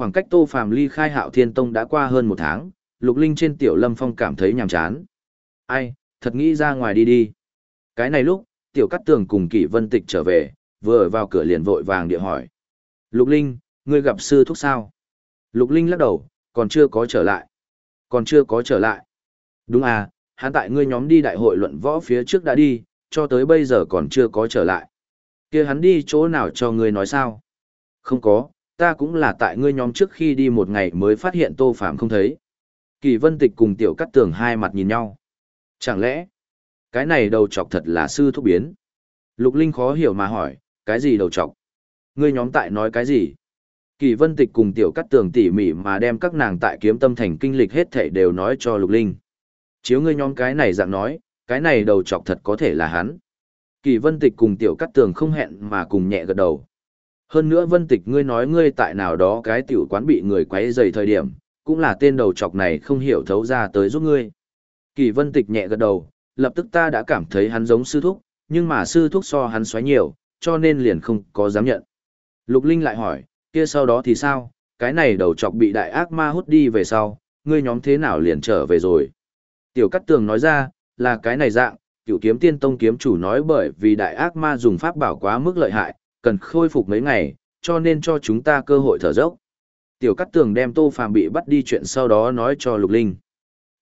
Khoảng cách Tô Phàm ly khai Hạo Thiên Tông đã qua hơn một tháng, Lục Linh trên Tiểu Lâm Phong cảm thấy nhàm chán. Ai, thật nghĩ ra ngoài đi đi. Cái này lúc, Tiểu Cát Tường cùng Kỷ Vân Tịch trở về, vừa vào cửa liền vội vàng địa hỏi. Lục Linh, ngươi gặp sư thúc sao? Lục Linh lắc đầu, còn chưa có trở lại. Còn chưa có trở lại. Đúng à, hắn tại ngươi nhóm đi đại hội luận võ phía trước đã đi, cho tới bây giờ còn chưa có trở lại. kia hắn đi chỗ nào cho ngươi nói sao? Không có, ta cũng là tại ngươi nhóm trước khi đi một ngày mới phát hiện Tô Phạm không thấy. Kỳ Vân Tịch cùng Tiểu Cắt Tường hai mặt nhìn nhau. Chẳng lẽ, cái này đầu chọc thật là sư thúc biến? Lục Linh khó hiểu mà hỏi, cái gì đầu chọc? Ngươi nhóm tại nói cái gì? Kỳ Vân Tịch cùng Tiểu Cắt Tường tỉ mỉ mà đem các nàng tại kiếm tâm thành kinh lịch hết thể đều nói cho Lục Linh. Chiếu ngươi nhóm cái này dạng nói, cái này đầu chọc thật có thể là hắn. Kỳ Vân Tịch cùng Tiểu Cắt Tường không hẹn mà cùng nhẹ gật đầu. Hơn nữa Vân Tịch ngươi nói ngươi tại nào đó cái tiểu quán bị người quấy rầy thời điểm, cũng là tên đầu chọc này không hiểu thấu ra tới giúp ngươi. Kỳ Vân Tịch nhẹ gật đầu, lập tức ta đã cảm thấy hắn giống sư thúc, nhưng mà sư thúc so hắn xoáy nhiều, cho nên liền không có dám nhận. Lục Linh lại hỏi, kia sau đó thì sao, cái này đầu chọc bị đại ác ma hút đi về sau, ngươi nhóm thế nào liền trở về rồi. Tiểu Cát Tường nói ra, là cái này dạng, cựu kiếm tiên tông kiếm chủ nói bởi vì đại ác ma dùng pháp bảo quá mức lợi hại, cần khôi phục mấy ngày, cho nên cho chúng ta cơ hội thở dốc. Tiểu Cát Tường đem Tô Phàm bị bắt đi chuyện sau đó nói cho Lục Linh.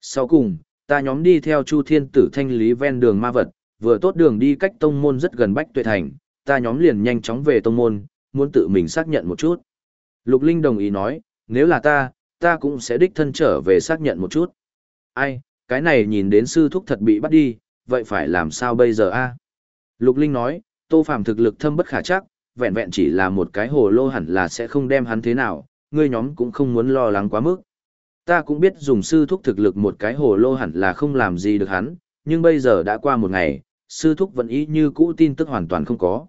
Sau cùng, ta nhóm đi theo Chu Thiên Tử thanh lý ven đường ma vật, vừa tốt đường đi cách tông môn rất gần Bách Tuệ Thành, ta nhóm liền nhanh chóng về tông môn, muốn tự mình xác nhận một chút. Lục Linh đồng ý nói, nếu là ta, ta cũng sẽ đích thân trở về xác nhận một chút. Ai, cái này nhìn đến sư thúc thật bị bắt đi, vậy phải làm sao bây giờ a? Lục Linh nói, Tô Phàm thực lực thâm bất khả chắc, vẹn vẹn chỉ là một cái hồ lô hẳn là sẽ không đem hắn thế nào, ngươi nhóm cũng không muốn lo lắng quá mức. Ta cũng biết dùng sư thúc thực lực một cái hồ lô hẳn là không làm gì được hắn, nhưng bây giờ đã qua một ngày, sư thúc vẫn ý như cũ tin tức hoàn toàn không có.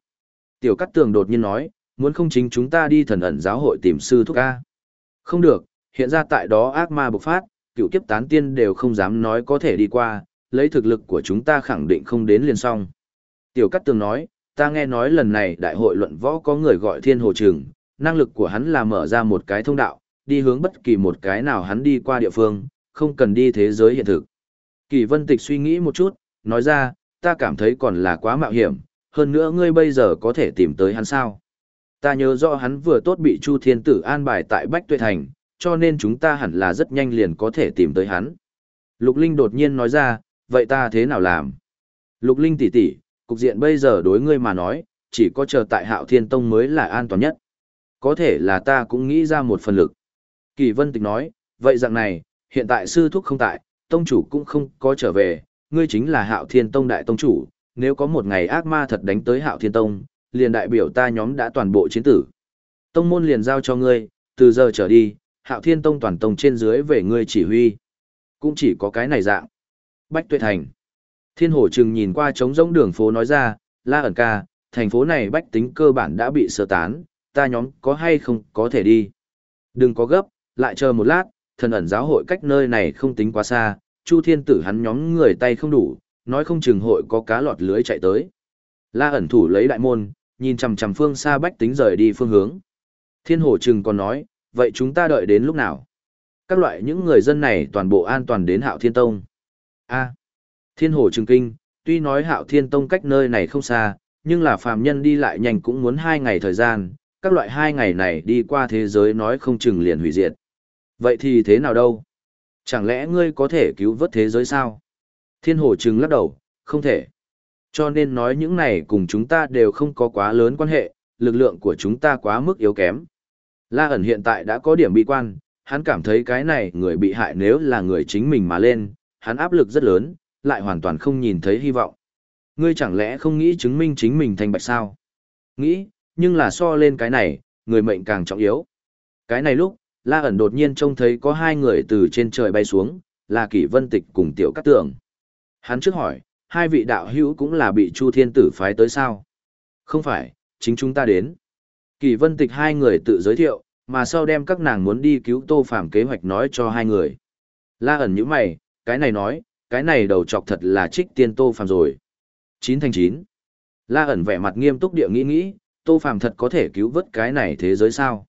Tiểu Cát Tường đột nhiên nói, muốn không chính chúng ta đi thần ẩn giáo hội tìm sư thúc A. Không được, hiện ra tại đó ác ma bộc phát, cựu kiếp tán tiên đều không dám nói có thể đi qua, lấy thực lực của chúng ta khẳng định không đến liền xong. Tiểu Cát Tường nói, ta nghe nói lần này đại hội luận võ có người gọi thiên hồ trường, năng lực của hắn là mở ra một cái thông đạo, đi hướng bất kỳ một cái nào hắn đi qua địa phương, không cần đi thế giới hiện thực. Kỳ vân tịch suy nghĩ một chút, nói ra, ta cảm thấy còn là quá mạo hiểm, hơn nữa ngươi bây giờ có thể tìm tới hắn sao. Ta nhớ rõ hắn vừa tốt bị Chu Thiên Tử an bài tại Bách Tuệ Thành, cho nên chúng ta hẳn là rất nhanh liền có thể tìm tới hắn. Lục Linh đột nhiên nói ra, vậy ta thế nào làm? Lục Linh tỷ tỷ, cục diện bây giờ đối ngươi mà nói, chỉ có chờ tại Hạo Thiên Tông mới là an toàn nhất. Có thể là ta cũng nghĩ ra một phần lực. Kỳ Vân Tịch nói, vậy dạng này, hiện tại sư thúc không tại, tông chủ cũng không có trở về, ngươi chính là Hạo Thiên Tông đại tông chủ, nếu có một ngày ác ma thật đánh tới Hạo Thiên Tông, liền đại biểu ta nhóm đã toàn bộ chiến tử. Tông môn liền giao cho ngươi, từ giờ trở đi, Hạo Thiên Tông toàn tông trên dưới về ngươi chỉ huy. Cũng chỉ có cái này dạng. Bách Tuệ Thành. Thiên Hổ Trừng nhìn qua trống rỗng đường phố nói ra, La ẩn ca, thành phố này bách tính cơ bản đã bị sơ tán, ta nhóm có hay không có thể đi. Đừng có gấp, lại chờ một lát, thần ẩn giáo hội cách nơi này không tính quá xa, Chu Thiên Tử hắn nhóm người tay không đủ, nói không chừng hội có cá lọt lưới chạy tới. La ẩn thủ lấy đại môn, nhìn chằm chằm phương xa bách tính rời đi phương hướng. Thiên Hổ Trừng còn nói, vậy chúng ta đợi đến lúc nào? Các loại những người dân này toàn bộ an toàn đến Hạo Thiên Tông. A. Thiên Hổ Trừng kinh, tuy nói Hạo Thiên Tông cách nơi này không xa, nhưng là phàm nhân đi lại nhanh cũng muốn hai ngày thời gian, các loại hai ngày này đi qua thế giới nói không chừng liền hủy diệt. Vậy thì thế nào đâu? Chẳng lẽ ngươi có thể cứu vớt thế giới sao? Thiên Hổ Trừng lắc đầu, không thể. Cho nên nói những này cùng chúng ta đều không có quá lớn quan hệ, lực lượng của chúng ta quá mức yếu kém. La ẩn hiện tại đã có điểm bi quan, hắn cảm thấy cái này người bị hại nếu là người chính mình mà lên, hắn áp lực rất lớn, lại hoàn toàn không nhìn thấy hy vọng. Ngươi chẳng lẽ không nghĩ chứng minh chính mình thành bạch sao? Nghĩ, nhưng là so lên cái này, người mệnh càng trọng yếu. Cái này lúc, La ẩn đột nhiên trông thấy có hai người từ trên trời bay xuống, là Kỷ Vân Tịch cùng Tiểu Cát Tường. Hắn trước hỏi, hai vị đạo hữu cũng là bị Chu Thiên Tử phái tới sao? Không phải, chính chúng ta đến. Kỷ vân tịch hai người tự giới thiệu, mà sau đem các nàng muốn đi cứu Tô Phàm kế hoạch nói cho hai người. La ẩn nhíu mày, cái này nói, cái này đầu chọc thật là trích tiên Tô Phàm rồi. Chín thành chín. La ẩn vẻ mặt nghiêm túc địa nghĩ nghĩ, Tô Phàm thật có thể cứu vớt cái này thế giới sao?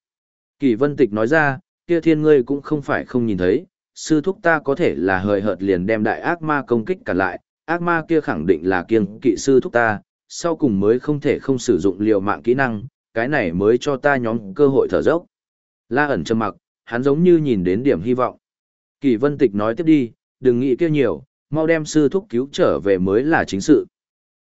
Kỳ vân tịch nói ra, kia thiên ngươi cũng không phải không nhìn thấy, sư thúc ta có thể là hời hợt liền đem đại ác ma công kích cả lại, ác ma kia khẳng định là kiêng kỵ sư thúc ta, sau cùng mới không thể không sử dụng liều mạng kỹ năng, cái này mới cho ta nhóm cơ hội thở dốc. La ẩn trầm mặc, hắn giống như nhìn đến điểm hy vọng. Kỳ vân tịch nói tiếp đi, đừng nghĩ kia nhiều, mau đem sư thúc cứu trở về mới là chính sự.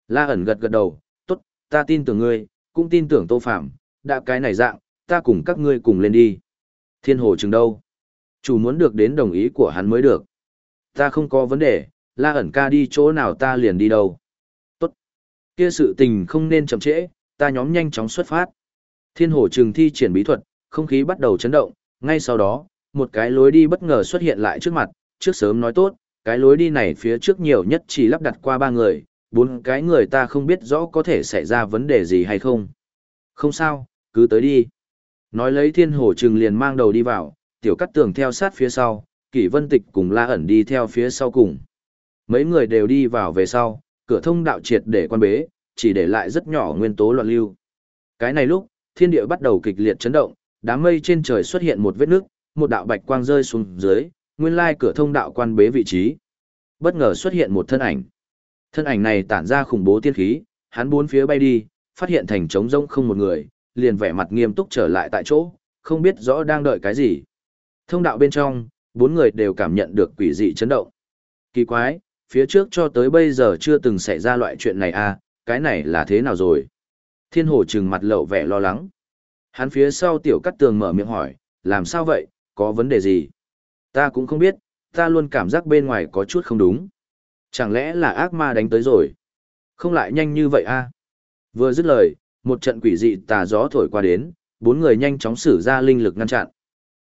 La ẩn gật gật đầu, tốt, ta tin tưởng ngươi, cũng tin tưởng tô phạm, đã cái này dạng, ta cùng các ngươi cùng lên đi. Thiên hồ chừng đâu? Chủ muốn được đến đồng ý của hắn mới được. Ta không có vấn đề, la ẩn ca đi chỗ nào ta liền đi đâu. Tốt. Kia sự tình không nên chậm trễ, ta nhóm nhanh chóng xuất phát. Thiên hồ trường thi triển bí thuật, không khí bắt đầu chấn động, ngay sau đó, một cái lối đi bất ngờ xuất hiện lại trước mặt, trước sớm nói tốt, cái lối đi này phía trước nhiều nhất chỉ lắp đặt qua ba người, bốn cái người ta không biết rõ có thể xảy ra vấn đề gì hay không. Không sao, cứ tới đi. Nói lấy thiên hồ trừng liền mang đầu đi vào, tiểu cắt tường theo sát phía sau, kỷ vân tịch cùng la ẩn đi theo phía sau cùng. Mấy người đều đi vào về sau, cửa thông đạo triệt để quan bế, chỉ để lại rất nhỏ nguyên tố loạn lưu. Cái này lúc, thiên địa bắt đầu kịch liệt chấn động, đám mây trên trời xuất hiện một vết nước, một đạo bạch quang rơi xuống dưới, nguyên lai cửa thông đạo quan bế vị trí. Bất ngờ xuất hiện một thân ảnh. Thân ảnh này tản ra khủng bố tiên khí, hắn bốn phía bay đi, phát hiện thành trống rỗng không một người, liền vẻ mặt nghiêm túc trở lại tại chỗ, không biết rõ đang đợi cái gì. Thông đạo bên trong, bốn người đều cảm nhận được quỷ dị chấn động. Kỳ quái, phía trước cho tới bây giờ chưa từng xảy ra loại chuyện này à, cái này là thế nào rồi? Thiên hồ trừng mặt lậu vẻ lo lắng. Hắn phía sau tiểu cắt tường mở miệng hỏi, làm sao vậy, có vấn đề gì? Ta cũng không biết, ta luôn cảm giác bên ngoài có chút không đúng. Chẳng lẽ là ác ma đánh tới rồi? Không lại nhanh như vậy a à? Vừa dứt lời, một trận quỷ dị tà gió thổi qua đến, bốn người nhanh chóng sử ra linh lực ngăn chặn.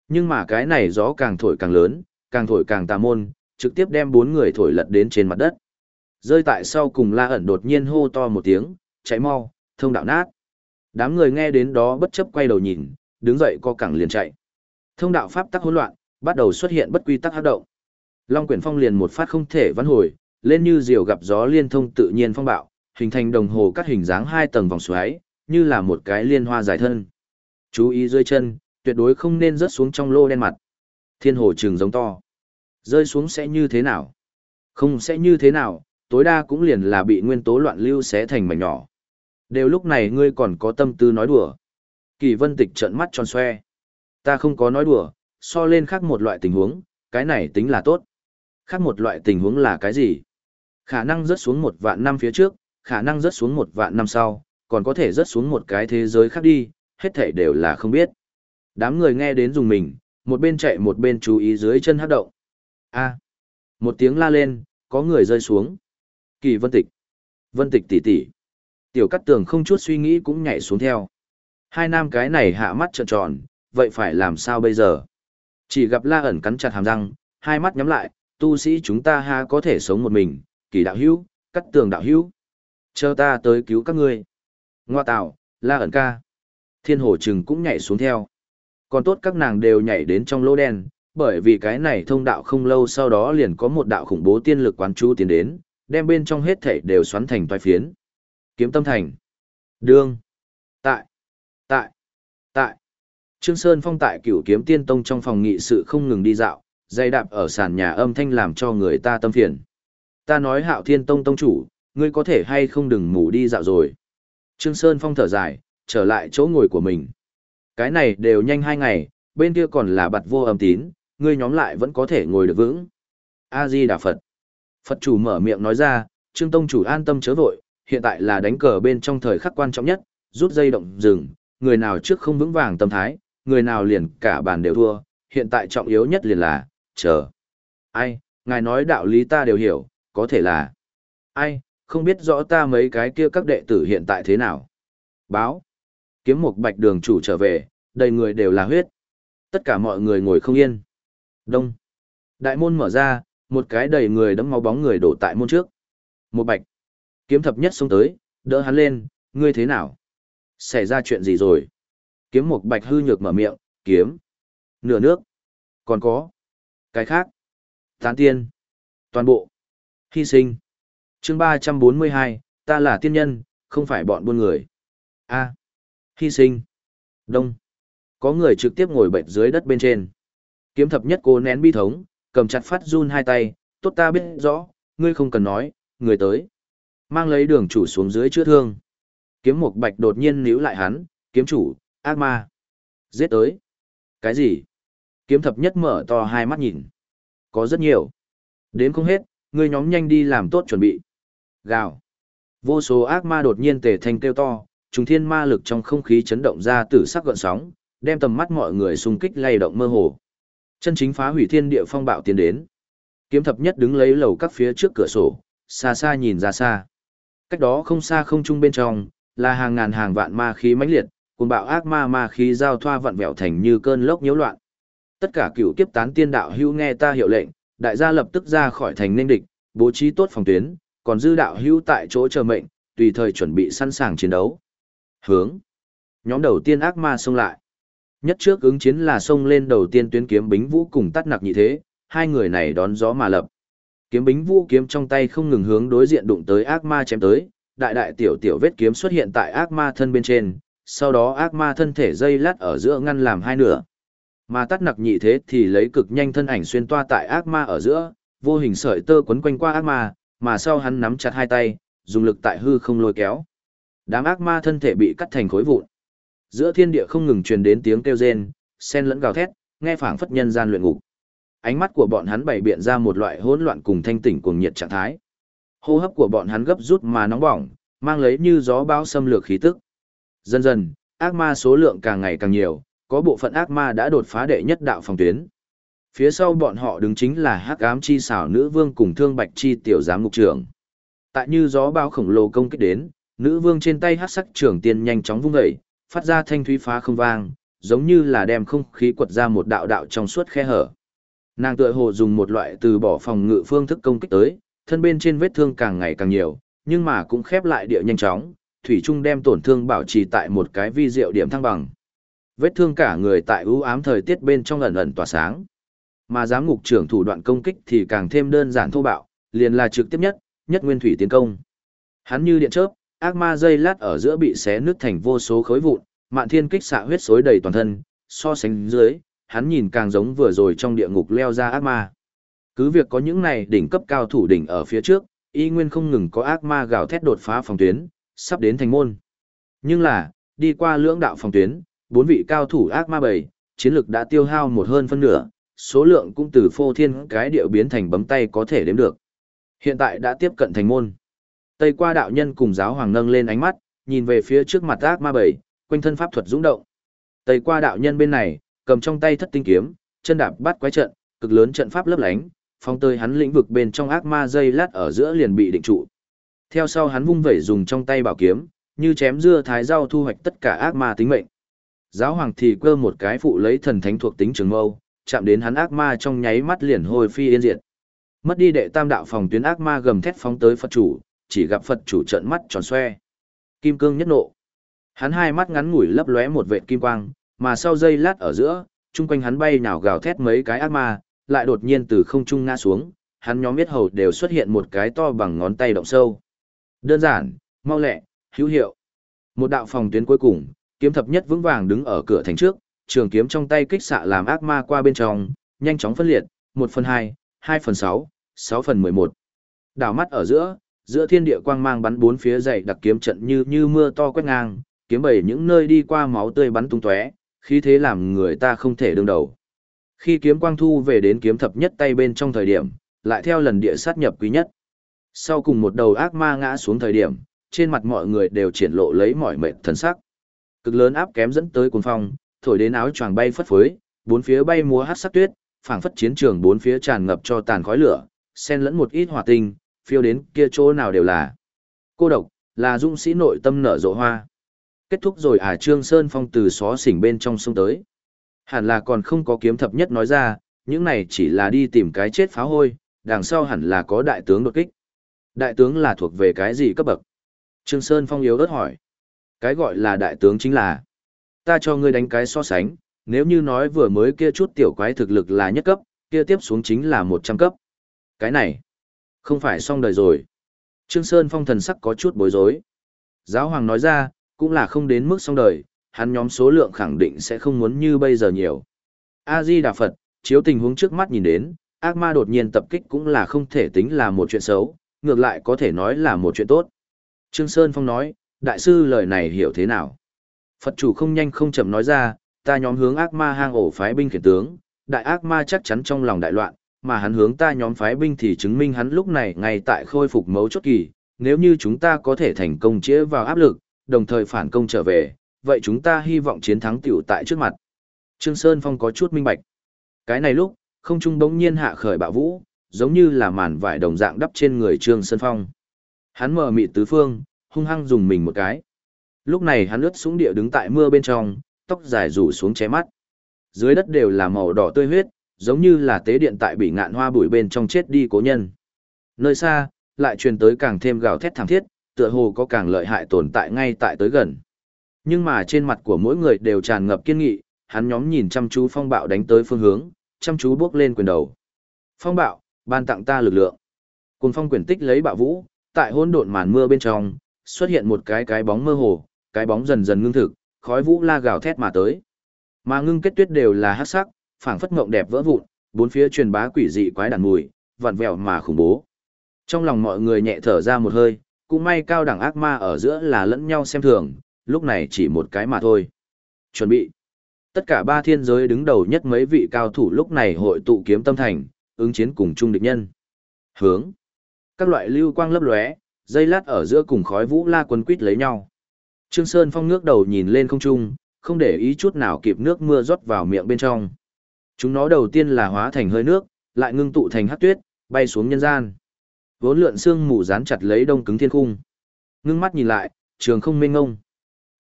Nhưng mà cái này gió càng thổi càng lớn, càng thổi càng tà môn, trực tiếp đem bốn người thổi lật đến trên mặt đất. Rơi tại sau cùng la ẩn đột nhiên hô to một tiếng, cháy mau, thông đạo nát. Đám người nghe đến đó bất chấp quay đầu nhìn, đứng dậy co cẳng liền chạy. Thông đạo pháp tắc hỗn loạn, bắt đầu xuất hiện bất quy tắc hấp động. Long quyển phong liền một phát không thể vãn hồi, lên như diều gặp gió liên thông tự nhiên phong bạo, hình thành đồng hồ cắt hình dáng hai tầng vòng xoáy, như là một cái liên hoa dài thân. Chú ý dưới chân, tuyệt đối không nên rớt xuống trong lô đen mặt. Thiên hồ trường giống to. Rơi xuống sẽ như thế nào? Không sẽ như thế nào, tối đa cũng liền là bị nguyên tố loạn lưu xé thành mảnh nhỏ. Đều lúc này ngươi còn có tâm tư nói đùa. Kỳ vân tịch trợn mắt tròn xoe. Ta không có nói đùa, so lên khác một loại tình huống, cái này tính là tốt. Khác một loại tình huống là cái gì? Khả năng rớt xuống một vạn năm phía trước, khả năng rớt xuống một vạn năm sau, còn có thể rớt xuống một cái thế giới khác đi, hết thảy đều là không biết. Đám người nghe đến dùng mình, một bên chạy một bên chú ý dưới chân hát động. A. À, một tiếng la lên, có người rơi xuống. Kỳ vân tịch. Vân tịch tỷ tỷ. Tiểu cắt tường không chút suy nghĩ cũng nhảy xuống theo. Hai nam cái này hạ mắt trợn tròn, vậy phải làm sao bây giờ? Chỉ gặp la ẩn cắn chặt hàm răng, hai mắt nhắm lại, tu sĩ chúng ta ha có thể sống một mình, kỳ đạo hữu, cắt tường đạo hữu. Chờ ta tới cứu các ngươi. Ngoa tạo, la ẩn ca. Thiên hồ trừng cũng nhảy xuống theo. Còn tốt các nàng đều nhảy đến trong lỗ đen, bởi vì cái này thông đạo không lâu sau đó liền có một đạo khủng bố tiên lực quán chú tiến đến, đem bên trong hết thảy đều xoắn thành toái phiến. Kiếm tâm thành. Đương. Tại. Tại. Tại. Trương Sơn Phong tại cửu kiếm tiên tông trong phòng nghị sự không ngừng đi dạo, dây đạp ở sàn nhà âm thanh làm cho người ta tâm phiền. Ta nói hạo thiên tông tông chủ, ngươi có thể hay không đừng ngủ đi dạo rồi. Trương Sơn Phong thở dài, trở lại chỗ ngồi của mình. Cái này đều nhanh hai ngày, bên kia còn là bặt vô âm tín, ngươi nhóm lại vẫn có thể ngồi được vững. A-di Đà Phật. Phật chủ mở miệng nói ra, Trương Tông chủ an tâm chớ vội, hiện tại là đánh cờ bên trong thời khắc quan trọng nhất, rút dây động rừng, người nào trước không vững vàng tâm thái, người nào liền cả bàn đều thua, hiện tại trọng yếu nhất liền là, chờ. Ai, ngài nói đạo lý ta đều hiểu, có thể là. Ai, không biết rõ ta mấy cái kia các đệ tử hiện tại thế nào. Báo. Kiếm một bạch đường chủ trở về, đầy người đều là huyết. Tất cả mọi người ngồi không yên. Đông. Đại môn mở ra, một cái đầy người đấm máu bóng người đổ tại môn trước. Một bạch. Kiếm thập nhất xông tới, đỡ hắn lên, ngươi thế nào? Xảy ra chuyện gì rồi? Kiếm một bạch hư nhược mở miệng, kiếm. Nửa nước. Còn có. Cái khác. Tán tiên. Toàn bộ. Hy sinh. chương ba trăm bốn mươi hai, ta là tiên nhân, không phải bọn buôn người. A. Hy sinh. Đông. có người trực tiếp ngồi bệnh dưới đất bên trên. Kiếm thập nhất cố nén bi thống, cầm chặt phát run hai tay, tốt ta biết rõ, ngươi không cần nói, người tới. Mang lấy đường chủ xuống dưới chữa thương. Kiếm một bạch đột nhiên níu lại hắn, kiếm chủ, ác ma. Giết tới. Cái gì? Kiếm thập nhất mở to hai mắt nhìn. Có rất nhiều. Đến không hết, ngươi nhóm nhanh đi làm tốt chuẩn bị. Gào. Vô số ác ma đột nhiên tề thanh kêu to, trùng thiên ma lực trong không khí chấn động ra tử sắc gợn sóng, đem tầm mắt mọi người xung kích lay động mơ hồ. Chân chính phá hủy thiên địa phong bạo tiến đến. Kiếm thập nhất đứng lấy lầu các phía trước cửa sổ, xa xa nhìn ra xa. Cách đó không xa không trung bên trong, là hàng ngàn hàng vạn ma khí mãnh liệt, cùng bạo ác ma ma khí giao thoa vặn vẹo thành như cơn lốc nhiễu loạn. Tất cả cựu kiếp tán tiên đạo hữu nghe ta hiệu lệnh, đại gia lập tức ra khỏi thành nên địch, bố trí tốt phòng tuyến, còn dư đạo hữu tại chỗ chờ mệnh, tùy thời chuẩn bị sẵn sàng chiến đấu. Hướng. Nhóm đầu tiên ác ma xông lại. Nhất trước ứng chiến là xông lên đầu tiên tuyến kiếm bính vũ cùng tắt nặc như thế, hai người này đón gió mà lập. Kiếm bính vũ kiếm trong tay không ngừng hướng đối diện đụng tới ác ma chém tới, đại đại tiểu tiểu vết kiếm xuất hiện tại ác ma thân bên trên, sau đó ác ma thân thể dây lát ở giữa ngăn làm hai nửa. Mà tắt nặc nhị thế thì lấy cực nhanh thân ảnh xuyên toa tại ác ma ở giữa, vô hình sợi tơ quấn quanh qua ác ma, mà sau hắn nắm chặt hai tay, dùng lực tại hư không lôi kéo. Đám ác ma thân thể bị cắt thành khối vụn. Giữa thiên địa không ngừng truyền đến tiếng kêu rên, sen lẫn gào thét, nghe phảng phất nhân gian luyện ngục. Ánh mắt của bọn hắn bày biện ra một loại hỗn loạn cùng thanh tỉnh cuồng nhiệt trạng thái. Hô hấp của bọn hắn gấp rút mà nóng bỏng, mang lấy như gió bão xâm lược khí tức. Dần dần, ác ma số lượng càng ngày càng nhiều, có bộ phận ác ma đã đột phá đệ nhất đạo phòng tuyến. Phía sau bọn họ đứng chính là Hắc Ám chi xảo nữ vương cùng Thương Bạch chi tiểu giám ngục trưởng. Tại như gió bão khổng lồ công kích đến, nữ vương trên tay hắc sắc trưởng tiên nhanh chóng vung dậy, phát ra thanh thúy phá không vang, giống như là đem không khí quật ra một đạo đạo trong suốt khe hở. Nàng tựa hồ dùng một loại từ bỏ phòng ngự phương thức công kích tới, thân bên trên vết thương càng ngày càng nhiều, nhưng mà cũng khép lại địa nhanh chóng, thủy trung đem tổn thương bảo trì tại một cái vi diệu điểm thăng bằng. Vết thương cả người tại ưu ám thời tiết bên trong ẩn ẩn tỏa sáng. Mà giám ngục trưởng thủ đoạn công kích thì càng thêm đơn giản thô bạo, liền là trực tiếp nhất, nhất nguyên thủy tiến công. Hắn như điện chớp, ác ma dây lát ở giữa bị xé nứt thành vô số khối vụn, mạn thiên kích xạ huyết xối đầy toàn thân, so sánh dưới, hắn nhìn càng giống vừa rồi trong địa ngục leo ra ác ma. Cứ việc có những này đỉnh cấp cao thủ đỉnh ở phía trước, y nguyên không ngừng có ác ma gào thét đột phá phòng tuyến, sắp đến thành môn. Nhưng là, đi qua lưỡng đạo phòng tuyến, bốn vị cao thủ ác ma bầy, chiến lực đã tiêu hao một hơn phân nửa, số lượng cũng từ phô thiên cái điệu biến thành bấm tay có thể đếm được. Hiện tại đã tiếp cận thành môn. Tây qua đạo nhân cùng giáo hoàng nâng lên ánh mắt, nhìn về phía trước mặt ác ma bảy, quanh thân pháp thuật dũng động. Tây qua đạo nhân bên này, cầm trong tay thất tinh kiếm, chân đạp bắt quái trận, cực lớn trận pháp lấp lánh, phong tơi hắn lĩnh vực bên trong ác ma dây lát ở giữa liền bị định trụ. Theo sau hắn vung vẩy dùng trong tay bảo kiếm, như chém dưa thái rau thu hoạch tất cả ác ma tính mệnh. Giáo hoàng thì cơ một cái phụ lấy thần thánh thuộc tính trường mâu, chạm đến hắn ác ma trong nháy mắt liền hồi phi yên diệt. Mất đi đệ tam đạo phòng tuyến ác ma gầm thét phóng tới Phật chủ, chỉ gặp Phật chủ trợn mắt tròn xoe. Kim cương nhất nộ. Hắn hai mắt ngắn ngủi lấp lóe một vệt kim quang, mà sau giây lát ở giữa, chung quanh hắn bay nhào gào thét mấy cái ác ma, lại đột nhiên từ không trung ngã xuống, hắn nhóm biết hầu đều xuất hiện một cái to bằng ngón tay động sâu. Đơn giản, mau lẹ, hữu hiệu. Một đạo phòng tuyến cuối cùng, kiếm thập nhất vững vàng đứng ở cửa thành trước, trường kiếm trong tay kích xạ làm ác ma qua bên trong, nhanh chóng phân liệt, 1 phần 2, 2 phần 6, 6 phần 11. Đảo mắt ở giữa, giữa thiên địa quang mang bắn bốn phía dày đặc kiếm trận như như mưa to quét ngang, kiếm bảy những nơi đi qua máu tươi bắn tung tóe, khí thế làm người ta không thể đương đầu. Khi kiếm quang thu về đến kiếm thập nhất tay bên trong thời điểm, lại theo lần địa sát nhập quý nhất. Sau cùng một đầu ác ma ngã xuống thời điểm, trên mặt mọi người đều triển lộ lấy mỏi mệt thần sắc. Cực lớn áp kém dẫn tới cuồng phong, thổi đến áo choàng bay phất phới, bốn phía bay múa hát sắc tuyết, phảng phất chiến trường bốn phía tràn ngập cho tàn khói lửa, xen lẫn một ít hỏa tinh, phiêu đến kia chỗ nào đều là. Cô độc, là dũng sĩ nội tâm nở rộ hoa. Kết thúc rồi à Trương Sơn Phong từ xó xỉnh bên trong sông tới. Hẳn là còn không có kiếm thập nhất nói ra, những này chỉ là đi tìm cái chết phá hôi, đằng sau hẳn là có đại tướng đột kích. Đại tướng là thuộc về cái gì cấp bậc? Trương Sơn Phong yếu ớt hỏi. Cái gọi là đại tướng chính là, ta cho ngươi đánh cái so sánh, nếu như nói vừa mới kia chút tiểu quái thực lực là nhất cấp, kia tiếp xuống chính là 100 cấp. Cái này, không phải xong đời rồi. Trương Sơn Phong thần sắc có chút bối rối. Giáo hoàng nói ra, cũng là không đến mức xong đời, hắn nhóm số lượng khẳng định sẽ không muốn như bây giờ nhiều. A-di Đà Phật, chiếu tình huống trước mắt nhìn đến, ác ma đột nhiên tập kích cũng là không thể tính là một chuyện xấu, ngược lại có thể nói là một chuyện tốt. Trương Sơn Phong nói, đại sư lời này hiểu thế nào? Phật chủ không nhanh không chậm nói ra, ta nhóm hướng ác ma hang ổ phái binh khiển tướng, đại ác ma chắc chắn trong lòng đại loạn, mà hắn hướng ta nhóm phái binh thì chứng minh hắn lúc này ngay tại khôi phục mấu chốt kỳ, nếu như chúng ta có thể thành công chĩa vào áp lực, đồng thời phản công trở về, vậy chúng ta hy vọng chiến thắng tiểu tại trước mặt. Trương Sơn Phong có chút minh bạch. Cái này lúc, không trung bỗng nhiên hạ khởi bạo vũ, giống như là màn vải đồng dạng đắp trên người Trương Sơn Phong. Hắn mở mị tứ phương, hung hăng dùng mình một cái. Lúc này hắn ướt xuống địa đứng tại mưa bên trong, tóc dài rủ xuống ché mắt. Dưới đất đều là màu đỏ tươi huyết, giống như là tế điện tại bị ngạn hoa bụi bên trong chết đi cố nhân. Nơi xa, lại truyền tới càng thêm gào thét thảm thiết, tựa hồ có càng lợi hại tồn tại ngay tại tới gần. Nhưng mà trên mặt của mỗi người đều tràn ngập kiên nghị, hắn nhóm nhìn chăm chú phong bạo đánh tới phương hướng, chăm chú bước lên quyền đầu. Phong bạo, ban tặng ta lực lượng. Cùng phong quyển tích lấy bạo vũ, tại hỗn độn màn mưa bên trong, xuất hiện một cái cái bóng mơ hồ, cái bóng dần dần ngưng thực, khói vũ la gào thét mà tới. Mà ngưng kết tuyết đều là hắc sắc, phảng phất ngộng đẹp vỡ vụn, bốn phía truyền bá quỷ dị quái đàn mùi, vặn vẹo mà khủng bố. Trong lòng mọi người nhẹ thở ra một hơi, cũng may cao đẳng ác ma ở giữa là lẫn nhau xem thường, lúc này chỉ một cái mà thôi. Chuẩn bị. Tất cả ba thiên giới đứng đầu nhất mấy vị cao thủ lúc này hội tụ kiếm tâm thành, ứng chiến cùng chung địch nhân. Hướng. Các loại lưu quang lấp lóe, dây lát ở giữa cùng khói vũ la quân quýt lấy nhau. Trương Sơn Phong nước đầu nhìn lên không trung, không để ý chút nào kịp nước mưa rót vào miệng bên trong. Chúng nó đầu tiên là hóa thành hơi nước, lại ngưng tụ thành hắc tuyết, bay xuống nhân gian. Vốn lượn xương mù dán chặt lấy đông cứng thiên khung. Ngưng mắt nhìn lại, trường không mênh ngông.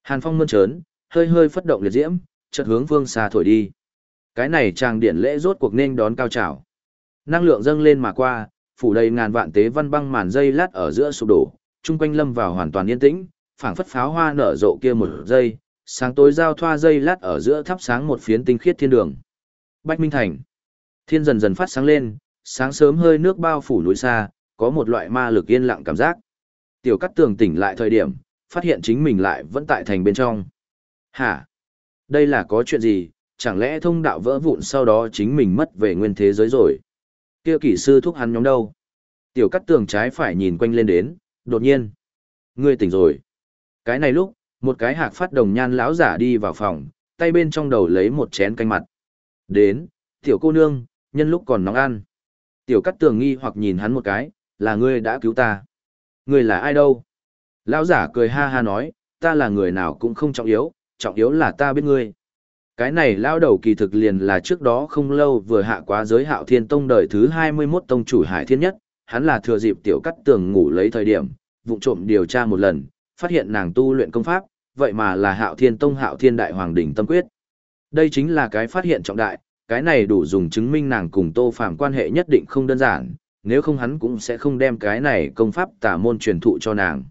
Hàn phong mơn trớn, hơi hơi phất động liệt diễm, chợt hướng phương xa thổi đi. Cái này chàng điển lễ rốt cuộc nên đón cao trào. Năng lượng dâng lên mà qua, phủ đầy ngàn vạn tế văn băng màn dây lát ở giữa sụp đổ, chung quanh lâm vào hoàn toàn yên tĩnh, phảng phất pháo hoa nở rộ kia một giây, sáng tối giao thoa dây lát ở giữa thắp sáng một phiến tinh khiết thiên đường. Bách Minh Thành. Thiên dần dần phát sáng lên, sáng sớm hơi nước bao phủ núi xa, có một loại ma lực yên lặng cảm giác. Tiểu Cát Tường tỉnh lại thời điểm, phát hiện chính mình lại vẫn tại thành bên trong. Hả? Đây là có chuyện gì? Chẳng lẽ thông đạo vỡ vụn sau đó chính mình mất về nguyên thế giới rồi? Kia kỹ sư thúc hắn nhóm đâu? Tiểu cắt Tường trái phải nhìn quanh lên đến, đột nhiên. Ngươi tỉnh rồi. Cái này lúc, một cái hạc phát đồng nhan lão giả đi vào phòng, tay bên trong đầu lấy một chén canh mặt. Đến, tiểu cô nương, nhân lúc còn nóng ăn. Tiểu cắt tường nghi hoặc nhìn hắn một cái, là ngươi đã cứu ta. Ngươi là ai đâu? Lão giả cười ha ha nói, ta là người nào cũng không trọng yếu, trọng yếu là ta biết ngươi. Cái này lao đầu kỳ thực liền là trước đó không lâu vừa hạ quá giới hạo thiên tông đời thứ 21 tông chủ hải thiên nhất, hắn là thừa dịp tiểu cắt tường ngủ lấy thời điểm, vụng trộm điều tra một lần, phát hiện nàng tu luyện công pháp, vậy mà là hạo thiên tông hạo thiên đại hoàng đỉnh tâm quyết. Đây chính là cái phát hiện trọng đại, cái này đủ dùng chứng minh nàng cùng Tô Phàm quan hệ nhất định không đơn giản, nếu không hắn cũng sẽ không đem cái này công pháp tả môn truyền thụ cho nàng.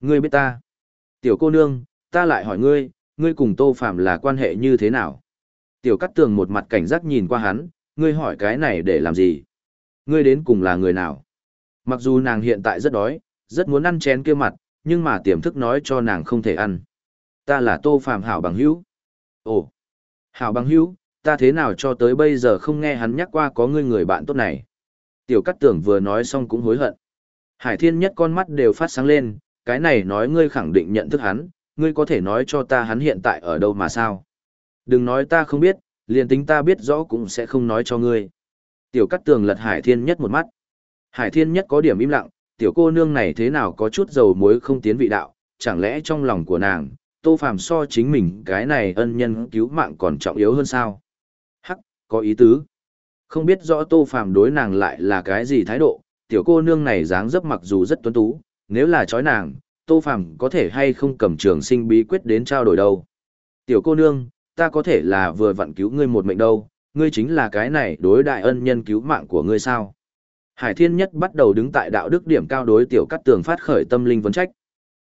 Ngươi biết ta? Tiểu cô nương, ta lại hỏi ngươi, ngươi cùng Tô phạm là quan hệ như thế nào? Tiểu Cát Tường một mặt cảnh giác nhìn qua hắn, ngươi hỏi cái này để làm gì? Ngươi đến cùng là người nào? Mặc dù nàng hiện tại rất đói, rất muốn ăn chén kia mặt, nhưng mà tiềm thức nói cho nàng không thể ăn. Ta là Tô phạm hảo bằng hữu. Ồ, hảo bằng hữu, ta thế nào cho tới bây giờ không nghe hắn nhắc qua có ngươi người bạn tốt này. Tiểu Cát tường vừa nói xong cũng hối hận. Hải Thiên nhất con mắt đều phát sáng lên, cái này nói ngươi khẳng định nhận thức hắn, ngươi có thể nói cho ta hắn hiện tại ở đâu mà sao. Đừng nói ta không biết, liền tính ta biết rõ cũng sẽ không nói cho ngươi. Tiểu Cát Tường lật Hải Thiên nhất một mắt. Hải Thiên nhất có điểm im lặng, tiểu cô nương này thế nào có chút dầu muối không tiến vị đạo, chẳng lẽ trong lòng của nàng, Tô Phàm so chính mình cái này ân nhân cứu mạng còn trọng yếu hơn sao? Hắc, có ý tứ. Không biết rõ Tô Phàm đối nàng lại là cái gì thái độ, tiểu cô nương này dáng dấp mặc dù rất tuấn tú, nếu là chói nàng, Tô Phàm có thể hay không cầm trường sinh bí quyết đến trao đổi đâu. Tiểu cô nương, ta có thể là vừa vặn cứu ngươi một mệnh đâu, ngươi chính là cái này đối đại ân nhân cứu mạng của ngươi sao? Hải Thiên Nhất bắt đầu đứng tại đạo đức điểm cao đối tiểu cắt tường phát khởi tâm linh vấn trách.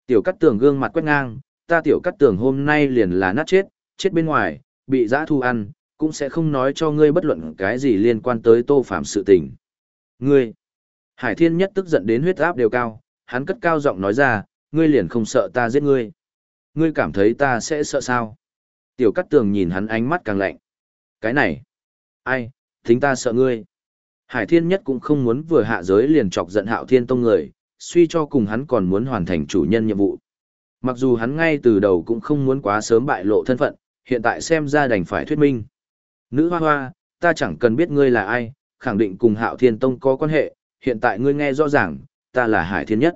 Tiểu cắt tường gương mặt quét ngang, ta tiểu cắt tường hôm nay liền là nát chết, chết bên ngoài, bị giã thu ăn, cũng sẽ không nói cho ngươi bất luận cái gì liên quan tới tô phạm sự tình. Ngươi! Hải Thiên Nhất tức giận đến huyết áp đều cao, hắn cất cao giọng nói ra, ngươi liền không sợ ta giết ngươi. Ngươi cảm thấy ta sẽ sợ sao? Tiểu Cát Tường nhìn hắn ánh mắt càng lạnh. Cái này, ai, thính ta sợ ngươi. Hải Thiên Nhất cũng không muốn vừa hạ giới liền chọc giận Hạo Thiên Tông người, suy cho cùng hắn còn muốn hoàn thành chủ nhân nhiệm vụ. Mặc dù hắn ngay từ đầu cũng không muốn quá sớm bại lộ thân phận, hiện tại xem ra đành phải thuyết minh. Nữ hoa hoa, ta chẳng cần biết ngươi là ai, khẳng định cùng Hạo Thiên Tông có quan hệ, hiện tại ngươi nghe rõ ràng, ta là Hải Thiên Nhất.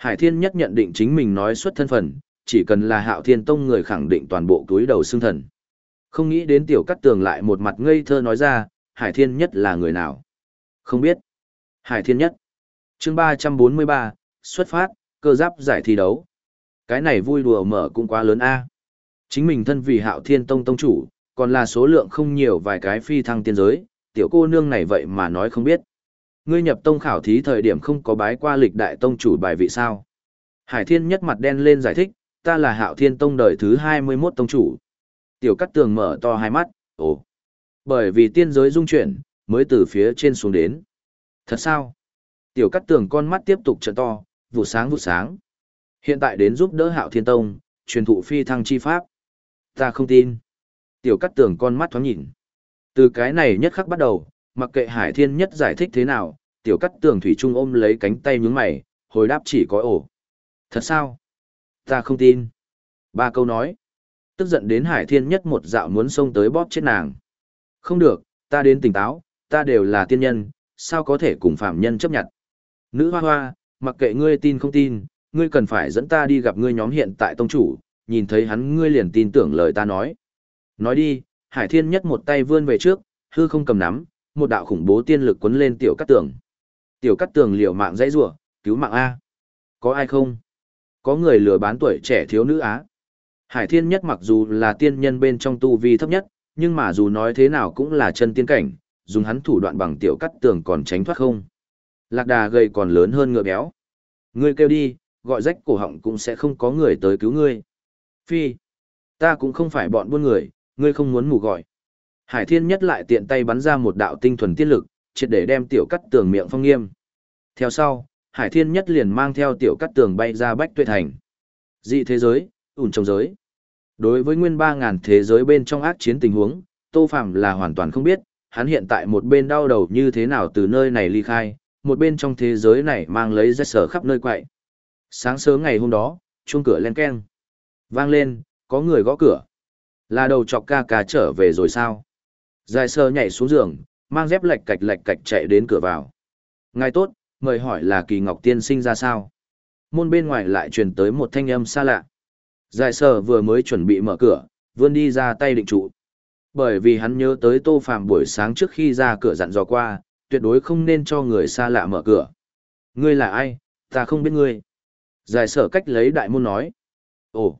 Hải Thiên Nhất nhận định chính mình nói xuất thân phận, chỉ cần là Hạo Thiên Tông người khẳng định toàn bộ túi đầu xương thần. Không nghĩ đến tiểu cắt tường lại một mặt ngây thơ nói ra, Hải Thiên Nhất là người nào? Không biết. Hải Thiên Nhất. chương ba trăm bốn mươi ba xuất phát, cơ giáp giải thi đấu. Cái này vui đùa mở cũng quá lớn a Chính mình thân vì Hạo Thiên Tông Tông chủ, còn là số lượng không nhiều vài cái phi thăng tiên giới, tiểu cô nương này vậy mà nói không biết. Ngươi nhập tông khảo thí thời điểm không có bái qua lịch đại tông chủ bài vị sao. Hải Thiên nhất mặt đen lên giải thích, ta là Hạo Thiên Tông đời thứ 21 tông chủ. Tiểu Cát Tường mở to hai mắt, ồ. Bởi vì tiên giới dung chuyển, mới từ phía trên xuống đến. Thật sao? Tiểu Cát Tường con mắt tiếp tục trợ to, vụ sáng vụ sáng. Hiện tại đến giúp đỡ Hạo Thiên Tông, truyền thụ phi thăng chi pháp. Ta không tin. Tiểu Cát Tường con mắt thoáng nhìn. Từ cái này nhất khắc bắt đầu, mặc kệ Hải Thiên nhất giải thích thế nào, Tiểu Cát Tường thủy trung ôm lấy cánh tay nhướng mày, hồi đáp chỉ có ổ. Thật sao? Ta không tin. Ba câu nói. Tức giận đến Hải Thiên nhất một dạo muốn xông tới bóp chết nàng. Không được, ta đến tỉnh táo, ta đều là tiên nhân, sao có thể cùng phạm nhân chấp nhận. Nữ hoa hoa, mặc kệ ngươi tin không tin, ngươi cần phải dẫn ta đi gặp ngươi nhóm hiện tại tông chủ, nhìn thấy hắn ngươi liền tin tưởng lời ta nói. Nói đi, Hải Thiên nhất một tay vươn về trước, hư không cầm nắm, một đạo khủng bố tiên lực quấn lên tiểu cắt tường. Tiểu cắt tường liều mạng dãy rủa, cứu mạng A. Có ai không? Có người lừa bán tuổi trẻ thiếu nữ Á. Hải thiên nhất mặc dù là tiên nhân bên trong tu vi thấp nhất, nhưng mà dù nói thế nào cũng là chân tiên cảnh, dùng hắn thủ đoạn bằng tiểu cắt tường còn tránh thoát không. Lạc đà gầy còn lớn hơn ngựa béo. Ngươi kêu đi, gọi rách cổ họng cũng sẽ không có người tới cứu ngươi. Phi, ta cũng không phải bọn buôn người, ngươi không muốn mù gọi. Hải thiên nhất lại tiện tay bắn ra một đạo tinh thuần tiên lực, triệt để đem tiểu cắt tường miệng phong nghiêm. Theo sau, Hải Thiên Nhất liền mang theo tiểu cắt tường bay ra Bách Tuệ Thành. Dị thế giới, ủn trong giới. Đối với nguyên 3.000 thế giới bên trong ác chiến tình huống, Tô Phạm là hoàn toàn không biết, hắn hiện tại một bên đau đầu như thế nào từ nơi này ly khai, một bên trong thế giới này mang lấy rách sở khắp nơi quậy. Sáng sớm ngày hôm đó, chuông cửa len keng. Vang lên, có người gõ cửa. Là đầu chọc ca ca trở về rồi sao? Dài sơ nhảy xuống giường, mang dép lạch cạch lạch cạch chạy đến cửa vào. Ngài tốt, mời hỏi là kỳ ngọc tiên sinh ra sao? Môn bên ngoài lại truyền tới một thanh âm xa lạ. Dài sơ vừa mới chuẩn bị mở cửa, vươn đi ra tay định trụ. Bởi vì hắn nhớ tới tô phàm buổi sáng trước khi ra cửa dặn dò qua, tuyệt đối không nên cho người xa lạ mở cửa. Ngươi là ai, ta không biết ngươi. Giải sở cách lấy đại môn nói. Ồ,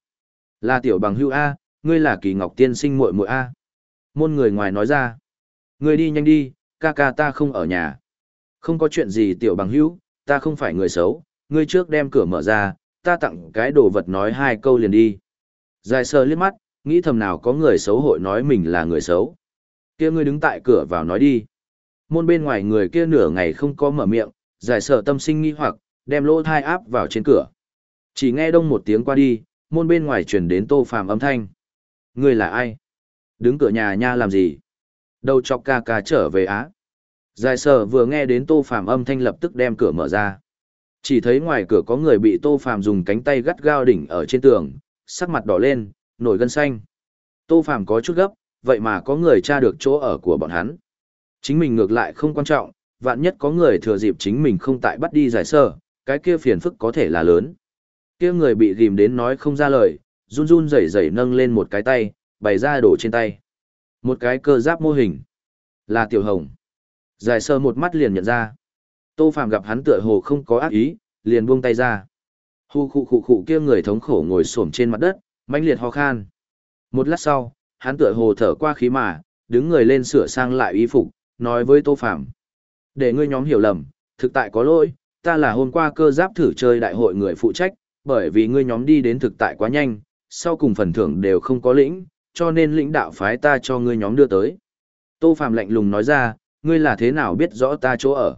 là tiểu bằng hưu A, ngươi là kỳ ngọc tiên sinh muội muội A. Môn người ngoài nói ra. người đi nhanh đi, ca ca ta không ở nhà. Không có chuyện gì tiểu bằng hữu, ta không phải người xấu, ngươi trước đem cửa mở ra, ta tặng cái đồ vật nói hai câu liền đi. Dài sờ liếc mắt, nghĩ thầm nào có người xấu hội nói mình là người xấu. kia ngươi đứng tại cửa vào nói đi. Môn bên ngoài người kia nửa ngày không có mở miệng, dài sờ tâm sinh nghi hoặc, đem lỗ thai áp vào trên cửa. Chỉ nghe đông một tiếng qua đi, môn bên ngoài truyền đến tô phàm âm thanh. Ngươi là ai? Đứng cửa nhà nha làm gì? Đầu chọc ca ca trở về á. Dài sở vừa nghe đến tô phàm âm thanh lập tức đem cửa mở ra. Chỉ thấy ngoài cửa có người bị tô phàm dùng cánh tay gắt gao đỉnh ở trên tường, sắc mặt đỏ lên, nổi gân xanh. Tô phàm có chút gấp, vậy mà có người tra được chỗ ở của bọn hắn. Chính mình ngược lại không quan trọng, vạn nhất có người thừa dịp chính mình không tại bắt đi giải sơ, cái kia phiền phức có thể là lớn. Kia người bị ghim đến nói không ra lời, run run rẩy rẩy nâng lên một cái tay, bày ra đổ trên tay. Một cái cơ giáp mô hình. Là tiểu hồng. Giải sơ một mắt liền nhận ra. Tô Phạm gặp hắn tựa hồ không có ác ý, liền buông tay ra. Hù khụ khụ khụ kia người thống khổ ngồi xổm trên mặt đất, mãnh liệt ho khan. Một lát sau, hắn tựa hồ thở qua khí mà, đứng người lên sửa sang lại y phục, nói với Tô Phạm. Để ngươi nhóm hiểu lầm, thực tại có lỗi, ta là hôm qua cơ giáp thử chơi đại hội người phụ trách, bởi vì ngươi nhóm đi đến thực tại quá nhanh, sau cùng phần thưởng đều không có lĩnh, cho nên lĩnh đạo phái ta cho ngươi nhóm đưa tới. Tô Phạm lạnh lùng nói ra, ngươi là thế nào biết rõ ta chỗ ở?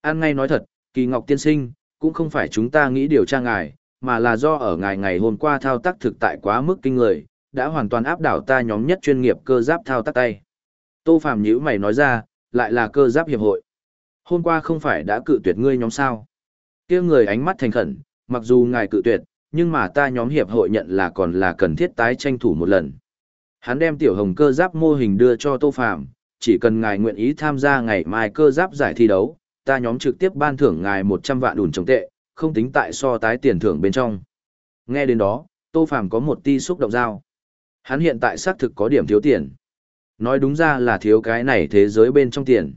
An ngay nói thật, kỳ ngọc tiên sinh, cũng không phải chúng ta nghĩ điều tra ngài, mà là do ở ngài ngày hôm qua thao tác thực tại quá mức kinh người, đã hoàn toàn áp đảo ta nhóm nhất chuyên nghiệp cơ giáp thao tác tay. Tô Phạm nhíu mày nói ra, lại là cơ giáp hiệp hội. Hôm qua không phải đã cự tuyệt ngươi nhóm sao? Kia người ánh mắt thành khẩn, mặc dù ngài cự tuyệt, nhưng mà ta nhóm hiệp hội nhận là còn là cần thiết tái tranh thủ một lần. Hắn đem tiểu hồng cơ giáp mô hình đưa cho Tô Phàm, chỉ cần ngài nguyện ý tham gia ngày mai cơ giáp giải thi đấu, ta nhóm trực tiếp ban thưởng ngài 100 vạn đùn trồng tệ, không tính tại so tái tiền thưởng bên trong. Nghe đến đó, Tô Phàm có một ti xúc động giao. Hắn hiện tại xác thực có điểm thiếu tiền. Nói đúng ra là thiếu cái này thế giới bên trong tiền.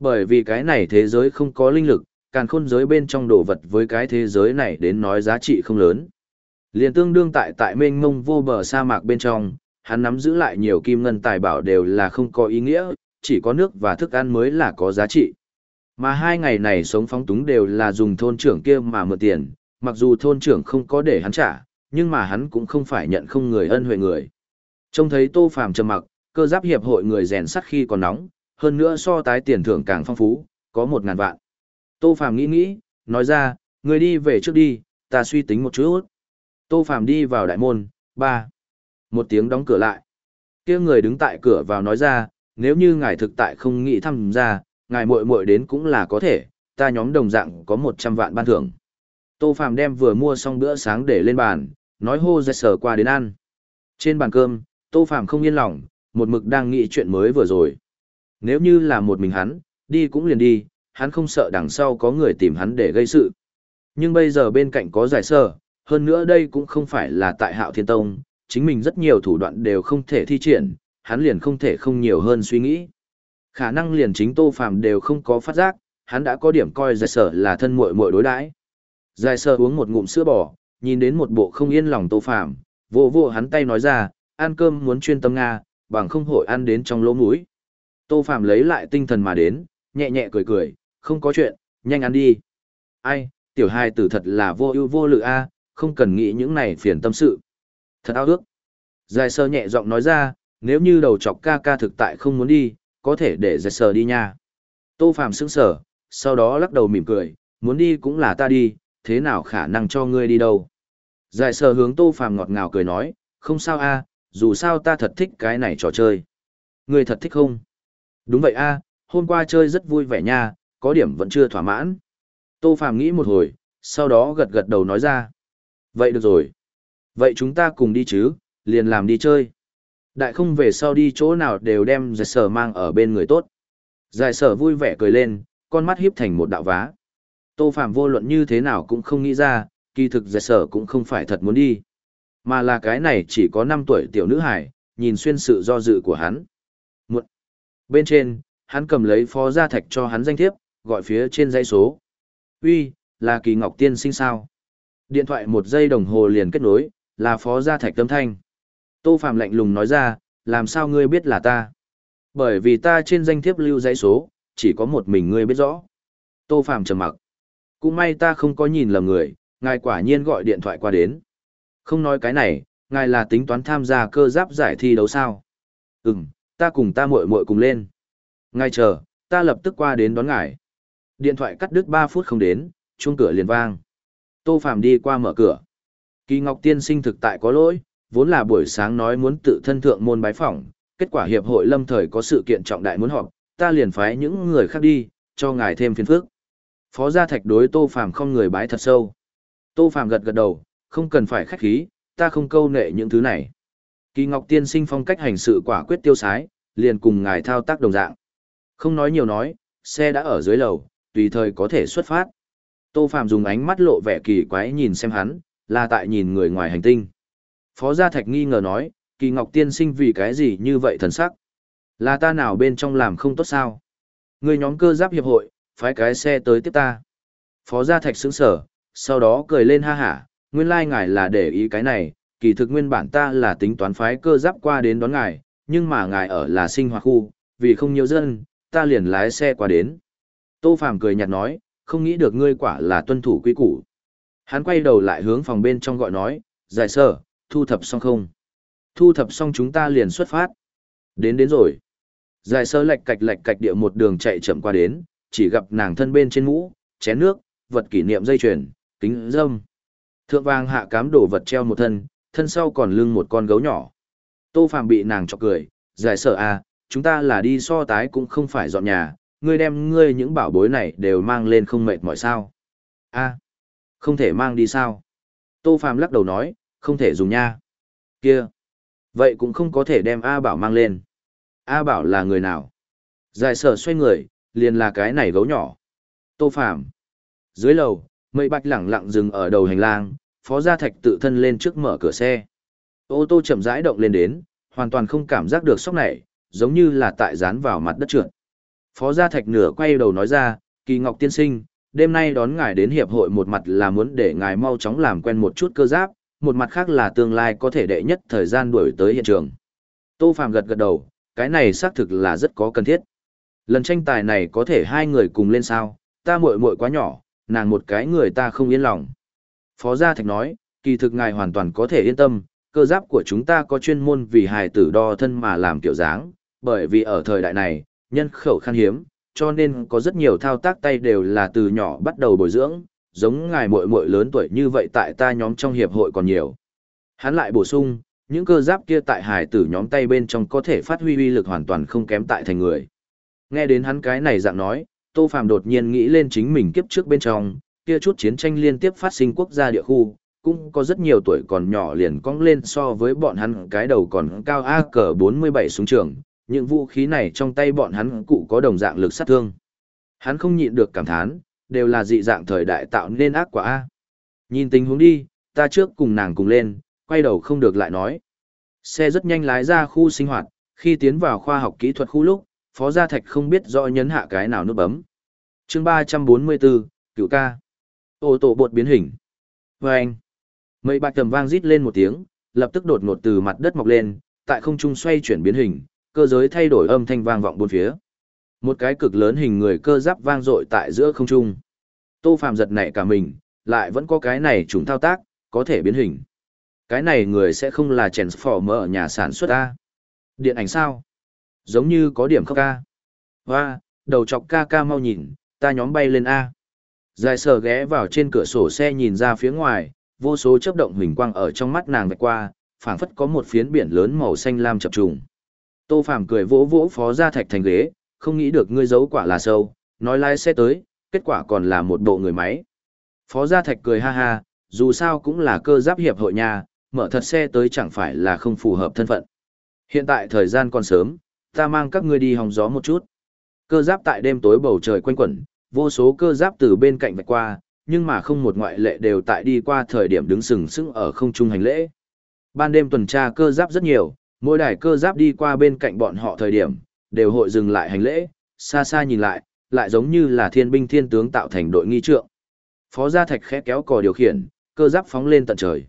Bởi vì cái này thế giới không có linh lực, càng khôn giới bên trong đồ vật với cái thế giới này đến nói giá trị không lớn. Liền tương đương tại tại mênh mông vô bờ sa mạc bên trong, hắn nắm giữ lại nhiều kim ngân tài bảo đều là không có ý nghĩa, chỉ có nước và thức ăn mới là có giá trị. Mà hai ngày này sống phóng túng đều là dùng thôn trưởng kia mà mượn tiền, mặc dù thôn trưởng không có để hắn trả, nhưng mà hắn cũng không phải nhận không người ân huệ người. Trông thấy Tô Phàm trầm mặc, cơ giáp hiệp hội người rèn sắt khi còn nóng, hơn nữa so tái tiền thưởng càng phong phú, có một ngàn vạn. Tô Phàm nghĩ nghĩ, nói ra, người đi về trước đi, ta suy tính một chút. Tô Phàm đi vào đại môn, ba. Một tiếng đóng cửa lại. kia người đứng tại cửa vào nói ra, nếu như ngài thực tại không nghĩ thăm ra, ngài muội muội đến cũng là có thể, ta nhóm đồng dạng có 100 vạn ban thưởng. Tô Phàm đem vừa mua xong bữa sáng để lên bàn, nói hô dệt sở qua đến ăn. Trên bàn cơm, Tô Phàm không yên lòng, một mực đang nghĩ chuyện mới vừa rồi. Nếu như là một mình hắn, đi cũng liền đi, hắn không sợ đằng sau có người tìm hắn để gây sự. Nhưng bây giờ bên cạnh có giải sở, hơn nữa đây cũng không phải là tại hạo thiên tông, chính mình rất nhiều thủ đoạn đều không thể thi triển, hắn liền không thể không nhiều hơn suy nghĩ. Khả năng liền chính Tô Phàm đều không có phát giác, hắn đã có điểm coi giải sở là thân muội muội đối đãi. Giải sở uống một ngụm sữa bò, nhìn đến một bộ không yên lòng Tô Phàm, vô vô hắn tay nói ra, ăn cơm muốn chuyên tâm nga, bằng không hội ăn đến trong lỗ mũi. Tô Phàm lấy lại tinh thần mà đến, nhẹ nhẹ cười cười, không có chuyện, nhanh ăn đi. Ai, tiểu hai tử thật là vô ưu vô lự a, không cần nghĩ những này phiền tâm sự. Thật ao ước. Giải sơ nhẹ giọng nói ra, nếu như đầu chọc ca ca thực tại không muốn đi, có thể để giải sơ đi nha. Tô Phàm sững sở, sau đó lắc đầu mỉm cười, muốn đi cũng là ta đi, thế nào khả năng cho ngươi đi đâu. Giải sơ hướng Tô Phàm ngọt ngào cười nói, không sao a, dù sao ta thật thích cái này trò chơi. Ngươi thật thích không? Đúng vậy a, hôm qua chơi rất vui vẻ nha, có điểm vẫn chưa thỏa mãn. Tô Phàm nghĩ một hồi, sau đó gật gật đầu nói ra. Vậy được rồi. Vậy chúng ta cùng đi chứ, liền làm đi chơi. Đại không về sau đi chỗ nào đều đem giải sở mang ở bên người tốt. Giải sở vui vẻ cười lên, con mắt híp thành một đạo vá. Tô Phạm vô luận như thế nào cũng không nghĩ ra, kỳ thực giải sở cũng không phải thật muốn đi. Mà là cái này chỉ có 5 tuổi tiểu nữ hải, nhìn xuyên sự do dự của hắn. Một. Bên trên, hắn cầm lấy phó gia thạch cho hắn danh thiếp, gọi phía trên dãy số. Uy, là kỳ ngọc tiên sinh sao? Điện thoại một giây đồng hồ liền kết nối, là phó gia thạch tâm thanh. Tô Phạm lạnh lùng nói ra, làm sao ngươi biết là ta? Bởi vì ta trên danh thiếp lưu dãy số, chỉ có một mình ngươi biết rõ. Tô Phạm trầm mặc. Cũng may ta không có nhìn lầm người, ngài quả nhiên gọi điện thoại qua đến. Không nói cái này, ngài là tính toán tham gia cơ giáp giải thi đấu sao? Ừm, ta cùng ta muội muội cùng lên. Ngài chờ, ta lập tức qua đến đón ngài. Điện thoại cắt đứt 3 phút không đến, chuông cửa liền vang. Tô Phạm đi qua mở cửa. Kỳ Ngọc Tiên sinh thực tại có lỗi, vốn là buổi sáng nói muốn tự thân thượng môn bái phỏng, kết quả hiệp hội lâm thời có sự kiện trọng đại muốn họp, ta liền phái những người khác đi, cho ngài thêm phiền phức. Phó gia thạch đối Tô Phàm không người bái thật sâu. Tô Phàm gật gật đầu, không cần phải khách khí, ta không câu nệ những thứ này. Kỳ Ngọc Tiên sinh phong cách hành sự quả quyết tiêu sái, liền cùng ngài thao tác đồng dạng. Không nói nhiều nói, xe đã ở dưới lầu, tùy thời có thể xuất phát. Tô Phàm dùng ánh mắt lộ vẻ kỳ quái nhìn xem hắn, là tại nhìn người ngoài hành tinh. Phó Gia Thạch nghi ngờ nói, Kỳ Ngọc Tiên sinh vì cái gì như vậy thần sắc? Là ta nào bên trong làm không tốt sao? Người nhóm cơ giáp hiệp hội, phái cái xe tới tiếp ta. Phó Gia Thạch sững sở, sau đó cười lên ha hả, nguyên lai ngài là để ý cái này, kỳ thực nguyên bản ta là tính toán phái cơ giáp qua đến đón ngài, nhưng mà ngài ở là sinh hoạt khu, vì không nhiều dân, ta liền lái xe qua đến. Tô Phàm cười nhạt nói, không nghĩ được ngươi quả là tuân thủ quy củ. Hắn quay đầu lại hướng phòng bên trong gọi nói, giải sở, thu thập xong không? Thu thập xong chúng ta liền xuất phát. Đến đến rồi. Giải sơ lạch cạch lạch cạch địa một đường chạy chậm qua đến, chỉ gặp nàng thân bên trên mũ, chén nước, vật kỷ niệm dây chuyền, kính dâm. Thượng vàng hạ cám đổ vật treo một thân, thân sau còn lưng một con gấu nhỏ. Tô Phạm bị nàng chọc cười, giải sợ à, chúng ta là đi so tái cũng không phải dọn nhà, ngươi đem ngươi những bảo bối này đều mang lên không mệt mỏi sao. a không thể mang đi sao. Tô Phạm lắc đầu nói, không thể dùng nha. Kia, vậy cũng không có thể đem A Bảo mang lên. A Bảo là người nào? Giải sở xoay người, liền là cái này gấu nhỏ. Tô Phạm. Dưới lầu, mây bạch lẳng lặng dừng ở đầu hành lang, phó gia thạch tự thân lên trước mở cửa xe. Ô tô chậm rãi động lên đến, hoàn toàn không cảm giác được sốc này, giống như là tại dán vào mặt đất trượt. Phó gia thạch nửa quay đầu nói ra, kỳ ngọc tiên sinh, đêm nay đón ngài đến hiệp hội một mặt là muốn để ngài mau chóng làm quen một chút cơ giáp, một mặt khác là tương lai có thể đệ nhất thời gian đuổi tới hiện trường. Tô Phạm gật gật đầu, cái này xác thực là rất có cần thiết. Lần tranh tài này có thể hai người cùng lên sao, ta muội muội quá nhỏ, nàng một cái người ta không yên lòng. Phó Gia Thạch nói, kỳ thực ngài hoàn toàn có thể yên tâm, cơ giáp của chúng ta có chuyên môn vì hài tử đo thân mà làm kiểu dáng, bởi vì ở thời đại này, nhân khẩu khan hiếm, cho nên có rất nhiều thao tác tay đều là từ nhỏ bắt đầu bồi dưỡng, giống ngài muội muội lớn tuổi như vậy tại ta nhóm trong hiệp hội còn nhiều. Hắn lại bổ sung, những cơ giáp kia tại hải tử nhóm tay bên trong có thể phát huy uy lực hoàn toàn không kém tại thành người. Nghe đến hắn cái này dạng nói, Tô Phàm đột nhiên nghĩ lên chính mình kiếp trước bên trong, kia chút chiến tranh liên tiếp phát sinh quốc gia địa khu, cũng có rất nhiều tuổi còn nhỏ liền cong lên so với bọn hắn cái đầu còn cao A cờ 47 xuống trường, những vũ khí này trong tay bọn hắn cụ có đồng dạng lực sát thương. Hắn không nhịn được cảm thán, đều là dị dạng thời đại tạo nên ác quả A. Nhìn tình huống đi, ta trước cùng nàng cùng lên, quay đầu không được lại nói. Xe rất nhanh lái ra khu sinh hoạt, khi tiến vào khoa học kỹ thuật khu lúc, Phó Gia Thạch không biết rõ nhấn hạ cái nào nút bấm. chương 344, cựu ca. Ô tổ bột biến hình. Vâng. anh. Bạc tầm vang rít lên một tiếng, lập tức đột ngột từ mặt đất mọc lên, tại không trung xoay chuyển biến hình, cơ giới thay đổi âm thanh vang vọng bốn phía. Một cái cực lớn hình người cơ giáp vang dội tại giữa không trung. Tô phàm giật nảy cả mình, lại vẫn có cái này chúng thao tác, có thể biến hình. Cái này người sẽ không là Transformer ở nhà sản xuất A. Điện ảnh sao? Giống như có điểm khóc ca. Hoa, đầu chọc ca ca mau nhìn, ta nhóm bay lên A. Dài sờ ghé vào trên cửa sổ xe nhìn ra phía ngoài, vô số chớp động huỳnh quang ở trong mắt nàng vạch qua, phảng phất có một phiến biển lớn màu xanh lam chập trùng. Tô Phàm cười vỗ vỗ phó gia thạch thành ghế, không nghĩ được ngươi giấu quả là sâu, nói lái xe tới, kết quả còn là một bộ người máy. Phó gia thạch cười ha ha, dù sao cũng là cơ giáp hiệp hội nhà, mở thật xe tới chẳng phải là không phù hợp thân phận. Hiện tại thời gian còn sớm, ta mang các ngươi đi hòng gió một chút. Cơ giáp tại đêm tối bầu trời quanh quẩn, vô số cơ giáp từ bên cạnh vạch qua, nhưng mà không một ngoại lệ đều tại đi qua thời điểm đứng sừng sững ở không trung hành lễ. Ban đêm tuần tra cơ giáp rất nhiều, mỗi đài cơ giáp đi qua bên cạnh bọn họ thời điểm, đều hội dừng lại hành lễ, xa xa nhìn lại, lại giống như là thiên binh thiên tướng tạo thành đội nghi trượng. Phó gia thạch khẽ kéo cò điều khiển, cơ giáp phóng lên tận trời.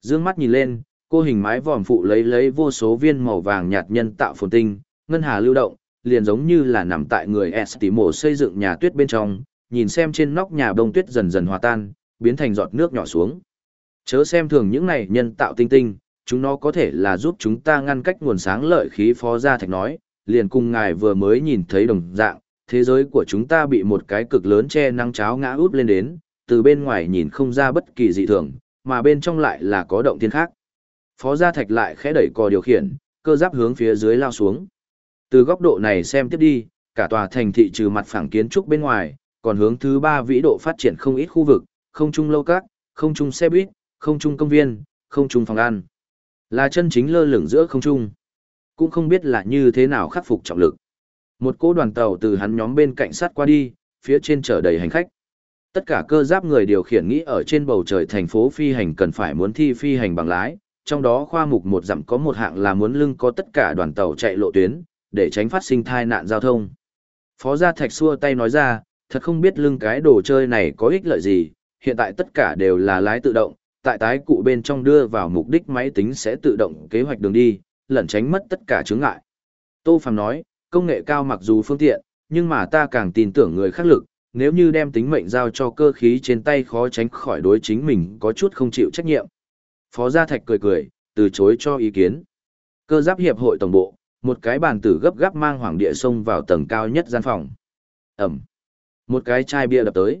Dương mắt nhìn lên, cô hình mái vòm phụ lấy lấy vô số viên màu vàng nhạt nhân tạo phồn tinh, ngân hà lưu động, liền giống như là nằm tại người Estimo xây dựng nhà tuyết bên trong, nhìn xem trên nóc nhà bông tuyết dần dần hòa tan, biến thành giọt nước nhỏ xuống. Chớ xem thường những này nhân tạo tinh tinh, chúng nó có thể là giúp chúng ta ngăn cách nguồn sáng lợi khí phó gia thạch nói, liền cùng ngài vừa mới nhìn thấy đồng dạng, thế giới của chúng ta bị một cái cực lớn che nắng cháo ngã út lên đến, từ bên ngoài nhìn không ra bất kỳ dị thường, mà bên trong lại là có động thiên khác. Phó gia thạch lại khẽ đẩy cò điều khiển, cơ giáp hướng phía dưới lao xuống. Từ góc độ này xem tiếp đi, cả tòa thành thị trừ mặt phẳng kiến trúc bên ngoài, còn hướng thứ ba vĩ độ phát triển không ít khu vực, không trung lâu các, không trung xe buýt, không trung công viên, không trung phòng ăn. Là chân chính lơ lửng giữa không trung. Cũng không biết là như thế nào khắc phục trọng lực. Một cỗ đoàn tàu từ hắn nhóm bên cạnh sát qua đi, phía trên chở đầy hành khách. Tất cả cơ giáp người điều khiển nghĩ ở trên bầu trời thành phố phi hành cần phải muốn thi phi hành bằng lái, trong đó khoa mục một dặm có một hạng là muốn lưng có tất cả đoàn tàu chạy lộ tuyến, để tránh phát sinh thai nạn giao thông. Phó gia Thạch xua tay nói ra, thật không biết lưng cái đồ chơi này có ích lợi gì, hiện tại tất cả đều là lái tự động, tại tái cụ bên trong đưa vào mục đích máy tính sẽ tự động kế hoạch đường đi, lẩn tránh mất tất cả chướng ngại. Tô Phàm nói, công nghệ cao mặc dù phương tiện, nhưng mà ta càng tin tưởng người khác lực, nếu như đem tính mệnh giao cho cơ khí trên tay khó tránh khỏi đối chính mình có chút không chịu trách nhiệm. Phó Gia Thạch cười cười, từ chối cho ý kiến. Cơ giáp hiệp hội tổng bộ, một cái bàn tử gấp gáp mang hoàng địa sông vào tầng cao nhất gian phòng. Ẩm. Một cái chai bia đập tới.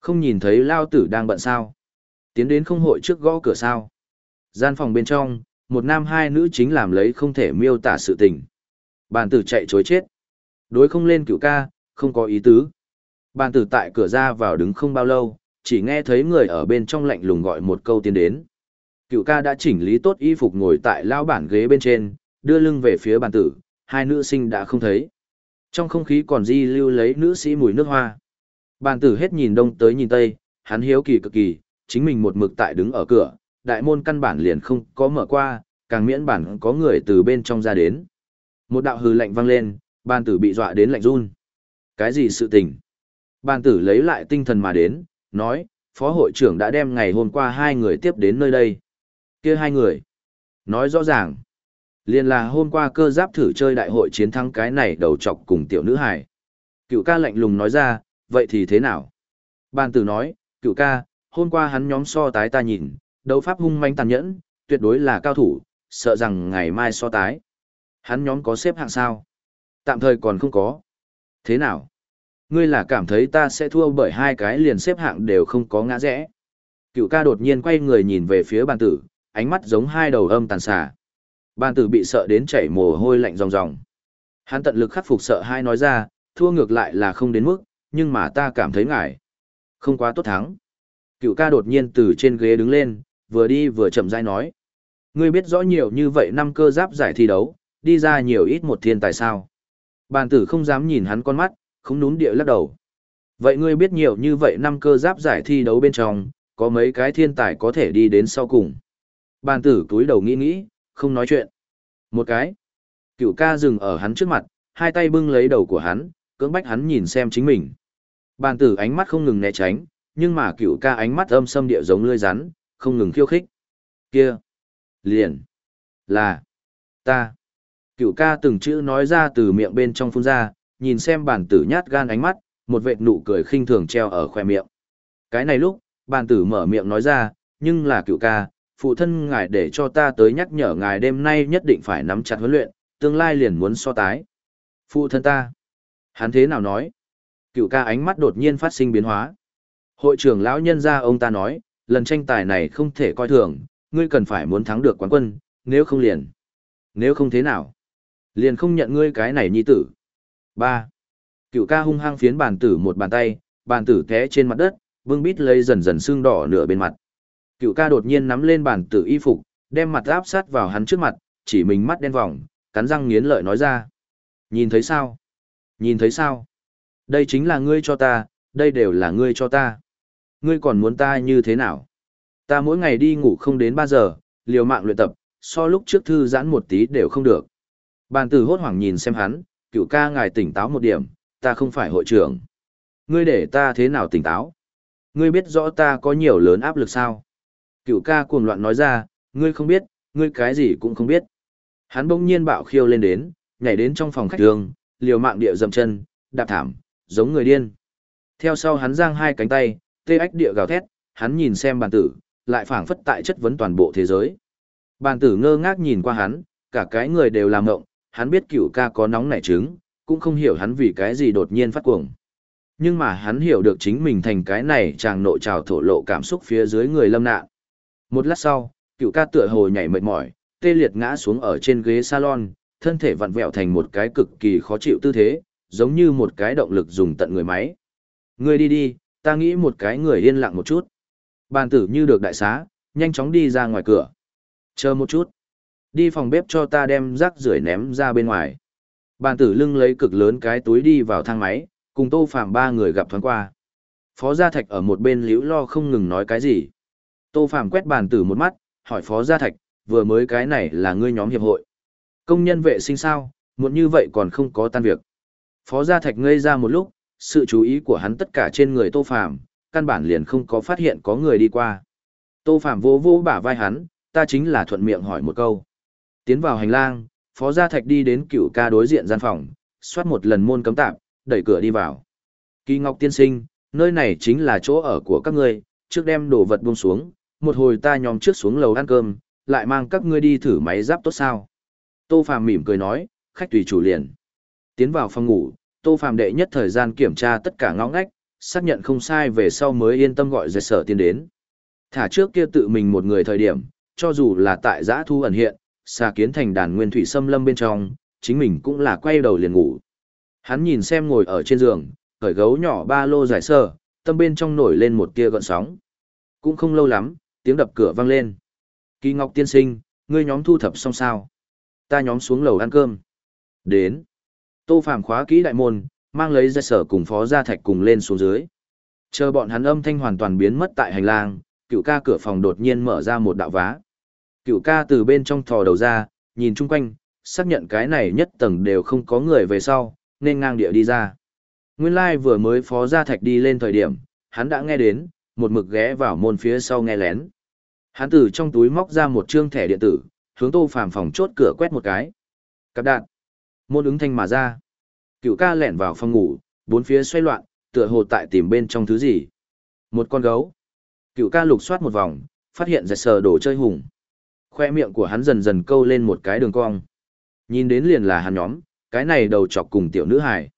Không nhìn thấy lao tử đang bận sao. Tiến đến không hội trước gõ cửa sao. Gian phòng bên trong, một nam hai nữ chính làm lấy không thể miêu tả sự tình. Bàn tử chạy chối chết. Đối không lên cựu ca, không có ý tứ. Bàn tử tại cửa ra vào đứng không bao lâu, chỉ nghe thấy người ở bên trong lạnh lùng gọi một câu tiến đến. Cựu ca đã chỉnh lý tốt y phục ngồi tại lao bản ghế bên trên, đưa lưng về phía bàn tử, hai nữ sinh đã không thấy. Trong không khí còn di lưu lấy nữ sĩ mùi nước hoa. Bàn tử hết nhìn đông tới nhìn tây, hắn hiếu kỳ cực kỳ, chính mình một mực tại đứng ở cửa, đại môn căn bản liền không có mở qua, càng miễn bản có người từ bên trong ra đến. Một đạo hư lạnh vang lên, ban tử bị dọa đến lạnh run. Cái gì sự tình? ban tử lấy lại tinh thần mà đến, nói, phó hội trưởng đã đem ngày hôm qua hai người tiếp đến nơi đây. kia hai người. Nói rõ ràng. Liên là hôm qua cơ giáp thử chơi đại hội chiến thắng cái này đầu chọc cùng tiểu nữ hải. Cựu ca lạnh lùng nói ra, vậy thì thế nào? ban tử nói, cựu ca, hôm qua hắn nhóm so tái ta nhìn, đấu pháp hung manh tàn nhẫn, tuyệt đối là cao thủ, sợ rằng ngày mai so tái. Hắn nhóm có xếp hạng sao? Tạm thời còn không có. Thế nào? Ngươi là cảm thấy ta sẽ thua bởi hai cái liền xếp hạng đều không có ngã rẽ. Cựu ca đột nhiên quay người nhìn về phía bàn tử, ánh mắt giống hai đầu âm tàn xà. Bàn tử bị sợ đến chảy mồ hôi lạnh ròng ròng. Hắn tận lực khắc phục sợ hai nói ra, thua ngược lại là không đến mức, nhưng mà ta cảm thấy ngại. Không quá tốt thắng. Cựu ca đột nhiên từ trên ghế đứng lên, vừa đi vừa chậm rãi nói. Ngươi biết rõ nhiều như vậy năm cơ giáp giải thi đấu, đi ra nhiều ít một thiên tài sao. Bàn tử không dám nhìn hắn con mắt, không nún địa lắc đầu. Vậy ngươi biết nhiều như vậy năm cơ giáp giải thi đấu bên trong, có mấy cái thiên tài có thể đi đến sau cùng. Bàn tử túi đầu nghĩ nghĩ, không nói chuyện. Một cái. Cựu ca dừng ở hắn trước mặt, hai tay bưng lấy đầu của hắn, cưỡng bách hắn nhìn xem chính mình. Bàn tử ánh mắt không ngừng né tránh, nhưng mà cựu ca ánh mắt âm sâm địa giống lưỡi rắn, không ngừng khiêu khích. Kia. Liền. Là. Ta. Cựu ca từng chữ nói ra từ miệng bên trong phun ra, nhìn xem bản tử nhát gan ánh mắt, một vệt nụ cười khinh thường treo ở khoe miệng. Cái này lúc, bản tử mở miệng nói ra, nhưng là cựu ca, phụ thân ngài để cho ta tới nhắc nhở ngài đêm nay nhất định phải nắm chặt huấn luyện, tương lai liền muốn so tái. Phụ thân ta. Hắn thế nào nói? Cựu ca ánh mắt đột nhiên phát sinh biến hóa. Hội trưởng lão nhân gia ông ta nói, lần tranh tài này không thể coi thường, ngươi cần phải muốn thắng được quán quân, nếu không liền. Nếu không thế nào? Liền không nhận ngươi cái này nhi tử. ba Cựu ca hung hăng phiến bàn tử một bàn tay, bàn tử té trên mặt đất, vương bít lấy dần dần xương đỏ nửa bên mặt. Cựu ca đột nhiên nắm lên bàn tử y phục, đem mặt áp sát vào hắn trước mặt, chỉ mình mắt đen vòng, cắn răng nghiến lợi nói ra. Nhìn thấy sao? Nhìn thấy sao? Đây chính là ngươi cho ta, đây đều là ngươi cho ta. Ngươi còn muốn ta như thế nào? Ta mỗi ngày đi ngủ không đến 3 giờ, liều mạng luyện tập, so lúc trước thư giãn một tí đều không được. Bàn tử hốt hoảng nhìn xem hắn, cựu ca ngài tỉnh táo một điểm, ta không phải hội trưởng. Ngươi để ta thế nào tỉnh táo? Ngươi biết rõ ta có nhiều lớn áp lực sao? Cựu ca cuồng loạn nói ra, ngươi không biết, ngươi cái gì cũng không biết. Hắn bỗng nhiên bạo khiêu lên đến, nhảy đến trong phòng khách đường, liều mạng địa dầm chân, đạp thảm, giống người điên. Theo sau hắn giang hai cánh tay, tê ách địa gào thét, hắn nhìn xem bàn tử, lại phảng phất tại chất vấn toàn bộ thế giới. Bàn tử ngơ ngác nhìn qua hắn, cả cái người đều làm ngộng, hắn biết cửu ca có nóng nảy trứng, cũng không hiểu hắn vì cái gì đột nhiên phát cuồng. Nhưng mà hắn hiểu được chính mình thành cái này chàng nội trào thổ lộ cảm xúc phía dưới người lâm nạn. Một lát sau, cựu ca tựa hồ nhảy mệt mỏi, tê liệt ngã xuống ở trên ghế salon, thân thể vặn vẹo thành một cái cực kỳ khó chịu tư thế, giống như một cái động lực dùng tận người máy. Ngươi đi đi, ta nghĩ một cái người yên lặng một chút. Bàn tử như được đại xá, nhanh chóng đi ra ngoài cửa. Chờ một chút. Đi phòng bếp cho ta đem rác rưởi ném ra bên ngoài. Bàn tử lưng lấy cực lớn cái túi đi vào thang máy, cùng tô phạm ba người gặp thoáng qua. Phó Gia Thạch ở một bên liễu lo không ngừng nói cái gì. Tô Phạm quét bàn tử một mắt, hỏi Phó Gia Thạch, vừa mới cái này là ngươi nhóm hiệp hội. Công nhân vệ sinh sao, muộn như vậy còn không có tan việc. Phó Gia Thạch ngây ra một lúc, sự chú ý của hắn tất cả trên người Tô Phạm, căn bản liền không có phát hiện có người đi qua. Tô Phạm vô vô bả vai hắn, ta chính là thuận miệng hỏi một câu. Tiến vào hành lang, Phó Gia Thạch đi đến cựu ca đối diện gian phòng, xoát một lần môn cấm tạm, đẩy cửa đi vào. Kỳ Ngọc tiên sinh, nơi này chính là chỗ ở của các ngươi, trước đem đồ vật buông xuống, một hồi ta nhóm trước xuống lầu ăn cơm, lại mang các ngươi đi thử máy giáp tốt sao. Tô Phàm mỉm cười nói, khách tùy chủ liền. Tiến vào phòng ngủ, Tô Phàm đệ nhất thời gian kiểm tra tất cả ngõ ngách, xác nhận không sai về sau mới yên tâm gọi dệt sở tiến đến. Thả trước kia tự mình một người thời điểm, cho dù là tại giã thu ẩn hiện, xà kiến thành đàn nguyên thủy xâm lâm bên trong, chính mình cũng là quay đầu liền ngủ. Hắn nhìn xem ngồi ở trên giường, khởi gấu nhỏ ba lô giải sơ, tâm bên trong nổi lên một tia gợn sóng. Cũng không lâu lắm, tiếng đập cửa vang lên. Kỳ Ngọc tiên sinh, ngươi nhóm thu thập xong sao? Ta nhóm xuống lầu ăn cơm. Đến. Tô Phàm khóa kỹ đại môn, mang lấy ra sở cùng phó gia thạch cùng lên xuống dưới. Chờ bọn hắn âm thanh hoàn toàn biến mất tại hành lang, cựu ca cửa phòng đột nhiên mở ra một đạo vá. Cựu ca từ bên trong thò đầu ra, nhìn chung quanh, xác nhận cái này nhất tầng đều không có người về sau, nên ngang địa đi ra. Nguyên lai vừa mới phó gia thạch đi lên thời điểm, hắn đã nghe đến, một mực ghé vào môn phía sau nghe lén. Hắn từ trong túi móc ra một trương thẻ điện tử, hướng tô phàm phòng chốt cửa quét một cái. Cặp đạn. Môn ứng thanh mà ra. Cựu ca lẻn vào phòng ngủ, bốn phía xoay loạn, tựa hồ tại tìm bên trong thứ gì. Một con gấu. Cựu ca lục soát một vòng, phát hiện giật sờ đồ chơi hùng. Khoe miệng của hắn dần dần câu lên một cái đường cong. Nhìn đến liền là hắn nhóm, cái này đầu chọc cùng tiểu nữ hải.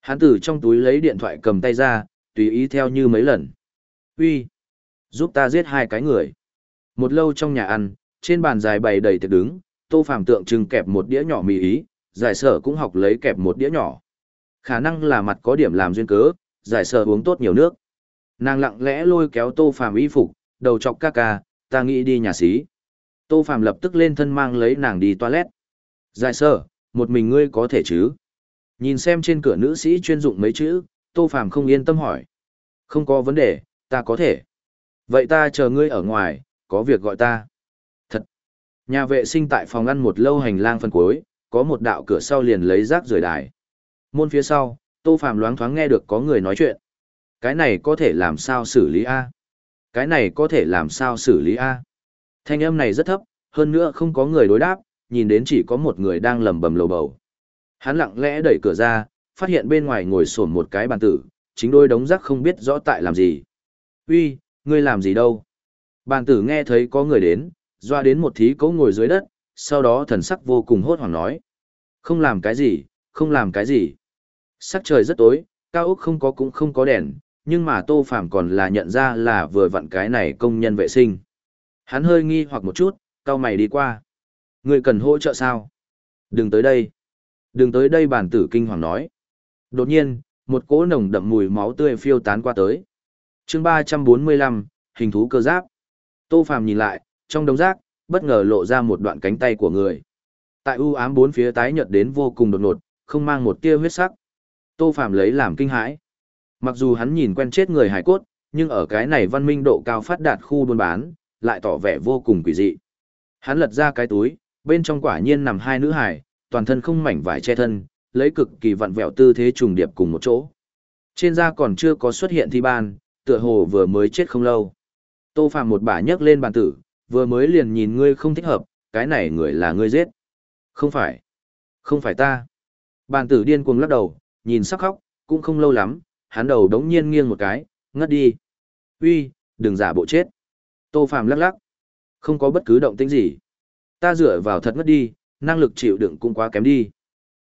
Hắn từ trong túi lấy điện thoại cầm tay ra, tùy ý theo như mấy lần. Uy, giúp ta giết hai cái người. Một lâu trong nhà ăn, trên bàn dài bày đầy tiệc đứng, tô phàm tượng trưng kẹp một đĩa nhỏ mì ý, giải sở cũng học lấy kẹp một đĩa nhỏ. Khả năng là mặt có điểm làm duyên cớ, giải sở uống tốt nhiều nước. Nàng lặng lẽ lôi kéo tô phàm y phục, đầu chọc ca ca, ta nghĩ đi nhà xí. Tô phàm lập tức lên thân mang lấy nàng đi toilet. Giải sở, một mình ngươi có thể chứ? Nhìn xem trên cửa nữ sĩ chuyên dụng mấy chữ, tô phàm không yên tâm hỏi. Không có vấn đề, ta có thể. Vậy ta chờ ngươi ở ngoài, có việc gọi ta. Thật. Nhà vệ sinh tại phòng ăn một lâu hành lang phân cuối, có một đạo cửa sau liền lấy rác rời đài. Môn phía sau, Tô Phàm loáng thoáng nghe được có người nói chuyện. Cái này có thể làm sao xử lý A? Cái này có thể làm sao xử lý A? Thanh âm này rất thấp, hơn nữa không có người đối đáp, nhìn đến chỉ có một người đang lầm bầm lầu bầu. Hắn lặng lẽ đẩy cửa ra, phát hiện bên ngoài ngồi sổn một cái bàn tử, chính đôi đống rác không biết rõ tại làm gì. Uy, ngươi làm gì đâu? Bàn tử nghe thấy có người đến, doa đến một thí cấu ngồi dưới đất, sau đó thần sắc vô cùng hốt hoảng nói. Không làm cái gì, không làm cái gì. Sắc trời rất tối, cao ốc không có cũng không có đèn, nhưng mà Tô Phàm còn là nhận ra là vừa vặn cái này công nhân vệ sinh. Hắn hơi nghi hoặc một chút, cao mày đi qua. Người cần hỗ trợ sao? Đừng tới đây. Đừng tới đây bản tử kinh hoàng nói. Đột nhiên, một cỗ nồng đậm mùi máu tươi phiêu tán qua tới. chương ba trăm bốn mươi lăm, hình thú cơ giáp. Tô Phàm nhìn lại, trong đống rác, bất ngờ lộ ra một đoạn cánh tay của người. Tại u ám bốn phía tái nhợt đến vô cùng đột ngột, không mang một tia huyết sắc. Tô Phàm lấy làm kinh hãi. Mặc dù hắn nhìn quen chết người hải cốt, nhưng ở cái này văn minh độ cao phát đạt khu buôn bán, lại tỏ vẻ vô cùng quỷ dị. Hắn lật ra cái túi, bên trong quả nhiên nằm hai nữ hải, toàn thân không mảnh vải che thân, lấy cực kỳ vặn vẹo tư thế trùng điệp cùng một chỗ. Trên da còn chưa có xuất hiện thi ban, tựa hồ vừa mới chết không lâu. Tô Phạm một bả nhấc lên bàn tử, vừa mới liền nhìn ngươi không thích hợp, cái này người là ngươi giết. Không phải. Không phải ta. Bàn tử điên cuồng lắc đầu, nhìn sắc khóc, cũng không lâu lắm, hắn đầu đống nhiên nghiêng một cái, ngất đi. Uy, đừng giả bộ chết. Tô Phạm lắc lắc. Không có bất cứ động tĩnh gì. Ta dựa vào thật ngất đi, năng lực chịu đựng cũng quá kém đi.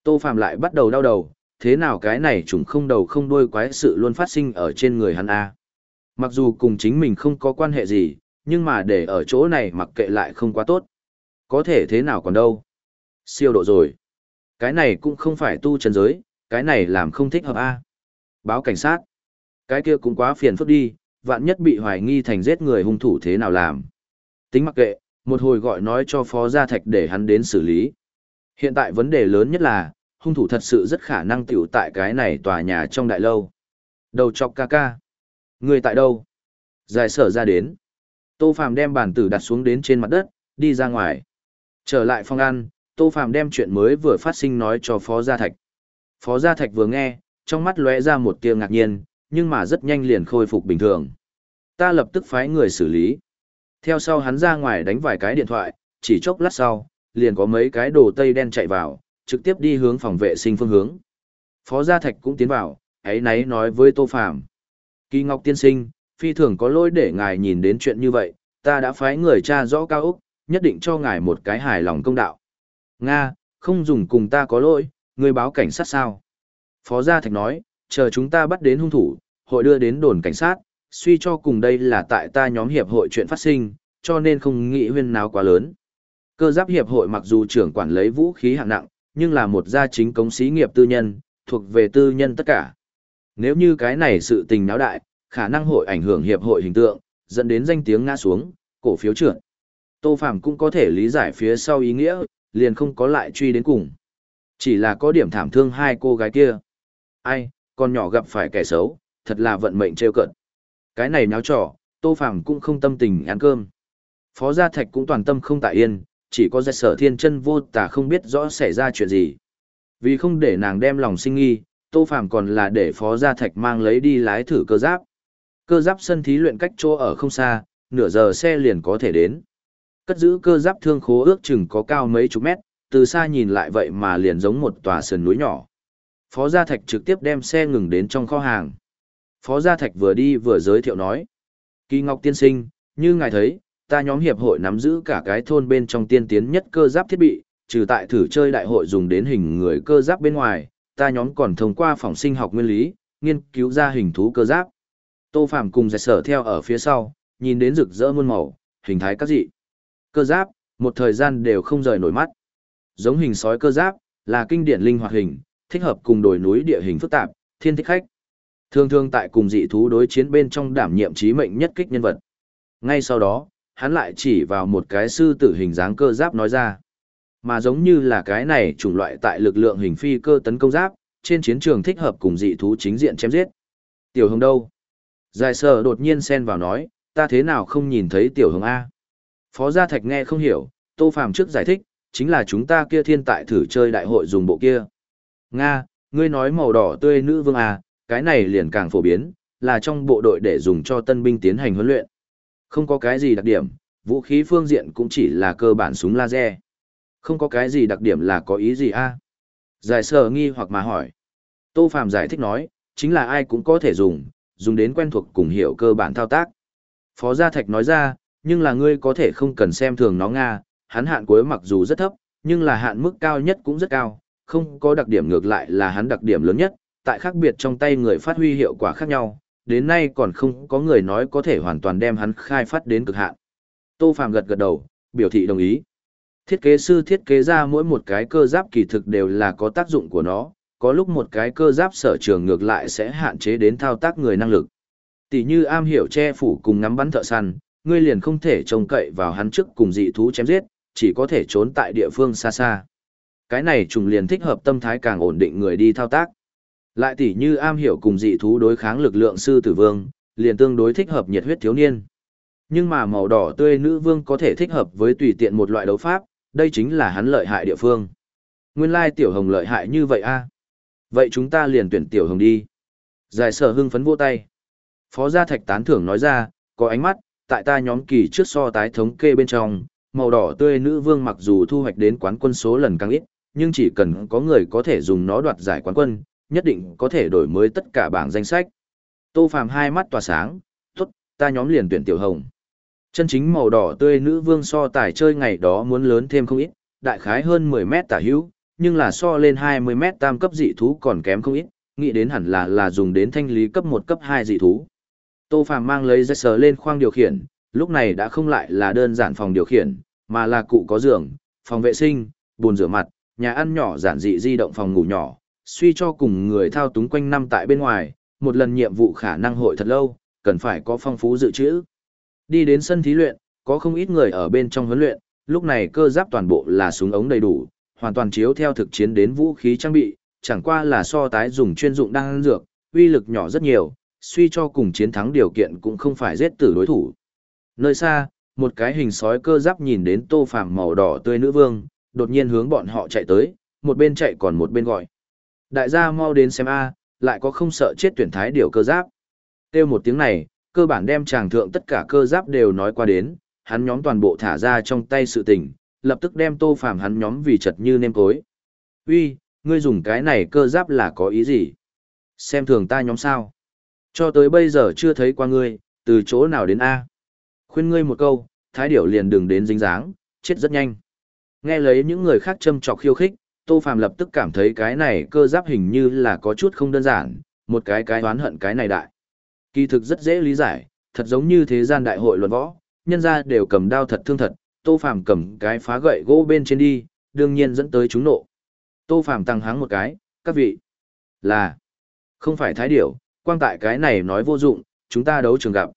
Tô Phạm lại bắt đầu đau đầu, thế nào cái này trùng không đầu không đuôi quái sự luôn phát sinh ở trên người hắn a. Mặc dù cùng chính mình không có quan hệ gì, nhưng mà để ở chỗ này mặc kệ lại không quá tốt. Có thể thế nào còn đâu. Siêu độ rồi. Cái này cũng không phải tu chân giới, cái này làm không thích hợp a. Báo cảnh sát. Cái kia cũng quá phiền phức đi, vạn nhất bị hoài nghi thành giết người hung thủ thế nào làm. Tính mặc kệ, một hồi gọi nói cho phó gia thạch để hắn đến xử lý. Hiện tại vấn đề lớn nhất là, hung thủ thật sự rất khả năng tiểu tại cái này tòa nhà trong đại lâu. Đầu chọc ca ca. Người tại đâu? Giải sở ra đến. Tô Phàm đem bản tử đặt xuống đến trên mặt đất, đi ra ngoài. Trở lại phòng ăn, Tô Phàm đem chuyện mới vừa phát sinh nói cho Phó Gia Thạch. Phó Gia Thạch vừa nghe, trong mắt lóe ra một tia ngạc nhiên, nhưng mà rất nhanh liền khôi phục bình thường. Ta lập tức phái người xử lý. Theo sau hắn ra ngoài đánh vài cái điện thoại, chỉ chốc lát sau, liền có mấy cái đồ tây đen chạy vào, trực tiếp đi hướng phòng vệ sinh phương hướng. Phó Gia Thạch cũng tiến vào, ấy nấy nói với Tô Phàm Kỳ Ngọc tiên sinh, phi thường có lỗi để ngài nhìn đến chuyện như vậy, ta đã phái người tra rõ cao Úc, nhất định cho ngài một cái hài lòng công đạo. Nga, không dùng cùng ta có lỗi, người báo cảnh sát sao? Phó Gia Thạch nói, chờ chúng ta bắt đến hung thủ, hội đưa đến đồn cảnh sát, suy cho cùng đây là tại ta nhóm hiệp hội chuyện phát sinh, cho nên không nghĩ huyên náo quá lớn. Cơ giáp hiệp hội mặc dù trưởng quản lấy vũ khí hạng nặng, nhưng là một gia chính công xí nghiệp tư nhân, thuộc về tư nhân tất cả. Nếu như cái này sự tình náo đại, khả năng hội ảnh hưởng hiệp hội hình tượng, dẫn đến danh tiếng ngã xuống, cổ phiếu trượt. Tô Phàm cũng có thể lý giải phía sau ý nghĩa, liền không có lại truy đến cùng. Chỉ là có điểm thảm thương hai cô gái kia. Ai, con nhỏ gặp phải kẻ xấu, thật là vận mệnh trêu cận. Cái này nháo trò, Tô Phàm cũng không tâm tình ăn cơm. Phó Gia Thạch cũng toàn tâm không tại yên, chỉ có giai sở thiên chân vô tả không biết rõ xảy ra chuyện gì. Vì không để nàng đem lòng sinh nghi, Tô Phàm còn là để Phó Gia Thạch mang lấy đi lái thử cơ giáp. Cơ giáp sân thí luyện cách chỗ ở không xa, nửa giờ xe liền có thể đến. Cất giữ cơ giáp thương khố ước chừng có cao mấy chục mét, từ xa nhìn lại vậy mà liền giống một tòa sườn núi nhỏ. Phó Gia Thạch trực tiếp đem xe ngừng đến trong kho hàng. Phó Gia Thạch vừa đi vừa giới thiệu nói. Kỳ Ngọc tiên sinh, như ngài thấy, ta nhóm hiệp hội nắm giữ cả cái thôn bên trong tiên tiến nhất cơ giáp thiết bị, trừ tại thử chơi đại hội dùng đến hình người cơ giáp bên ngoài, ta nhóm còn thông qua phòng sinh học nguyên lý, nghiên cứu ra hình thú cơ giáp. Tô Phạm cùng giải sở theo ở phía sau, nhìn đến rực rỡ muôn màu, hình thái các dị. Cơ giáp, một thời gian đều không rời nổi mắt. Giống hình sói cơ giáp, là kinh điển linh hoạt hình, thích hợp cùng đồi núi địa hình phức tạp, thiên thích khách. Thường thường tại cùng dị thú đối chiến bên trong đảm nhiệm trí mệnh nhất kích nhân vật. Ngay sau đó, hắn lại chỉ vào một cái sư tử hình dáng cơ giáp nói ra. Mà giống như là cái này chủng loại tại lực lượng hình phi cơ tấn công giáp, trên chiến trường thích hợp cùng dị thú chính diện chém giết. Tiểu hồng đâu? Giải sở đột nhiên xen vào nói, ta thế nào không nhìn thấy tiểu hồng A? Phó Gia Thạch nghe không hiểu, Tô Phàm trước giải thích, chính là chúng ta kia thiên tại thử chơi đại hội dùng bộ kia. Nga, ngươi nói màu đỏ tươi nữ vương à, cái này liền càng phổ biến, là trong bộ đội để dùng cho tân binh tiến hành huấn luyện. Không có cái gì đặc điểm, vũ khí phương diện cũng chỉ là cơ bản súng laser. Không có cái gì đặc điểm là có ý gì a? À? Giải sở nghi hoặc mà hỏi. Tô Phạm giải thích nói, chính là ai cũng có thể dùng, dùng đến quen thuộc cùng hiểu cơ bản thao tác. Phó Gia Thạch nói ra, nhưng là ngươi có thể không cần xem thường nó Nga, hắn hạn cuối mặc dù rất thấp, nhưng là hạn mức cao nhất cũng rất cao, không có đặc điểm ngược lại là hắn đặc điểm lớn nhất, tại khác biệt trong tay người phát huy hiệu quả khác nhau, đến nay còn không có người nói có thể hoàn toàn đem hắn khai phát đến cực hạn. Tô Phạm gật gật đầu, biểu thị đồng ý. Thiết kế sư thiết kế ra mỗi một cái cơ giáp kỳ thực đều là có tác dụng của nó, có lúc một cái cơ giáp sở trường ngược lại sẽ hạn chế đến thao tác người năng lực. Tỷ như am hiểu che phủ cùng ngắm bắn thợ săn, ngươi liền không thể trông cậy vào hắn trước cùng dị thú chém giết, chỉ có thể trốn tại địa phương xa xa. Cái này trùng liền thích hợp tâm thái càng ổn định người đi thao tác. Lại tỷ như am hiểu cùng dị thú đối kháng lực lượng sư tử vương, liền tương đối thích hợp nhiệt huyết thiếu niên. Nhưng mà màu đỏ tươi nữ vương có thể thích hợp với tùy tiện một loại đấu pháp, đây chính là hắn lợi hại địa phương. Nguyên lai tiểu hồng lợi hại như vậy a Vậy chúng ta liền tuyển tiểu hồng đi. Giải sở hưng phấn vô tay. Phó gia thạch tán thưởng nói ra, có ánh mắt, tại ta nhóm kỳ trước so tái thống kê bên trong, màu đỏ tươi nữ vương mặc dù thu hoạch đến quán quân số lần càng ít, nhưng chỉ cần có người có thể dùng nó đoạt giải quán quân, nhất định có thể đổi mới tất cả bảng danh sách. Tô Phàm hai mắt tỏa sáng, tốt, ta nhóm liền tuyển tiểu hồng. Chân chính màu đỏ tươi nữ vương so tài chơi ngày đó muốn lớn thêm không ít, đại khái hơn 10 mét tả hữu, nhưng là so lên 20 mét tam cấp dị thú còn kém không ít, nghĩ đến hẳn là là dùng đến thanh lý cấp 1 cấp 2 dị thú. Tô Phàm mang lấy dây sờ lên khoang điều khiển, lúc này đã không lại là đơn giản phòng điều khiển, mà là cụ có giường, phòng vệ sinh, bồn rửa mặt, nhà ăn nhỏ giản dị di động phòng ngủ nhỏ, suy cho cùng người thao túng quanh năm tại bên ngoài, một lần nhiệm vụ khả năng hội thật lâu, cần phải có phong phú dự trữ. Đi đến sân thí luyện, có không ít người ở bên trong huấn luyện, lúc này cơ giáp toàn bộ là súng ống đầy đủ, hoàn toàn chiếu theo thực chiến đến vũ khí trang bị, chẳng qua là so tái dùng chuyên dụng đang dược, uy lực nhỏ rất nhiều, suy cho cùng chiến thắng điều kiện cũng không phải giết tử đối thủ. Nơi xa, một cái hình sói cơ giáp nhìn đến tô phàm màu đỏ tươi nữ vương, đột nhiên hướng bọn họ chạy tới, một bên chạy còn một bên gọi. Đại gia mau đến xem a, lại có không sợ chết tuyển thái điều cơ giáp. Tiêu một tiếng này, cơ bản đem chàng thượng tất cả cơ giáp đều nói qua đến, hắn nhóm toàn bộ thả ra trong tay sự tình, lập tức đem tô phàm hắn nhóm vì chật như nêm cối. Uy, ngươi dùng cái này cơ giáp là có ý gì? Xem thường ta nhóm sao? Cho tới bây giờ chưa thấy qua ngươi, từ chỗ nào đến A. Khuyên ngươi một câu, thái điểu liền đừng đến dính dáng, chết rất nhanh. Nghe lấy những người khác châm chọc khiêu khích, Tô Phàm lập tức cảm thấy cái này cơ giáp hình như là có chút không đơn giản, một cái cái oán hận cái này đại. Kỳ thực rất dễ lý giải, thật giống như thế gian đại hội luận võ, nhân gia đều cầm đao thật thương thật, Tô Phàm cầm cái phá gậy gỗ bên trên đi, đương nhiên dẫn tới chúng nộ. Tô Phàm tăng háng một cái, các vị. Là. Không phải thái điểu, quang tại cái này nói vô dụng, chúng ta đấu trường gặp.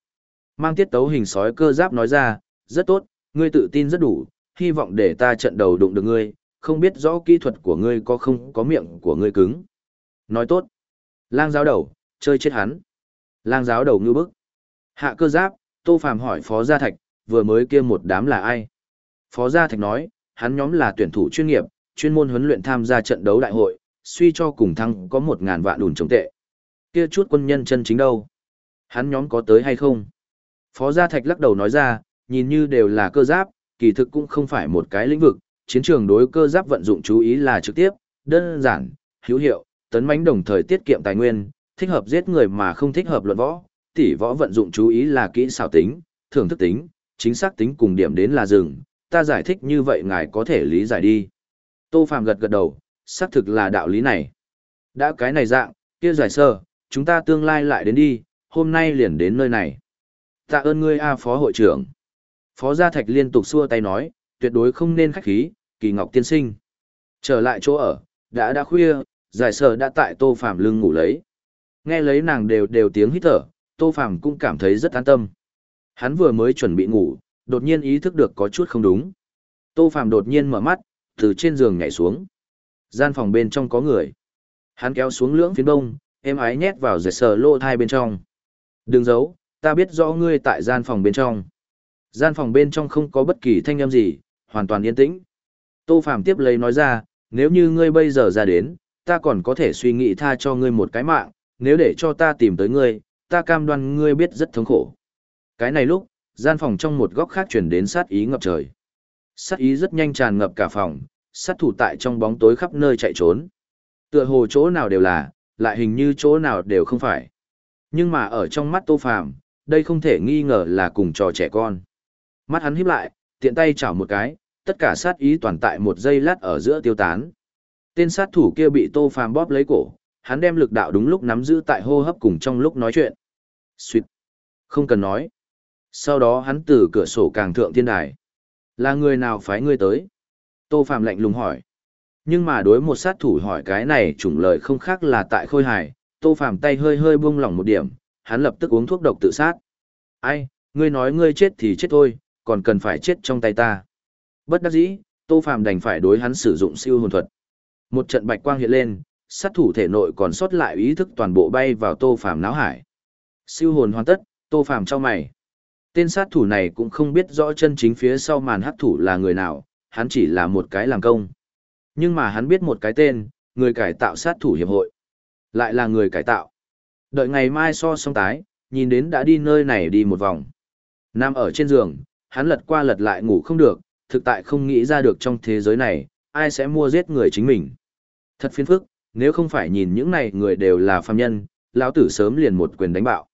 Mang tiết tấu hình sói cơ giáp nói ra, rất tốt, ngươi tự tin rất đủ, hy vọng để ta trận đầu đụng được ngươi, không biết rõ kỹ thuật của ngươi có không có miệng của ngươi cứng. Nói tốt. Lang giáo đầu, chơi chết hắn. Lang giáo đầu ngư bức. Hạ cơ giáp, Tô Phàm hỏi Phó Gia Thạch, vừa mới kia một đám là ai? Phó Gia Thạch nói, hắn nhóm là tuyển thủ chuyên nghiệp, chuyên môn huấn luyện tham gia trận đấu đại hội, suy cho cùng thăng có một ngàn vạn đùn chống tệ. Kia chút quân nhân chân chính đâu? Hắn nhóm có tới hay không? Phó Gia Thạch lắc đầu nói ra, nhìn như đều là cơ giáp, kỳ thực cũng không phải một cái lĩnh vực, chiến trường đối cơ giáp vận dụng chú ý là trực tiếp, đơn giản, hữu hiệu, tấn mãnh đồng thời tiết kiệm tài nguyên, thích hợp giết người mà không thích hợp luận võ, tỷ võ vận dụng chú ý là kỹ xảo tính, thưởng thức tính, chính xác tính cùng điểm đến là dừng, ta giải thích như vậy ngài có thể lý giải đi. Tô Phạm gật gật đầu, xác thực là đạo lý này. Đã cái này dạng, kia giải sơ, chúng ta tương lai lại đến đi, hôm nay liền đến nơi này. Tạ ơn ngươi A Phó Hội trưởng. Phó Gia Thạch liên tục xua tay nói, tuyệt đối không nên khách khí, kỳ ngọc tiên sinh. Trở lại chỗ ở, đã đã khuya, giải sở đã tại Tô Phạm lưng ngủ lấy. Nghe lấy nàng đều đều tiếng hít thở, Tô Phạm cũng cảm thấy rất an tâm. Hắn vừa mới chuẩn bị ngủ, đột nhiên ý thức được có chút không đúng. Tô Phạm đột nhiên mở mắt, từ trên giường nhảy xuống. Gian phòng bên trong có người. Hắn kéo xuống lưỡng phiến bông, em ái nhét vào dệt sờ lô thai bên trong. Đừng giấu, ta biết rõ ngươi tại gian phòng bên trong. Gian phòng bên trong không có bất kỳ thanh âm gì, hoàn toàn yên tĩnh. Tô Phạm tiếp lấy nói ra, nếu như ngươi bây giờ ra đến, ta còn có thể suy nghĩ tha cho ngươi một cái mạng, nếu để cho ta tìm tới ngươi, ta cam đoan ngươi biết rất thống khổ. Cái này lúc, gian phòng trong một góc khác chuyển đến sát ý ngập trời. Sát ý rất nhanh tràn ngập cả phòng, sát thủ tại trong bóng tối khắp nơi chạy trốn. Tựa hồ chỗ nào đều là, lại hình như chỗ nào đều không phải. Nhưng mà ở trong mắt Tô Phàm, đây không thể nghi ngờ là cùng trò trẻ con. Mắt hắn híp lại, tiện tay chảo một cái, tất cả sát ý toàn tại một giây lát ở giữa tiêu tán. Tên sát thủ kia bị Tô Phàm bóp lấy cổ, hắn đem lực đạo đúng lúc nắm giữ tại hô hấp cùng trong lúc nói chuyện. Xuyệt. Không cần nói. Sau đó hắn từ cửa sổ càng thượng thiên đài. Là người nào phái ngươi tới? Tô Phạm lạnh lùng hỏi. Nhưng mà đối một sát thủ hỏi cái này chủng lời không khác là tại khôi hài, Tô Phạm tay hơi hơi buông lỏng một điểm, hắn lập tức uống thuốc độc tự sát. Ai, ngươi nói ngươi chết thì chết thôi, còn cần phải chết trong tay ta. Bất đắc dĩ, Tô Phạm đành phải đối hắn sử dụng siêu hồn thuật. Một trận bạch quang hiện lên, sát thủ thể nội còn sót lại ý thức toàn bộ bay vào Tô Phạm náo hải. Siêu hồn hoàn tất, Tô Phạm cho mày. Tên sát thủ này cũng không biết rõ chân chính phía sau màn hắc thủ là người nào, hắn chỉ là một cái làm công. Nhưng mà hắn biết một cái tên, người cải tạo sát thủ hiệp hội. Lại là người cải tạo. Đợi ngày mai so xong tái, nhìn đến đã đi nơi này đi một vòng. Nam ở trên giường, hắn lật qua lật lại ngủ không được, thực tại không nghĩ ra được trong thế giới này, ai sẽ mua giết người chính mình. Thật phiền phức, nếu không phải nhìn những này người đều là phàm nhân, lão tử sớm liền một quyền đánh bạo.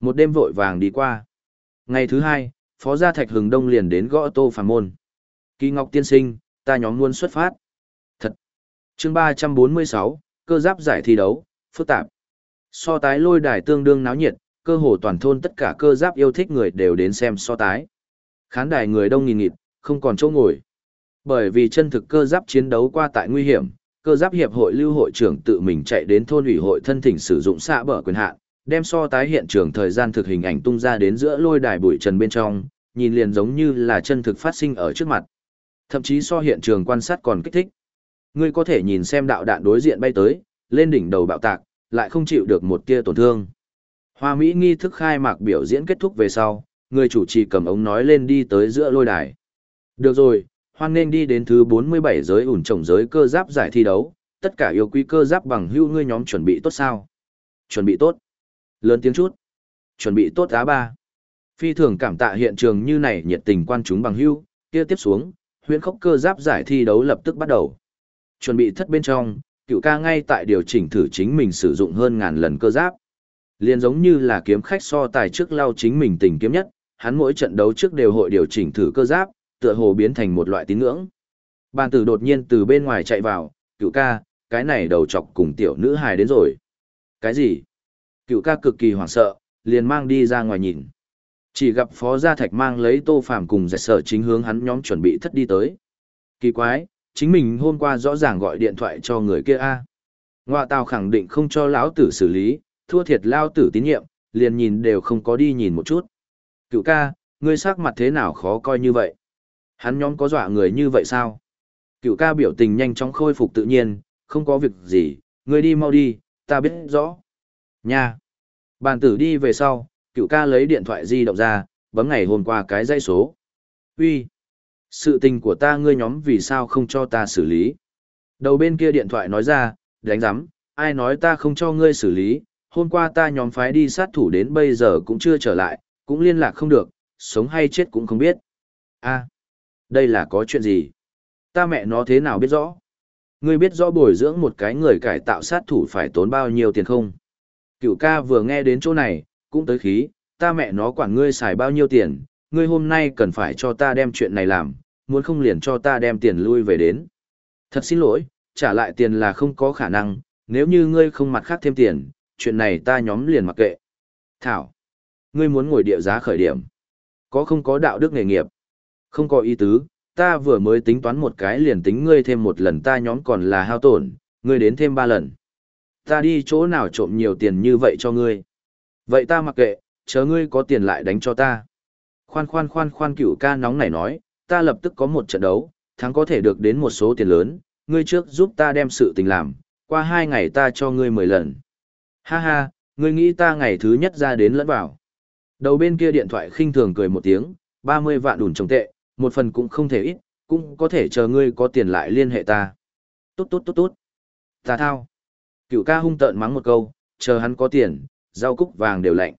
Một đêm vội vàng đi qua. Ngày thứ hai, Phó Gia Thạch Hừng Đông liền đến gõ Tô Phàm môn. Kỳ Ngọc tiên sinh, ta nhóm luôn xuất phát. Thật. Chương ba trăm bốn mươi sáu, cơ giáp giải thi đấu, phức tạp. So tái lôi đài tương đương náo nhiệt, cơ hồ toàn thôn tất cả cơ giáp yêu thích người đều đến xem so tái. Khán đài người đông nghìn nghịt, không còn chỗ ngồi. Bởi vì chân thực cơ giáp chiến đấu qua tại nguy hiểm, cơ giáp hiệp hội lưu hội trưởng tự mình chạy đến thôn ủy hội thân thỉnh sử dụng xạ bờ quyền hạn, đem so tái hiện trường thời gian thực hình ảnh tung ra đến giữa lôi đài bụi trần bên trong, nhìn liền giống như là chân thực phát sinh ở trước mặt. Thậm chí so hiện trường quan sát còn kích thích. Ngươi có thể nhìn xem đạo đạn đối diện bay tới, lên đỉnh đầu bạo tạc, lại không chịu được một tia tổn thương. Hoa Mỹ nghi thức khai mạc biểu diễn kết thúc về sau, người chủ trì cầm ống nói lên đi tới giữa lôi đài. Được rồi, hoan nên đi đến thứ 47 giới ủn trồng giới cơ giáp giải thi đấu, tất cả yêu quý cơ giáp bằng hưu ngươi nhóm chuẩn bị tốt sao? Chuẩn bị tốt. Lớn tiếng chút. Chuẩn bị tốt giá ba. Phi thường cảm tạ hiện trường như này nhiệt tình quan chúng bằng hưu, kia tiếp xuống, huyễn khốc cơ giáp giải thi đấu lập tức bắt đầu. Chuẩn bị thất bên trong, cựu ca ngay tại điều chỉnh thử chính mình sử dụng hơn ngàn lần cơ giáp. Liên giống như là kiếm khách so tài trước lao chính mình tình kiếm nhất, hắn mỗi trận đấu trước đều hội điều chỉnh thử cơ giáp, tựa hồ biến thành một loại tín ngưỡng. Bàn tử đột nhiên từ bên ngoài chạy vào, cựu ca, cái này đầu chọc cùng tiểu nữ hài đến rồi. Cái gì? Cựu ca cực kỳ hoảng sợ, liền mang đi ra ngoài nhìn. Chỉ gặp Phó Gia Thạch mang lấy Tô Phàm cùng giải sở chính hướng hắn nhóm chuẩn bị thất đi tới. Kỳ quái, chính mình hôm qua rõ ràng gọi điện thoại cho người kia a. Ngoại tào khẳng định không cho lão tử xử lý, thua thiệt lao tử tín nhiệm, liền nhìn đều không có đi nhìn một chút. Cựu ca, ngươi sắc mặt thế nào khó coi như vậy? Hắn nhóm có dọa người như vậy sao? Cựu ca biểu tình nhanh chóng khôi phục tự nhiên, không có việc gì, ngươi đi mau đi, ta biết rõ. Nha! Bàn tử đi về sau, cựu ca lấy điện thoại di động ra, bấm ngày hôm qua cái dây số. Uy, Sự tình của ta ngươi nhóm vì sao không cho ta xử lý? Đầu bên kia điện thoại nói ra, đánh giám, ai nói ta không cho ngươi xử lý, hôm qua ta nhóm phái đi sát thủ đến bây giờ cũng chưa trở lại, cũng liên lạc không được, sống hay chết cũng không biết. a đây là có chuyện gì? Ta mẹ nó thế nào biết rõ? Ngươi biết rõ bồi dưỡng một cái người cải tạo sát thủ phải tốn bao nhiêu tiền không? Cựu ca vừa nghe đến chỗ này, cũng tới khí, ta mẹ nó quản ngươi xài bao nhiêu tiền, ngươi hôm nay cần phải cho ta đem chuyện này làm, muốn không liền cho ta đem tiền lui về đến. Thật xin lỗi, trả lại tiền là không có khả năng, nếu như ngươi không mặt khác thêm tiền, chuyện này ta nhóm liền mặc kệ. Thảo, ngươi muốn ngồi địa giá khởi điểm. Có không có đạo đức nghề nghiệp? Không có ý tứ, ta vừa mới tính toán một cái liền tính ngươi thêm một lần ta nhóm còn là hao tổn, ngươi đến thêm ba lần. Ta đi chỗ nào trộm nhiều tiền như vậy cho ngươi. Vậy ta mặc kệ, chờ ngươi có tiền lại đánh cho ta. Khoan khoan khoan khoan cửu ca nóng này nói, ta lập tức có một trận đấu, thắng có thể được đến một số tiền lớn, ngươi trước giúp ta đem sự tình làm, qua hai ngày ta cho ngươi mười lần. Ha ha, ngươi nghĩ ta ngày thứ nhất ra đến lẫn vào. Đầu bên kia điện thoại khinh thường cười một tiếng, 30 vạn đùn trồng tệ, một phần cũng không thể ít, cũng có thể chờ ngươi có tiền lại liên hệ ta. Tốt tốt tốt tốt. Ta thao. Cựu ca hung tợn mắng một câu, chờ hắn có tiền, rau cúc vàng đều lạnh.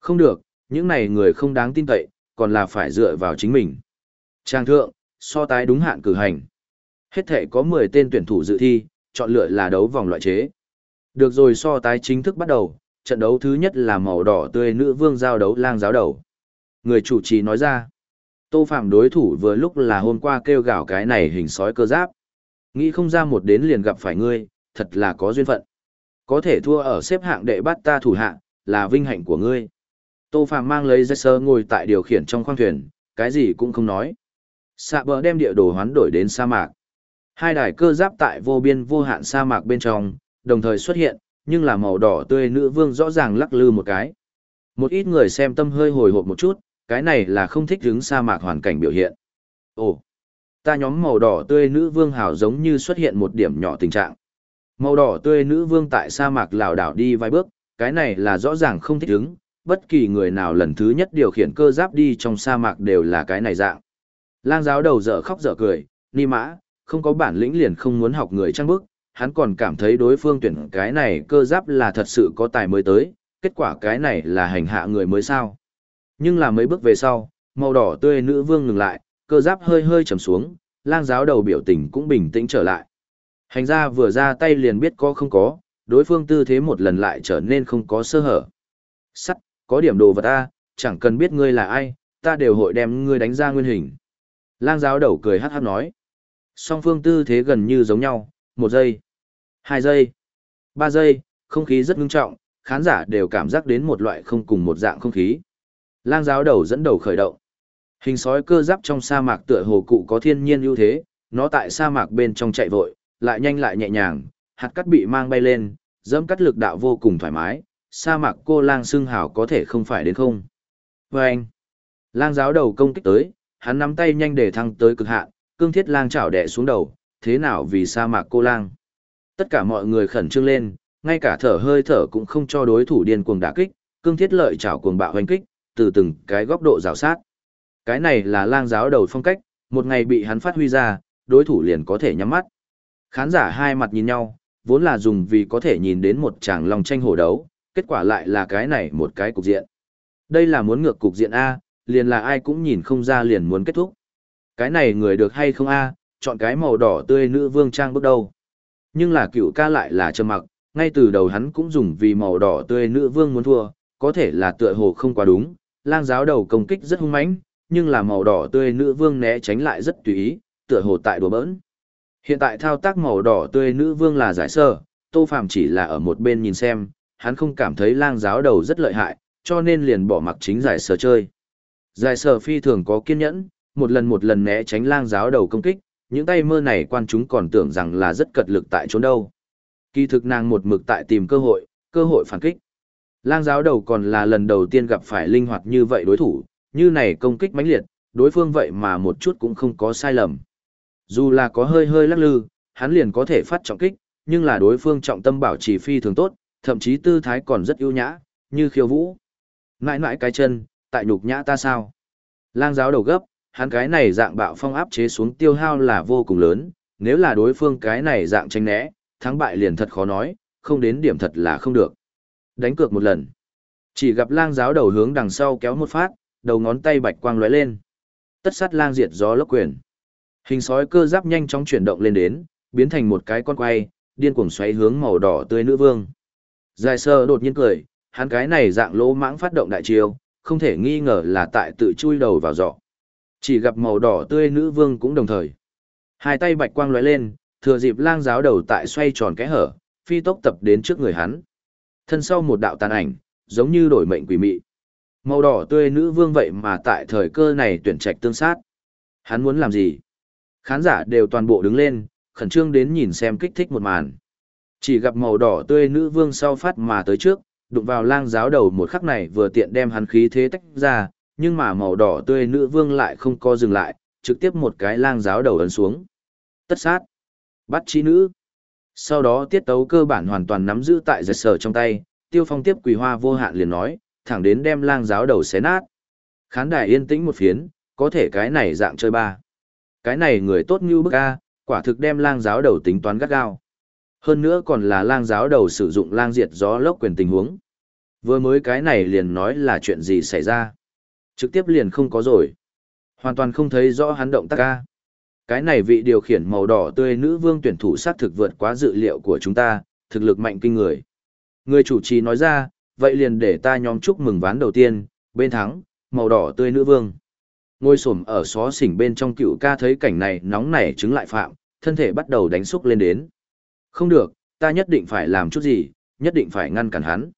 Không được, những này người không đáng tin cậy, còn là phải dựa vào chính mình. Trang thượng, so tái đúng hạn cử hành. Hết thể có 10 tên tuyển thủ dự thi, chọn lựa là đấu vòng loại chế. Được rồi so tái chính thức bắt đầu, trận đấu thứ nhất là màu đỏ tươi nữ vương giao đấu lang giáo đầu. Người chủ trì nói ra, Tô Phạm đối thủ vừa lúc là hôm qua kêu gào cái này hình sói cơ giáp. Nghĩ không ra một đến liền gặp phải ngươi, thật là có duyên phận. Có thể thua ở xếp hạng đệ bắt ta thủ hạng, là vinh hạnh của ngươi. Tô Phạm mang lấy dây sơ ngồi tại điều khiển trong khoang thuyền, cái gì cũng không nói. Sạ bờ đem địa đồ hoán đổi đến sa mạc. Hai đài cơ giáp tại vô biên vô hạn sa mạc bên trong, đồng thời xuất hiện, nhưng là màu đỏ tươi nữ vương rõ ràng lắc lư một cái. Một ít người xem tâm hơi hồi hộp một chút, cái này là không thích đứng sa mạc hoàn cảnh biểu hiện. Ồ, ta nhóm màu đỏ tươi nữ vương hào giống như xuất hiện một điểm nhỏ tình trạng. Màu đỏ tươi nữ vương tại sa mạc lảo đảo đi vài bước, cái này là rõ ràng không thích ứng, bất kỳ người nào lần thứ nhất điều khiển cơ giáp đi trong sa mạc đều là cái này dạng. Lang giáo đầu dở khóc dở cười, ni mã, không có bản lĩnh liền không muốn học người trang bức, hắn còn cảm thấy đối phương tuyển cái này cơ giáp là thật sự có tài mới tới, kết quả cái này là hành hạ người mới sao. Nhưng là mấy bước về sau, màu đỏ tươi nữ vương ngừng lại, cơ giáp hơi hơi trầm xuống, lang giáo đầu biểu tình cũng bình tĩnh trở lại. Hành ra vừa ra tay liền biết có không có, đối phương tư thế một lần lại trở nên không có sơ hở. Sắt, có điểm đồ vật ta, chẳng cần biết ngươi là ai, ta đều hội đem ngươi đánh ra nguyên hình. Lang giáo đầu cười hát hát nói. Song phương tư thế gần như giống nhau, một giây, hai giây, ba giây, không khí rất ngưng trọng, khán giả đều cảm giác đến một loại không cùng một dạng không khí. Lang giáo đầu dẫn đầu khởi động. Hình sói cơ giáp trong sa mạc tựa hồ cụ có thiên nhiên ưu thế, nó tại sa mạc bên trong chạy vội, lại nhanh lại nhẹ nhàng, hạt cắt bị mang bay lên, dẫm cắt lực đạo vô cùng thoải mái, sa mạc cô lang xương hào có thể không phải đến không. Và anh, lang giáo đầu công kích tới, hắn nắm tay nhanh để thăng tới cực hạn, cương thiết lang chảo đẻ xuống đầu, thế nào vì sa mạc cô lang. Tất cả mọi người khẩn trương lên, ngay cả thở hơi thở cũng không cho đối thủ điên cuồng đả kích, cương thiết lợi chảo cuồng bạo hoành kích, từ từng cái góc độ rào sát. Cái này là lang giáo đầu phong cách, một ngày bị hắn phát huy ra, đối thủ liền có thể nhắm mắt. Khán giả hai mặt nhìn nhau, vốn là dùng vì có thể nhìn đến một chàng lòng tranh hổ đấu, kết quả lại là cái này một cái cục diện. Đây là muốn ngược cục diện A, liền là ai cũng nhìn không ra liền muốn kết thúc. Cái này người được hay không A, chọn cái màu đỏ tươi nữ vương trang bước đầu. Nhưng là cựu ca lại là trầm mặc, ngay từ đầu hắn cũng dùng vì màu đỏ tươi nữ vương muốn thua, có thể là tựa hồ không quá đúng, lang giáo đầu công kích rất hung mãnh, nhưng là màu đỏ tươi nữ vương né tránh lại rất tùy ý, tựa hồ tại đùa bỡn. Hiện tại thao tác màu đỏ tươi nữ vương là giải sơ, Tô Phàm chỉ là ở một bên nhìn xem, hắn không cảm thấy lang giáo đầu rất lợi hại, cho nên liền bỏ mặc chính giải sơ chơi. Giải sơ phi thường có kiên nhẫn, một lần một lần né tránh lang giáo đầu công kích, những tay mơ này quan chúng còn tưởng rằng là rất cật lực tại trốn đâu. Kỳ thực nàng một mực tại tìm cơ hội, cơ hội phản kích. Lang giáo đầu còn là lần đầu tiên gặp phải linh hoạt như vậy đối thủ, như này công kích mãnh liệt, đối phương vậy mà một chút cũng không có sai lầm. Dù là có hơi hơi lắc lư, hắn liền có thể phát trọng kích, nhưng là đối phương trọng tâm bảo trì phi thường tốt, thậm chí tư thái còn rất ưu nhã, như khiêu vũ. Nãi nãi cái chân, tại nhục nhã ta sao? Lang giáo đầu gấp, hắn cái này dạng bạo phong áp chế xuống tiêu hao là vô cùng lớn, nếu là đối phương cái này dạng tranh né, thắng bại liền thật khó nói, không đến điểm thật là không được. Đánh cược một lần. Chỉ gặp lang giáo đầu hướng đằng sau kéo một phát, đầu ngón tay bạch quang lóe lên. Tất sát lang diệt gió lốc quyền. Hình sói cơ giáp nhanh chóng chuyển động lên đến, biến thành một cái con quay, điên cuồng xoáy hướng màu đỏ tươi nữ vương. Dài sơ đột nhiên cười, hắn cái này dạng lỗ mãng phát động đại chiêu, không thể nghi ngờ là tại tự chui đầu vào giọ. Chỉ gặp màu đỏ tươi nữ vương cũng đồng thời. Hai tay bạch quang lóe lên, thừa dịp lang giáo đầu tại xoay tròn cái hở, phi tốc tập đến trước người hắn. Thân sau một đạo tàn ảnh, giống như đổi mệnh quỷ mị. Màu đỏ tươi nữ vương vậy mà tại thời cơ này tuyển trạch tương sát. Hắn muốn làm gì? Khán giả đều toàn bộ đứng lên, khẩn trương đến nhìn xem kích thích một màn. Chỉ gặp màu đỏ tươi nữ vương sau phát mà tới trước, đụng vào lang giáo đầu một khắc này vừa tiện đem hắn khí thế tách ra, nhưng mà màu đỏ tươi nữ vương lại không co dừng lại, trực tiếp một cái lang giáo đầu ấn xuống. Tất sát. Bắt chi nữ. Sau đó tiết tấu cơ bản hoàn toàn nắm giữ tại giật sở trong tay, tiêu phong tiếp quỳ hoa vô hạn liền nói, thẳng đến đem lang giáo đầu xé nát. Khán đài yên tĩnh một phiến, có thể cái này dạng chơi ba. Cái này người tốt như bức a, quả thực đem lang giáo đầu tính toán gắt gao. Hơn nữa còn là lang giáo đầu sử dụng lang diệt gió lốc quyền tình huống. Vừa mới cái này liền nói là chuyện gì xảy ra. Trực tiếp liền không có rồi. Hoàn toàn không thấy rõ hắn động tác ca. Cái này vị điều khiển màu đỏ tươi nữ vương tuyển thủ sát thực vượt quá dự liệu của chúng ta, thực lực mạnh kinh người. Người chủ trì nói ra, vậy liền để ta nhóm chúc mừng ván đầu tiên, bên thắng, màu đỏ tươi nữ vương. Ngôi xổm ở xó xỉnh bên trong cựu ca thấy cảnh này nóng nảy chứng lại phạm, thân thể bắt đầu đánh xúc lên đến. Không được, ta nhất định phải làm chút gì, nhất định phải ngăn cản hắn.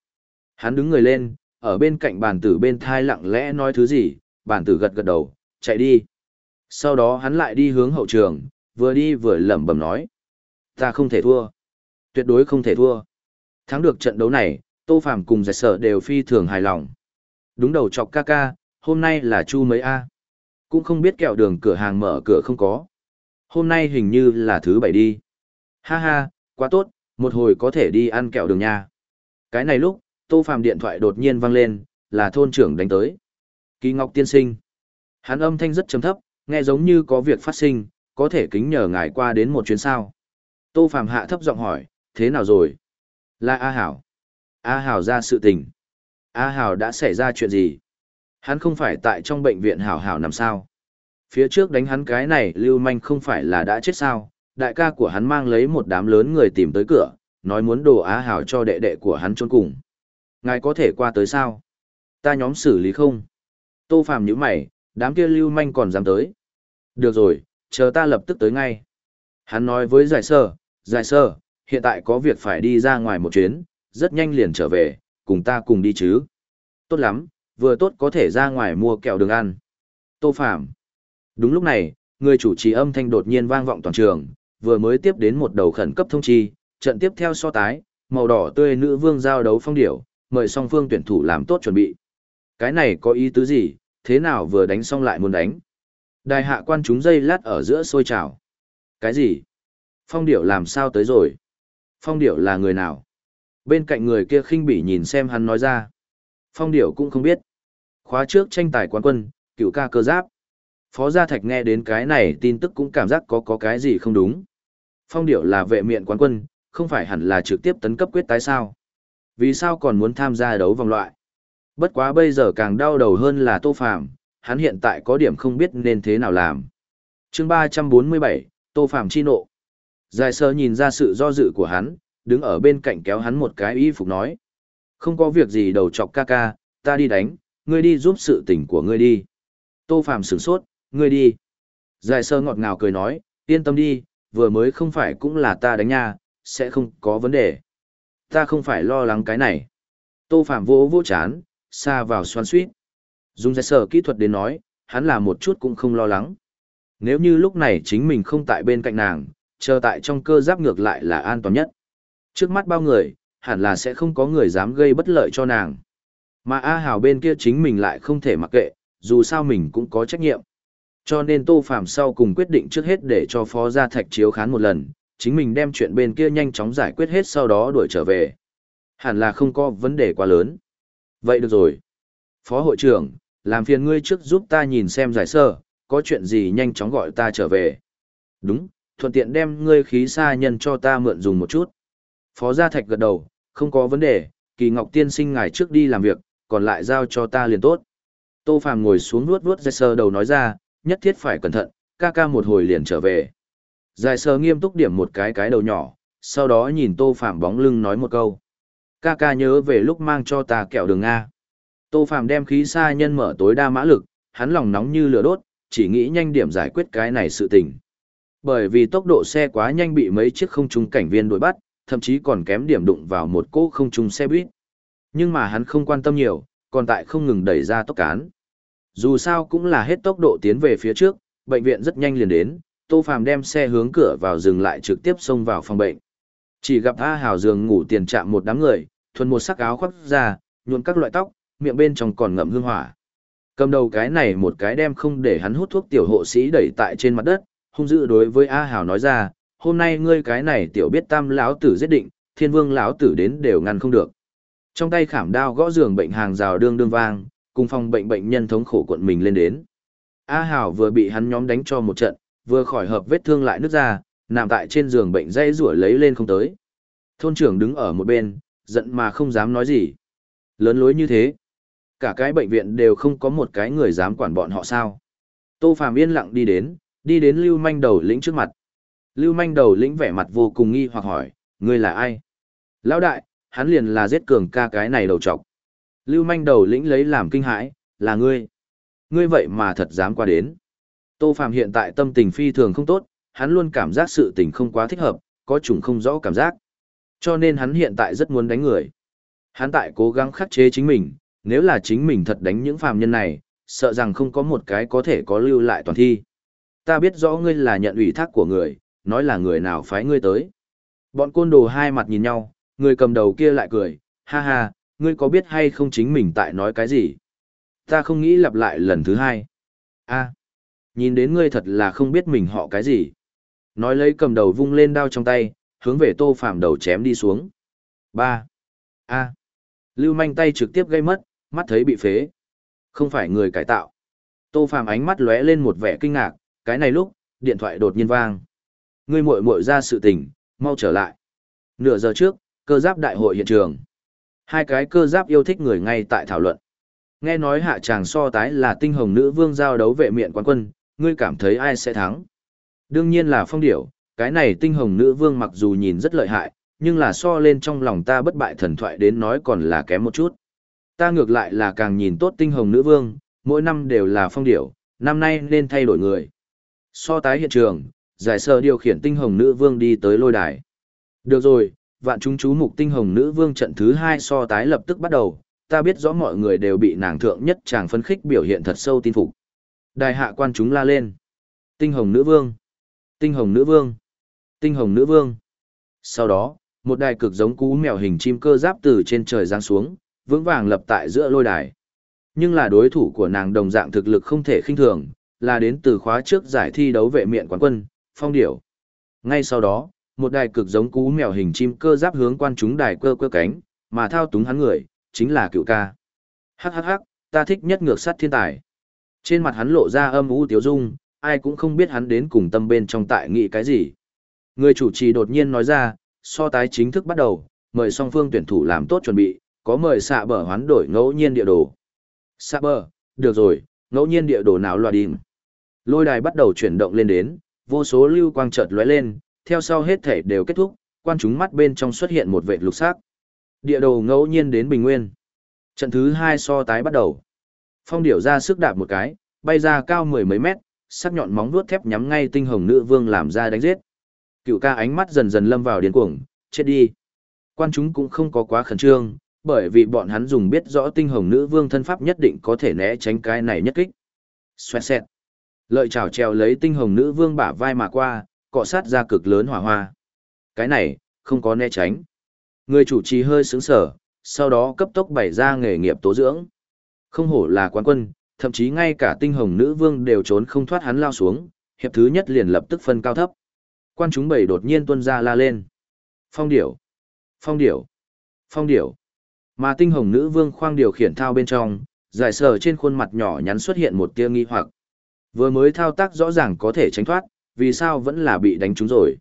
Hắn đứng người lên, ở bên cạnh bàn tử bên thai lặng lẽ nói thứ gì, bàn tử gật gật đầu, chạy đi. Sau đó hắn lại đi hướng hậu trường, vừa đi vừa lẩm bẩm nói. Ta không thể thua. Tuyệt đối không thể thua. Thắng được trận đấu này, Tô Phàm cùng giải sở đều phi thường hài lòng. Đúng đầu chọc ca ca, hôm nay là chu mấy A. Cũng không biết kẹo đường cửa hàng mở cửa không có. Hôm nay hình như là thứ bảy đi. Ha ha, quá tốt, một hồi có thể đi ăn kẹo đường nha. Cái này lúc, Tô Phàm điện thoại đột nhiên vang lên, là thôn trưởng đánh tới. Kỳ Ngọc tiên sinh. Hắn âm thanh rất trầm thấp, nghe giống như có việc phát sinh, có thể kính nhờ ngài qua đến một chuyến sao. Tô Phàm hạ thấp giọng hỏi, thế nào rồi? Là A Hảo. A Hảo ra sự tình. A Hảo đã xảy ra chuyện gì? Hắn không phải tại trong bệnh viện Hảo Hảo nằm sao? Phía trước đánh hắn cái này lưu manh không phải là đã chết sao? Đại ca của hắn mang lấy một đám lớn người tìm tới cửa, nói muốn đồ Á Hảo cho đệ đệ của hắn trốn cùng. Ngài có thể qua tới sao? Ta nhóm xử lý không? Tô Phàm nhíu mày, đám kia lưu manh còn dám tới. Được rồi, chờ ta lập tức tới ngay. Hắn nói với giải sơ, giải sơ, hiện tại có việc phải đi ra ngoài một chuyến, rất nhanh liền trở về, cùng ta cùng đi chứ. Tốt lắm, vừa tốt có thể ra ngoài mua kẹo đường ăn. Tô Phạm. Đúng lúc này, người chủ trì âm thanh đột nhiên vang vọng toàn trường, vừa mới tiếp đến một đầu khẩn cấp thông chi, trận tiếp theo so tái, màu đỏ tươi nữ vương giao đấu phong điểu, mời song phương tuyển thủ làm tốt chuẩn bị. Cái này có ý tứ gì, thế nào vừa đánh xong lại muốn đánh. Đài hạ quan chúng dây lát ở giữa sôi trào. Cái gì? Phong điểu làm sao tới rồi? Phong điểu là người nào? Bên cạnh người kia khinh bỉ nhìn xem hắn nói ra. Phong điểu cũng không biết. Khóa trước tranh tài quán quân, cựu ca cơ giáp. Phó Gia Thạch nghe đến cái này tin tức cũng cảm giác có có cái gì không đúng. Phong điểu là vệ miện quán quân, không phải hẳn là trực tiếp tấn cấp quyết tái sao. Vì sao còn muốn tham gia đấu vòng loại? Bất quá bây giờ càng đau đầu hơn là Tô Phàm, hắn hiện tại có điểm không biết nên thế nào làm. Chương 347, Tô Phàm chi nộ. Giải sơ nhìn ra sự do dự của hắn, đứng ở bên cạnh kéo hắn một cái y phục nói. Không có việc gì đầu chọc ca ca, ta đi đánh, ngươi đi giúp sự tình của ngươi đi. Tô Phạm sửng sốt, ngươi đi. Giải sơ ngọt ngào cười nói, yên tâm đi, vừa mới không phải cũng là ta đánh nha, sẽ không có vấn đề. Ta không phải lo lắng cái này. Tô Phạm vỗ vỗ chán, xa vào xoan suýt. Dùng giải sơ kỹ thuật đến nói, hắn là một chút cũng không lo lắng. Nếu như lúc này chính mình không tại bên cạnh nàng, chờ tại trong cơ giáp ngược lại là an toàn nhất. Trước mắt bao người, hẳn là sẽ không có người dám gây bất lợi cho nàng. Mà A Hào bên kia chính mình lại không thể mặc kệ, dù sao mình cũng có trách nhiệm. Cho nên Tô Phạm sau cùng quyết định trước hết để cho Phó Gia Thạch chiếu khán một lần, chính mình đem chuyện bên kia nhanh chóng giải quyết hết sau đó đuổi trở về. Hẳn là không có vấn đề quá lớn. Vậy được rồi. Phó hội trưởng, làm phiền ngươi trước giúp ta nhìn xem giải sơ, có chuyện gì nhanh chóng gọi ta trở về. Đúng, thuận tiện đem ngươi khí xa nhân cho ta mượn dùng một chút. Phó Gia Thạch gật đầu, không có vấn đề, kỳ ngọc tiên sinh ngài trước đi làm việc, còn lại giao cho ta liền tốt. Tô Phàm ngồi xuống nuốt nuốt giải sơ đầu nói ra, nhất thiết phải cẩn thận, ca ca một hồi liền trở về. Giải sơ nghiêm túc điểm một cái cái đầu nhỏ, sau đó nhìn Tô Phàm bóng lưng nói một câu. Ca ca nhớ về lúc mang cho ta kẹo đường Nga. Tô Phàm đem khí xa nhân mở tối đa mã lực, hắn lòng nóng như lửa đốt, chỉ nghĩ nhanh điểm giải quyết cái này sự tình. Bởi vì tốc độ xe quá nhanh bị mấy chiếc không trung cảnh viên đuổi bắt, thậm chí còn kém điểm đụng vào một cỗ không trung xe buýt. Nhưng mà hắn không quan tâm nhiều, còn tại không ngừng đẩy ra tốc cán. Dù sao cũng là hết tốc độ tiến về phía trước, bệnh viện rất nhanh liền đến, Tô Phàm đem xe hướng cửa vào dừng lại trực tiếp xông vào phòng bệnh. Chỉ gặp A Hào giường ngủ tiền trạm một đám người, thuần một sắc áo khoác ra, nhuộm các loại tóc, miệng bên trong còn ngậm hương hỏa. Cầm đầu cái này một cái đem không để hắn hút thuốc tiểu hộ sĩ đẩy tại trên mặt đất, hung dữ đối với A Hào nói ra, hôm nay ngươi cái này tiểu biết tam lão tử giết định, thiên vương lão tử đến đều ngăn không được. Trong tay khảm đao gõ giường bệnh hàng rào đương đương vang, cùng phòng bệnh bệnh nhân thống khổ cuộn mình lên đến. A Hào vừa bị hắn nhóm đánh cho một trận, vừa khỏi hợp vết thương lại nứt ra, nằm tại trên giường bệnh dây rủa lấy lên không tới. Thôn trưởng đứng ở một bên, giận mà không dám nói gì. Lớn lối như thế. Cả cái bệnh viện đều không có một cái người dám quản bọn họ sao. Tô Phàm yên lặng đi đến, đi đến Lưu Manh đầu lĩnh trước mặt. Lưu Manh đầu lĩnh vẻ mặt vô cùng nghi hoặc hỏi, ngươi là ai? Lão đại, hắn liền là giết cường ca cái này đầu trọc. Lưu Manh đầu lĩnh lấy làm kinh hãi, là ngươi. Ngươi vậy mà thật dám qua đến. Tô Phàm hiện tại tâm tình phi thường không tốt, hắn luôn cảm giác sự tình không quá thích hợp, có chủng không rõ cảm giác. Cho nên hắn hiện tại rất muốn đánh người. Hắn tại cố gắng khắc chế chính mình, nếu là chính mình thật đánh những phàm nhân này, sợ rằng không có một cái có thể có lưu lại toàn thi. Ta biết rõ ngươi là nhận ủy thác của người, nói là người nào phái ngươi tới. Bọn côn đồ hai mặt nhìn nhau, người cầm đầu kia lại cười, ha ha, ngươi có biết hay không chính mình tại nói cái gì? Ta không nghĩ lặp lại lần thứ hai. a nhìn đến ngươi thật là không biết mình họ cái gì. Nói lấy cầm đầu vung lên đao trong tay, hướng về tô phạm đầu chém đi xuống. ba a Lưu manh tay trực tiếp gây mất, mắt thấy bị phế. Không phải người cải tạo. Tô Phàm ánh mắt lóe lên một vẻ kinh ngạc, cái này lúc, điện thoại đột nhiên vang. Ngươi muội muội ra sự tình, mau trở lại. Nửa giờ trước, cơ giáp đại hội hiện trường. Hai cái cơ giáp yêu thích người ngay tại thảo luận. Nghe nói hạ chàng so tái là tinh hồng nữ vương giao đấu vệ miện quán quân, ngươi cảm thấy ai sẽ thắng? Đương nhiên là phong điểu, cái này tinh hồng nữ vương mặc dù nhìn rất lợi hại, nhưng là so lên trong lòng ta bất bại thần thoại đến nói còn là kém một chút. Ta ngược lại là càng nhìn tốt tinh hồng nữ vương, mỗi năm đều là phong điểu, năm nay nên thay đổi người. So tái hiện trường, giải sơ điều khiển tinh hồng nữ vương đi tới lôi đài. Được rồi, vạn chúng chú mục tinh hồng nữ vương trận thứ hai so tái lập tức bắt đầu, ta biết rõ mọi người đều bị nàng thượng nhất chàng phấn khích biểu hiện thật sâu tin phục. Đài hạ quan chúng la lên. Tinh hồng nữ vương. Tinh hồng nữ vương. Tinh hồng nữ vương. Sau đó, một đài cực giống cú mèo hình chim cơ giáp từ trên trời giáng xuống, vững vàng lập tại giữa lôi đài. Nhưng là đối thủ của nàng đồng dạng thực lực không thể khinh thường, là đến từ khóa trước giải thi đấu vệ miện quán quân, phong điểu. Ngay sau đó, một đài cực giống cú mèo hình chim cơ giáp hướng quan chúng đài cơ cơ cánh, mà thao túng hắn người, chính là cựu ca. Hắc hắc hắc, ta thích nhất ngược sát thiên tài. Trên mặt hắn lộ ra âm u tiếu dung, ai cũng không biết hắn đến cùng tâm bên trong tại nghĩ cái gì. Người chủ trì đột nhiên nói ra, so tái chính thức bắt đầu, mời song phương tuyển thủ làm tốt chuẩn bị, có mời xạ bờ hoán đổi ngẫu nhiên địa đồ. Xạ bờ, được rồi, ngẫu nhiên địa đồ nào loa đi. Lôi đài bắt đầu chuyển động lên đến, vô số lưu quang chợt lóe lên, theo sau hết thể đều kết thúc, quan chúng mắt bên trong xuất hiện một vệt lục sắc. Địa đồ ngẫu nhiên đến bình nguyên. Trận thứ hai so tái bắt đầu. Phong điểu ra sức đạp một cái, bay ra cao mười mấy mét, sắc nhọn móng vuốt thép nhắm ngay tinh hồng nữ vương làm ra đánh giết. Cựu ca ánh mắt dần dần lâm vào điên cuồng, chết đi. Quan chúng cũng không có quá khẩn trương, bởi vì bọn hắn dùng biết rõ tinh hồng nữ vương thân pháp nhất định có thể né tránh cái này nhất kích. Xoẹt xẹt. Lợi chảo treo lấy tinh hồng nữ vương bả vai mà qua, cọ sát ra cực lớn hỏa hoa. Cái này, không có né tránh. Người chủ trì hơi sướng sở, sau đó cấp tốc bày ra nghề nghiệp tố dưỡng. Không hổ là quán quân, thậm chí ngay cả tinh hồng nữ vương đều trốn không thoát hắn lao xuống, hiệp thứ nhất liền lập tức phân cao thấp. Quan chúng bảy đột nhiên tuân ra la lên. Phong điểu, phong điểu, phong điểu. Mà tinh hồng nữ vương khoang điều khiển thao bên trong, giải sở trên khuôn mặt nhỏ nhắn xuất hiện một tia nghi hoặc. Vừa mới thao tác rõ ràng có thể tránh thoát, vì sao vẫn là bị đánh trúng rồi.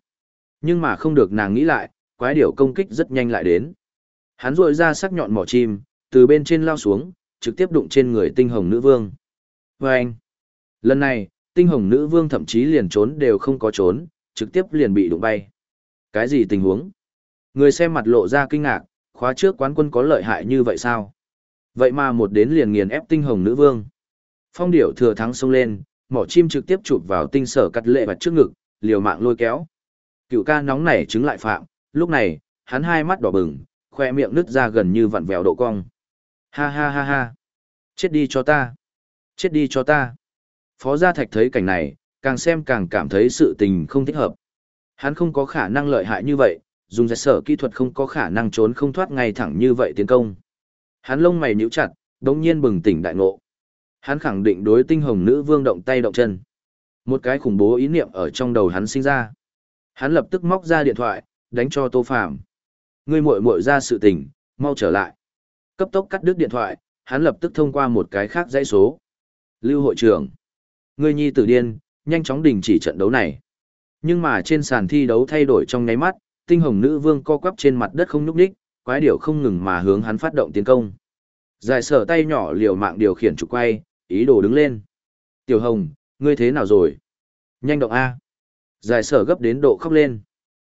Nhưng mà không được nàng nghĩ lại, quái điểu công kích rất nhanh lại đến. Hắn rội ra sắc nhọn mỏ chim, từ bên trên lao xuống, trực tiếp đụng trên người tinh hồng nữ vương. Và anh, lần này, tinh hồng nữ vương thậm chí liền trốn đều không có trốn, trực tiếp liền bị đụng bay. Cái gì tình huống? Người xem mặt lộ ra kinh ngạc, khóa trước quán quân có lợi hại như vậy sao? Vậy mà một đến liền nghiền ép tinh hồng nữ vương. Phong điểu thừa thắng xông lên, mỏ chim trực tiếp chụp vào tinh sở cắt lệ và trước ngực, liều mạng lôi kéo. Cựu ca nóng nảy chứng lại phạm, lúc này, hắn hai mắt đỏ bừng, khoe miệng nứt ra gần như vặn vẹo độ cong. Ha ha ha ha. Chết đi cho ta. Chết đi cho ta. Phó Gia Thạch thấy cảnh này, càng xem càng cảm thấy sự tình không thích hợp. Hắn không có khả năng lợi hại như vậy, dùng giải sở kỹ thuật không có khả năng trốn không thoát ngay thẳng như vậy tiến công. Hắn lông mày nhíu chặt, đống nhiên bừng tỉnh đại ngộ. Hắn khẳng định đối tinh hồng nữ vương động tay động chân. Một cái khủng bố ý niệm ở trong đầu hắn sinh ra. Hắn lập tức móc ra điện thoại, đánh cho Tô phàm. Ngươi muội muội ra sự tình, mau trở lại. Cấp tốc cắt đứt điện thoại, hắn lập tức thông qua một cái khác dãy số. Lưu hội trưởng. Ngươi nhi tử điên, nhanh chóng đình chỉ trận đấu này. Nhưng mà trên sàn thi đấu thay đổi trong nháy mắt, tinh hồng nữ vương co quắp trên mặt đất không nhúc nhích, quái điểu không ngừng mà hướng hắn phát động tiến công. Giải sở tay nhỏ liều mạng điều khiển trục quay, ý đồ đứng lên. Tiểu hồng, ngươi thế nào rồi? Nhanh động A. Giải sở gấp đến độ khóc lên.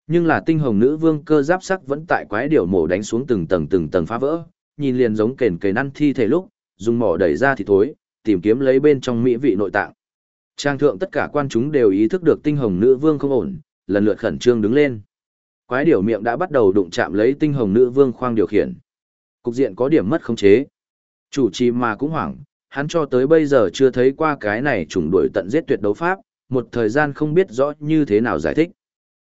Nhưng là tinh hồng nữ vương cơ giáp sắc vẫn tại quái điểu mổ đánh xuống từng tầng từng tầng phá vỡ, nhìn liền giống kền kền năn thi thể lúc, dùng mỏ đẩy ra thì thối, tìm kiếm lấy bên trong mỹ vị nội tạng. Trang thượng tất cả quan chúng đều ý thức được tinh hồng nữ vương không ổn, lần lượt khẩn trương đứng lên. Quái điểu miệng đã bắt đầu đụng chạm lấy tinh hồng nữ vương khoang điều khiển. Cục diện có điểm mất khống chế. Chủ trì mà cũng hoảng, hắn cho tới bây giờ chưa thấy qua cái này trùng đuổi tận giết tuyệt đấu pháp, một thời gian không biết rõ như thế nào giải thích.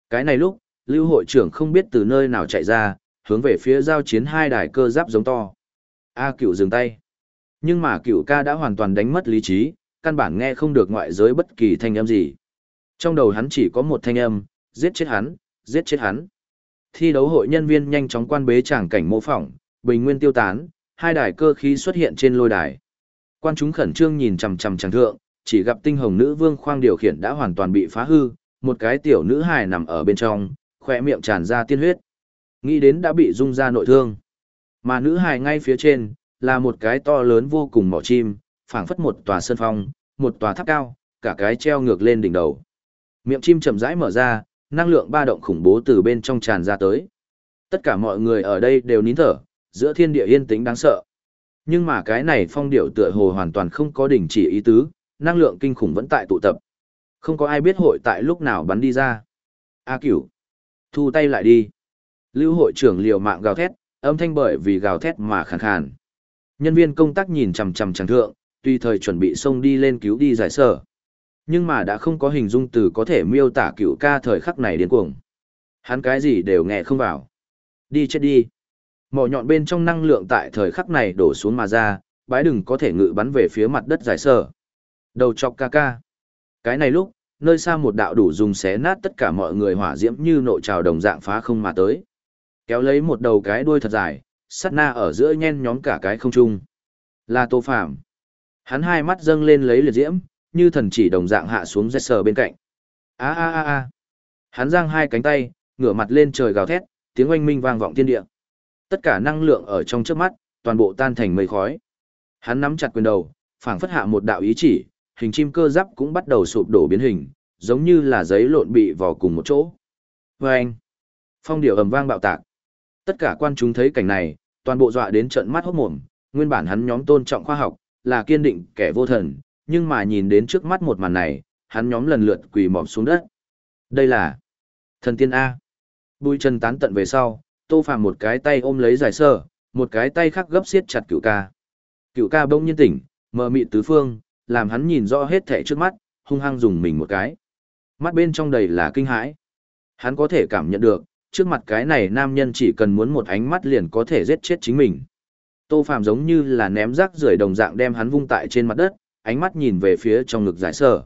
Cái này lúc, lưu hội trưởng không biết từ nơi nào chạy ra, hướng về phía giao chiến hai đài cơ giáp giống to. A cựu dừng tay. Nhưng mà cựu ca đã hoàn toàn đánh mất lý trí, căn bản nghe không được ngoại giới bất kỳ thanh âm gì. Trong đầu hắn chỉ có một thanh âm, giết chết hắn, giết chết hắn. Thi đấu hội nhân viên nhanh chóng quan bế tràng cảnh mô phỏng, bình nguyên tiêu tán, hai đài cơ khí xuất hiện trên lôi đài. Quan chúng khẩn trương nhìn chằm chằm chàng thượng, chỉ gặp tinh hồng nữ vương khoang điều khiển đã hoàn toàn bị phá hư, một cái tiểu nữ hài nằm ở bên trong, khỏe miệng tràn ra tiên huyết. Nghĩ đến đã bị rung ra nội thương. Mà nữ hài ngay phía trên, là một cái to lớn vô cùng mỏ chim, phảng phất một tòa sân phong, một tòa tháp cao, cả cái treo ngược lên đỉnh đầu. Miệng chim chậm rãi mở ra, năng lượng ba động khủng bố từ bên trong tràn ra tới. Tất cả mọi người ở đây đều nín thở, giữa thiên địa yên tĩnh đáng sợ. Nhưng mà cái này phong điệu tựa hồ hoàn toàn không có đỉnh chỉ ý tứ, năng lượng kinh khủng vẫn tại tụ tập. Không có ai biết hội tại lúc nào bắn đi ra. A cửu, thu tay lại đi. Lưu hội trưởng liều mạng gào thét, âm thanh bởi vì gào thét mà khàn khàn. Nhân viên công tác nhìn chằm chằm chẳng thượng, tuy thời chuẩn bị xông đi lên cứu đi giải sở. Nhưng mà đã không có hình dung từ có thể miêu tả cựu ca thời khắc này điên cuồng. Hắn cái gì đều nghe không vào. Đi chết đi. Mỏ nhọn bên trong năng lượng tại thời khắc này đổ xuống mà ra, bái đừng có thể ngự bắn về phía mặt đất giải sở. Đầu chọc ca ca. Cái này lúc, nơi xa một đạo đủ dùng xé nát tất cả mọi người hỏa diễm như nội trào đồng dạng phá không mà tới. Kéo lấy một đầu cái đuôi thật dài, sắt na ở giữa nhen nhóm cả cái không trung. Là Tô Phạm. Hắn hai mắt dâng lên lấy liệt diễm, như thần chỉ đồng dạng hạ xuống dây sờ bên cạnh. A a a a. Hắn giang hai cánh tay, ngửa mặt lên trời gào thét, tiếng oanh minh vang vọng thiên địa. Tất cả năng lượng ở trong trước mắt, toàn bộ tan thành mây khói. Hắn nắm chặt quyền đầu, phảng phất hạ một đạo ý chỉ, hình chim cơ giáp cũng bắt đầu sụp đổ biến hình, giống như là giấy lộn bị vò cùng một chỗ. Và anh, phong điệu ầm vang bạo tạc. Tất cả quan chúng thấy cảnh này, toàn bộ dọa đến trận mắt hốt mồm, nguyên bản hắn nhóm tôn trọng khoa học, là kiên định kẻ vô thần, nhưng mà nhìn đến trước mắt một màn này, hắn nhóm lần lượt quỳ mọp xuống đất. Đây là thần tiên A. Bùi chân tán tận về sau, tô phàm một cái tay ôm lấy giải sơ, một cái tay khác gấp siết chặt cựu ca. Cựu ca bỗng nhiên tỉnh, mờ mịt tứ phương, làm hắn nhìn rõ hết thẻ trước mắt, hung hăng dùng mình một cái. Mắt bên trong đầy là kinh hãi. Hắn có thể cảm nhận được, trước mặt cái này nam nhân chỉ cần muốn một ánh mắt liền có thể giết chết chính mình. Tô Phạm giống như là ném rác rưởi đồng dạng đem hắn vung tại trên mặt đất, ánh mắt nhìn về phía trong ngực giải sở.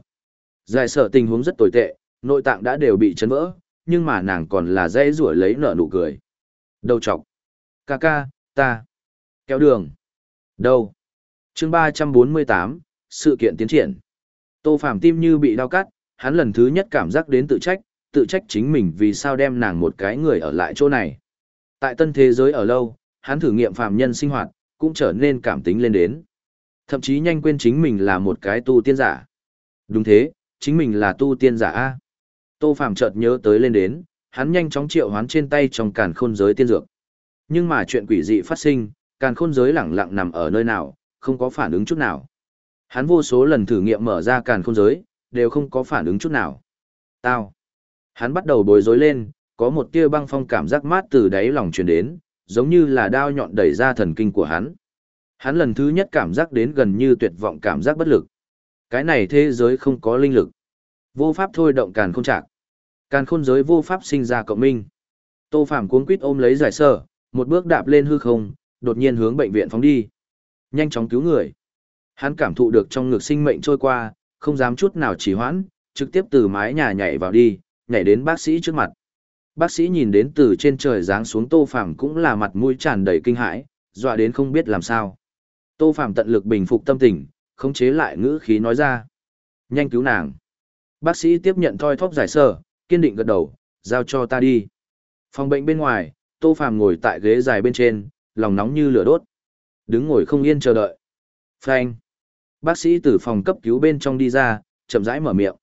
Giải sở tình huống rất tồi tệ, nội tạng đã đều bị chấn vỡ, nhưng mà nàng còn là dây rủa lấy nở nụ cười. Đầu chọc. Ca ca, ta. Kéo đường. Đâu. chương 348, sự kiện tiến triển. Tô Phạm tim như bị đau cắt, hắn lần thứ nhất cảm giác đến tự trách, tự trách chính mình vì sao đem nàng một cái người ở lại chỗ này. Tại tân thế giới ở lâu, hắn thử nghiệm phàm nhân sinh hoạt, cũng trở nên cảm tính lên đến. Thậm chí nhanh quên chính mình là một cái tu tiên giả. Đúng thế, chính mình là tu tiên giả A. Tô phạm chợt nhớ tới lên đến, hắn nhanh chóng triệu hoán trên tay trong càn khôn giới tiên dược. Nhưng mà chuyện quỷ dị phát sinh, càn khôn giới lẳng lặng nằm ở nơi nào, không có phản ứng chút nào. Hắn vô số lần thử nghiệm mở ra càn khôn giới, đều không có phản ứng chút nào. Tao. Hắn bắt đầu bối rối lên, có một tia băng phong cảm giác mát từ đáy lòng truyền đến, giống như là đao nhọn đẩy ra thần kinh của hắn. Hắn lần thứ nhất cảm giác đến gần như tuyệt vọng cảm giác bất lực. Cái này thế giới không có linh lực. Vô pháp thôi động càn khôn trạc. Càn khôn giới vô pháp sinh ra cộng minh. Tô Phạm cuống quýt ôm lấy giải sở, một bước đạp lên hư không, đột nhiên hướng bệnh viện phóng đi. Nhanh chóng cứu người. Hắn cảm thụ được trong ngực sinh mệnh trôi qua, không dám chút nào trì hoãn, trực tiếp từ mái nhà nhảy vào đi, nhảy đến bác sĩ trước mặt. Bác sĩ nhìn đến từ trên trời giáng xuống Tô Phàm cũng là mặt mũi tràn đầy kinh hãi, dọa đến không biết làm sao. Tô Phàm tận lực bình phục tâm tình, khống chế lại ngữ khí nói ra. Nhanh cứu nàng. Bác sĩ tiếp nhận thoi thóp giải sơ, kiên định gật đầu, giao cho ta đi. Phòng bệnh bên ngoài, Tô Phàm ngồi tại ghế dài bên trên, lòng nóng như lửa đốt. Đứng ngồi không yên chờ đợi. Phanh. Bác sĩ từ phòng cấp cứu bên trong đi ra, chậm rãi mở miệng.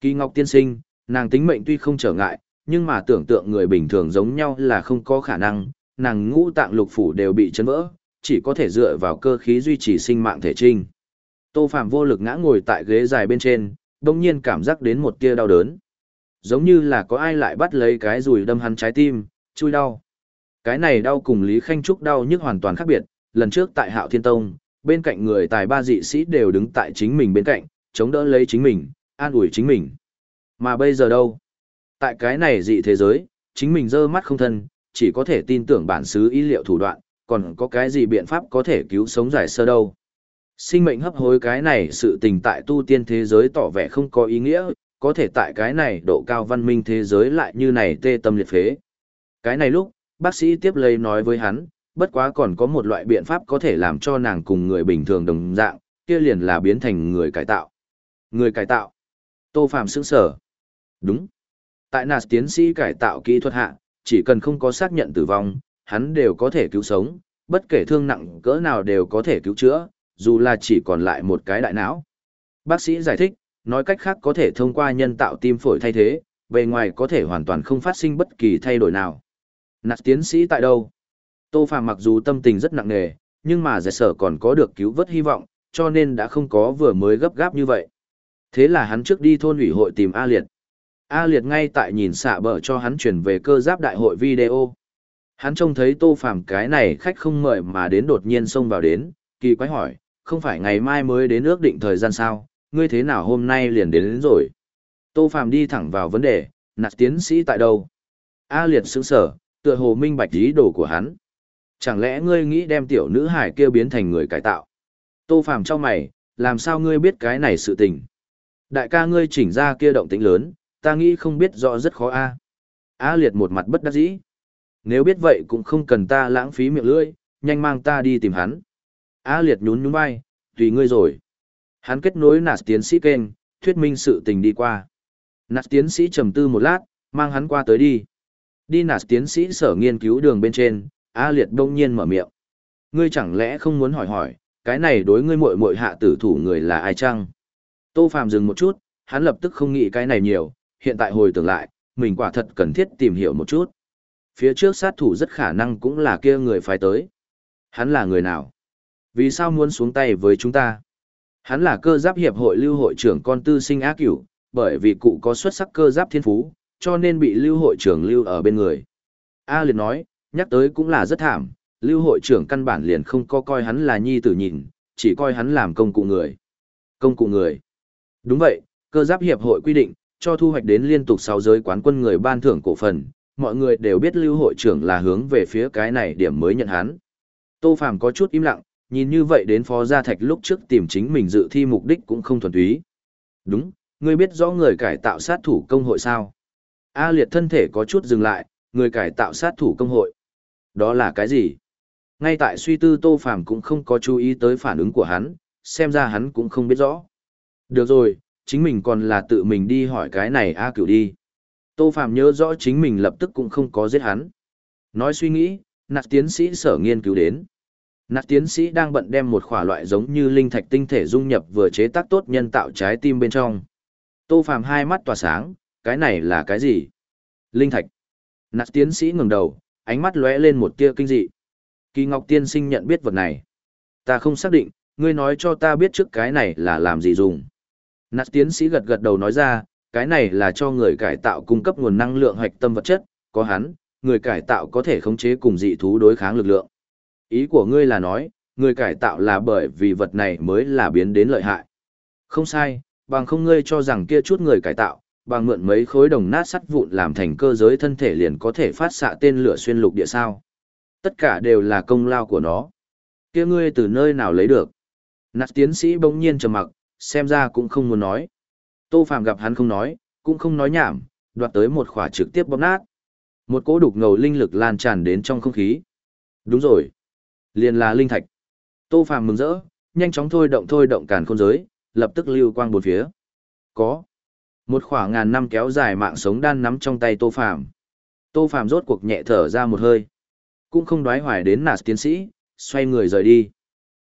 Kỳ Ngọc tiên sinh, nàng tính mệnh tuy không trở ngại, nhưng mà tưởng tượng người bình thường giống nhau là không có khả năng, nàng ngũ tạng lục phủ đều bị chấn vỡ, chỉ có thể dựa vào cơ khí duy trì sinh mạng thể trinh. Tô Phạm vô lực ngã ngồi tại ghế dài bên trên, đồng nhiên cảm giác đến một tia đau đớn. Giống như là có ai lại bắt lấy cái rùi đâm hắn trái tim, chui đau. Cái này đau cùng Lý Khanh Trúc đau nhức hoàn toàn khác biệt, lần trước tại Hạo Thiên Tông, bên cạnh người tài ba dị sĩ đều đứng tại chính mình bên cạnh, chống đỡ lấy chính mình, an ủi chính mình. Mà bây giờ đâu? Tại cái này dị thế giới, chính mình dơ mắt không thân, chỉ có thể tin tưởng bản xứ ý liệu thủ đoạn, còn có cái gì biện pháp có thể cứu sống giải sơ đâu. Sinh mệnh hấp hối cái này sự tình tại tu tiên thế giới tỏ vẻ không có ý nghĩa, có thể tại cái này độ cao văn minh thế giới lại như này tê tâm liệt phế. Cái này lúc, bác sĩ tiếp lấy nói với hắn, bất quá còn có một loại biện pháp có thể làm cho nàng cùng người bình thường đồng dạng, kia liền là biến thành người cải tạo. Người cải tạo. Tô Phạm sững sở. Đúng. Tại nạt tiến sĩ cải tạo kỹ thuật hạ, chỉ cần không có xác nhận tử vong, hắn đều có thể cứu sống, bất kể thương nặng cỡ nào đều có thể cứu chữa, dù là chỉ còn lại một cái đại não. Bác sĩ giải thích, nói cách khác có thể thông qua nhân tạo tim phổi thay thế, bề ngoài có thể hoàn toàn không phát sinh bất kỳ thay đổi nào. Nạt tiến sĩ tại đâu? Tô Phạm mặc dù tâm tình rất nặng nề, nhưng mà giải sở còn có được cứu vớt hy vọng, cho nên đã không có vừa mới gấp gáp như vậy. Thế là hắn trước đi thôn ủy hội tìm A Liệt. A Liệt ngay tại nhìn xạ bờ cho hắn chuyển về cơ giáp đại hội video. Hắn trông thấy Tô Phàm cái này khách không mời mà đến đột nhiên xông vào đến, kỳ quái hỏi, không phải ngày mai mới đến ước định thời gian sao, ngươi thế nào hôm nay liền đến, đến rồi. Tô Phàm đi thẳng vào vấn đề, nạt tiến sĩ tại đâu? A Liệt sững sở, tựa hồ minh bạch ý đồ của hắn. Chẳng lẽ ngươi nghĩ đem tiểu nữ hải kia biến thành người cải tạo? Tô Phàm cho mày, làm sao ngươi biết cái này sự tình? Đại ca ngươi chỉnh ra kia động tĩnh lớn, ta nghĩ không biết rõ rất khó a. A liệt một mặt bất đắc dĩ. Nếu biết vậy cũng không cần ta lãng phí miệng lưỡi, nhanh mang ta đi tìm hắn. A liệt nhún nhún vai, tùy ngươi rồi. Hắn kết nối nạt tiến sĩ kênh, thuyết minh sự tình đi qua. Nạt tiến sĩ trầm tư một lát, mang hắn qua tới đi. Đi nạt tiến sĩ sở nghiên cứu đường bên trên, A liệt đông nhiên mở miệng. Ngươi chẳng lẽ không muốn hỏi hỏi, cái này đối ngươi muội muội hạ tử thủ người là ai chăng? Tô Phạm dừng một chút, hắn lập tức không nghĩ cái này nhiều, hiện tại hồi tưởng lại, mình quả thật cần thiết tìm hiểu một chút. Phía trước sát thủ rất khả năng cũng là kia người phải tới. Hắn là người nào? Vì sao muốn xuống tay với chúng ta? Hắn là cơ giáp hiệp hội lưu hội trưởng con tư sinh ác cửu, bởi vì cụ có xuất sắc cơ giáp thiên phú, cho nên bị lưu hội trưởng lưu ở bên người. A liền nói, nhắc tới cũng là rất thảm, lưu hội trưởng căn bản liền không có coi hắn là nhi tử nhìn, chỉ coi hắn làm công cụ người. Công cụ người. Đúng vậy, cơ giáp hiệp hội quy định, cho thu hoạch đến liên tục 6 giới quán quân người ban thưởng cổ phần, mọi người đều biết lưu hội trưởng là hướng về phía cái này điểm mới nhận hắn. Tô Phàm có chút im lặng, nhìn như vậy đến phó gia thạch lúc trước tìm chính mình dự thi mục đích cũng không thuần túy. Đúng, ngươi biết rõ người cải tạo sát thủ công hội sao? A liệt thân thể có chút dừng lại, người cải tạo sát thủ công hội. Đó là cái gì? Ngay tại suy tư Tô Phàm cũng không có chú ý tới phản ứng của hắn, xem ra hắn cũng không biết rõ. Được rồi, chính mình còn là tự mình đi hỏi cái này A cửu đi. Tô Phàm nhớ rõ chính mình lập tức cũng không có giết hắn. Nói suy nghĩ, nạt tiến sĩ sở nghiên cứu đến. Nạt tiến sĩ đang bận đem một khỏa loại giống như linh thạch tinh thể dung nhập vừa chế tác tốt nhân tạo trái tim bên trong. Tô Phàm hai mắt tỏa sáng, cái này là cái gì? Linh thạch. Nạt tiến sĩ ngẩng đầu, ánh mắt lóe lên một tia kinh dị. Kỳ Ngọc tiên sinh nhận biết vật này. Ta không xác định, ngươi nói cho ta biết trước cái này là làm gì dùng. Nạt tiến sĩ gật gật đầu nói ra, cái này là cho người cải tạo cung cấp nguồn năng lượng hạch tâm vật chất, có hắn, người cải tạo có thể khống chế cùng dị thú đối kháng lực lượng. Ý của ngươi là nói, người cải tạo là bởi vì vật này mới là biến đến lợi hại. Không sai, bằng không ngươi cho rằng kia chút người cải tạo, bằng mượn mấy khối đồng nát sắt vụn làm thành cơ giới thân thể liền có thể phát xạ tên lửa xuyên lục địa sao. Tất cả đều là công lao của nó. Kia ngươi từ nơi nào lấy được? Nạt tiến sĩ bỗng nhiên trầm mặc, xem ra cũng không muốn nói. Tô Phạm gặp hắn không nói, cũng không nói nhảm, đoạt tới một khỏa trực tiếp bóp nát. Một cỗ đục ngầu linh lực lan tràn đến trong không khí. Đúng rồi. Liền là linh thạch. Tô Phạm mừng rỡ, nhanh chóng thôi động thôi động càn khôn giới, lập tức lưu quang bốn phía. Có. Một khoảng ngàn năm kéo dài mạng sống đan nắm trong tay Tô Phạm. Tô Phạm rốt cuộc nhẹ thở ra một hơi. Cũng không đoái hoài đến nạt tiến sĩ, xoay người rời đi.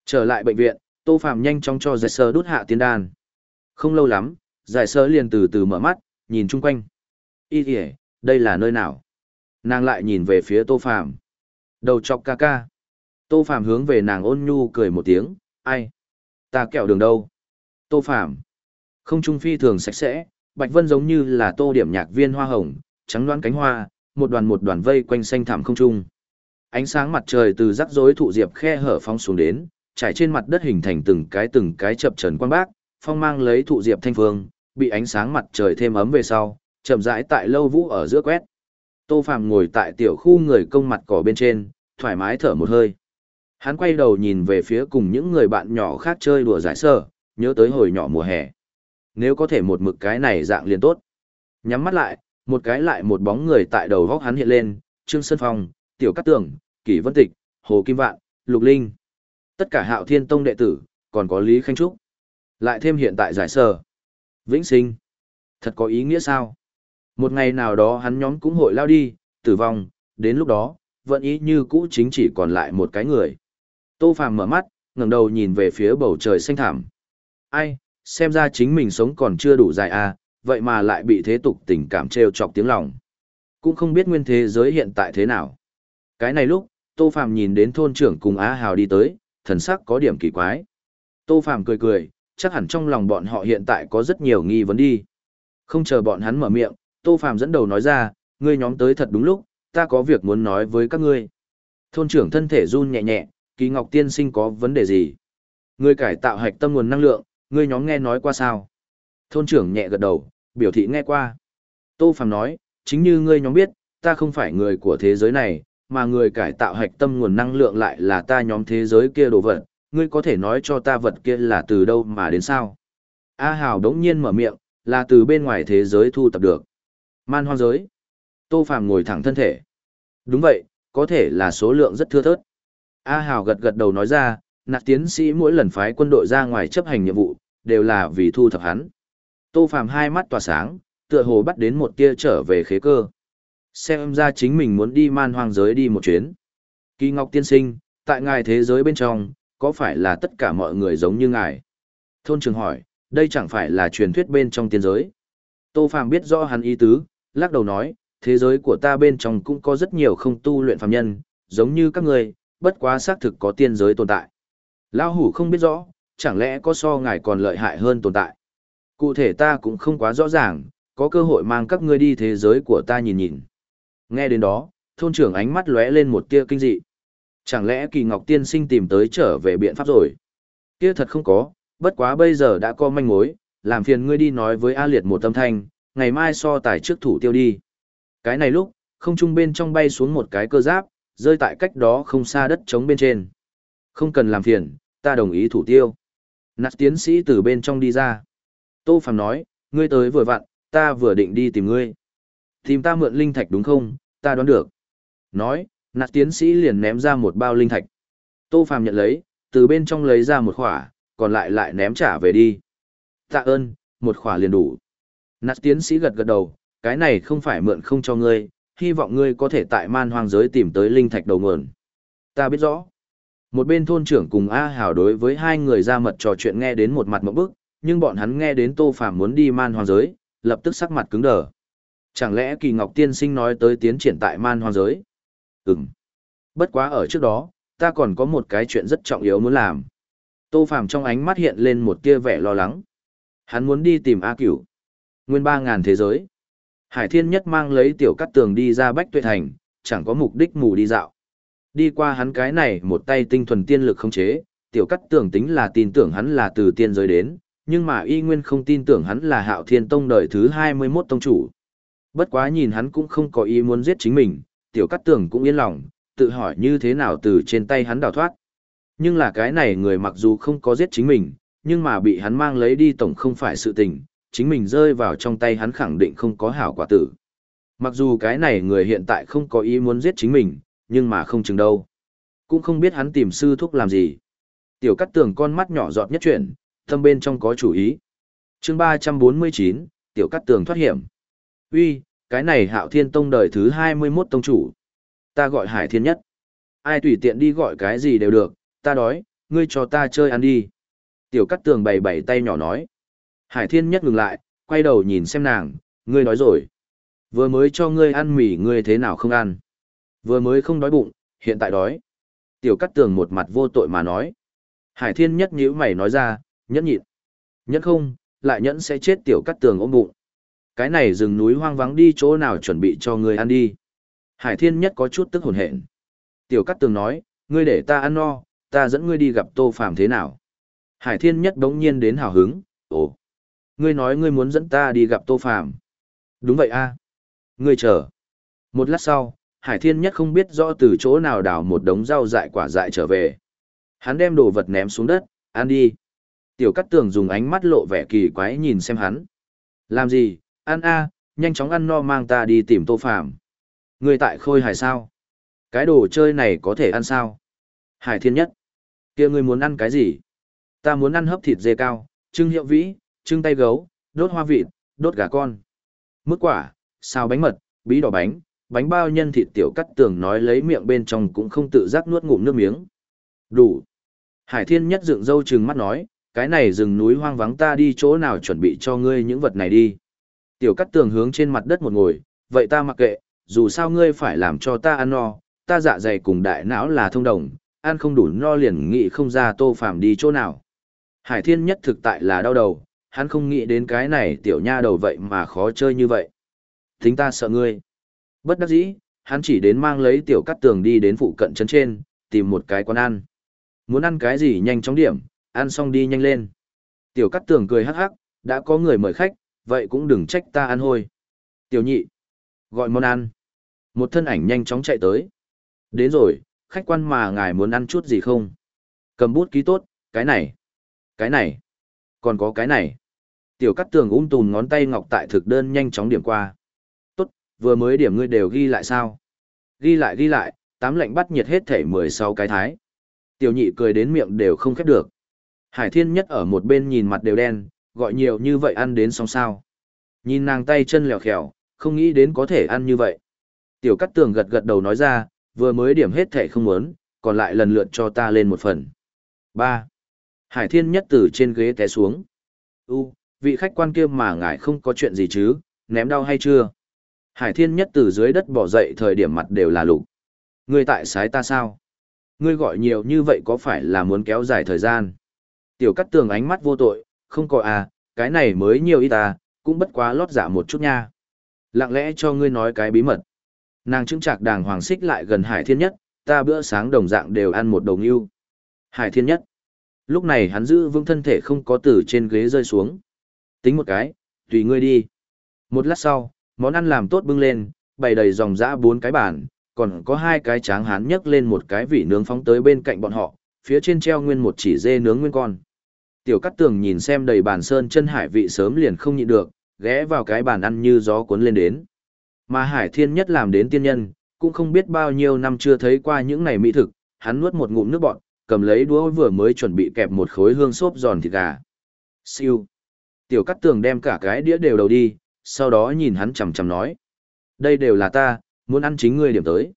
Trở lại bệnh viện, Tô Phạm nhanh chóng cho giải sơ đút hạ tiên đan. Không lâu lắm, giải sơ liền từ từ mở mắt, nhìn chung quanh. y kìa, đây là nơi nào? Nàng lại nhìn về phía Tô Phạm. Đầu chọc ca ca. Tô Phạm hướng về nàng ôn nhu cười một tiếng, ai? Ta kẹo đường đâu? Tô Phạm. Không trung phi thường sạch sẽ, Bạch Vân giống như là tô điểm nhạc viên hoa hồng, trắng đoán cánh hoa, một đoàn một đoàn vây quanh xanh thảm không trung. Ánh sáng mặt trời từ rắc rối thụ diệp khe hở phong xuống đến, trải trên mặt đất hình thành từng cái từng cái chập trần quang bác, phong mang lấy thụ diệp thanh phương, bị ánh sáng mặt trời thêm ấm về sau, chậm rãi tại lâu vũ ở giữa quét. Tô Phàm ngồi tại tiểu khu người công mặt cỏ bên trên, thoải mái thở một hơi. Hắn quay đầu nhìn về phía cùng những người bạn nhỏ khác chơi đùa giải sơ, nhớ tới hồi nhỏ mùa hè. Nếu có thể một mực cái này dạng liền tốt. Nhắm mắt lại, một cái lại một bóng người tại đầu góc hắn hiện lên, Trương Sơn Phong, Tiểu Cát Tường, Kỷ Vân Tịch, Hồ Kim Vạn, Lục Linh. Tất cả hạo thiên tông đệ tử, còn có Lý Khanh Trúc. Lại thêm hiện tại giải sở. Vĩnh sinh. Thật có ý nghĩa sao? Một ngày nào đó hắn nhóm cũng hội lao đi, tử vong, đến lúc đó, vẫn ý như cũ chính chỉ còn lại một cái người. Tô Phàm mở mắt, ngẩng đầu nhìn về phía bầu trời xanh thẳm. Ai, xem ra chính mình sống còn chưa đủ dài à, vậy mà lại bị thế tục tình cảm trêu chọc tiếng lòng. Cũng không biết nguyên thế giới hiện tại thế nào. Cái này lúc, Tô Phàm nhìn đến thôn trưởng cùng Á Hào đi tới, thần sắc có điểm kỳ quái. Tô Phàm cười cười, chắc hẳn trong lòng bọn họ hiện tại có rất nhiều nghi vấn đi. Không chờ bọn hắn mở miệng, Tô Phàm dẫn đầu nói ra, ngươi nhóm tới thật đúng lúc, ta có việc muốn nói với các ngươi. Thôn trưởng thân thể run nhẹ nhẹ, Kỳ Ngọc tiên sinh có vấn đề gì? Ngươi cải tạo hạch tâm nguồn năng lượng, ngươi nhóm nghe nói qua sao? Thôn trưởng nhẹ gật đầu, biểu thị nghe qua. Tô Phàm nói, chính như ngươi nhóm biết, ta không phải người của thế giới này, mà người cải tạo hạch tâm nguồn năng lượng lại là ta nhóm thế giới kia đồ vật, ngươi có thể nói cho ta vật kia là từ đâu mà đến sao? A Hào đống nhiên mở miệng, là từ bên ngoài thế giới thu tập được. Man hoang giới. Tô Phàm ngồi thẳng thân thể. Đúng vậy, có thể là số lượng rất thưa thớt. A Hào gật gật đầu nói ra, nạt tiến sĩ mỗi lần phái quân đội ra ngoài chấp hành nhiệm vụ, đều là vì thu thập hắn. Tô Phàm hai mắt tỏa sáng, tựa hồ bắt đến một tia trở về khế cơ. Xem ra chính mình muốn đi man hoang giới đi một chuyến. Kỳ Ngọc tiên sinh, tại ngài thế giới bên trong, có phải là tất cả mọi người giống như ngài? Thôn trường hỏi, đây chẳng phải là truyền thuyết bên trong tiên giới. Tô Phàm biết rõ hắn ý tứ, lắc đầu nói, thế giới của ta bên trong cũng có rất nhiều không tu luyện phàm nhân, giống như các người, bất quá xác thực có tiên giới tồn tại. Lão hủ không biết rõ, chẳng lẽ có so ngài còn lợi hại hơn tồn tại. Cụ thể ta cũng không quá rõ ràng, có cơ hội mang các ngươi đi thế giới của ta nhìn nhìn. Nghe đến đó, thôn trưởng ánh mắt lóe lên một tia kinh dị. Chẳng lẽ kỳ ngọc tiên sinh tìm tới trở về biện pháp rồi? Kia thật không có, bất quá bây giờ đã có manh mối, làm phiền ngươi đi nói với A Liệt một tâm thanh, ngày mai so tài trước thủ tiêu đi. Cái này lúc, không trung bên trong bay xuống một cái cơ giáp, rơi tại cách đó không xa đất trống bên trên. Không cần làm phiền, ta đồng ý thủ tiêu. Nạt tiến sĩ từ bên trong đi ra. Tô Phàm nói, ngươi tới vừa vặn, ta vừa định đi tìm ngươi. Tìm ta mượn linh thạch đúng không, ta đoán được. Nói, nạt tiến sĩ liền ném ra một bao linh thạch. Tô Phàm nhận lấy, từ bên trong lấy ra một khỏa, còn lại lại ném trả về đi. Tạ ơn, một khỏa liền đủ. Nạt tiến sĩ gật gật đầu, cái này không phải mượn không cho ngươi, hy vọng ngươi có thể tại man hoang giới tìm tới linh thạch đầu nguồn. Ta biết rõ. Một bên thôn trưởng cùng A Hảo đối với hai người ra mật trò chuyện nghe đến một mặt mẫu bức, nhưng bọn hắn nghe đến Tô Phàm muốn đi man hoang giới, lập tức sắc mặt cứng đờ. Chẳng lẽ Kỳ Ngọc Tiên Sinh nói tới tiến triển tại man hoang giới? Ừm. Bất quá ở trước đó, ta còn có một cái chuyện rất trọng yếu muốn làm. Tô Phàm trong ánh mắt hiện lên một tia vẻ lo lắng. Hắn muốn đi tìm A Cửu. Nguyên ba ngàn thế giới. Hải Thiên Nhất mang lấy tiểu cắt tường đi ra Bách Tuệ Thành, chẳng có mục đích mù đi dạo. Đi qua hắn cái này một tay tinh thuần tiên lực không chế, tiểu cắt tường tính là tin tưởng hắn là từ tiên giới đến, nhưng mà y nguyên không tin tưởng hắn là hạo thiên tông đời thứ 21 tông chủ. Bất quá nhìn hắn cũng không có ý muốn giết chính mình, tiểu cắt tường cũng yên lòng, tự hỏi như thế nào từ trên tay hắn đào thoát. Nhưng là cái này người mặc dù không có giết chính mình, nhưng mà bị hắn mang lấy đi tổng không phải sự tình, chính mình rơi vào trong tay hắn khẳng định không có hảo quả tử. Mặc dù cái này người hiện tại không có ý muốn giết chính mình, nhưng mà không chừng đâu. Cũng không biết hắn tìm sư thúc làm gì. Tiểu cắt tường con mắt nhỏ giọt nhất chuyển, thâm bên trong có chủ ý. chương 349, tiểu cắt tường thoát hiểm. uy cái này hạo thiên tông đời thứ 21 tông chủ. Ta gọi hải thiên nhất. Ai tùy tiện đi gọi cái gì đều được, ta đói, ngươi cho ta chơi ăn đi. Tiểu cắt tường bày bày tay nhỏ nói. Hải thiên nhất ngừng lại, quay đầu nhìn xem nàng, ngươi nói rồi. Vừa mới cho ngươi ăn mì ngươi thế nào không ăn. Vừa mới không đói bụng, hiện tại đói. Tiểu cắt tường một mặt vô tội mà nói. Hải thiên nhất nhíu mày nói ra, nhẫn nhịn. Nhẫn không, lại nhẫn sẽ chết tiểu cắt tường ôm bụng. Cái này rừng núi hoang vắng đi chỗ nào chuẩn bị cho ngươi ăn đi. Hải thiên nhất có chút tức hồn hện. Tiểu cắt tường nói, ngươi để ta ăn no, ta dẫn ngươi đi gặp tô phàm thế nào. Hải thiên nhất đống nhiên đến hào hứng, ồ. Ngươi nói ngươi muốn dẫn ta đi gặp tô phàm. Đúng vậy a Ngươi chờ. Một lát sau, Hải Thiên Nhất không biết rõ từ chỗ nào đào một đống rau dại quả dại trở về. Hắn đem đồ vật ném xuống đất, ăn đi. Tiểu Cát Tường dùng ánh mắt lộ vẻ kỳ quái nhìn xem hắn. Làm gì, ăn a, nhanh chóng ăn no mang ta đi tìm Tô Phàm. Ngươi tại khôi hải sao? Cái đồ chơi này có thể ăn sao? Hải Thiên Nhất. kia ngươi muốn ăn cái gì? Ta muốn ăn hấp thịt dê cao, trưng hiệu vĩ, trưng tay gấu, đốt hoa vịt, đốt gà con. Mức quả, xào bánh mật, bí đỏ bánh, bánh bao nhân thịt tiểu cắt tường nói lấy miệng bên trong cũng không tự giác nuốt ngụm nước miếng. Đủ. Hải thiên nhất dựng dâu trừng mắt nói, cái này rừng núi hoang vắng ta đi chỗ nào chuẩn bị cho ngươi những vật này đi. Tiểu cắt tường hướng trên mặt đất một ngồi, vậy ta mặc kệ, dù sao ngươi phải làm cho ta ăn no, ta dạ dày cùng đại não là thông đồng, ăn không đủ no liền nghĩ không ra tô phàm đi chỗ nào. Hải thiên nhất thực tại là đau đầu, hắn không nghĩ đến cái này tiểu nha đầu vậy mà khó chơi như vậy. Thính ta sợ ngươi. Bất đắc dĩ, hắn chỉ đến mang lấy tiểu cắt tường đi đến phụ cận trấn trên, tìm một cái quán ăn. Muốn ăn cái gì nhanh chóng điểm, ăn xong đi nhanh lên. Tiểu cắt tường cười hắc hắc, đã có người mời khách, vậy cũng đừng trách ta ăn hôi. Tiểu nhị, gọi món ăn. Một thân ảnh nhanh chóng chạy tới. Đến rồi, khách quan mà ngài muốn ăn chút gì không? Cầm bút ký tốt, cái này, cái này, còn có cái này. Tiểu cắt tường ung tùm ngón tay ngọc tại thực đơn nhanh chóng điểm qua Tốt, vừa mới điểm ngươi đều ghi lại sao? Ghi lại ghi lại, tám lệnh bắt nhiệt hết thể 16 cái thái. Tiểu nhị cười đến miệng đều không khép được. Hải thiên nhất ở một bên nhìn mặt đều đen, gọi nhiều như vậy ăn đến xong sao. Nhìn nàng tay chân lèo khèo, không nghĩ đến có thể ăn như vậy. Tiểu cắt tường gật gật đầu nói ra, vừa mới điểm hết thể không muốn, còn lại lần lượt cho ta lên một phần. 3. Hải thiên nhất từ trên ghế té xuống. U, vị khách quan kia mà ngài không có chuyện gì chứ, ném đau hay chưa? Hải thiên nhất từ dưới đất bỏ dậy thời điểm mặt đều là lục. Ngươi tại sái ta sao? Ngươi gọi nhiều như vậy có phải là muốn kéo dài thời gian? Tiểu cắt tường ánh mắt vô tội, không có à, cái này mới nhiều ít à, cũng bất quá lót dạ một chút nha. Lặng lẽ cho ngươi nói cái bí mật. Nàng chứng chạc đàng hoàng xích lại gần hải thiên nhất, ta bữa sáng đồng dạng đều ăn một đầu yêu. Hải thiên nhất. Lúc này hắn giữ vững thân thể không có từ trên ghế rơi xuống. Tính một cái, tùy ngươi đi. Một lát sau, món ăn làm tốt bưng lên, bày đầy dòng dã bốn cái bàn, còn có hai cái tráng hán nhấc lên một cái vỉ nướng phóng tới bên cạnh bọn họ, phía trên treo nguyên một chỉ dê nướng nguyên con. Tiểu Cát Tường nhìn xem đầy bàn sơn chân hải vị sớm liền không nhịn được, ghé vào cái bàn ăn như gió cuốn lên đến. Mà Hải Thiên Nhất làm đến tiên nhân, cũng không biết bao nhiêu năm chưa thấy qua những này mỹ thực, hắn nuốt một ngụm nước bọt, cầm lấy đũa vừa mới chuẩn bị kẹp một khối hương xốp giòn thịt gà. Siêu. Tiểu Cát Tường đem cả cái đĩa đều đầu đi, sau đó nhìn hắn chằm chằm nói: "Đây đều là ta, muốn ăn chính ngươi điểm tới."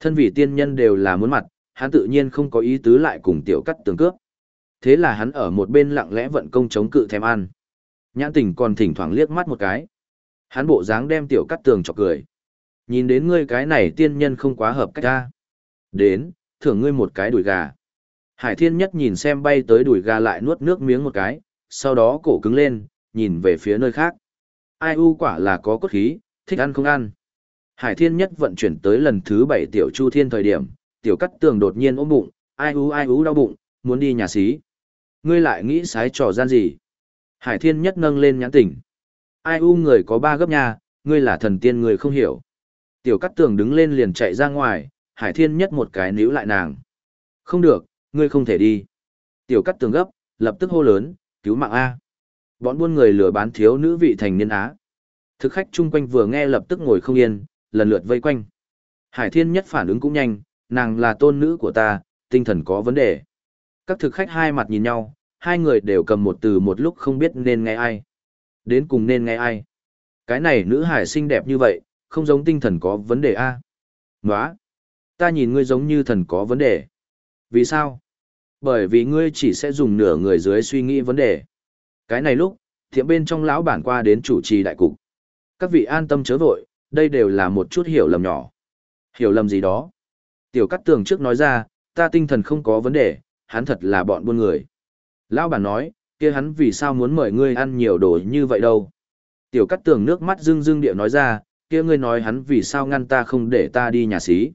Thân vị tiên nhân đều là muốn mặt, hắn tự nhiên không có ý tứ lại cùng Tiểu Cát Tường cướp. Thế là hắn ở một bên lặng lẽ vận công chống cự thèm ăn. Nhãn tình còn thỉnh thoảng liếc mắt một cái. Hắn bộ dáng đem tiểu cắt tường chọc cười. Nhìn đến ngươi cái này tiên nhân không quá hợp cách ta. Đến, thưởng ngươi một cái đùi gà. Hải thiên nhất nhìn xem bay tới đùi gà lại nuốt nước miếng một cái, sau đó cổ cứng lên, nhìn về phía nơi khác. Ai u quả là có cốt khí, thích ăn không ăn. Hải thiên nhất vận chuyển tới lần thứ bảy tiểu chu thiên thời điểm, tiểu cắt tường đột nhiên ôm bụng, ai u ai u đau bụng, muốn đi nhà xí. Ngươi lại nghĩ sái trò gian gì? Hải thiên nhất nâng lên nhãn tỉnh. Ai u người có ba gấp nhà, ngươi là thần tiên người không hiểu. Tiểu cắt tường đứng lên liền chạy ra ngoài, hải thiên nhất một cái níu lại nàng. Không được, ngươi không thể đi. Tiểu cắt tường gấp, lập tức hô lớn, cứu mạng A. Bọn buôn người lừa bán thiếu nữ vị thành niên Á. Thực khách chung quanh vừa nghe lập tức ngồi không yên, lần lượt vây quanh. Hải thiên nhất phản ứng cũng nhanh, nàng là tôn nữ của ta, tinh thần có vấn đề. Các thực khách hai mặt nhìn nhau, hai người đều cầm một từ một lúc không biết nên nghe ai. Đến cùng nên nghe ai. Cái này nữ hải xinh đẹp như vậy, không giống tinh thần có vấn đề a nói Ta nhìn ngươi giống như thần có vấn đề. Vì sao? Bởi vì ngươi chỉ sẽ dùng nửa người dưới suy nghĩ vấn đề. Cái này lúc, thiệm bên trong lão bản qua đến chủ trì đại cục. Các vị an tâm chớ vội, đây đều là một chút hiểu lầm nhỏ. Hiểu lầm gì đó? Tiểu cắt tường trước nói ra, ta tinh thần không có vấn đề, hắn thật là bọn buôn người. Lão bản nói, kia hắn vì sao muốn mời ngươi ăn nhiều đồ như vậy đâu. Tiểu cắt tường nước mắt rưng rưng điệu nói ra, kia ngươi nói hắn vì sao ngăn ta không để ta đi nhà xí.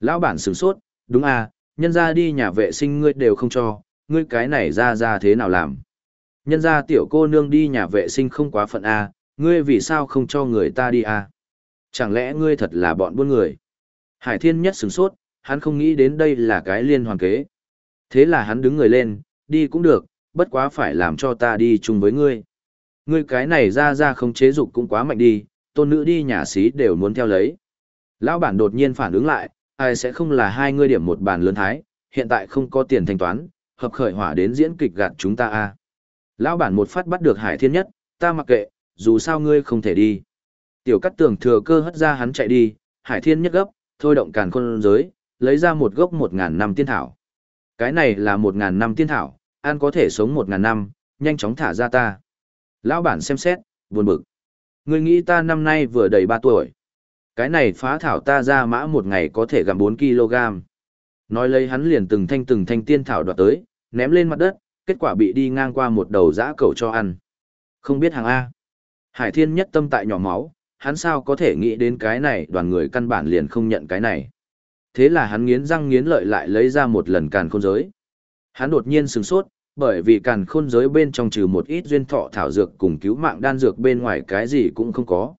Lão bản sửng sốt, đúng à, nhân ra đi nhà vệ sinh ngươi đều không cho, ngươi cái này ra ra thế nào làm. Nhân ra tiểu cô nương đi nhà vệ sinh không quá phận à, ngươi vì sao không cho người ta đi à. Chẳng lẽ ngươi thật là bọn buôn người. Hải thiên nhất sửng sốt, hắn không nghĩ đến đây là cái liên hoàn kế. Thế là hắn đứng người lên, đi cũng được, bất quá phải làm cho ta đi chung với ngươi. Ngươi cái này ra ra không chế dục cũng quá mạnh đi, tôn nữ đi nhà xí đều muốn theo lấy. Lão bản đột nhiên phản ứng lại, ai sẽ không là hai ngươi điểm một bàn lớn thái, hiện tại không có tiền thanh toán, hợp khởi hỏa đến diễn kịch gạt chúng ta a. À. Lão bản một phát bắt được Hải Thiên Nhất, ta mặc kệ, dù sao ngươi không thể đi. Tiểu Cắt Tường thừa cơ hất ra hắn chạy đi, Hải Thiên Nhất gấp, thôi động càn khôn giới, lấy ra một gốc một ngàn năm tiên thảo. Cái này là một ngàn năm tiên thảo, ăn có thể sống một ngàn năm, nhanh chóng thả ra ta. Lão bản xem xét, buồn bực. Ngươi nghĩ ta năm nay vừa đầy ba tuổi. Cái này phá thảo ta ra mã một ngày có thể gặm 4 kg. Nói lấy hắn liền từng thanh từng thanh tiên thảo đoạt tới, ném lên mặt đất, kết quả bị đi ngang qua một đầu dã cầu cho ăn. Không biết hàng A. Hải thiên nhất tâm tại nhỏ máu, hắn sao có thể nghĩ đến cái này đoàn người căn bản liền không nhận cái này. Thế là hắn nghiến răng nghiến lợi lại lấy ra một lần càn khôn giới. Hắn đột nhiên sừng sốt, bởi vì càn khôn giới bên trong trừ một ít duyên thọ thảo dược cùng cứu mạng đan dược bên ngoài cái gì cũng không có.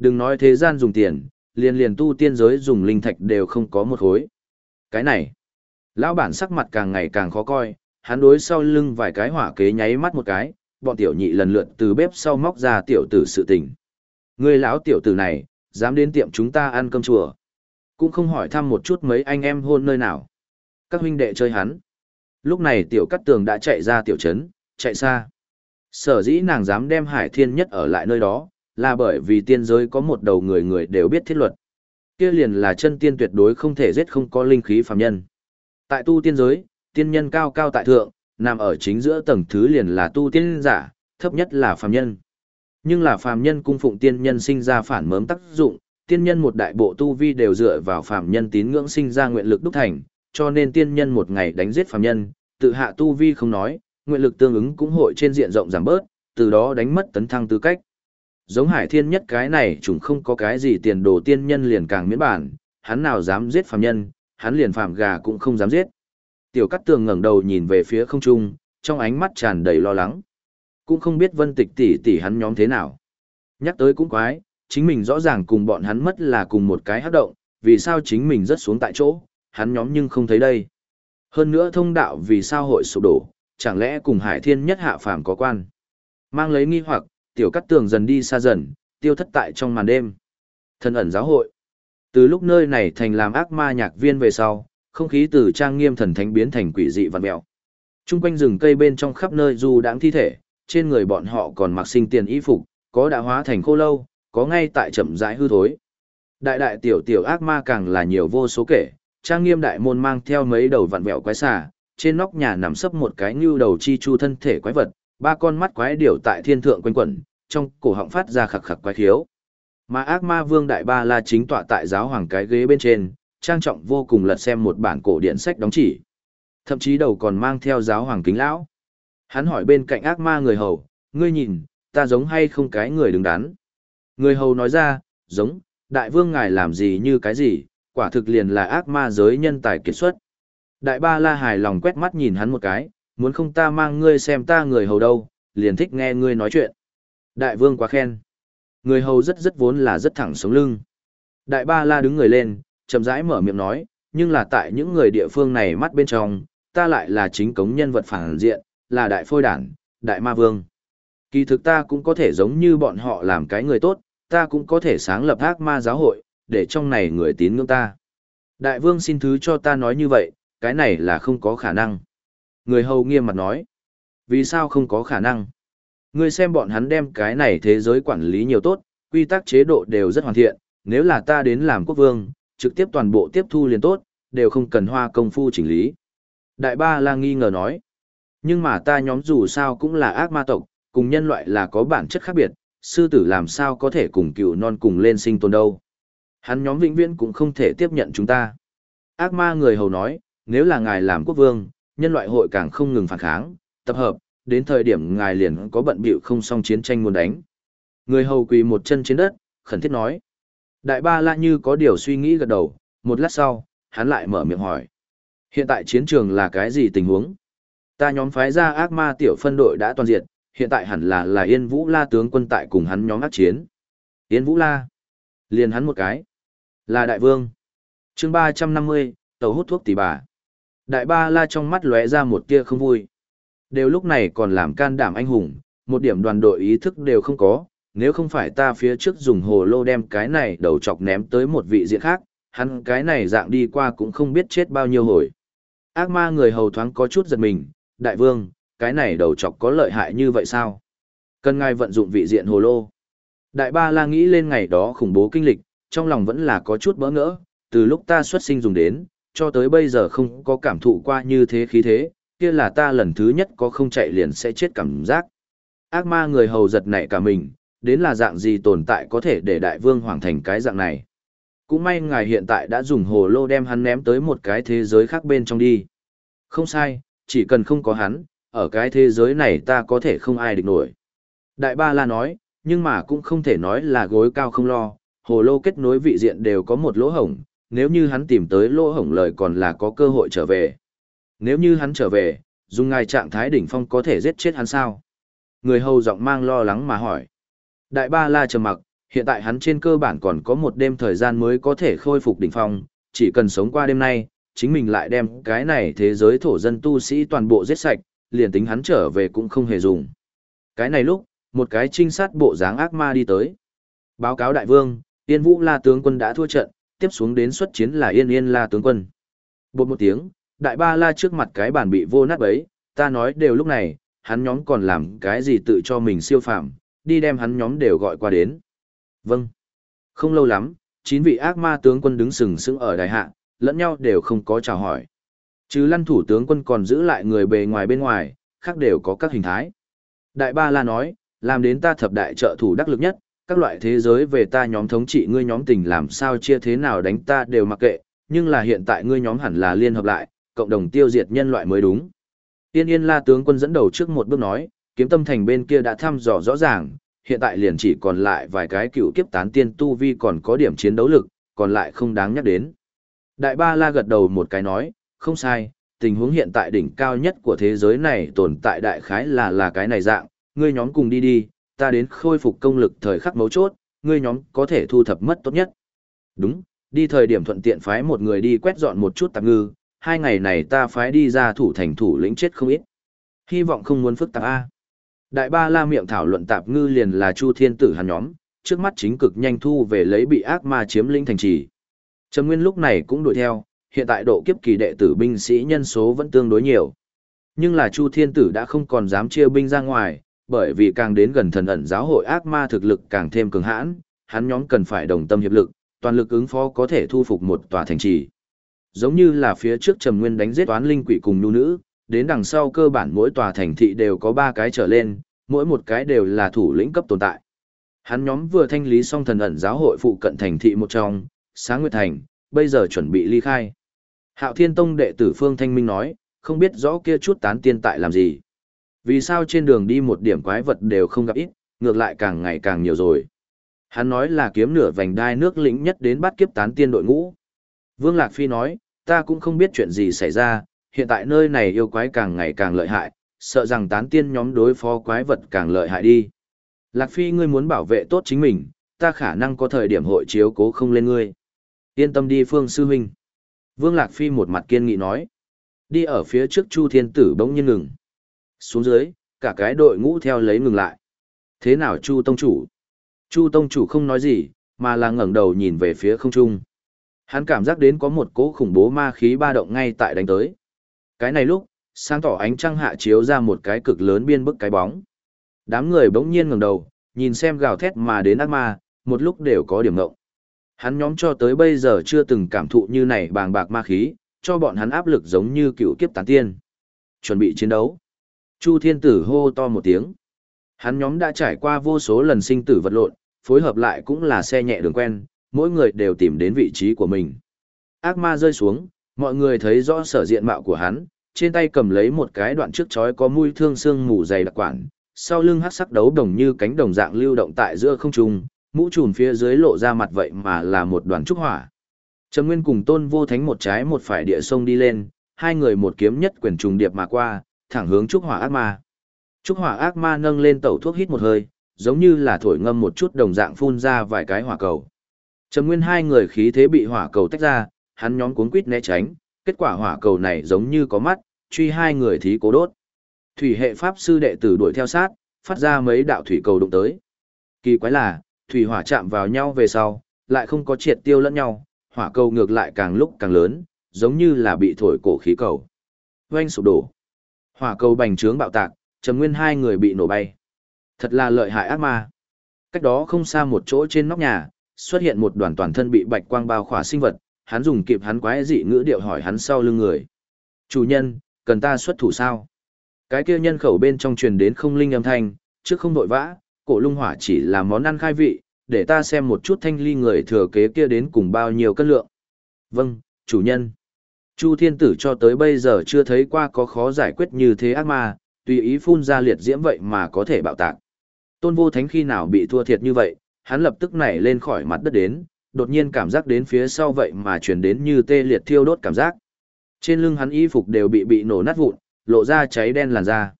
Đừng nói thế gian dùng tiền, liền liền tu tiên giới dùng linh thạch đều không có một khối. Cái này, lão bản sắc mặt càng ngày càng khó coi, hắn đối sau lưng vài cái hỏa kế nháy mắt một cái, bọn tiểu nhị lần lượt từ bếp sau móc ra tiểu tử sự tình. Người lão tiểu tử này, dám đến tiệm chúng ta ăn cơm chùa. Cũng không hỏi thăm một chút mấy anh em hôn nơi nào. Các huynh đệ chơi hắn. Lúc này tiểu cắt tường đã chạy ra tiểu trấn, chạy xa. Sở dĩ nàng dám đem hải thiên nhất ở lại nơi đó, là bởi vì tiên giới có một đầu người người đều biết thiết luật. Kia liền là chân tiên tuyệt đối không thể giết không có linh khí phàm nhân. Tại tu tiên giới, tiên nhân cao cao tại thượng, nằm ở chính giữa tầng thứ liền là tu tiên giả, thấp nhất là phàm nhân. Nhưng là phàm nhân cung phụng tiên nhân sinh ra phản mớm tác dụng, tiên nhân một đại bộ tu vi đều dựa vào phàm nhân tín ngưỡng sinh ra nguyện lực đúc thành, cho nên tiên nhân một ngày đánh giết phàm nhân, tự hạ tu vi không nói, nguyện lực tương ứng cũng hội trên diện rộng giảm bớt, từ đó đánh mất tấn thăng tư cách. Giống hải thiên nhất cái này chúng không có cái gì tiền đồ tiên nhân liền càng miễn bản, hắn nào dám giết phàm nhân, hắn liền phạm gà cũng không dám giết. Tiểu Cát Tường ngẩng đầu nhìn về phía không trung, trong ánh mắt tràn đầy lo lắng. Cũng không biết Vân Tịch tỷ tỷ hắn nhóm thế nào. Nhắc tới cũng quái, chính mình rõ ràng cùng bọn hắn mất là cùng một cái hấp động, vì sao chính mình rất xuống tại chỗ, hắn nhóm nhưng không thấy đây. Hơn nữa thông đạo vì sao hội sụp đổ, chẳng lẽ cùng Hải Thiên nhất hạ phàm có quan. Mang lấy nghi hoặc, tiểu cắt tường dần đi xa dần, tiêu thất tại trong màn đêm. Thân ẩn giáo hội. Từ lúc nơi này thành làm ác ma nhạc viên về sau, không khí từ trang nghiêm thần thánh biến thành quỷ dị vặn mèo. Trung quanh rừng cây bên trong khắp nơi dù đãng thi thể, trên người bọn họ còn mặc sinh tiền y phục, có đã hóa thành khô lâu, có ngay tại chậm rãi hư thối. Đại đại tiểu tiểu ác ma càng là nhiều vô số kể, trang nghiêm đại môn mang theo mấy đầu vặn vẹo quái xà, trên nóc nhà nằm sấp một cái như đầu chi chu thân thể quái vật, ba con mắt quái điểu tại thiên thượng quanh quẩn, trong cổ họng phát ra khặc khặc quái khiếu. Mà ác ma vương đại ba la chính tọa tại giáo hoàng cái ghế bên trên, trang trọng vô cùng lật xem một bản cổ điển sách đóng chỉ. Thậm chí đầu còn mang theo giáo hoàng kính lão. Hắn hỏi bên cạnh ác ma người hầu, ngươi nhìn, ta giống hay không cái người đứng đắn. Người hầu nói ra, giống, đại vương ngài làm gì như cái gì, quả thực liền là ác ma giới nhân tài kiệt xuất. Đại ba la hài lòng quét mắt nhìn hắn một cái, muốn không ta mang ngươi xem ta người hầu đâu, liền thích nghe ngươi nói chuyện. Đại vương quá khen. Người hầu rất rất vốn là rất thẳng sống lưng. Đại ba la đứng người lên, chậm rãi mở miệng nói, nhưng là tại những người địa phương này mắt bên trong, ta lại là chính cống nhân vật phản diện, là đại phôi đản, đại ma vương. Kỳ thực ta cũng có thể giống như bọn họ làm cái người tốt, ta cũng có thể sáng lập ác ma giáo hội, để trong này người tín ngưỡng ta. Đại vương xin thứ cho ta nói như vậy, cái này là không có khả năng. Người hầu nghiêm mặt nói. Vì sao không có khả năng? Ngươi xem bọn hắn đem cái này thế giới quản lý nhiều tốt, quy tắc chế độ đều rất hoàn thiện, nếu là ta đến làm quốc vương, trực tiếp toàn bộ tiếp thu liền tốt, đều không cần hoa công phu chỉnh lý. Đại ba la nghi ngờ nói. Nhưng mà ta nhóm dù sao cũng là ác ma tộc, cùng nhân loại là có bản chất khác biệt, sư tử làm sao có thể cùng cựu non cùng lên sinh tồn đâu. Hắn nhóm vĩnh viễn cũng không thể tiếp nhận chúng ta. Ác ma người hầu nói, nếu là ngài làm quốc vương, nhân loại hội càng không ngừng phản kháng, tập hợp, đến thời điểm ngài liền có bận bịu không xong chiến tranh muốn đánh. Người hầu quỳ một chân trên đất, khẩn thiết nói. Đại ba la như có điều suy nghĩ gật đầu, một lát sau, hắn lại mở miệng hỏi. Hiện tại chiến trường là cái gì tình huống? Ta nhóm phái ra ác ma tiểu phân đội đã toàn diệt, hiện tại hẳn là là Yên Vũ La tướng quân tại cùng hắn nhóm ác chiến. Yên Vũ La. Liền hắn một cái. Là đại vương. chương ba trăm năm mươi tàu hút thuốc tỷ bà. Đại ba La trong mắt lóe ra một tia không vui. Đều lúc này còn làm can đảm anh hùng, một điểm đoàn đội ý thức đều không có, nếu không phải ta phía trước dùng hồ lô đem cái này đầu chọc ném tới một vị diện khác, hắn cái này dạng đi qua cũng không biết chết bao nhiêu hồi. Ác ma người hầu thoáng có chút giật mình, đại vương, cái này đầu chọc có lợi hại như vậy sao? Cần ngài vận dụng vị diện hồ lô. Đại ba la nghĩ lên ngày đó khủng bố kinh lịch, trong lòng vẫn là có chút bỡ ngỡ, từ lúc ta xuất sinh dùng đến, cho tới bây giờ không có cảm thụ qua như thế khí thế, kia là ta lần thứ nhất có không chạy liền sẽ chết cảm giác. Ác ma người hầu giật nảy cả mình, đến là dạng gì tồn tại có thể để đại vương hoàng thành cái dạng này. Cũng may ngài hiện tại đã dùng hồ lô đem hắn ném tới một cái thế giới khác bên trong đi. Không sai, chỉ cần không có hắn, ở cái thế giới này ta có thể không ai địch nổi. Đại ba la nói, nhưng mà cũng không thể nói là gối cao không lo, hồ lô kết nối vị diện đều có một lỗ hổng, nếu như hắn tìm tới lỗ hổng lời còn là có cơ hội trở về. Nếu như hắn trở về, dùng ngài trạng thái đỉnh phong có thể giết chết hắn sao? Người hầu giọng mang lo lắng mà hỏi. Đại ba la trầm mặc, hiện tại hắn trên cơ bản còn có một đêm thời gian mới có thể khôi phục đỉnh phong, chỉ cần sống qua đêm nay, chính mình lại đem cái này thế giới thổ dân tu sĩ toàn bộ giết sạch, liền tính hắn trở về cũng không hề dùng. Cái này lúc, một cái trinh sát bộ dáng ác ma đi tới. Báo cáo đại vương, Yên Vũ La tướng quân đã thua trận, tiếp xuống đến xuất chiến là Yên Yên La tướng quân. Bột một tiếng, đại ba la trước mặt cái bàn bị vô nát ấy, ta nói đều lúc này, hắn nhóm còn làm cái gì tự cho mình siêu phạm, đi đem hắn nhóm đều gọi qua đến. Vâng. Không lâu lắm, chín vị ác ma tướng quân đứng sừng sững ở đại hạ, lẫn nhau đều không có chào hỏi. Chứ lăn thủ tướng quân còn giữ lại người bề ngoài bên ngoài, khác đều có các hình thái. Đại ba la nói, làm đến ta thập đại trợ thủ đắc lực nhất, các loại thế giới về ta nhóm thống trị ngươi nhóm tình làm sao chia thế nào đánh ta đều mặc kệ, nhưng là hiện tại ngươi nhóm hẳn là liên hợp lại, cộng đồng tiêu diệt nhân loại mới đúng. Tiên yên la tướng quân dẫn đầu trước một bước nói, kiếm tâm thành bên kia đã thăm dò rõ ràng, hiện tại liền chỉ còn lại vài cái cựu kiếp tán tiên tu vi còn có điểm chiến đấu lực, còn lại không đáng nhắc đến. Đại ba la gật đầu một cái nói, không sai, tình huống hiện tại đỉnh cao nhất của thế giới này tồn tại đại khái là là cái này dạng, ngươi nhóm cùng đi đi, ta đến khôi phục công lực thời khắc mấu chốt, ngươi nhóm có thể thu thập mất tốt nhất. Đúng, đi thời điểm thuận tiện phái một người đi quét dọn một chút tạp ngư, hai ngày này ta phái đi ra thủ thành thủ lĩnh chết không ít. Hy vọng không muốn phức tạp A. Đại ba la miệng thảo luận tạp ngư liền là Chu Thiên Tử hắn nhóm, trước mắt chính cực nhanh thu về lấy bị ác ma chiếm lĩnh thành trì. Trầm Nguyên lúc này cũng đuổi theo, hiện tại độ kiếp kỳ đệ tử binh sĩ nhân số vẫn tương đối nhiều. Nhưng là Chu Thiên Tử đã không còn dám chia binh ra ngoài, bởi vì càng đến gần thần ẩn giáo hội ác ma thực lực càng thêm cường hãn, hắn nhóm cần phải đồng tâm hiệp lực, toàn lực ứng phó có thể thu phục một tòa thành trì. Giống như là phía trước Trầm Nguyên đánh giết toán linh quỷ cùng nhu nữ, đến đằng sau cơ bản mỗi tòa thành thị đều có ba cái trở lên, mỗi một cái đều là thủ lĩnh cấp tồn tại. Hắn nhóm vừa thanh lý xong thần ẩn giáo hội phụ cận thành thị một trong, sáng nguyệt thành, bây giờ chuẩn bị ly khai. Hạo Thiên Tông đệ tử Phương Thanh Minh nói, không biết rõ kia chút tán tiên tại làm gì. Vì sao trên đường đi một điểm quái vật đều không gặp ít, ngược lại càng ngày càng nhiều rồi. Hắn nói là kiếm nửa vành đai nước lĩnh nhất đến bắt kiếp tán tiên đội ngũ. Vương Lạc Phi nói, ta cũng không biết chuyện gì xảy ra, hiện tại nơi này yêu quái càng ngày càng lợi hại, sợ rằng tán tiên nhóm đối phó quái vật càng lợi hại đi. Lạc Phi ngươi muốn bảo vệ tốt chính mình, ta khả năng có thời điểm hội chiếu cố không lên ngươi. Yên tâm đi Phương Sư Huynh. Vương Lạc Phi một mặt kiên nghị nói. Đi ở phía trước Chu Thiên Tử bỗng nhiên ngừng. Xuống dưới, cả cái đội ngũ theo lấy ngừng lại. Thế nào Chu Tông Chủ? Chu Tông Chủ không nói gì, mà là ngẩng đầu nhìn về phía không trung. Hắn cảm giác đến có một cỗ khủng bố ma khí ba động ngay tại đánh tới. Cái này lúc, sáng tỏ ánh trăng hạ chiếu ra một cái cực lớn biên bức cái bóng. Đám người bỗng nhiên ngẩng đầu, nhìn xem gào thét mà đến ác ma, một lúc đều có điểm ngộng. Hắn nhóm cho tới bây giờ chưa từng cảm thụ như này bàng bạc ma khí, cho bọn hắn áp lực giống như cựu kiếp tán tiên. Chuẩn bị chiến đấu. Chu Thiên Tử hô to một tiếng. Hắn nhóm đã trải qua vô số lần sinh tử vật lộn, phối hợp lại cũng là xe nhẹ đường quen, mỗi người đều tìm đến vị trí của mình. Ác ma rơi xuống, mọi người thấy rõ sở diện mạo của hắn, trên tay cầm lấy một cái đoạn trước chói có mũi thương xương mù dày đặc quản, sau lưng hắc sắc đấu đồng như cánh đồng dạng lưu động tại giữa không trung, mũ trùm phía dưới lộ ra mặt vậy mà là một đoàn trúc hỏa. Trầm Nguyên cùng Tôn Vô Thánh một trái một phải địa sông đi lên, hai người một kiếm nhất quyền trùng điệp mà qua, thẳng hướng trúc hỏa ác ma. Trúc hỏa ác ma nâng lên tẩu thuốc hít một hơi, giống như là thổi ngâm một chút đồng dạng phun ra vài cái hỏa cầu. Trầm Nguyên hai người khí thế bị hỏa cầu tách ra, hắn nhóm cuốn quýt né tránh, kết quả hỏa cầu này giống như có mắt, truy hai người thí cố đốt. Thủy hệ pháp sư đệ tử đuổi theo sát, phát ra mấy đạo thủy cầu đụng tới. Kỳ quái là, thủy hỏa chạm vào nhau về sau, lại không có triệt tiêu lẫn nhau, hỏa cầu ngược lại càng lúc càng lớn, giống như là bị thổi cổ khí cầu. Oanh sụp đổ. Hỏa cầu bành trướng bạo tạc, Trầm Nguyên hai người bị nổ bay. Thật là lợi hại ác ma. Cách đó không xa một chỗ trên nóc nhà, xuất hiện một đoàn toàn thân bị bạch quang bao khỏa sinh vật, hắn dùng kịp hắn quái dị ngữ điệu hỏi hắn sau lưng người. Chủ nhân, cần ta xuất thủ sao? Cái kia nhân khẩu bên trong truyền đến không linh âm thanh, trước không nội vã, cổ lung hỏa chỉ là món ăn khai vị, để ta xem một chút thanh ly người thừa kế kia đến cùng bao nhiêu cân lượng. Vâng, chủ nhân. Chu thiên tử cho tới bây giờ chưa thấy qua có khó giải quyết như thế ác ma, tùy ý phun ra liệt diễm vậy mà có thể bạo tạc. Tôn vô thánh khi nào bị thua thiệt như vậy, hắn lập tức nảy lên khỏi mặt đất đến, đột nhiên cảm giác đến phía sau vậy mà chuyển đến như tê liệt thiêu đốt cảm giác. Trên lưng hắn y phục đều bị bị nổ nát vụn, lộ ra cháy đen làn da.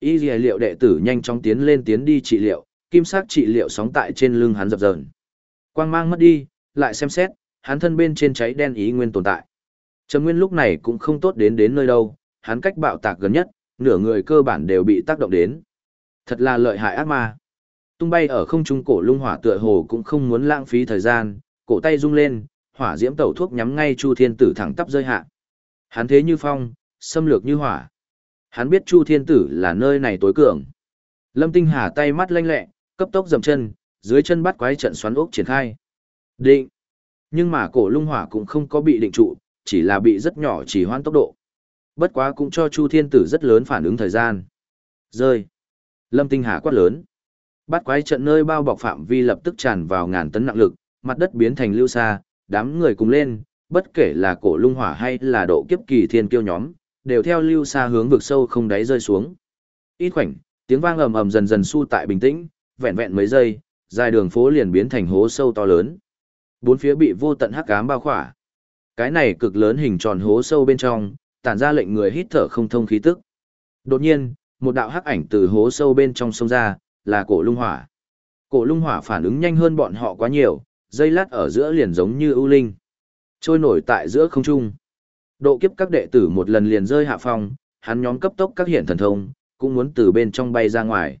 Y dì liệu đệ tử nhanh chóng tiến lên tiến đi trị liệu, kim sắc trị liệu sóng tại trên lưng hắn dập dờn. Quang mang mất đi, lại xem xét, hắn thân bên trên cháy đen ý nguyên tồn tại. Trầm Nguyên lúc này cũng không tốt đến đến nơi đâu, hắn cách bạo tạc gần nhất, nửa người cơ bản đều bị tác động đến. Thật là lợi hại ác ma. Tung bay ở không trung cổ lung hỏa tựa hồ cũng không muốn lãng phí thời gian, cổ tay rung lên, hỏa diễm tẩu thuốc nhắm ngay Chu Thiên Tử thẳng tắp rơi hạ. Hắn thế như phong, xâm lược như hỏa. Hắn biết Chu Thiên Tử là nơi này tối cường. Lâm Tinh Hà tay mắt lanh lẹ, cấp tốc dầm chân, dưới chân bắt quái trận xoắn ốc triển khai. Định. Nhưng mà cổ lung hỏa cũng không có bị định trụ, chỉ là bị rất nhỏ chỉ hoãn tốc độ. Bất quá cũng cho Chu Thiên Tử rất lớn phản ứng thời gian. Rơi. Lâm Tinh Hà quát lớn. Bát quái trận nơi bao bọc phạm vi lập tức tràn vào ngàn tấn nặng lực, mặt đất biến thành lưu xa, đám người cùng lên, bất kể là cổ lung hỏa hay là độ kiếp kỳ thiên kiêu nhóm, đều theo lưu xa hướng vực sâu không đáy rơi xuống. Ít khoảnh, tiếng vang ầm ầm dần dần su tại bình tĩnh, vẹn vẹn mấy giây, dài đường phố liền biến thành hố sâu to lớn. Bốn phía bị vô tận hắc ám bao khỏa. Cái này cực lớn hình tròn hố sâu bên trong, tản ra lệnh người hít thở không thông khí tức. Đột nhiên, một đạo hắc ảnh từ hố sâu bên trong sông ra, là cổ lung hỏa. Cổ lung hỏa phản ứng nhanh hơn bọn họ quá nhiều, dây lát ở giữa liền giống như ưu linh. Trôi nổi tại giữa không trung. Độ kiếp các đệ tử một lần liền rơi hạ phong, hắn nhóm cấp tốc các hiện thần thông, cũng muốn từ bên trong bay ra ngoài.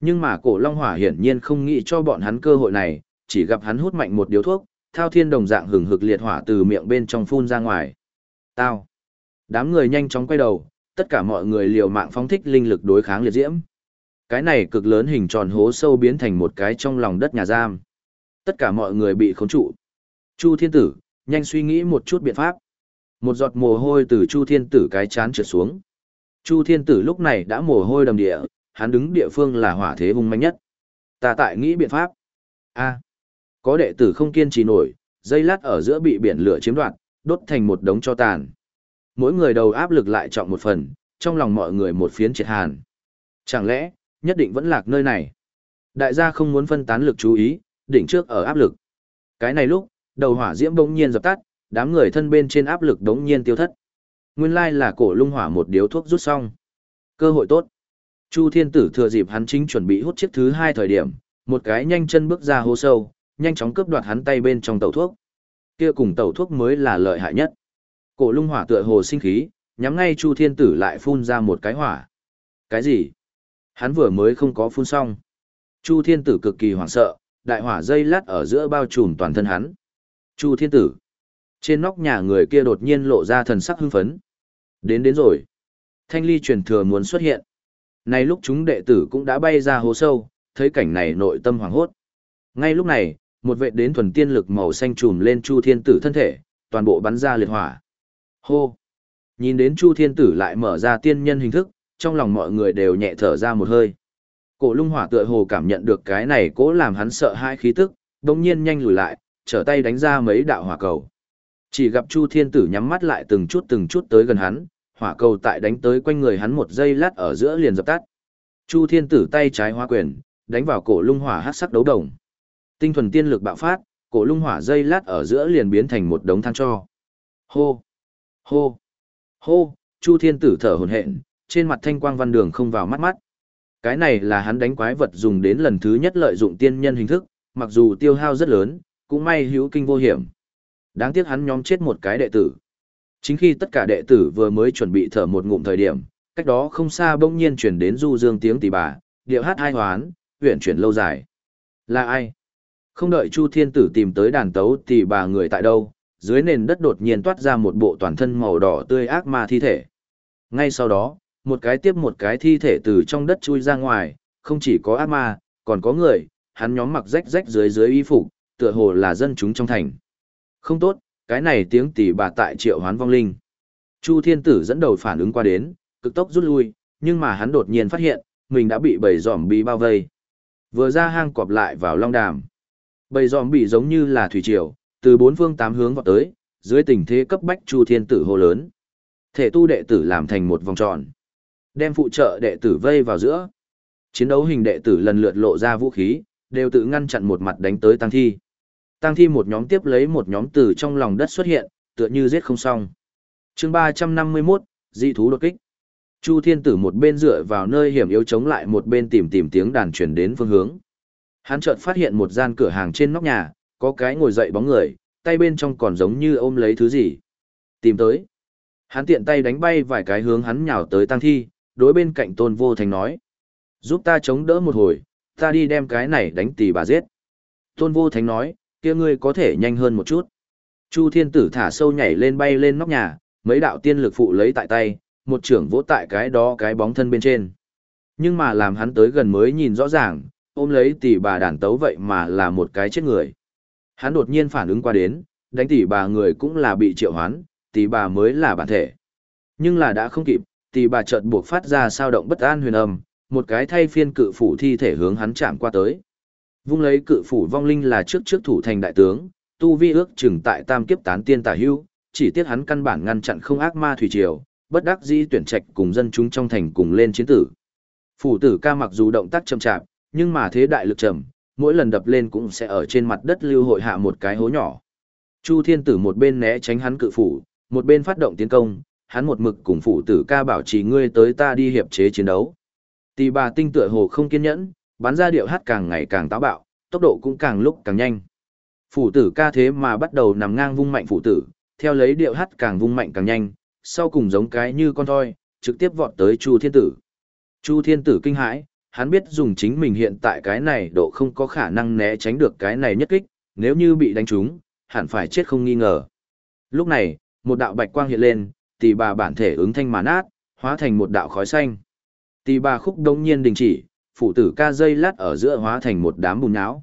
Nhưng mà cổ long hỏa hiển nhiên không nghĩ cho bọn hắn cơ hội này, chỉ gặp hắn hút mạnh một điếu thuốc, thao thiên đồng dạng hừng hực liệt hỏa từ miệng bên trong phun ra ngoài. Tao. Đám người nhanh chóng quay đầu, tất cả mọi người liều mạng phóng thích linh lực đối kháng liệt diễm. Cái này cực lớn hình tròn hố sâu biến thành một cái trong lòng đất nhà giam. Tất cả mọi người bị khống trụ. Chu thiên tử, nhanh suy nghĩ một chút biện pháp. Một giọt mồ hôi từ Chu thiên tử cái chán trượt xuống. Chu thiên tử lúc này đã mồ hôi đầm địa, hắn đứng địa phương là hỏa thế hung mạnh nhất. Ta tại nghĩ biện pháp. A. có đệ tử không kiên trì nổi, dây lát ở giữa bị biển lửa chiếm đoạt, đốt thành một đống cho tàn. Mỗi người đầu áp lực lại trọng một phần, trong lòng mọi người một phiến triệt hàn. Chẳng lẽ, nhất định vẫn lạc nơi này? Đại gia không muốn phân tán lực chú ý, đỉnh trước ở áp lực. Cái này lúc, đầu hỏa diễm bỗng nhiên dập tắt, đám người thân bên trên áp lực đống nhiên tiêu thất. Nguyên lai là cổ lung hỏa một điếu thuốc rút xong. Cơ hội tốt. Chu Thiên Tử thừa dịp hắn chính chuẩn bị hút chiếc thứ hai thời điểm, một cái nhanh chân bước ra hố sâu, nhanh chóng cướp đoạt hắn tay bên trong tẩu thuốc. Kia cùng tẩu thuốc mới là lợi hại nhất. Cổ lung hỏa tựa hồ sinh khí, nhắm ngay Chu Thiên Tử lại phun ra một cái hỏa. Cái gì? Hắn vừa mới không có phun xong. Chu Thiên Tử cực kỳ hoảng sợ, đại hỏa dây lát ở giữa bao trùm toàn thân hắn. Chu Thiên Tử. Trên nóc nhà người kia đột nhiên lộ ra thần sắc hưng phấn. Đến đến rồi. Thanh ly truyền thừa muốn xuất hiện. Này lúc chúng đệ tử cũng đã bay ra hố sâu, thấy cảnh này nội tâm hoảng hốt. Ngay lúc này, một vệ đến thuần tiên lực màu xanh trùm lên Chu Thiên Tử thân thể, toàn bộ bắn ra liệt hỏa. Hô! Nhìn đến Chu Thiên Tử lại mở ra tiên nhân hình thức, trong lòng mọi người đều nhẹ thở ra một hơi. Cổ lung hỏa tựa hồ cảm nhận được cái này cố làm hắn sợ hai khí tức, đồng nhiên nhanh lùi lại, trở tay đánh ra mấy đạo hỏa cầu. Chỉ gặp Chu Thiên Tử nhắm mắt lại từng chút từng chút tới gần hắn, hỏa cầu tại đánh tới quanh người hắn một giây lát ở giữa liền dập tắt. Chu Thiên Tử tay trái hóa quyền, đánh vào cổ lung hỏa hắc sắc đấu đồng. Tinh thuần tiên lực bạo phát, cổ lung hỏa giây lát ở giữa liền biến thành một đống than cho. Hô! Hô! Hô! Chu Thiên Tử thở hổn hển, trên mặt thanh quang văn đường không vào mắt mắt. Cái này là hắn đánh quái vật dùng đến lần thứ nhất lợi dụng tiên nhân hình thức, mặc dù tiêu hao rất lớn, cũng may hữu kinh vô hiểm. Đáng tiếc hắn nhóm chết một cái đệ tử. Chính khi tất cả đệ tử vừa mới chuẩn bị thở một ngụm thời điểm, cách đó không xa bỗng nhiên chuyển đến du dương tiếng tỷ bà, điệu hát hai hoán, huyện chuyển lâu dài. Là ai? Không đợi Chu Thiên Tử tìm tới đàn tấu tỷ bà người tại đâu, dưới nền đất đột nhiên toát ra một bộ toàn thân màu đỏ tươi ác ma thi thể. Ngay sau đó, một cái tiếp một cái thi thể từ trong đất chui ra ngoài, không chỉ có ác ma, còn có người, hắn nhóm mặc rách rách dưới dưới y phục, tựa hồ là dân chúng trong thành. Không tốt, cái này tiếng tỷ bà tại triệu hoán vong linh. Chu thiên tử dẫn đầu phản ứng qua đến, cực tốc rút lui, nhưng mà hắn đột nhiên phát hiện, mình đã bị bầy giòm bị bao vây. Vừa ra hang cọp lại vào long đàm. Bầy giòm bị giống như là thủy triều, từ bốn phương tám hướng vào tới, dưới tình thế cấp bách Chu thiên tử hô lớn. Thể tu đệ tử làm thành một vòng tròn. Đem phụ trợ đệ tử vây vào giữa. Chiến đấu hình đệ tử lần lượt lộ ra vũ khí, đều tự ngăn chặn một mặt đánh tới tăng thi. Tăng thi một nhóm tiếp lấy một nhóm từ trong lòng đất xuất hiện, tựa như giết không xong. chương 351, dị thú đột kích. Chu thiên tử một bên dựa vào nơi hiểm yếu chống lại một bên tìm tìm tiếng đàn chuyển đến phương hướng. Hắn chợt phát hiện một gian cửa hàng trên nóc nhà, có cái ngồi dậy bóng người, tay bên trong còn giống như ôm lấy thứ gì. Tìm tới. Hắn tiện tay đánh bay vài cái hướng hắn nhào tới tăng thi, đối bên cạnh tôn vô thành nói. Giúp ta chống đỡ một hồi, ta đi đem cái này đánh tì bà giết. Tôn vô thánh nói, kia ngươi có thể nhanh hơn một chút. Chu thiên tử thả sâu nhảy lên bay lên nóc nhà, mấy đạo tiên lực phụ lấy tại tay, một trưởng vỗ tại cái đó cái bóng thân bên trên. Nhưng mà làm hắn tới gần mới nhìn rõ ràng, ôm lấy tỷ bà đàn tấu vậy mà là một cái chết người. Hắn đột nhiên phản ứng qua đến, đánh tỷ bà người cũng là bị triệu hoán, tỷ bà mới là bản thể. Nhưng là đã không kịp, tỷ bà chợt buộc phát ra sao động bất an huyền âm, một cái thay phiên cự phủ thi thể hướng hắn chạm qua tới. Vung lấy cự phủ vong linh là trước trước thủ thành đại tướng, tu vi ước chừng tại tam kiếp tán tiên tả hưu, chỉ tiếc hắn căn bản ngăn chặn không ác ma thủy triều, bất đắc dĩ tuyển trạch cùng dân chúng trong thành cùng lên chiến tử. Phủ tử ca mặc dù động tác chậm chạp, nhưng mà thế đại lực chậm, mỗi lần đập lên cũng sẽ ở trên mặt đất lưu hội hạ một cái hố nhỏ. Chu Thiên Tử một bên né tránh hắn cự phủ, một bên phát động tiến công, hắn một mực cùng phụ tử ca bảo trì ngươi tới ta đi hiệp chế chiến đấu. Tỷ bà tinh tựa hồ không kiên nhẫn, bắn ra điệu hát càng ngày càng táo bạo, tốc độ cũng càng lúc càng nhanh. Phụ tử ca thế mà bắt đầu nằm ngang vung mạnh phụ tử, theo lấy điệu hát càng vung mạnh càng nhanh, sau cùng giống cái như con thoi, trực tiếp vọt tới Chu Thiên Tử. Chu Thiên Tử kinh hãi, hắn biết dùng chính mình hiện tại cái này độ không có khả năng né tránh được cái này nhất kích, nếu như bị đánh trúng, hẳn phải chết không nghi ngờ. Lúc này, một đạo bạch quang hiện lên, tỷ bà bản thể ứng thanh mà nát, hóa thành một đạo khói xanh. Tỷ bà khúc đông nhiên đình chỉ, phụ tử ca dây lát ở giữa hóa thành một đám bùn nhão.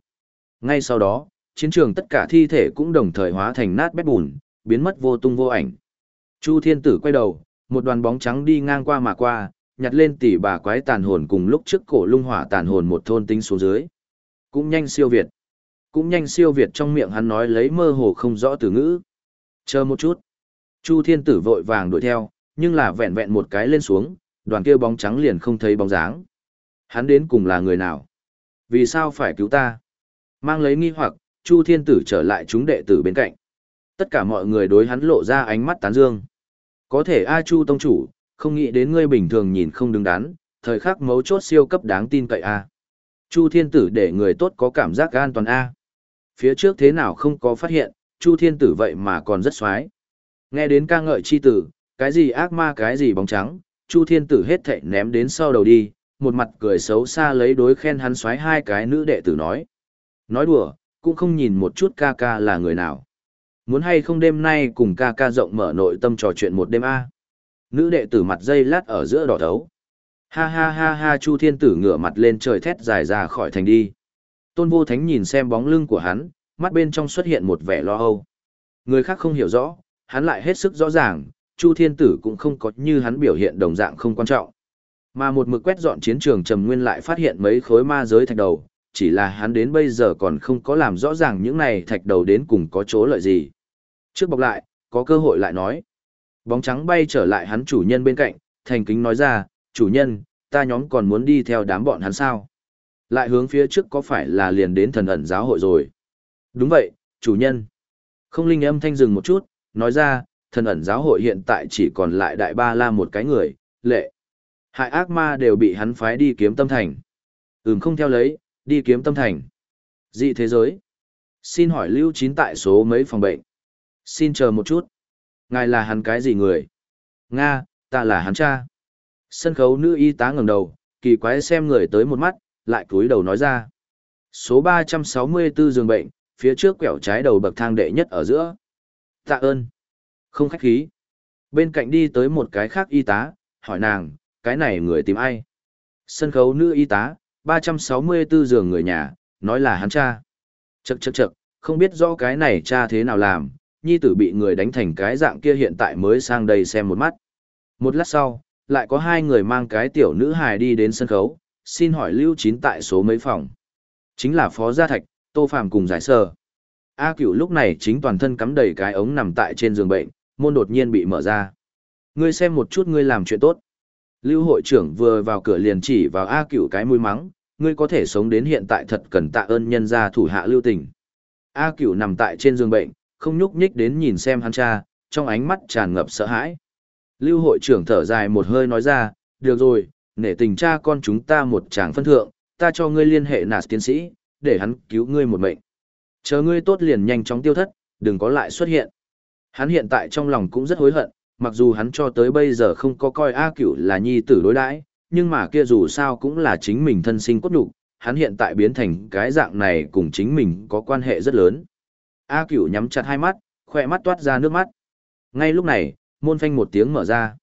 Ngay sau đó, chiến trường tất cả thi thể cũng đồng thời hóa thành nát bét bùn, biến mất vô tung vô ảnh. Chu thiên tử quay đầu, một đoàn bóng trắng đi ngang qua mà qua, nhặt lên tỷ bà quái tàn hồn cùng lúc trước cổ lung hỏa tàn hồn một thôn tính số dưới. Cũng nhanh siêu việt. Cũng nhanh siêu việt trong miệng hắn nói lấy mơ hồ không rõ từ ngữ. Chờ một chút. Chu thiên tử vội vàng đuổi theo, nhưng là vẹn vẹn một cái lên xuống, đoàn kia bóng trắng liền không thấy bóng dáng. Hắn đến cùng là người nào? Vì sao phải cứu ta? Mang lấy nghi hoặc, Chu thiên tử trở lại chúng đệ tử bên cạnh. Tất cả mọi người đối hắn lộ ra ánh mắt tán dương. Có thể A Chu Tông Chủ, không nghĩ đến ngươi bình thường nhìn không đứng đắn, thời khắc mấu chốt siêu cấp đáng tin cậy A. Chu Thiên Tử để người tốt có cảm giác an toàn A. Phía trước thế nào không có phát hiện, Chu Thiên Tử vậy mà còn rất xoái. Nghe đến ca ngợi chi tử, cái gì ác ma cái gì bóng trắng, Chu Thiên Tử hết thảy ném đến sau đầu đi, một mặt cười xấu xa lấy đối khen hắn xoáy hai cái nữ đệ tử nói. Nói đùa, cũng không nhìn một chút ca ca là người nào. Muốn hay không đêm nay cùng ca ca rộng mở nội tâm trò chuyện một đêm a Nữ đệ tử mặt dây lát ở giữa đỏ thấu. Ha ha ha ha Chu Thiên Tử ngửa mặt lên trời thét dài ra khỏi thành đi. Tôn Vô Thánh nhìn xem bóng lưng của hắn, mắt bên trong xuất hiện một vẻ lo âu. Người khác không hiểu rõ, hắn lại hết sức rõ ràng, Chu Thiên Tử cũng không có như hắn biểu hiện đồng dạng không quan trọng. Mà một mực quét dọn chiến trường Trầm Nguyên lại phát hiện mấy khối ma giới thạch đầu, chỉ là hắn đến bây giờ còn không có làm rõ ràng những này thạch đầu đến cùng có chỗ lợi gì. Trước bọc lại, có cơ hội lại nói. Bóng trắng bay trở lại hắn chủ nhân bên cạnh, thành kính nói ra, chủ nhân, ta nhóm còn muốn đi theo đám bọn hắn sao? Lại hướng phía trước có phải là liền đến thần ẩn giáo hội rồi? Đúng vậy, chủ nhân. Không linh âm thanh dừng một chút, nói ra, thần ẩn giáo hội hiện tại chỉ còn lại đại ba la một cái người, lệ. Hại ác ma đều bị hắn phái đi kiếm tâm thành. Ừm không theo lấy, đi kiếm tâm thành. Dị thế giới. Xin hỏi lưu chín tại số mấy phòng bệnh. Xin chờ một chút. Ngài là hắn cái gì người? Nga, ta là hắn cha. Sân khấu nữ y tá ngẩng đầu, kỳ quái xem người tới một mắt, lại cúi đầu nói ra. Số 364 giường bệnh, phía trước quẹo trái đầu bậc thang đệ nhất ở giữa. Tạ ơn. Không khách khí. Bên cạnh đi tới một cái khác y tá, hỏi nàng, cái này người tìm ai? Sân khấu nữ y tá, 364 giường người nhà, nói là hắn cha. Chậc chậc chậc, không biết rõ cái này cha thế nào làm, nhi tử bị người đánh thành cái dạng kia hiện tại mới sang đây xem một mắt. Một lát sau, lại có hai người mang cái tiểu nữ hài đi đến sân khấu, xin hỏi lưu chín tại số mấy phòng. Chính là Phó Gia Thạch, Tô Phàm cùng giải sơ. A cửu lúc này chính toàn thân cắm đầy cái ống nằm tại trên giường bệnh, môn đột nhiên bị mở ra. Ngươi xem một chút ngươi làm chuyện tốt. Lưu hội trưởng vừa vào cửa liền chỉ vào A cửu cái mũi mắng, ngươi có thể sống đến hiện tại thật cần tạ ơn nhân gia thủ hạ lưu tình. A cửu nằm tại trên giường bệnh, không nhúc nhích đến nhìn xem hắn cha, trong ánh mắt tràn ngập sợ hãi. Lưu hội trưởng thở dài một hơi nói ra, được rồi, nể tình cha con chúng ta một chàng phân thượng, ta cho ngươi liên hệ nạt tiến sĩ, để hắn cứu ngươi một mệnh. Chờ ngươi tốt liền nhanh chóng tiêu thất, đừng có lại xuất hiện. Hắn hiện tại trong lòng cũng rất hối hận, mặc dù hắn cho tới bây giờ không có coi A cửu là nhi tử đối đãi, nhưng mà kia dù sao cũng là chính mình thân sinh cốt nhục, hắn hiện tại biến thành cái dạng này cùng chính mình có quan hệ rất lớn. A cửu nhắm chặt hai mắt, khỏe mắt toát ra nước mắt. Ngay lúc này, môn phanh một tiếng mở ra.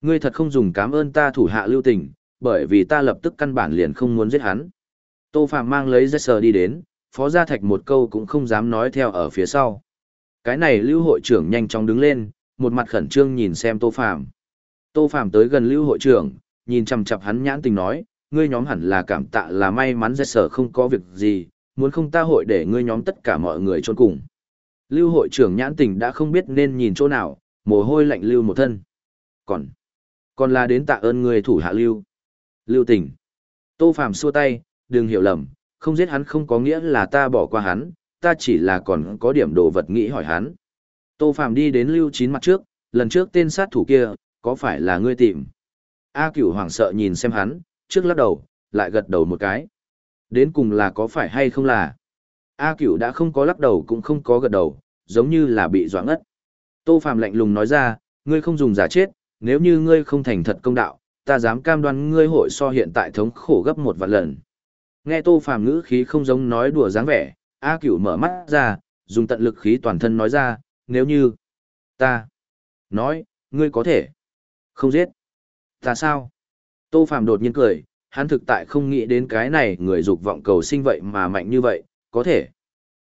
Ngươi thật không dùng cảm ơn ta thủ hạ lưu tình, bởi vì ta lập tức căn bản liền không muốn giết hắn. Tô Phạm mang lấy dây sờ đi đến, phó gia thạch một câu cũng không dám nói theo ở phía sau. Cái này lưu hội trưởng nhanh chóng đứng lên, một mặt khẩn trương nhìn xem Tô Phạm. Tô Phạm tới gần lưu hội trưởng, nhìn chằm chặp hắn nhãn tình nói, ngươi nhóm hẳn là cảm tạ là may mắn dây sở không có việc gì, muốn không ta hội để ngươi nhóm tất cả mọi người trôn cùng. Lưu hội trưởng nhãn tình đã không biết nên nhìn chỗ nào, mồ hôi lạnh lưu một thân. Còn, còn là đến tạ ơn người thủ hạ lưu. Lưu tình. Tô Phàm xua tay, đừng hiểu lầm, không giết hắn không có nghĩa là ta bỏ qua hắn, ta chỉ là còn có điểm đồ vật nghĩ hỏi hắn. Tô Phạm đi đến Lưu Chín mặt trước, lần trước tên sát thủ kia, có phải là ngươi tìm? A Cửu hoảng sợ nhìn xem hắn, trước lắc đầu, lại gật đầu một cái. Đến cùng là có phải hay không là? A Cửu đã không có lắc đầu cũng không có gật đầu, giống như là bị doãn ngất. Tô Phạm lạnh lùng nói ra, ngươi không dùng giả chết, nếu như ngươi không thành thật công đạo, ta dám cam đoan ngươi hội so hiện tại thống khổ gấp một vạn lần. Nghe Tô Phàm ngữ khí không giống nói đùa dáng vẻ, A Cửu mở mắt ra, dùng tận lực khí toàn thân nói ra, nếu như ta nói, ngươi có thể không giết. Ta sao? Tô Phàm đột nhiên cười, hắn thực tại không nghĩ đến cái này người dục vọng cầu sinh vậy mà mạnh như vậy, có thể.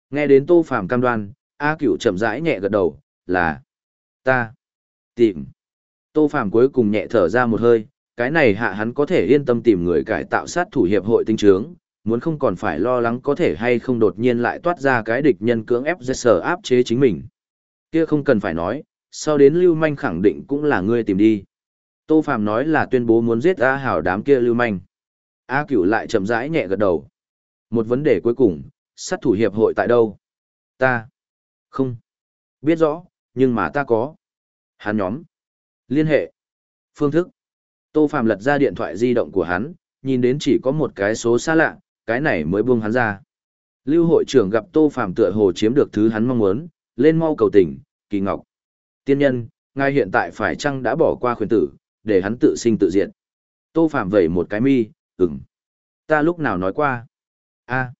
Nghe đến Tô Phàm cam đoan, A Cửu chậm rãi nhẹ gật đầu, là ta tìm. Tô Phàm cuối cùng nhẹ thở ra một hơi, cái này hạ hắn có thể yên tâm tìm người cải tạo sát thủ hiệp hội tinh trướng, muốn không còn phải lo lắng có thể hay không đột nhiên lại toát ra cái địch nhân cưỡng ép dễ sở áp chế chính mình. Kia không cần phải nói, sau đến Lưu Manh khẳng định cũng là ngươi tìm đi. Tô Phàm nói là tuyên bố muốn giết A Hảo đám kia Lưu Manh. A Cửu lại chậm rãi nhẹ gật đầu. Một vấn đề cuối cùng, sát thủ hiệp hội tại đâu? Ta. Không. Biết rõ, nhưng mà ta có. Hắn nhóm. Liên hệ. Phương thức. Tô Phạm lật ra điện thoại di động của hắn, nhìn đến chỉ có một cái số xa lạ, cái này mới buông hắn ra. Lưu hội trưởng gặp Tô Phạm tựa hồ chiếm được thứ hắn mong muốn, lên mau cầu tình, kỳ ngọc. Tiên nhân, ngài hiện tại phải chăng đã bỏ qua khuyến tử, để hắn tự sinh tự diệt. Tô Phạm vẩy một cái mi, ừm. Ta lúc nào nói qua? a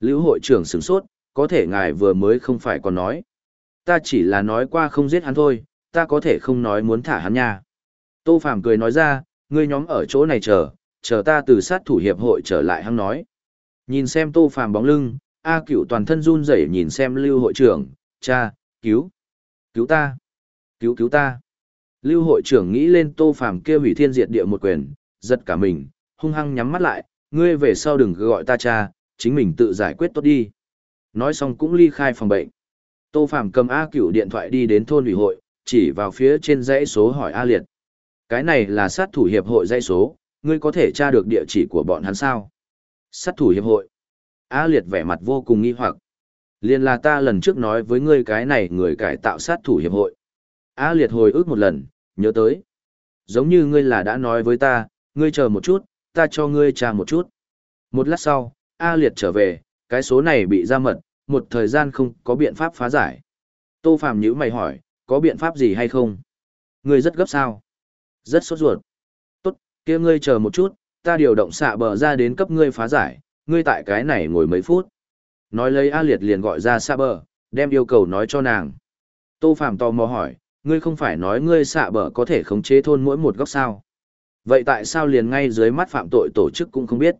Lưu hội trưởng sửng sốt, có thể ngài vừa mới không phải còn nói. Ta chỉ là nói qua không giết hắn thôi, ta có thể không nói muốn thả hắn nha. Tô Phàm cười nói ra, ngươi nhóm ở chỗ này chờ, chờ ta từ sát thủ hiệp hội trở lại hắn nói. Nhìn xem Tô Phàm bóng lưng, A Cửu toàn thân run rẩy nhìn xem Lưu hội trưởng, cha, cứu, cứu ta, cứu cứu ta. Lưu hội trưởng nghĩ lên Tô Phàm kia hủy thiên diệt địa một quyền, giật cả mình, hung hăng nhắm mắt lại, ngươi về sau đừng gọi ta cha, chính mình tự giải quyết tốt đi. Nói xong cũng ly khai phòng bệnh. Tô Phàm cầm A Cửu điện thoại đi đến thôn ủy hội, chỉ vào phía trên dãy số hỏi A Liệt. Cái này là sát thủ hiệp hội dãy số, ngươi có thể tra được địa chỉ của bọn hắn sao? Sát thủ hiệp hội. A Liệt vẻ mặt vô cùng nghi hoặc. Liên là ta lần trước nói với ngươi cái này người cải tạo sát thủ hiệp hội. A Liệt hồi ức một lần, nhớ tới. Giống như ngươi là đã nói với ta, ngươi chờ một chút, ta cho ngươi tra một chút. Một lát sau, A Liệt trở về, cái số này bị ra mật, một thời gian không có biện pháp phá giải. Tô Phạm nhữ mày hỏi, có biện pháp gì hay không? Ngươi rất gấp sao? Rất sốt ruột. Tốt, kia ngươi chờ một chút, ta điều động xạ bờ ra đến cấp ngươi phá giải, ngươi tại cái này ngồi mấy phút. Nói lấy A Liệt liền gọi ra xạ bờ, đem yêu cầu nói cho nàng. Tô Phạm tò mò hỏi, ngươi không phải nói ngươi xạ bờ có thể khống chế thôn mỗi một góc sao? Vậy tại sao liền ngay dưới mắt phạm tội tổ chức cũng không biết?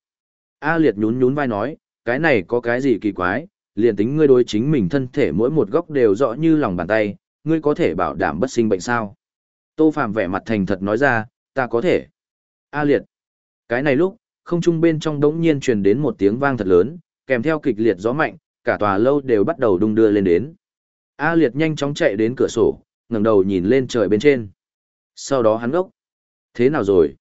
A Liệt nhún nhún vai nói, cái này có cái gì kỳ quái, liền tính ngươi đối chính mình thân thể mỗi một góc đều rõ như lòng bàn tay, ngươi có thể bảo đảm bất sinh bệnh sao? Tô Phạm vẻ mặt thành thật nói ra, ta có thể. A liệt. Cái này lúc, không trung bên trong đống nhiên truyền đến một tiếng vang thật lớn, kèm theo kịch liệt gió mạnh, cả tòa lâu đều bắt đầu đung đưa lên đến. A liệt nhanh chóng chạy đến cửa sổ, ngẩng đầu nhìn lên trời bên trên. Sau đó hắn gốc. Thế nào rồi?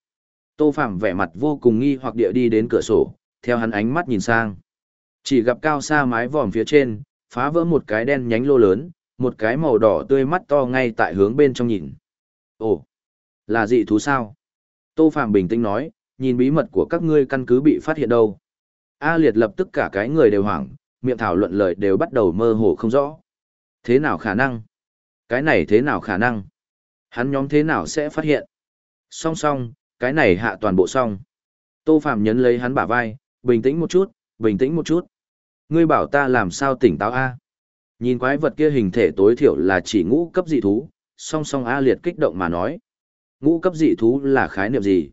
Tô Phạm vẻ mặt vô cùng nghi hoặc địa đi đến cửa sổ, theo hắn ánh mắt nhìn sang. Chỉ gặp cao xa mái vòm phía trên, phá vỡ một cái đen nhánh lô lớn, một cái màu đỏ tươi mắt to ngay tại hướng bên trong nhìn. Ồ, là dị thú sao? Tô Phạm bình tĩnh nói, nhìn bí mật của các ngươi căn cứ bị phát hiện đâu. A liệt lập tức cả cái người đều hoảng, miệng thảo luận lời đều bắt đầu mơ hồ không rõ. Thế nào khả năng? Cái này thế nào khả năng? Hắn nhóm thế nào sẽ phát hiện? Song song, cái này hạ toàn bộ xong. Tô Phạm nhấn lấy hắn bả vai, bình tĩnh một chút, bình tĩnh một chút. Ngươi bảo ta làm sao tỉnh táo A? Nhìn quái vật kia hình thể tối thiểu là chỉ ngũ cấp dị thú, song song A liệt kích động mà nói. Ngũ cấp dị thú là khái niệm gì?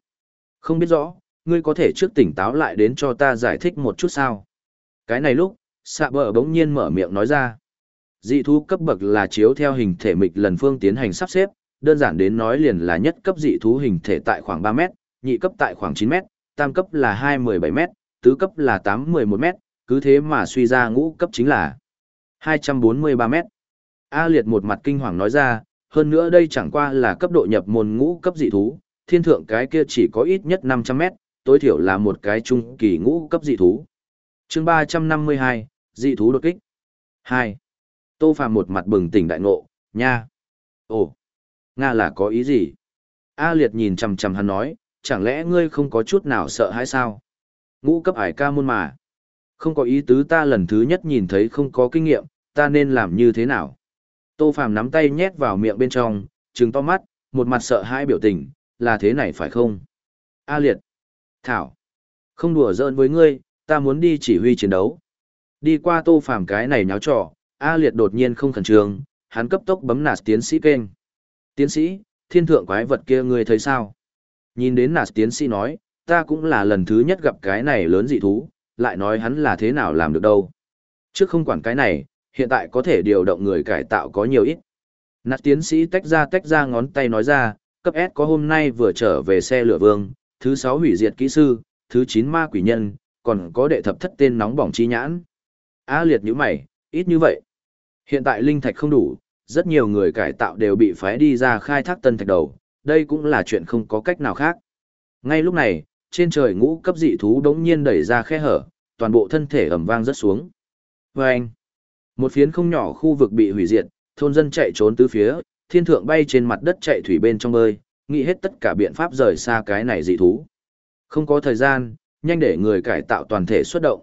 Không biết rõ, ngươi có thể trước tỉnh táo lại đến cho ta giải thích một chút sao? Cái này lúc, xạ bờ bỗng nhiên mở miệng nói ra. Dị thú cấp bậc là chiếu theo hình thể mịch lần phương tiến hành sắp xếp, đơn giản đến nói liền là nhất cấp dị thú hình thể tại khoảng 3 mét, nhị cấp tại khoảng 9 mét, tam cấp là 2-17 mét, tứ cấp là 8-11 mét, cứ thế mà suy ra ngũ cấp chính là 243 mét. A liệt một mặt kinh hoàng nói ra, hơn nữa đây chẳng qua là cấp độ nhập môn ngũ cấp dị thú, thiên thượng cái kia chỉ có ít nhất 500 mét, tối thiểu là một cái trung kỳ ngũ cấp dị thú. chương 352, dị thú đột kích. Hai. Tô Phàm một mặt bừng tỉnh đại ngộ, nha. Ồ, Nga là có ý gì? A liệt nhìn chằm chằm hắn nói, chẳng lẽ ngươi không có chút nào sợ hãi sao? Ngũ cấp ải ca môn mà. Không có ý tứ ta lần thứ nhất nhìn thấy không có kinh nghiệm, ta nên làm như thế nào? Tô Phàm nắm tay nhét vào miệng bên trong, trừng to mắt, một mặt sợ hãi biểu tình, là thế này phải không? A liệt. Thảo. Không đùa giỡn với ngươi, ta muốn đi chỉ huy chiến đấu. Đi qua Tô Phàm cái này nháo trò, A liệt đột nhiên không khẩn trương, hắn cấp tốc bấm nạt tiến sĩ kênh. Tiến sĩ, thiên thượng quái vật kia ngươi thấy sao? Nhìn đến nạt tiến sĩ nói, ta cũng là lần thứ nhất gặp cái này lớn dị thú, lại nói hắn là thế nào làm được đâu. Trước không quản cái này, hiện tại có thể điều động người cải tạo có nhiều ít. Nạt tiến sĩ tách ra tách ra ngón tay nói ra, cấp S có hôm nay vừa trở về xe lửa vương, thứ 6 hủy diệt kỹ sư, thứ 9 ma quỷ nhân, còn có đệ thập thất tên nóng bỏng chi nhãn. A liệt như mày, ít như vậy. Hiện tại linh thạch không đủ, rất nhiều người cải tạo đều bị phái đi ra khai thác tân thạch đầu, đây cũng là chuyện không có cách nào khác. Ngay lúc này, trên trời ngũ cấp dị thú đống nhiên đẩy ra khe hở, toàn bộ thân thể ầm vang rất xuống. Vâng! anh, một phiến không nhỏ khu vực bị hủy diệt, thôn dân chạy trốn tứ phía, thiên thượng bay trên mặt đất chạy thủy bên trong bơi, nghĩ hết tất cả biện pháp rời xa cái này dị thú. Không có thời gian, nhanh để người cải tạo toàn thể xuất động.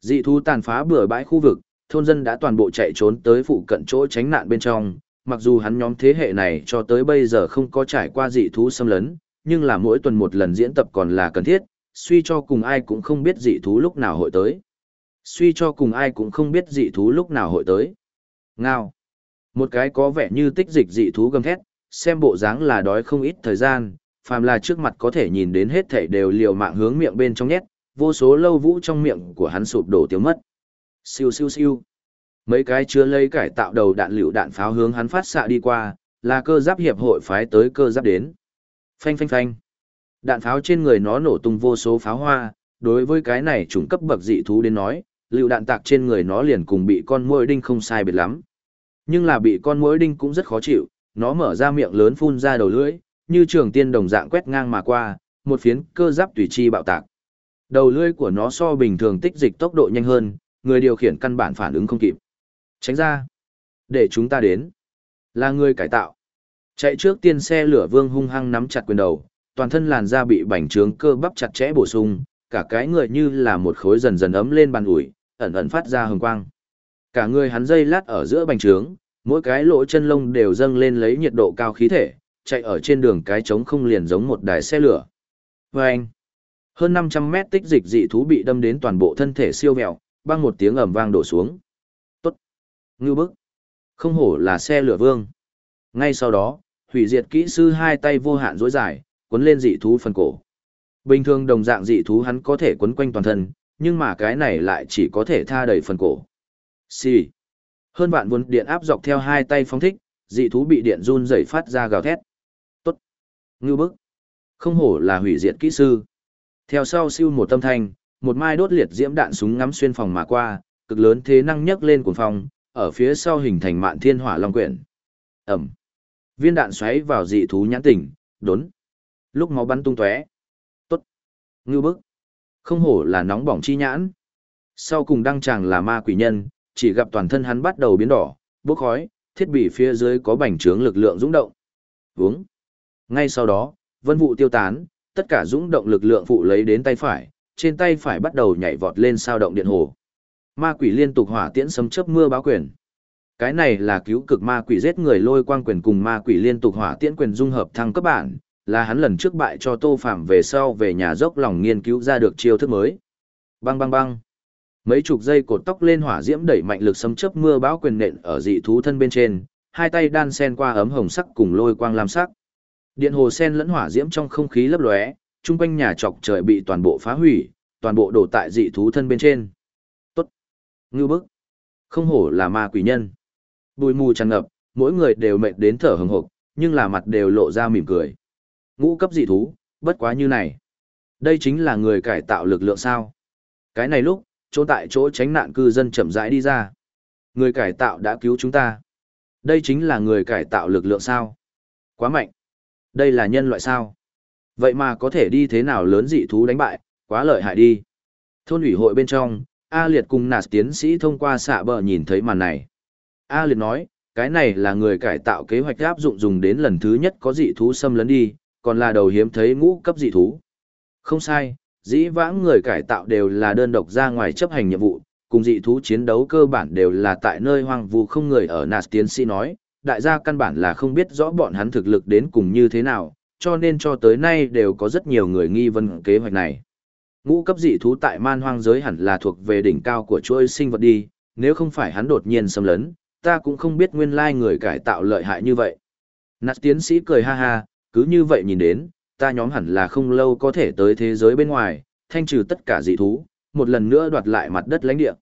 Dị thú tàn phá bừa bãi khu vực, thôn dân đã toàn bộ chạy trốn tới phụ cận chỗ tránh nạn bên trong, mặc dù hắn nhóm thế hệ này cho tới bây giờ không có trải qua dị thú xâm lấn, nhưng là mỗi tuần một lần diễn tập còn là cần thiết, suy cho cùng ai cũng không biết dị thú lúc nào hội tới. Suy cho cùng ai cũng không biết dị thú lúc nào hội tới. Ngao. Một cái có vẻ như tích dịch dị thú gầm thét, xem bộ dáng là đói không ít thời gian, phàm là trước mặt có thể nhìn đến hết thảy đều liều mạng hướng miệng bên trong nhét, vô số lâu vũ trong miệng của hắn sụp đổ tiêu mất. Siêu siêu siêu. Mấy cái chứa lấy cải tạo đầu đạn lựu đạn pháo hướng hắn phát xạ đi qua, là cơ giáp hiệp hội phái tới cơ giáp đến. Phanh phanh phanh. Đạn pháo trên người nó nổ tung vô số pháo hoa, đối với cái này trùng cấp bậc dị thú đến nói, lựu đạn tạc trên người nó liền cùng bị con muỗi đinh không sai biệt lắm. Nhưng là bị con muỗi đinh cũng rất khó chịu, nó mở ra miệng lớn phun ra đầu lưỡi, như trường tiên đồng dạng quét ngang mà qua, một phiến cơ giáp tùy chi bạo tạc. Đầu lưỡi của nó so bình thường tích dịch tốc độ nhanh hơn, người điều khiển căn bản phản ứng không kịp. Tránh ra. Để chúng ta đến. Là người cải tạo. Chạy trước tiên xe lửa vương hung hăng nắm chặt quyền đầu, toàn thân làn da bị bành trướng cơ bắp chặt chẽ bổ sung, cả cái người như là một khối dần dần ấm lên bàn ủi, ẩn ẩn phát ra hừng quang. Cả người hắn dây lát ở giữa bành trướng, mỗi cái lỗ chân lông đều dâng lên lấy nhiệt độ cao khí thể, chạy ở trên đường cái trống không liền giống một đài xe lửa. Và anh, hơn 500 mét tích dịch dị thú bị đâm đến toàn bộ thân thể siêu mèo, băng một tiếng ầm vang đổ xuống. Tốt. Ngư bức. Không hổ là xe lửa vương. Ngay sau đó, hủy diệt kỹ sư hai tay vô hạn dối dài, cuốn lên dị thú phần cổ. Bình thường đồng dạng dị thú hắn có thể quấn quanh toàn thân, nhưng mà cái này lại chỉ có thể tha đầy phần cổ. Xì. Hơn vạn vốn điện áp dọc theo hai tay phóng thích, dị thú bị điện run rẩy phát ra gào thét. Tốt. Ngư bức. Không hổ là hủy diệt kỹ sư. Theo sau siêu một tâm thanh, một mai đốt liệt diễm đạn súng ngắm xuyên phòng mà qua, cực lớn thế năng nhấc lên cuồng phòng, ở phía sau hình thành mạn thiên hỏa long quyển. Ẩm. Viên đạn xoáy vào dị thú nhãn tỉnh, đốn. Lúc máu bắn tung tóe. Tốt. Ngưu bức. Không hổ là nóng bỏng chi nhãn. Sau cùng đăng tràng là ma quỷ nhân, chỉ gặp toàn thân hắn bắt đầu biến đỏ, bốc khói, thiết bị phía dưới có bành trướng lực lượng dũng động. Vướng. Ngay sau đó, vân vụ tiêu tán, tất cả dũng động lực lượng phụ lấy đến tay phải, trên tay phải bắt đầu nhảy vọt lên sao động điện hồ. Ma quỷ liên tục hỏa tiễn sấm chớp mưa báo quyền. Cái này là cứu cực ma quỷ giết người lôi quang quyền cùng ma quỷ liên tục hỏa tiễn quyền dung hợp thăng cấp bản, là hắn lần trước bại cho Tô Phạm về sau về nhà dốc lòng nghiên cứu ra được chiêu thức mới. Bang bang bang. Mấy chục giây cột tóc lên hỏa diễm đẩy mạnh lực sấm chớp mưa bão quyền nện ở dị thú thân bên trên, hai tay đan sen qua ấm hồng sắc cùng lôi quang lam sắc. Điện hồ sen lẫn hỏa diễm trong không khí lấp lóe, trung quanh nhà trọc trời bị toàn bộ phá hủy, toàn bộ đổ tại dị thú thân bên trên. Tốt. Ngư bức. Không hổ là ma quỷ nhân. Bùi mù tràn ngập, mỗi người đều mệt đến thở hừng hực, nhưng là mặt đều lộ ra mỉm cười. Ngũ cấp dị thú, bất quá như này. Đây chính là người cải tạo lực lượng sao. Cái này lúc, chỗ tại chỗ tránh nạn cư dân chậm rãi đi ra. Người cải tạo đã cứu chúng ta. Đây chính là người cải tạo lực lượng sao. Quá mạnh. Đây là nhân loại sao. Vậy mà có thể đi thế nào lớn dị thú đánh bại, quá lợi hại đi. Thôn ủy hội bên trong, A Liệt cùng nạt tiến sĩ thông qua xạ bờ nhìn thấy màn này. A Liệt nói, cái này là người cải tạo kế hoạch áp dụng dùng đến lần thứ nhất có dị thú xâm lấn đi, còn là đầu hiếm thấy ngũ cấp dị thú. Không sai, dĩ vãng người cải tạo đều là đơn độc ra ngoài chấp hành nhiệm vụ, cùng dị thú chiến đấu cơ bản đều là tại nơi hoang vu không người ở nạt tiến sĩ nói, đại gia căn bản là không biết rõ bọn hắn thực lực đến cùng như thế nào, cho nên cho tới nay đều có rất nhiều người nghi vấn kế hoạch này. Ngũ cấp dị thú tại man hoang giới hẳn là thuộc về đỉnh cao của chuỗi sinh vật đi, nếu không phải hắn đột nhiên xâm lấn, ta cũng không biết nguyên lai người cải tạo lợi hại như vậy. Nạt tiến sĩ cười ha ha, cứ như vậy nhìn đến, ta nhóm hẳn là không lâu có thể tới thế giới bên ngoài, thanh trừ tất cả dị thú, một lần nữa đoạt lại mặt đất lãnh địa.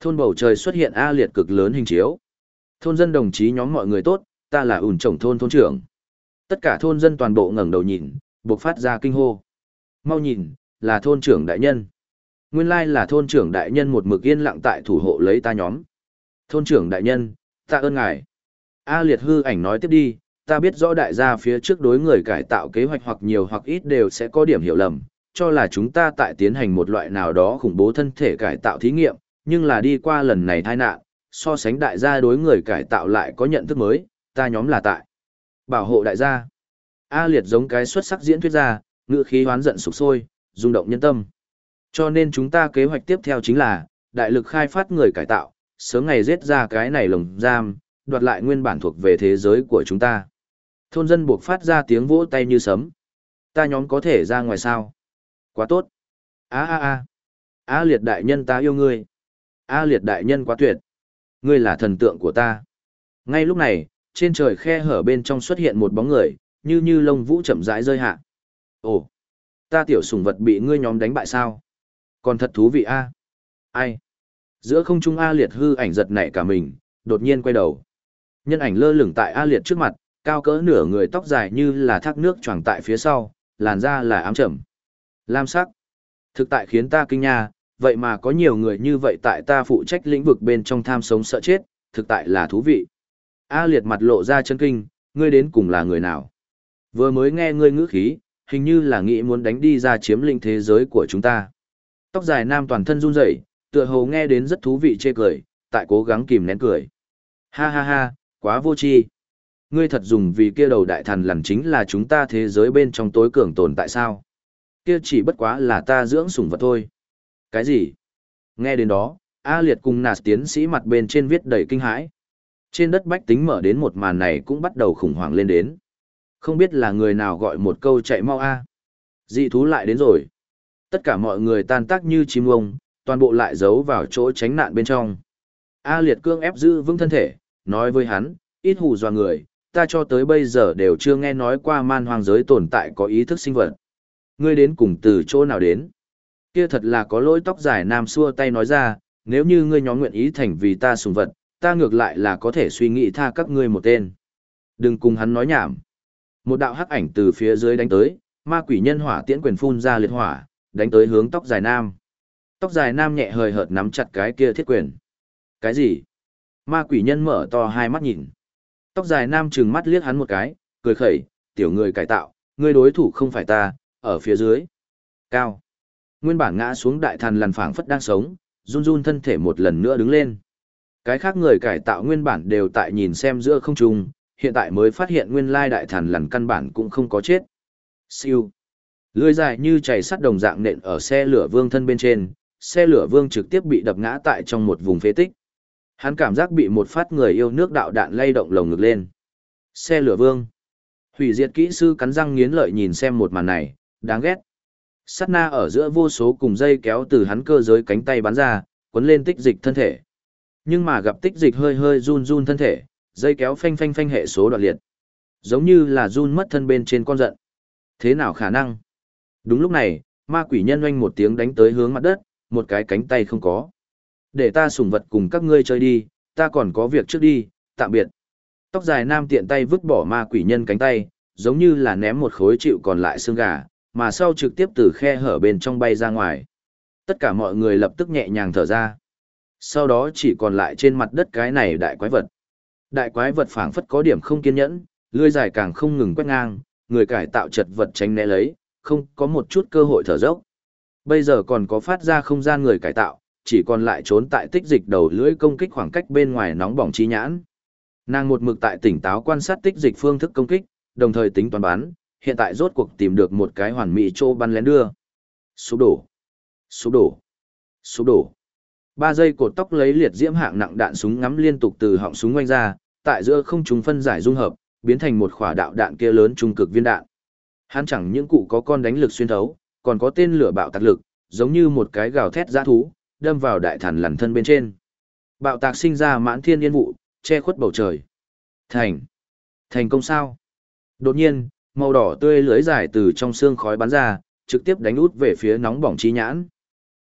Thôn bầu trời xuất hiện A liệt cực lớn hình chiếu. Thôn dân đồng chí nhóm mọi người tốt, ta là ủn trồng thôn thôn trưởng. Tất cả thôn dân toàn bộ ngẩng đầu nhìn, buộc phát ra kinh hô. Mau nhìn, là thôn trưởng đại nhân. Nguyên lai là thôn trưởng đại nhân một mực yên lặng tại thủ hộ lấy ta nhóm. Thôn trưởng đại nhân, ta ơn ngài. A liệt hư ảnh nói tiếp đi, ta biết rõ đại gia phía trước đối người cải tạo kế hoạch hoặc nhiều hoặc ít đều sẽ có điểm hiểu lầm, cho là chúng ta tại tiến hành một loại nào đó khủng bố thân thể cải tạo thí nghiệm, nhưng là đi qua lần này tai nạn, so sánh đại gia đối người cải tạo lại có nhận thức mới, ta nhóm là tại. Bảo hộ đại gia. A liệt giống cái xuất sắc diễn thuyết ra, ngữ khí hoán giận sục sôi, rung động nhân tâm. Cho nên chúng ta kế hoạch tiếp theo chính là, đại lực khai phát người cải tạo, sớm ngày giết ra cái này lồng giam, đoạt lại nguyên bản thuộc về thế giới của chúng ta. Thôn dân buộc phát ra tiếng vỗ tay như sấm. Ta nhóm có thể ra ngoài sao? Quá tốt. A a a. A liệt đại nhân ta yêu ngươi. A liệt đại nhân quá tuyệt. Ngươi là thần tượng của ta. Ngay lúc này, trên trời khe hở bên trong xuất hiện một bóng người, như như lông vũ chậm rãi rơi hạ. Ồ, ta tiểu sủng vật bị ngươi nhóm đánh bại sao? Còn thật thú vị a. Ai? Giữa không trung A liệt hư ảnh giật nảy cả mình, đột nhiên quay đầu. Nhân ảnh lơ lửng tại A liệt trước mặt, cao cỡ nửa người tóc dài như là thác nước choàng tại phía sau, làn da là ám trầm. Lam sắc. Thực tại khiến ta kinh nha, vậy mà có nhiều người như vậy tại ta phụ trách lĩnh vực bên trong tham sống sợ chết, thực tại là thú vị. A liệt mặt lộ ra chân kinh, ngươi đến cùng là người nào? Vừa mới nghe ngươi ngữ khí, hình như là nghĩ muốn đánh đi ra chiếm lĩnh thế giới của chúng ta. Tóc dài nam toàn thân run rẩy, tựa hồ nghe đến rất thú vị chê cười, tại cố gắng kìm nén cười. Ha ha ha, quá vô tri. Ngươi thật dùng vì kia đầu đại thần lằn chính là chúng ta thế giới bên trong tối cường tồn tại sao? Kia chỉ bất quá là ta dưỡng sủng vật thôi. Cái gì? Nghe đến đó, A Liệt cùng nạt tiến sĩ mặt bên trên viết đầy kinh hãi. Trên đất bách tính mở đến một màn này cũng bắt đầu khủng hoảng lên đến. Không biết là người nào gọi một câu chạy mau A. Dị thú lại đến rồi. Tất cả mọi người tan tác như chim ông, toàn bộ lại giấu vào chỗ tránh nạn bên trong. A Liệt cương ép giữ vững thân thể, nói với hắn, ít hù dọa người, ta cho tới bây giờ đều chưa nghe nói qua man hoang giới tồn tại có ý thức sinh vật. Ngươi đến cùng từ chỗ nào đến? Kia thật là có lỗi tóc dài nam xua tay nói ra, nếu như ngươi nhóm nguyện ý thành vì ta sùng vật, ta ngược lại là có thể suy nghĩ tha các ngươi một tên. Đừng cùng hắn nói nhảm. Một đạo hắc ảnh từ phía dưới đánh tới, ma quỷ nhân hỏa tiễn quyền phun ra liệt hỏa, đánh tới hướng tóc dài nam. Tóc dài nam nhẹ hời hợt nắm chặt cái kia thiết quyền. Cái gì? Ma quỷ nhân mở to hai mắt nhìn. Tóc dài nam trừng mắt liếc hắn một cái, cười khẩy, tiểu người cải tạo, ngươi đối thủ không phải ta, ở phía dưới. Cao. Nguyên bản ngã xuống đại thần lằn phảng phất đang sống, run run thân thể một lần nữa đứng lên. Cái khác người cải tạo nguyên bản đều tại nhìn xem giữa không trung, hiện tại mới phát hiện nguyên lai đại thần lằn căn bản cũng không có chết. Siêu. Lưỡi dài như chảy sắt đồng dạng nện ở xe lửa vương thân bên trên, xe lửa vương trực tiếp bị đập ngã tại trong một vùng phế tích. Hắn cảm giác bị một phát người yêu nước đạo đạn lay động lồng ngực lên. Xe lửa vương. Hủy diệt kỹ sư cắn răng nghiến lợi nhìn xem một màn này, đáng ghét. Sát na ở giữa vô số cùng dây kéo từ hắn cơ giới cánh tay bắn ra, cuốn lên tích dịch thân thể. Nhưng mà gặp tích dịch hơi hơi run run thân thể, dây kéo phanh phanh phanh hệ số đoạn liệt. Giống như là run mất thân bên trên con giận. Thế nào khả năng? Đúng lúc này, ma quỷ nhân oanh một tiếng đánh tới hướng mặt đất, một cái cánh tay không có. Để ta sủng vật cùng các ngươi chơi đi, ta còn có việc trước đi, tạm biệt. Tóc dài nam tiện tay vứt bỏ ma quỷ nhân cánh tay, giống như là ném một khối chịu còn lại xương gà, mà sau trực tiếp từ khe hở bên trong bay ra ngoài. Tất cả mọi người lập tức nhẹ nhàng thở ra. Sau đó chỉ còn lại trên mặt đất cái này đại quái vật. Đại quái vật phảng phất có điểm không kiên nhẫn, lưỡi dài càng không ngừng quét ngang, người cải tạo chật vật tránh né lấy, không có một chút cơ hội thở dốc. Bây giờ còn có phát ra không gian người cải tạo, chỉ còn lại trốn tại tích dịch đầu lưỡi công kích khoảng cách bên ngoài nóng bỏng chi nhãn. Nàng một mực tại tỉnh táo quan sát tích dịch phương thức công kích, đồng thời tính toán bán, hiện tại rốt cuộc tìm được một cái hoàn mỹ trô bắn lén đưa. Sụp đổ, sụp đổ, sụp đổ. Ba giây cột tóc lấy liệt diễm hạng nặng đạn súng ngắm liên tục từ họng súng quanh ra, tại giữa không trung phân giải dung hợp, biến thành một quả đạo đạn kia lớn trung cực viên đạn. Hắn chẳng những cụ có con đánh lực xuyên thấu, còn có tên lửa bạo tạc lực, giống như một cái gào thét dã thú, đâm vào đại thần lằn thân bên trên. Bạo tạc sinh ra mãn thiên yên vụ, che khuất bầu trời. Thành. Thành công sao? Đột nhiên, màu đỏ tươi lưới dài từ trong xương khói bắn ra, trực tiếp đánh út về phía nóng bỏng trí nhãn.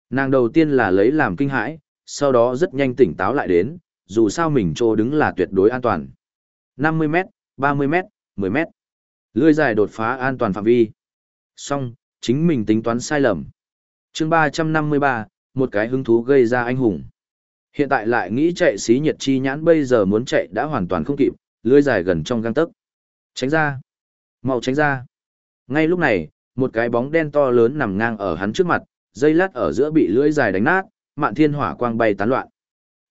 Nàng đầu tiên là lấy làm kinh hãi, sau đó rất nhanh tỉnh táo lại đến, dù sao mình trô đứng là tuyệt đối an toàn. 50m, 30m, 10m. Lưới dài đột phá an toàn phạm vi. Xong, chính mình tính toán sai lầm. chương 353, một cái hứng thú gây ra anh hùng. Hiện tại lại nghĩ chạy xí nhiệt chi nhãn bây giờ muốn chạy đã hoàn toàn không kịp, lưới dài gần trong găng tấc. Tránh ra. mau tránh ra. Ngay lúc này, một cái bóng đen to lớn nằm ngang ở hắn trước mặt, dây lát ở giữa bị lưỡi dài đánh nát, mạn thiên hỏa quang bay tán loạn.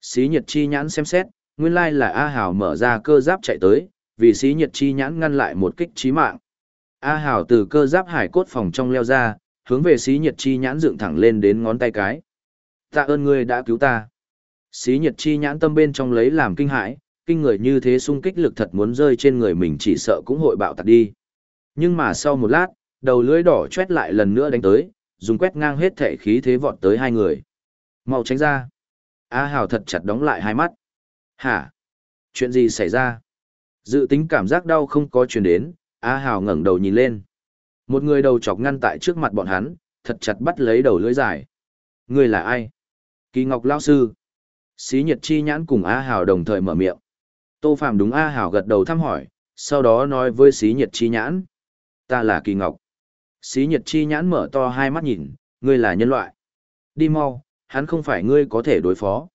Xí nhiệt chi nhãn xem xét, nguyên lai là A Hào mở ra cơ giáp chạy tới, vì xí nhiệt chi nhãn ngăn lại một kích chí mạng. A Hào từ cơ giáp hải cốt phòng trong leo ra, hướng về xí nhiệt chi nhãn dựng thẳng lên đến ngón tay cái. Tạ ơn ngươi đã cứu ta. Xí nhiệt chi nhãn tâm bên trong lấy làm kinh hãi, kinh người như thế xung kích lực thật muốn rơi trên người mình chỉ sợ cũng hội bạo tạc đi. Nhưng mà sau một lát, đầu lưỡi đỏ chét lại lần nữa đánh tới, dùng quét ngang hết thể khí thế vọt tới hai người. Mau tránh ra. A Hào thật chặt đóng lại hai mắt. Hả? Chuyện gì xảy ra? Dự tính cảm giác đau không có truyền đến, A Hào ngẩng đầu nhìn lên. Một người đầu chọc ngăn tại trước mặt bọn hắn, thật chặt bắt lấy đầu lưỡi dài. Người là ai? Kỳ Ngọc Lao Sư. Xí Nhật Chi Nhãn cùng A Hào đồng thời mở miệng. Tô Phạm đúng A Hào gật đầu thăm hỏi, sau đó nói với Xí Nhật Chi Nhãn. Ta là Kỳ Ngọc. Xí Nhật Chi Nhãn mở to hai mắt nhìn, ngươi là nhân loại. Đi mau, hắn không phải ngươi có thể đối phó.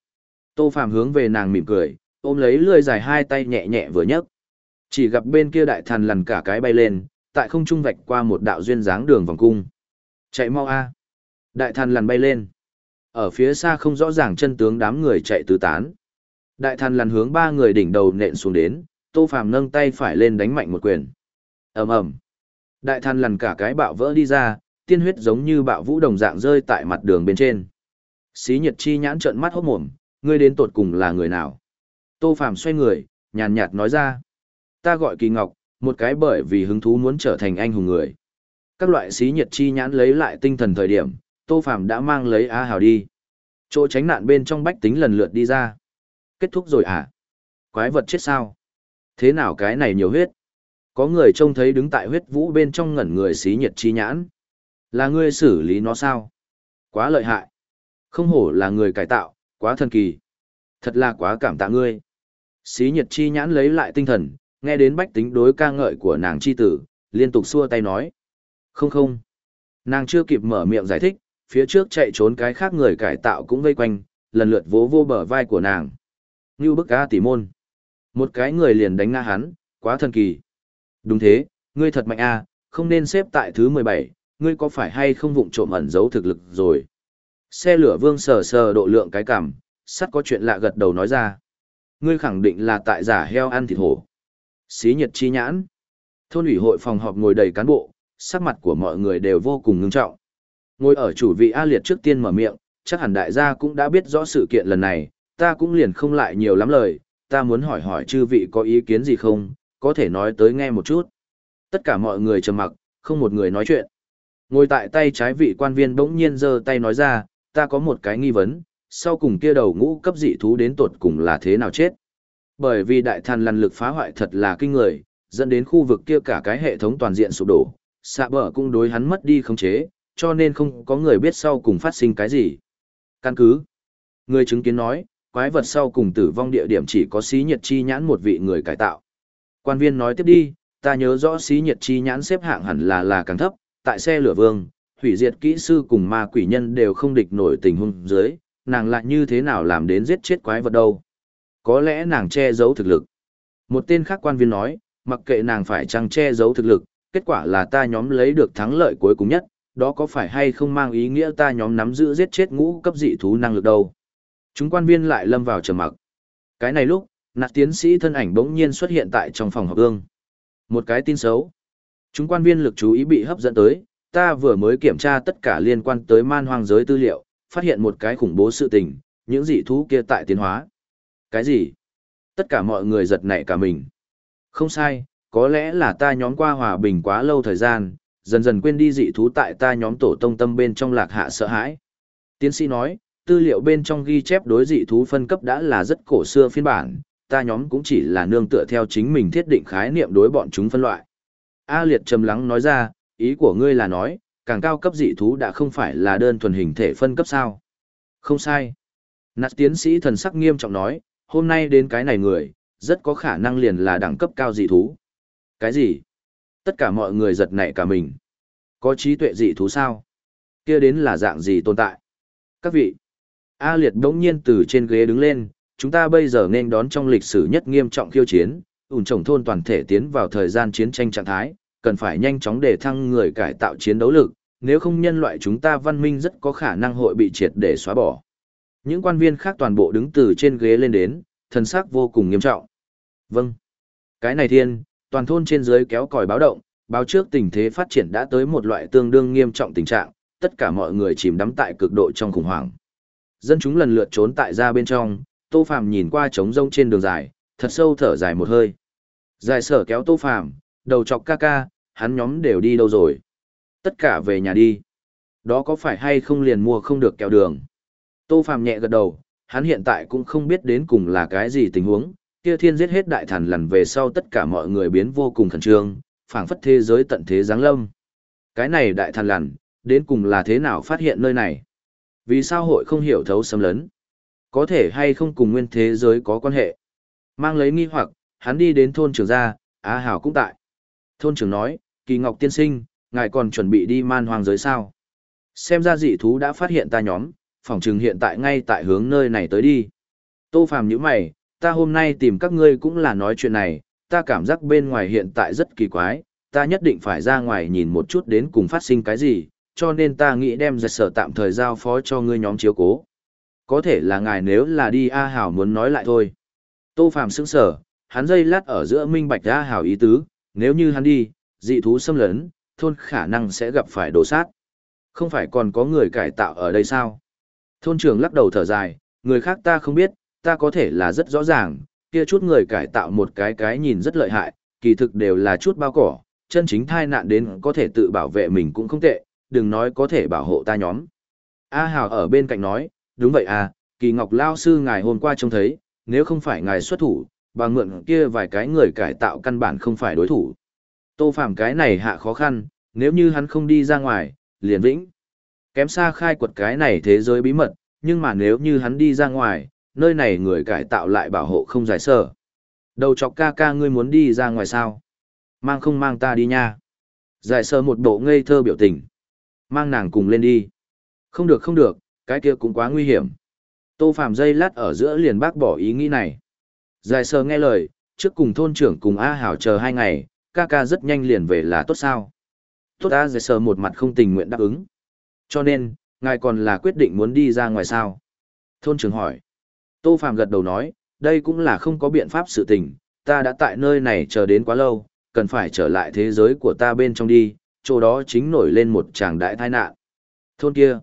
Tô Phạm hướng về nàng mỉm cười, ôm lấy lưỡi dài hai tay nhẹ nhẹ vừa nhấc. Chỉ gặp bên kia đại thần lằn cả cái bay lên, tại không trung vạch qua một đạo duyên dáng đường vòng cung. Chạy mau a. Đại thần lằn bay lên. Ở phía xa không rõ ràng chân tướng đám người chạy tứ tán. Đại thần lăn hướng ba người đỉnh đầu nện xuống đến, Tô Phàm nâng tay phải lên đánh mạnh một quyền. Ầm ầm. Đại thần lăn cả cái bạo vỡ đi ra, tiên huyết giống như bạo vũ đồng dạng rơi tại mặt đường bên trên. Xí Nhật Chi nhãn trợn mắt hốt mồm, ngươi đến tột cùng là người nào? Tô Phàm xoay người, nhàn nhạt nói ra. Ta gọi Kỳ Ngọc, một cái bởi vì hứng thú muốn trở thành anh hùng người. Các loại xí Nhật Chi nhãn lấy lại tinh thần thời điểm, Tô Phàm đã mang lấy A Hào đi. Chỗ tránh nạn bên trong bách tính lần lượt đi ra. Kết thúc rồi à? Quái vật chết sao? Thế nào cái này nhiều huyết? Có người trông thấy đứng tại huyết vũ bên trong ngẩn người xí nhiệt chi nhãn. Là ngươi xử lý nó sao? Quá lợi hại. Không hổ là người cải tạo, quá thần kỳ. Thật là quá cảm tạ ngươi. Xí nhiệt chi nhãn lấy lại tinh thần, nghe đến bách tính đối ca ngợi của nàng chi tử, liên tục xua tay nói. Không không. Nàng chưa kịp mở miệng giải thích, phía trước chạy trốn cái khác người cải tạo cũng vây quanh, lần lượt vỗ vô bờ vai của nàng. Như bức ca tỉ môn. Một cái người liền đánh ngã hắn, quá thần kỳ. Đúng thế, ngươi thật mạnh a, không nên xếp tại thứ 17, ngươi có phải hay không vụng trộm ẩn giấu thực lực rồi. Xe lửa vương sờ sờ độ lượng cái cảm, sắt có chuyện lạ gật đầu nói ra. Ngươi khẳng định là tại giả heo ăn thịt hổ. Xí nhật chi nhãn. Thôn ủy hội phòng họp ngồi đầy cán bộ, sắc mặt của mọi người đều vô cùng ngưng trọng. Ngồi ở chủ vị A Liệt trước tiên mở miệng, chắc hẳn đại gia cũng đã biết rõ sự kiện lần này, ta cũng liền không lại nhiều lắm lời, ta muốn hỏi hỏi chư vị có ý kiến gì không, có thể nói tới nghe một chút. Tất cả mọi người trầm mặc, không một người nói chuyện. Ngồi tại tay trái vị quan viên bỗng nhiên giơ tay nói ra, ta có một cái nghi vấn, sau cùng kia đầu ngũ cấp dị thú đến tột cùng là thế nào chết. Bởi vì đại thần lăn lực phá hoại thật là kinh người, dẫn đến khu vực kia cả cái hệ thống toàn diện sụp đổ, xạ bờ cũng đối hắn mất đi khống chế, cho nên không có người biết sau cùng phát sinh cái gì. Căn cứ. Người chứng kiến nói, quái vật sau cùng tử vong địa điểm chỉ có xí nhiệt chi nhãn một vị người cải tạo. Quan viên nói tiếp đi, ta nhớ rõ xí nhiệt chi nhãn xếp hạng hẳn là là càng thấp, tại xe lửa vương, hủy diệt kỹ sư cùng ma quỷ nhân đều không địch nổi tình huống dưới, nàng lại như thế nào làm đến giết chết quái vật đâu. Có lẽ nàng che giấu thực lực. Một tên khác quan viên nói, mặc kệ nàng phải chăng che giấu thực lực, kết quả là ta nhóm lấy được thắng lợi cuối cùng nhất, đó có phải hay không mang ý nghĩa ta nhóm nắm giữ giết chết ngũ cấp dị thú năng lực đâu? Chúng quan viên lại lâm vào trầm mặc. Cái này lúc, nạt tiến sĩ thân ảnh bỗng nhiên xuất hiện tại trong phòng họp ương. Một cái tin xấu. Chúng quan viên lực chú ý bị hấp dẫn tới, ta vừa mới kiểm tra tất cả liên quan tới man hoang giới tư liệu, phát hiện một cái khủng bố sự tình, những dị thú kia tại tiến hóa. Cái gì? Tất cả mọi người giật nảy cả mình. Không sai, có lẽ là ta nhóm qua hòa bình quá lâu thời gian, dần dần quên đi dị thú tại ta nhóm tổ tông tâm bên trong lạc hạ sợ hãi. Tiến sĩ nói, tư liệu bên trong ghi chép đối dị thú phân cấp đã là rất cổ xưa phiên bản, ta nhóm cũng chỉ là nương tựa theo chính mình thiết định khái niệm đối bọn chúng phân loại. A liệt trầm lắng nói ra, ý của ngươi là nói, càng cao cấp dị thú đã không phải là đơn thuần hình thể phân cấp sao. Không sai. Nạt tiến sĩ thần sắc nghiêm trọng nói, hôm nay đến cái này người, rất có khả năng liền là đẳng cấp cao dị thú. Cái gì? Tất cả mọi người giật nảy cả mình. Có trí tuệ dị thú sao? Kia đến là dạng gì tồn tại? Các vị. A liệt đống nhiên từ trên ghế đứng lên, chúng ta bây giờ nên đón trong lịch sử nhất nghiêm trọng khiêu chiến, ủn trồng thôn toàn thể tiến vào thời gian chiến tranh trạng thái, cần phải nhanh chóng để thăng người cải tạo chiến đấu lực, nếu không nhân loại chúng ta văn minh rất có khả năng hội bị triệt để xóa bỏ. Những quan viên khác toàn bộ đứng từ trên ghế lên đến, thần sắc vô cùng nghiêm trọng. Vâng. Cái này thiên, toàn thôn trên dưới kéo còi báo động, báo trước tình thế phát triển đã tới một loại tương đương nghiêm trọng tình trạng, tất cả mọi người chìm đắm tại cực độ trong khủng hoảng. Dân chúng lần lượt trốn tại ra bên trong, Tô Phàm nhìn qua trống rông trên đường dài, thật sâu thở dài một hơi. Dài sở kéo Tô Phàm, đầu chọc ca ca, hắn nhóm đều đi đâu rồi? Tất cả về nhà đi. Đó có phải hay không liền mua không được kéo đường? Tô Phàm nhẹ gật đầu, hắn hiện tại cũng không biết đến cùng là cái gì tình huống, kia thiên giết hết đại thần lần về sau tất cả mọi người biến vô cùng khẩn trương, phảng phất thế giới tận thế giáng lâm. Cái này đại thần lần, đến cùng là thế nào phát hiện nơi này? Vì sao hội không hiểu thấu xâm lấn? Có thể hay không cùng nguyên thế giới có quan hệ? Mang lấy nghi hoặc, hắn đi đến thôn trưởng gia, Á Hảo cũng tại. Thôn trưởng nói, Kỳ Ngọc tiên sinh, ngài còn chuẩn bị đi man hoang giới sao? Xem ra dị thú đã phát hiện ta nhóm, phòng trừng hiện tại ngay tại hướng nơi này tới đi. Tô Phàm nhíu mày, ta hôm nay tìm các ngươi cũng là nói chuyện này, ta cảm giác bên ngoài hiện tại rất kỳ quái, ta nhất định phải ra ngoài nhìn một chút đến cùng phát sinh cái gì, cho nên ta nghĩ đem giật sở tạm thời giao phó cho ngươi nhóm chiếu cố. Có thể là ngài nếu là đi A Hảo muốn nói lại thôi. Tô Phạm sững sở, hắn dây lát ở giữa minh bạch A Hảo ý tứ, nếu như hắn đi, dị thú xâm lấn, thôn khả năng sẽ gặp phải đổ sát. Không phải còn có người cải tạo ở đây sao? Thôn trưởng lắc đầu thở dài, người khác ta không biết, ta có thể là rất rõ ràng, kia chút người cải tạo một cái cái nhìn rất lợi hại, kỳ thực đều là chút bao cỏ, chân chính thai nạn đến có thể tự bảo vệ mình cũng không tệ, đừng nói có thể bảo hộ ta nhóm. A Hào ở bên cạnh nói, đúng vậy à, kỳ ngọc lao sư ngài hôm qua trông thấy, nếu không phải ngài xuất thủ, bà mượn kia vài cái người cải tạo căn bản không phải đối thủ. Tô Phạm cái này hạ khó khăn, nếu như hắn không đi ra ngoài, liền vĩnh. Kém xa khai quật cái này thế giới bí mật, nhưng mà nếu như hắn đi ra ngoài, nơi này người cải tạo lại bảo hộ không giải sở. Đầu chọc ca ca ngươi muốn đi ra ngoài sao? Mang không mang ta đi nha. Giải sơ một bộ ngây thơ biểu tình. Mang nàng cùng lên đi. Không được không được, cái kia cũng quá nguy hiểm. Tô Phạm dây lát ở giữa liền bác bỏ ý nghĩ này. Giải sơ nghe lời, trước cùng thôn trưởng cùng A Hảo chờ hai ngày, ca ca rất nhanh liền về là tốt sao. Tốt A giải sơ một mặt không tình nguyện đáp ứng. Cho nên, ngài còn là quyết định muốn đi ra ngoài sao? Thôn trưởng hỏi. Tô Phạm gật đầu nói, đây cũng là không có biện pháp sự tình, ta đã tại nơi này chờ đến quá lâu, cần phải trở lại thế giới của ta bên trong đi, chỗ đó chính nổi lên một tràng đại tai nạn. Thôn kia,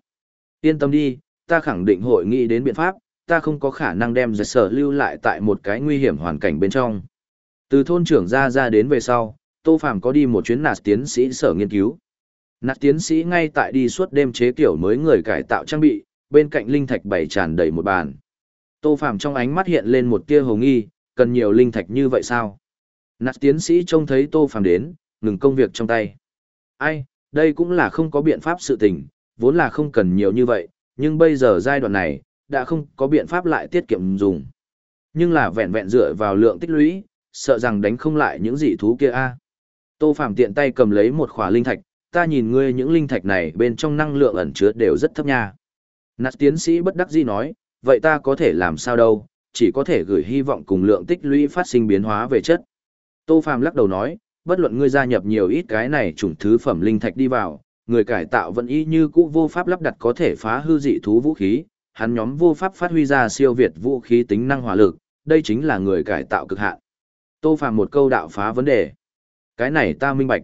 yên tâm đi, ta khẳng định hội nghị đến biện pháp, ta không có khả năng đem giật sở lưu lại tại một cái nguy hiểm hoàn cảnh bên trong. Từ thôn trưởng ra ra đến về sau, Tô Phạm có đi một chuyến nạt tiến sĩ sở nghiên cứu. Nạt tiến sĩ ngay tại đi suốt đêm chế kiểu mới người cải tạo trang bị, bên cạnh linh thạch bày tràn đầy một bàn. Tô Phạm trong ánh mắt hiện lên một tia hồ nghi, cần nhiều linh thạch như vậy sao? Nạt tiến sĩ trông thấy Tô Phạm đến, ngừng công việc trong tay. Ai, đây cũng là không có biện pháp sự tình, vốn là không cần nhiều như vậy, nhưng bây giờ giai đoạn này, đã không có biện pháp lại tiết kiệm dùng. Nhưng là vẹn vẹn dựa vào lượng tích lũy, sợ rằng đánh không lại những dị thú kia a. Tô Phạm tiện tay cầm lấy một khỏa linh thạch, ta nhìn ngươi những linh thạch này bên trong năng lượng ẩn chứa đều rất thấp nha. Nạt tiến sĩ bất đắc dĩ nói, vậy ta có thể làm sao đâu, chỉ có thể gửi hy vọng cùng lượng tích lũy phát sinh biến hóa về chất. Tô Phàm lắc đầu nói, bất luận ngươi gia nhập nhiều ít cái này chủng thứ phẩm linh thạch đi vào, người cải tạo vẫn y như cũ vô pháp lắp đặt có thể phá hư dị thú vũ khí, hắn nhóm vô pháp phát huy ra siêu việt vũ khí tính năng hỏa lực, đây chính là người cải tạo cực hạn. Tô Phàm một câu đạo phá vấn đề. Cái này ta minh bạch.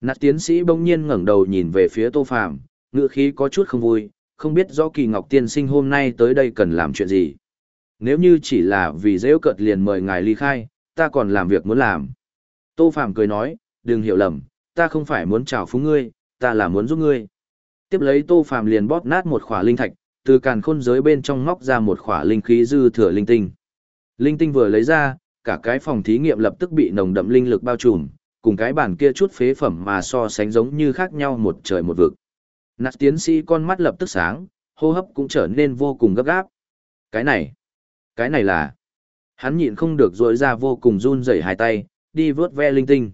Nạt tiến sĩ bỗng nhiên ngẩng đầu nhìn về phía Tô Phàm, ngữ khí có chút không vui, không biết rõ Kỳ Ngọc tiên sinh hôm nay tới đây cần làm chuyện gì. Nếu như chỉ là vì dễ cợt liền mời ngài ly khai, ta còn làm việc muốn làm. Tô Phạm cười nói, đừng hiểu lầm, ta không phải muốn chào phúng ngươi, ta là muốn giúp ngươi. Tiếp lấy Tô Phạm liền bóp nát một khỏa linh thạch, từ càn khôn giới bên trong ngóc ra một khỏa linh khí dư thừa linh tinh. Linh tinh vừa lấy ra, cả cái phòng thí nghiệm lập tức bị nồng đậm linh lực bao trùm, cùng cái bản kia chút phế phẩm mà so sánh giống như khác nhau một trời một vực. Nạt tiến sĩ con mắt lập tức sáng, hô hấp cũng trở nên vô cùng gấp gáp. Cái này, cái này là... Hắn nhịn không được rỗi ra vô cùng run rẩy hai tay, đi vớt ve linh tinh.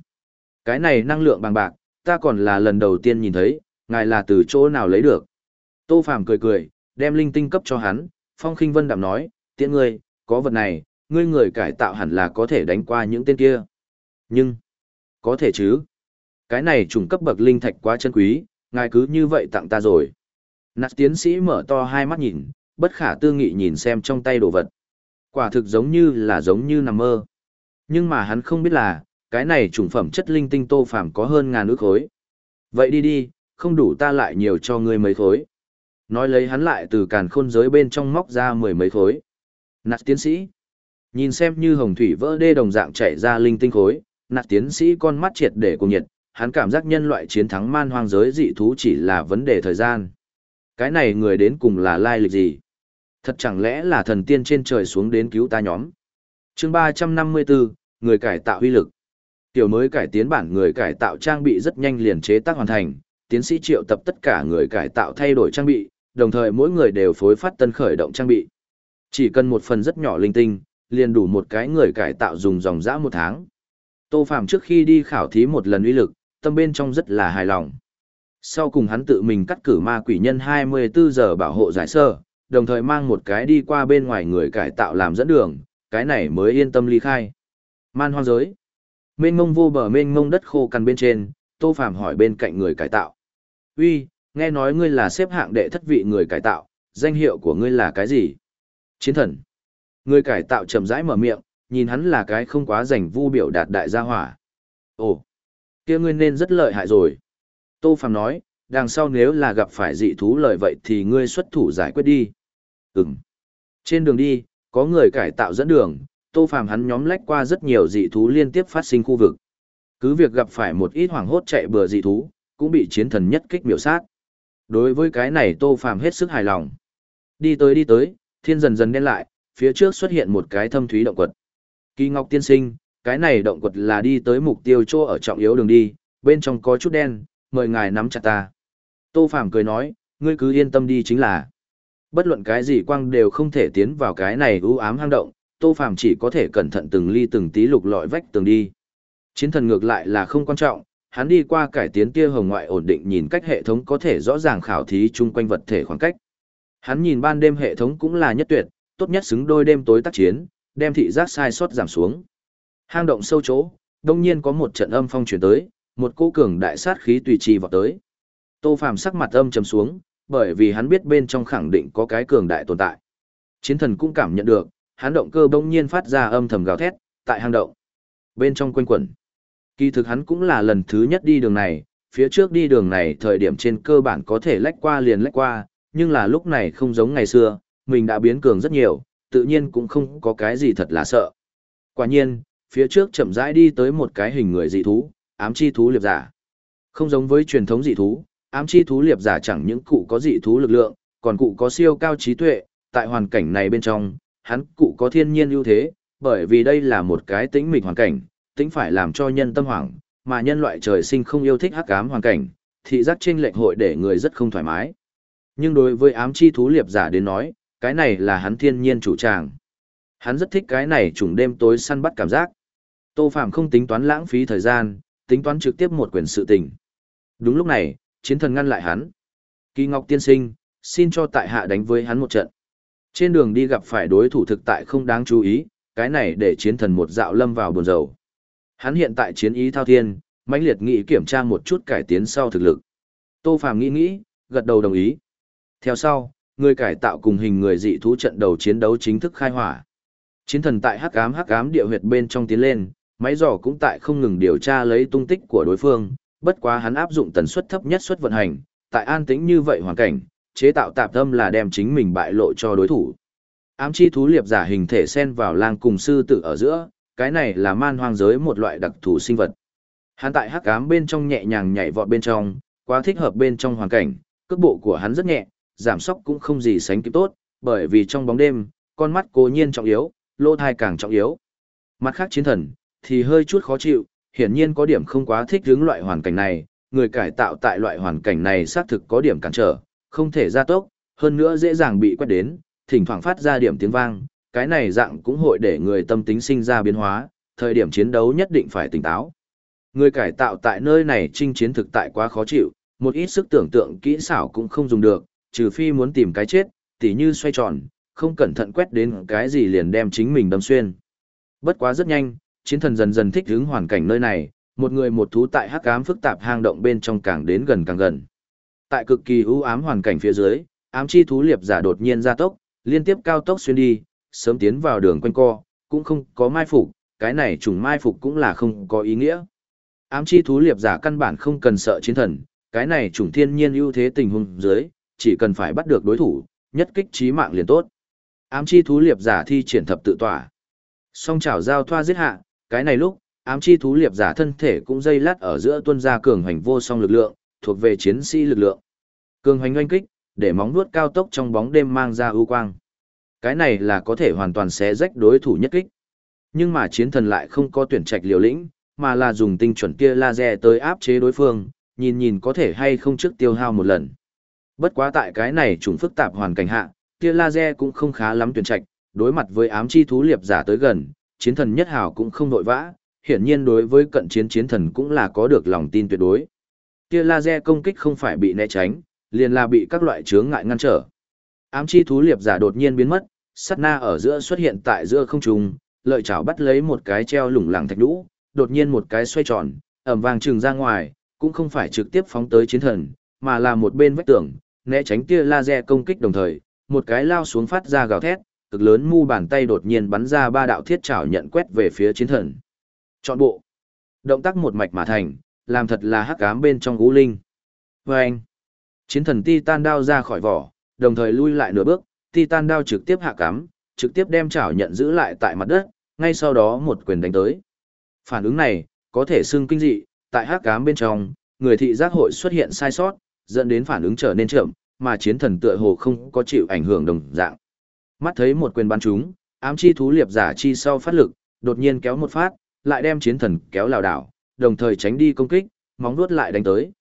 Cái này năng lượng bằng bạc, ta còn là lần đầu tiên nhìn thấy, ngài là từ chỗ nào lấy được. Tô Phàm cười cười, đem linh tinh cấp cho hắn, Phong Khinh Vân đạm nói, tiện ngươi, có vật này, ngươi người cải tạo hẳn là có thể đánh qua những tên kia. Nhưng, có thể chứ. Cái này trùng cấp bậc linh thạch quá chân quý, ngài cứ như vậy tặng ta rồi. Nạt tiến sĩ mở to hai mắt nhìn, bất khả tư nghị nhìn xem trong tay đồ vật. Quả thực giống như là giống như nằm mơ. Nhưng mà hắn không biết là, cái này trùng phẩm chất linh tinh tô phàm có hơn ngàn ước khối. Vậy đi đi, không đủ ta lại nhiều cho ngươi mấy khối. Nói lấy hắn lại từ càn khôn giới bên trong móc ra mười mấy khối. Nạt tiến sĩ. Nhìn xem như hồng thủy vỡ đê đồng dạng chảy ra linh tinh khối, nạt tiến sĩ con mắt triệt để cùng nhiệt, hắn cảm giác nhân loại chiến thắng man hoang giới dị thú chỉ là vấn đề thời gian. Cái này người đến cùng là lai lịch gì? Thật chẳng lẽ là thần tiên trên trời xuống đến cứu ta nhóm? chương 354, người cải tạo huy lực. Tiểu mới cải tiến bản người cải tạo trang bị rất nhanh liền chế tác hoàn thành, tiến sĩ triệu tập tất cả người cải tạo thay đổi trang bị, đồng thời mỗi người đều phối phát tân khởi động trang bị. Chỉ cần một phần rất nhỏ linh tinh, liền đủ một cái người cải tạo dùng dòng dã một tháng. Tô Phạm trước khi đi khảo thí một lần uy lực, tâm bên trong rất là hài lòng. Sau cùng hắn tự mình cắt cử ma quỷ nhân 24 giờ bảo hộ giải sơ, đồng thời mang một cái đi qua bên ngoài người cải tạo làm dẫn đường, cái này mới yên tâm ly khai. Man hoang giới. Mênh ngông vô bờ mênh ngông đất khô cằn bên trên, Tô Phạm hỏi bên cạnh người cải tạo. Uy, nghe nói ngươi là xếp hạng đệ thất vị người cải tạo, danh hiệu của ngươi là cái gì? Chiến thần. Người cải tạo chậm rãi mở miệng, nhìn hắn là cái không quá rảnh vu biểu đạt đại gia hỏa. Ồ, kia ngươi nên rất lợi hại rồi. Tô Phạm nói, đằng sau nếu là gặp phải dị thú lợi vậy thì ngươi xuất thủ giải quyết đi. Ừm. Trên đường đi, có người cải tạo dẫn đường, Tô Phạm hắn nhóm lách qua rất nhiều dị thú liên tiếp phát sinh khu vực. Cứ việc gặp phải một ít hoảng hốt chạy bừa dị thú, cũng bị chiến thần nhất kích biểu sát. Đối với cái này Tô Phạm hết sức hài lòng. Đi tới đi tới, thiên dần dần đen lại, phía trước xuất hiện một cái thâm thúy động quật. Kỳ Ngọc tiên sinh, cái này động quật là đi tới mục tiêu chỗ ở trọng yếu đường đi, bên trong có chút đen, mời ngài nắm chặt ta. Tô Phàm cười nói, ngươi cứ yên tâm đi chính là. Bất luận cái gì quang đều không thể tiến vào cái này u ám hang động, Tô Phàm chỉ có thể cẩn thận từng ly từng tí lục lọi vách tường đi. Chiến thần ngược lại là không quan trọng, hắn đi qua cải tiến tia hồng ngoại ổn định nhìn cách hệ thống có thể rõ ràng khảo thí chung quanh vật thể khoảng cách. Hắn nhìn ban đêm hệ thống cũng là nhất tuyệt, tốt nhất xứng đôi đêm tối tác chiến, đem thị giác sai sót giảm xuống. Hang động sâu chỗ, đông nhiên có một trận âm phong chuyển tới, một cỗ cường đại sát khí tùy trì vào tới. Tô Phàm sắc mặt âm trầm xuống, bởi vì hắn biết bên trong khẳng định có cái cường đại tồn tại. Chiến thần cũng cảm nhận được, hắn động cơ bỗng nhiên phát ra âm thầm gào thét, tại hang động. Bên trong quanh quẩn. Kỳ thực hắn cũng là lần thứ nhất đi đường này, phía trước đi đường này thời điểm trên cơ bản có thể lách qua liền lách qua, nhưng là lúc này không giống ngày xưa, mình đã biến cường rất nhiều, tự nhiên cũng không có cái gì thật là sợ. Quả nhiên, phía trước chậm rãi đi tới một cái hình người dị thú, ám chi thú liệp giả. Không giống với truyền thống dị thú, ám chi thú liệp giả chẳng những cụ có dị thú lực lượng, còn cụ có siêu cao trí tuệ, tại hoàn cảnh này bên trong, hắn cụ có thiên nhiên ưu thế, bởi vì đây là một cái tĩnh mịch hoàn cảnh, tĩnh phải làm cho nhân tâm hoảng, mà nhân loại trời sinh không yêu thích hắc ám hoàn cảnh, thị giác trên lệch hội để người rất không thoải mái. Nhưng đối với ám chi thú liệp giả đến nói, cái này là hắn thiên nhiên chủ tràng. Hắn rất thích cái này trùng đêm tối săn bắt cảm giác. Tô Phạm không tính toán lãng phí thời gian, tính toán trực tiếp một quyền sự tình. Đúng lúc này, chiến thần ngăn lại hắn. Kỳ Ngọc tiên sinh, xin cho tại hạ đánh với hắn một trận. Trên đường đi gặp phải đối thủ thực tại không đáng chú ý, cái này để chiến thần một dạo lâm vào buồn rầu. Hắn hiện tại chiến ý thao thiên, mãnh liệt nghị kiểm tra một chút cải tiến sau thực lực. Tô Phàm nghĩ nghĩ, gật đầu đồng ý. Theo sau, người cải tạo cùng hình người dị thú trận đầu chiến đấu chính thức khai hỏa. Chiến thần tại hắc ám hắc ám địa huyệt bên trong tiến lên, máy dò cũng tại không ngừng điều tra lấy tung tích của đối phương, bất quá hắn áp dụng tần suất thấp nhất suất vận hành, tại an tĩnh như vậy hoàn cảnh, chế tạo tạp tâm là đem chính mình bại lộ cho đối thủ. Ám chi thú liệp giả hình thể xen vào lang cùng sư tử ở giữa, cái này là man hoang giới một loại đặc thù sinh vật. Hắn tại hắc ám bên trong nhẹ nhàng nhảy vọt bên trong, quá thích hợp bên trong hoàn cảnh, cước bộ của hắn rất nhẹ, giảm sóc cũng không gì sánh kịp tốt, bởi vì trong bóng đêm, con mắt cố nhiên trọng yếu, lỗ thai càng trọng yếu. Mặt khác chiến thần, thì hơi chút khó chịu, hiển nhiên có điểm không quá thích hướng loại hoàn cảnh này, người cải tạo tại loại hoàn cảnh này xác thực có điểm cản trở, không thể gia tốc, hơn nữa dễ dàng bị quét đến, thỉnh thoảng phát ra điểm tiếng vang, cái này dạng cũng hội để người tâm tính sinh ra biến hóa, thời điểm chiến đấu nhất định phải tỉnh táo. Người cải tạo tại nơi này chinh chiến thực tại quá khó chịu, một ít sức tưởng tượng kỹ xảo cũng không dùng được, trừ phi muốn tìm cái chết, tỉ như xoay tròn, không cẩn thận quét đến cái gì liền đem chính mình đâm xuyên. Bất quá rất nhanh, chiến thần dần dần thích ứng hoàn cảnh nơi này, một người một thú tại hắc ám phức tạp hang động bên trong càng đến gần càng gần. Tại cực kỳ u ám hoàn cảnh phía dưới, ám chi thú liệp giả đột nhiên gia tốc, liên tiếp cao tốc xuyên đi, sớm tiến vào đường quanh co, cũng không có mai phục, cái này trùng mai phục cũng là không có ý nghĩa. Ám chi thú liệp giả căn bản không cần sợ chiến thần, cái này trùng thiên nhiên ưu thế tình huống dưới, chỉ cần phải bắt được đối thủ, nhất kích trí mạng liền tốt. Ám chi thú liệp giả thi triển thập tự tỏa. Song chảo giao thoa giết hạ, cái này lúc, ám chi thú liệp giả thân thể cũng dây lát ở giữa tuân ra cường hành vô song lực lượng, thuộc về chiến sĩ lực lượng. Cường hành oanh kích, để móng vuốt cao tốc trong bóng đêm mang ra ưu quang. Cái này là có thể hoàn toàn xé rách đối thủ nhất kích. Nhưng mà chiến thần lại không có tuyển trạch liều lĩnh, mà là dùng tinh chuẩn tia laser tới áp chế đối phương, nhìn nhìn có thể hay không trước tiêu hao một lần. Bất quá tại cái này trùng phức tạp hoàn cảnh hạ, tia laser cũng không khá lắm tuyển trạch, đối mặt với ám chi thú liệp giả tới gần, chiến thần nhất hào cũng không vội vã, hiển nhiên đối với cận chiến chiến thần cũng là có được lòng tin tuyệt đối. Kia laser công kích không phải bị né tránh, liền là bị các loại chướng ngại ngăn trở. Ám chi thú liệp giả đột nhiên biến mất, sát na ở giữa xuất hiện tại giữa không trung, lợi chảo bắt lấy một cái treo lủng lẳng thạch đũ, đột nhiên một cái xoay tròn, ẩm vàng trừng ra ngoài, cũng không phải trực tiếp phóng tới chiến thần, mà là một bên vách tường, né tránh tia laser công kích đồng thời, một cái lao xuống phát ra gào thét, cực lớn mu bàn tay đột nhiên bắn ra ba đạo thiết chảo nhận quét về phía chiến thần. Chọn bộ. Động tác một mạch mà thành, làm thật là hắc ám bên trong gũ linh. Và anh. Chiến thần Titan đao ra khỏi vỏ, đồng thời lui lại nửa bước, Titan đao trực tiếp hạ cắm, trực tiếp đem chảo nhận giữ lại tại mặt đất, ngay sau đó một quyền đánh tới. Phản ứng này, có thể xưng kinh dị, tại hắc ám bên trong, người thị giác hội xuất hiện sai sót, dẫn đến phản ứng trở nên chậm, mà chiến thần tựa hồ không có chịu ảnh hưởng đồng dạng. Mắt thấy một quyền bắn chúng, ám chi thú liệp giả chi sau phát lực, đột nhiên kéo một phát, lại đem chiến thần kéo lảo đảo, đồng thời tránh đi công kích, móng vuốt lại đánh tới.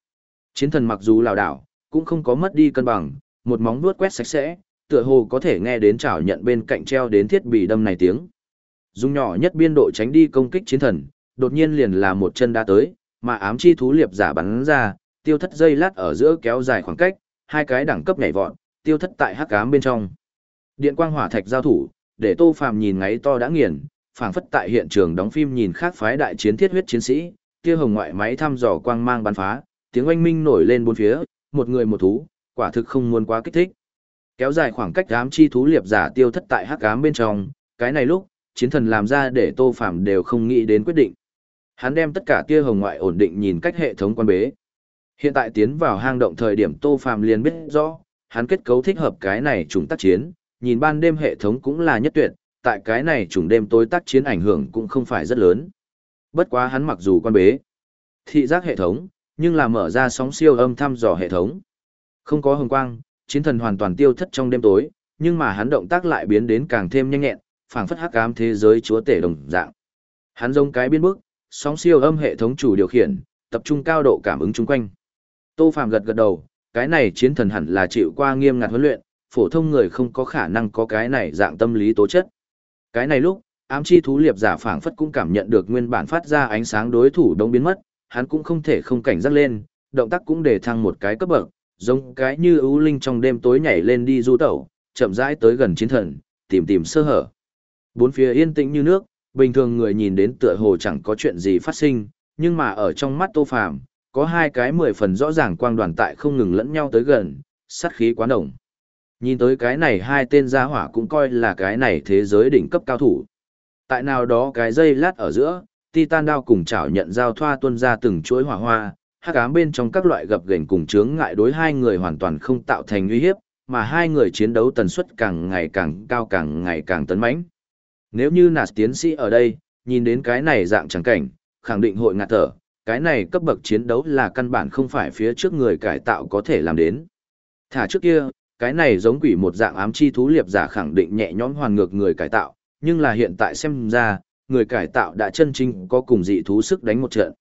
Chiến thần mặc dù lảo đảo, cũng không có mất đi cân bằng, một móng vuốt quét sạch sẽ, tựa hồ có thể nghe đến chảo nhận bên cạnh treo đến thiết bị đâm này tiếng. Dùng nhỏ nhất biên độ tránh đi công kích chiến thần, đột nhiên liền là một chân đã tới, mà ám chi thú liệp giả bắn ra, tiêu thất dây lát ở giữa kéo dài khoảng cách, hai cái đẳng cấp nhảy vọt, tiêu thất tại hắc ám bên trong. Điện quang hỏa thạch giao thủ, để Tô Phàm nhìn ngáy to đã nghiền, phảng phất tại hiện trường đóng phim nhìn khác phái đại chiến thiết huyết chiến sĩ, tia hồng ngoại máy thăm dò quang mang bắn phá, tiếng oanh minh nổi lên bốn phía, một người một thú, quả thực không muốn quá kích thích. Kéo dài khoảng cách ám chi thú liệp giả tiêu thất tại hắc ám bên trong, cái này lúc, chiến thần làm ra để Tô Phàm đều không nghĩ đến quyết định. Hắn đem tất cả tia hồng ngoại ổn định nhìn cách hệ thống quan bế. Hiện tại tiến vào hang động thời điểm Tô Phàm liền biết rõ, hắn kết cấu thích hợp cái này trùng tác chiến, nhìn ban đêm hệ thống cũng là nhất tuyệt, tại cái này trùng đêm tối tác chiến ảnh hưởng cũng không phải rất lớn. Bất quá hắn mặc dù quan bế, thị giác hệ thống, nhưng là mở ra sóng siêu âm thăm dò hệ thống. Không có hồng quang, chiến thần hoàn toàn tiêu thất trong đêm tối, nhưng mà hắn động tác lại biến đến càng thêm nhanh nhẹn, phảng phất hắc ám thế giới chúa tể đồng dạng. Hắn giống cái biến bước sóng siêu âm hệ thống chủ điều khiển, tập trung cao độ cảm ứng chung quanh. Tô Phạm gật gật đầu, cái này chiến thần hẳn là chịu qua nghiêm ngặt huấn luyện, phổ thông người không có khả năng có cái này dạng tâm lý tố chất. Cái này lúc, ám chi thú liệp giả phảng phất cũng cảm nhận được nguyên bản phát ra ánh sáng đối thủ đông biến mất, hắn cũng không thể không cảnh giác lên, động tác cũng để thăng một cái cấp bậc, giống cái như ưu linh trong đêm tối nhảy lên đi du tẩu, chậm rãi tới gần chiến thần, tìm tìm sơ hở. Bốn phía yên tĩnh như nước, bình thường người nhìn đến tựa hồ chẳng có chuyện gì phát sinh, nhưng mà ở trong mắt Tô Phàm, có hai cái mười phần rõ ràng quang đoàn tại không ngừng lẫn nhau tới gần, sát khí quá nồng. Nhìn tới cái này hai tên gia hỏa cũng coi là cái này thế giới đỉnh cấp cao thủ. Tại nào đó cái dây lát ở giữa, Titan đao cùng chảo nhận giao thoa tuôn ra từng chuỗi hỏa hoa, hắc ám bên trong các loại gập ghềnh cùng chướng ngại đối hai người hoàn toàn không tạo thành uy hiếp, mà hai người chiến đấu tần suất càng ngày càng cao càng ngày càng tấn mãnh. Nếu như nạt tiến sĩ ở đây, nhìn đến cái này dạng chẳng cảnh, khẳng định hội ngạt thở, cái này cấp bậc chiến đấu là căn bản không phải phía trước người cải tạo có thể làm đến. Thả trước kia, cái này giống quỷ một dạng ám chi thú liệp giả khẳng định nhẹ nhõm hoàn ngược người cải tạo, nhưng là hiện tại xem ra, người cải tạo đã chân chính có cùng dị thú sức đánh một trận.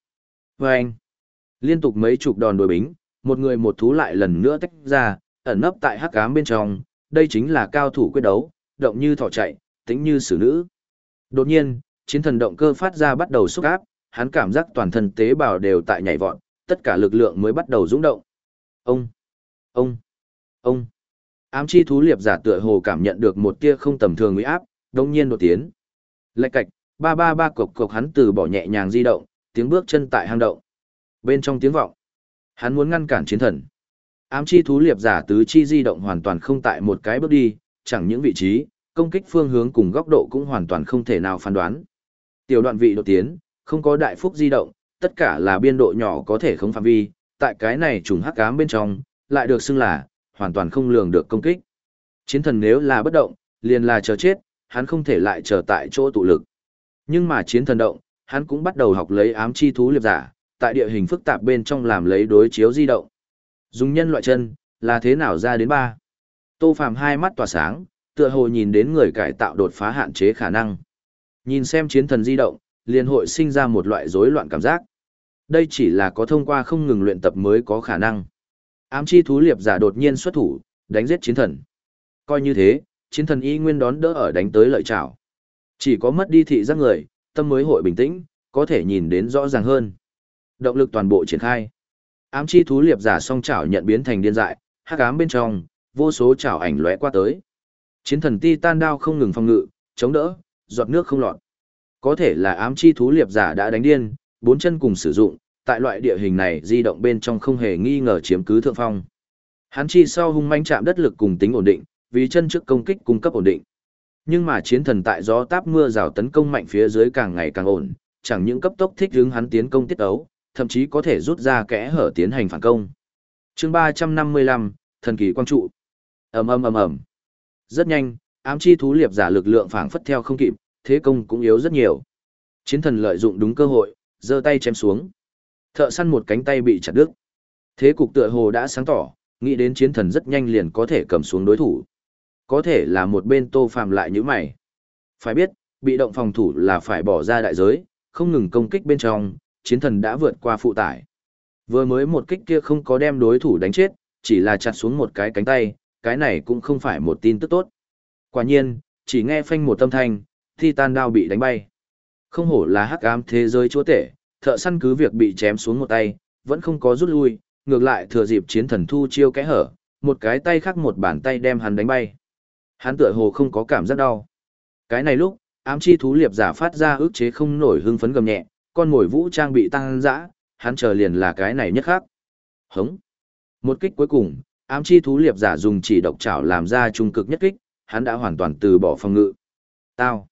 Và anh, liên tục mấy chục đòn đối bính, một người một thú lại lần nữa tách ra, ẩn nấp tại hắc ám bên trong, đây chính là cao thủ quyết đấu, động như thỏ chạy, tính như xử nữ. Đột nhiên, chiến thần động cơ phát ra bắt đầu xúc áp, hắn cảm giác toàn thân tế bào đều tại nhảy vọt, tất cả lực lượng mới bắt đầu rung động. Ông, ông, ông. Ám chi thú liệp giả tựa hồ cảm nhận được một tia không tầm thường uy áp, đồng nhiên đột tiến. Lạch cạch, ba ba ba cộc cộc hắn từ bỏ nhẹ nhàng di động, tiếng bước chân tại hang động. Bên trong tiếng vọng, hắn muốn ngăn cản chiến thần. Ám chi thú liệp giả tứ chi di động hoàn toàn không tại một cái bước đi, chẳng những vị trí, công kích phương hướng cùng góc độ cũng hoàn toàn không thể nào phán đoán. Tiểu đoạn vị đột tiến, không có đại phúc di động, tất cả là biên độ nhỏ có thể không phạm vi, tại cái này trùng hắc ám bên trong, lại được xưng là hoàn toàn không lường được công kích. Chiến thần nếu là bất động, liền là chờ chết, hắn không thể lại chờ tại chỗ tụ lực. Nhưng mà chiến thần động, hắn cũng bắt đầu học lấy ám chi thú liệp giả, tại địa hình phức tạp bên trong làm lấy đối chiếu di động. Dùng nhân loại chân, là thế nào ra đến ba? Tô Phàm hai mắt tỏa sáng, tựa hồ nhìn đến người cải tạo đột phá hạn chế khả năng. Nhìn xem chiến thần di động, liền hội sinh ra một loại rối loạn cảm giác. Đây chỉ là có thông qua không ngừng luyện tập mới có khả năng. Ám chi thú liệp giả đột nhiên xuất thủ, đánh giết chiến thần. Coi như thế, chiến thần y nguyên đón đỡ ở đánh tới lợi trảo. Chỉ có mất đi thị giác người, tâm mới hội bình tĩnh, có thể nhìn đến rõ ràng hơn. Động lực toàn bộ triển khai. Ám chi thú liệp giả song chảo nhận biến thành điên dại, hắc ám bên trong, vô số chảo ảnh lóe qua tới. Chiến thần ti tan đao không ngừng phòng ngự, chống đỡ, giọt nước không lọt. Có thể là ám chi thú liệp giả đã đánh điên, bốn chân cùng sử dụng, tại loại địa hình này di động bên trong không hề nghi ngờ chiếm cứ thượng phong. Hắn chi sau hung manh chạm đất lực cùng tính ổn định, vì chân trước công kích cung cấp ổn định. Nhưng mà chiến thần tại gió táp mưa rào tấn công mạnh phía dưới càng ngày càng ổn, chẳng những cấp tốc thích hướng hắn tiến công tiết ấu, thậm chí có thể rút ra kẽ hở tiến hành phản công. Chương 355, thần kỳ quang trụ. Ầm ầm ầm ầm. Rất nhanh, ám chi thú liệp giả lực lượng phảng phất theo không kịp, thế công cũng yếu rất nhiều. Chiến thần lợi dụng đúng cơ hội, giơ tay chém xuống. Thợ săn một cánh tay bị chặt đứt. Thế cục tựa hồ đã sáng tỏ, nghĩ đến chiến thần rất nhanh liền có thể cầm xuống đối thủ. Có thể là một bên tô phàm lại như mày. Phải biết, bị động phòng thủ là phải bỏ ra đại giới, không ngừng công kích bên trong, chiến thần đã vượt qua phụ tải. Vừa mới một kích kia không có đem đối thủ đánh chết, chỉ là chặt xuống một cái cánh tay, cái này cũng không phải một tin tức tốt. Quả nhiên, chỉ nghe phanh một tâm thanh, Titan đao bị đánh bay. Không hổ là hắc ám thế giới chúa tể, thợ săn cứ việc bị chém xuống một tay, vẫn không có rút lui, ngược lại thừa dịp chiến thần thu chiêu kẽ hở, một cái tay khác một bàn tay đem hắn đánh bay. Hắn tựa hồ không có cảm giác đau. Cái này lúc, ám chi thú liệp giả phát ra ức chế không nổi hưng phấn gầm nhẹ, con ngồi vũ trang bị tăng dã, hắn chờ liền là cái này nhất khác. Hống. Một kích cuối cùng, ám chi thú liệp giả dùng chỉ độc chảo làm ra trung cực nhất kích, hắn đã hoàn toàn từ bỏ phòng ngự. Tao.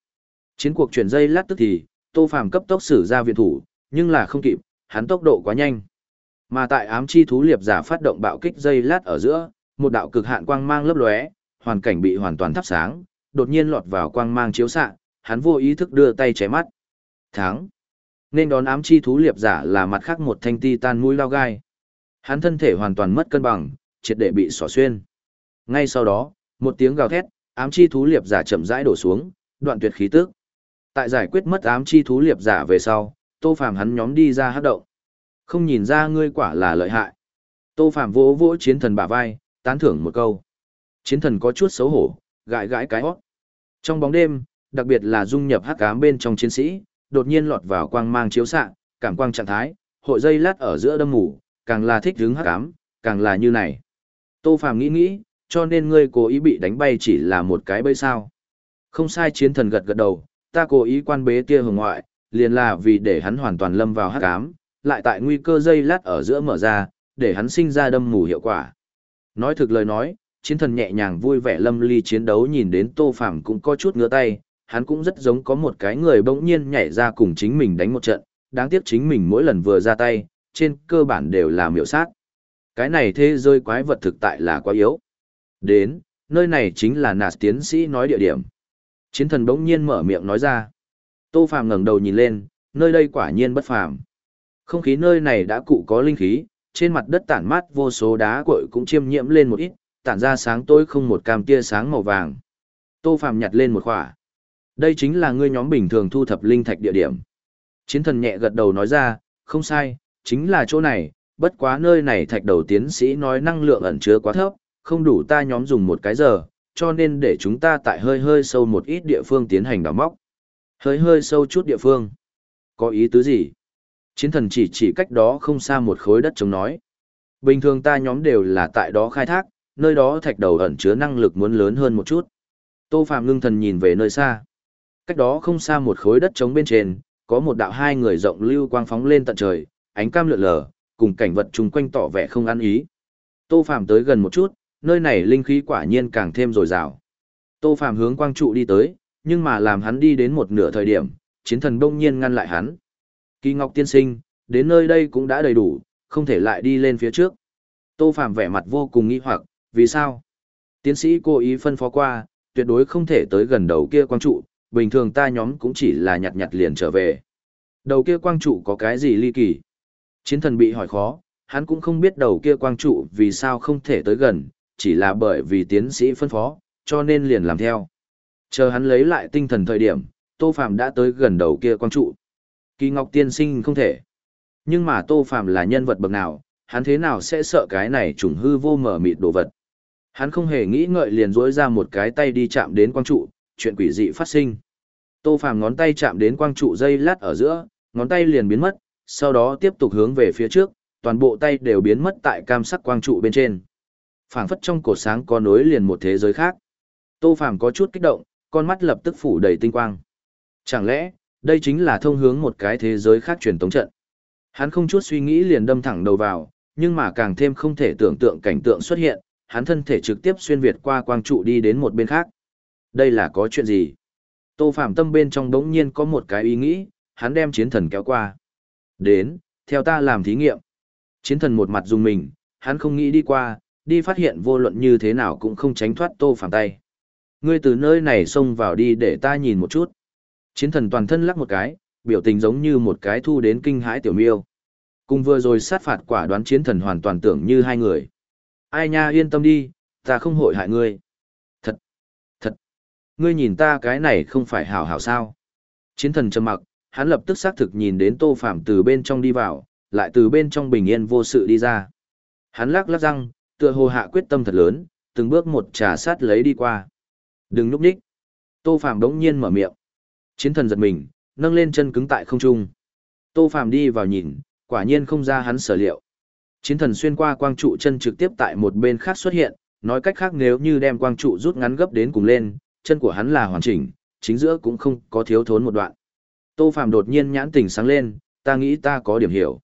Chiến cuộc chuyển dây lát tức thì, Tô Phàm cấp tốc sử ra viện thủ, nhưng là không kịp, hắn tốc độ quá nhanh. Mà tại ám chi thú liệp giả phát động bạo kích dây lát ở giữa, một đạo cực hạn quang mang lấp lóe, hoàn cảnh bị hoàn toàn thắp sáng, đột nhiên lọt vào quang mang chiếu xạ, hắn vô ý thức đưa tay chém mắt. Thắng. Nên đón ám chi thú liệp giả là mặt khác một thanh ti tan mũi lao gai. Hắn thân thể hoàn toàn mất cân bằng, triệt để bị xỏ xuyên. Ngay sau đó, một tiếng gào thét, ám chi thú liệp giả chậm rãi đổ xuống, đoạn tuyệt khí tức. Tại giải quyết mất ám chi thú liệp giả về sau, Tô Phàm hắn nhóm đi ra hát động. Không nhìn ra ngươi quả là lợi hại. Tô Phàm vỗ vỗ chiến thần bả vai, tán thưởng một câu. Chiến thần có chút xấu hổ, gãi gãi cái hót. Trong bóng đêm, đặc biệt là dung nhập hắc cám bên trong chiến sĩ, đột nhiên lọt vào quang mang chiếu xạ, cảm quang trạng thái, hội dây lát ở giữa đâm ngủ, càng là thích đứng hắc cám, càng là như này. Tô Phàm nghĩ nghĩ, cho nên ngươi cố ý bị đánh bay chỉ là một cái bẫy sao. Không sai chiến thần gật gật đầu, ta cố ý quan bế tia hồng ngoại, liền là vì để hắn hoàn toàn lâm vào hắc ám, lại tại nguy cơ dây lát ở giữa mở ra, để hắn sinh ra đâm mù hiệu quả. Nói thực lời nói, chiến thần nhẹ nhàng vui vẻ lâm ly chiến đấu nhìn đến Tô Phàm cũng có chút ngứa tay, hắn cũng rất giống có một cái người bỗng nhiên nhảy ra cùng chính mình đánh một trận, đáng tiếc chính mình mỗi lần vừa ra tay, trên cơ bản đều là miểu sát. Cái này thế rơi quái vật thực tại là quá yếu. Đến, nơi này chính là nạt tiến sĩ nói địa điểm. Chiến thần bỗng nhiên mở miệng nói ra. Tô Phàm ngẩng đầu nhìn lên, nơi đây quả nhiên bất phàm. Không khí nơi này đã cụ có linh khí, trên mặt đất tản mát vô số đá cội cũng chiêm nhiễm lên một ít, tản ra sáng tối không một cam tia sáng màu vàng. Tô Phàm nhặt lên một khỏa. Đây chính là ngươi nhóm bình thường thu thập linh thạch địa điểm. Chiến thần nhẹ gật đầu nói ra, không sai, chính là chỗ này, bất quá nơi này thạch đầu tiến sĩ nói năng lượng ẩn chứa quá thấp, không đủ ta nhóm dùng một cái giờ, cho nên để chúng ta tại hơi hơi sâu một ít địa phương tiến hành đào móc. Hơi hơi sâu chút địa phương. Có ý tứ gì? Chiến thần chỉ chỉ cách đó không xa một khối đất chống nói. Bình thường ta nhóm đều là tại đó khai thác, nơi đó thạch đầu ẩn chứa năng lực muốn lớn hơn một chút. Tô Phạm ngưng thần nhìn về nơi xa. Cách đó không xa một khối đất trống bên trên, có một đạo hai người rộng lưu quang phóng lên tận trời, ánh cam lượn lờ, cùng cảnh vật chung quanh tỏ vẻ không ăn ý. Tô Phạm tới gần một chút, nơi này linh khí quả nhiên càng thêm dồi dào. Tô Phạm hướng quang trụ đi tới, nhưng mà làm hắn đi đến một nửa thời điểm, chiến thần đông nhiên ngăn lại hắn. Kỳ Ngọc tiên sinh, đến nơi đây cũng đã đầy đủ, không thể lại đi lên phía trước. Tô Phạm vẻ mặt vô cùng nghi hoặc, vì sao? Tiến sĩ cố ý phân phó qua, tuyệt đối không thể tới gần đầu kia quang trụ, bình thường ta nhóm cũng chỉ là nhặt nhặt liền trở về. Đầu kia quang trụ có cái gì ly kỳ? Chiến thần bị hỏi khó, hắn cũng không biết đầu kia quang trụ vì sao không thể tới gần, chỉ là bởi vì tiến sĩ phân phó, cho nên liền làm theo. Chờ hắn lấy lại tinh thần thời điểm, Tô Phạm đã tới gần đầu kia quang trụ. Kỳ Ngọc tiên sinh không thể. Nhưng mà Tô Phạm là nhân vật bậc nào, hắn thế nào sẽ sợ cái này trùng hư vô mở mịt đồ vật. Hắn không hề nghĩ ngợi liền duỗi ra một cái tay đi chạm đến quang trụ, chuyện quỷ dị phát sinh. Tô Phàm ngón tay chạm đến quang trụ dây lát ở giữa, ngón tay liền biến mất, sau đó tiếp tục hướng về phía trước, toàn bộ tay đều biến mất tại cam sắc quang trụ bên trên. Phảng phất trong cổ sáng có nối liền một thế giới khác. Tô Phàm có chút kích động, con mắt lập tức phủ đầy tinh quang. Chẳng lẽ, đây chính là thông hướng một cái thế giới khác truyền tống trận. Hắn không chút suy nghĩ liền đâm thẳng đầu vào, nhưng mà càng thêm không thể tưởng tượng cảnh tượng xuất hiện, hắn thân thể trực tiếp xuyên việt qua quang trụ đi đến một bên khác. Đây là có chuyện gì? Tô Phạm tâm bên trong đống nhiên có một cái ý nghĩ, hắn đem chiến thần kéo qua. Đến, theo ta làm thí nghiệm. Chiến thần một mặt dùng mình, hắn không nghĩ đi qua, đi phát hiện vô luận như thế nào cũng không tránh thoát Tô Phạm tay. Ngươi từ nơi này xông vào đi để ta nhìn một chút. Chiến thần toàn thân lắc một cái, biểu tình giống như một cái thu đến kinh hãi tiểu miêu. Cùng vừa rồi sát phạt quả đoán chiến thần hoàn toàn tưởng như hai người. Ai nha yên tâm đi, ta không hội hại ngươi. Thật, thật, ngươi nhìn ta cái này không phải hảo hảo sao. Chiến thần trầm mặc, hắn lập tức xác thực nhìn đến tô phạm từ bên trong đi vào, lại từ bên trong bình yên vô sự đi ra. Hắn lắc lắc răng, tựa hồ hạ quyết tâm thật lớn, từng bước một trà sát lấy đi qua. Đừng núp nhích. Tô Phạm đống nhiên mở miệng. Chiến thần giật mình, nâng lên chân cứng tại không trung. Tô Phạm đi vào nhìn, quả nhiên không ra hắn sở liệu. Chiến thần xuyên qua quang trụ chân trực tiếp tại một bên khác xuất hiện, nói cách khác nếu như đem quang trụ rút ngắn gấp đến cùng lên, chân của hắn là hoàn chỉnh, chính giữa cũng không có thiếu thốn một đoạn. Tô Phàm đột nhiên nhãn tình sáng lên, ta nghĩ ta có điểm hiểu.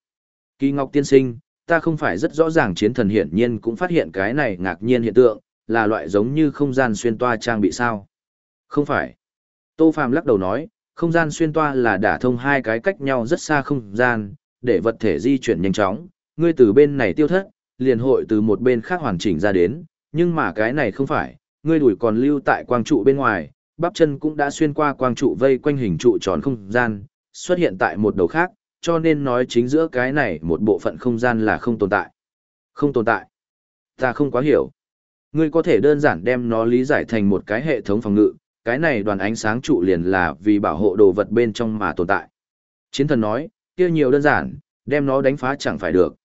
Kỳ Ngọc tiên sinh, ta không phải rất rõ ràng chiến thần hiển nhiên cũng phát hiện cái này ngạc nhiên hiện tượng, là loại giống như không gian xuyên toa trang bị sao? Không phải. Tô Phàm lắc đầu nói, không gian xuyên toa là đả thông hai cái cách nhau rất xa không gian, để vật thể di chuyển nhanh chóng, ngươi từ bên này tiêu thất, liền hội từ một bên khác hoàn chỉnh ra đến, nhưng mà cái này không phải, ngươi đuổi còn lưu tại quang trụ bên ngoài, bắp chân cũng đã xuyên qua quang trụ vây quanh hình trụ tròn không gian, xuất hiện tại một đầu khác, cho nên nói chính giữa cái này một bộ phận không gian là không tồn tại. Không tồn tại. Ta không quá hiểu. Ngươi có thể đơn giản đem nó lý giải thành một cái hệ thống phòng ngự, cái này đoàn ánh sáng trụ liền là vì bảo hộ đồ vật bên trong mà tồn tại. Chiến thần nói, kia nhiều đơn giản, đem nó đánh phá chẳng phải được.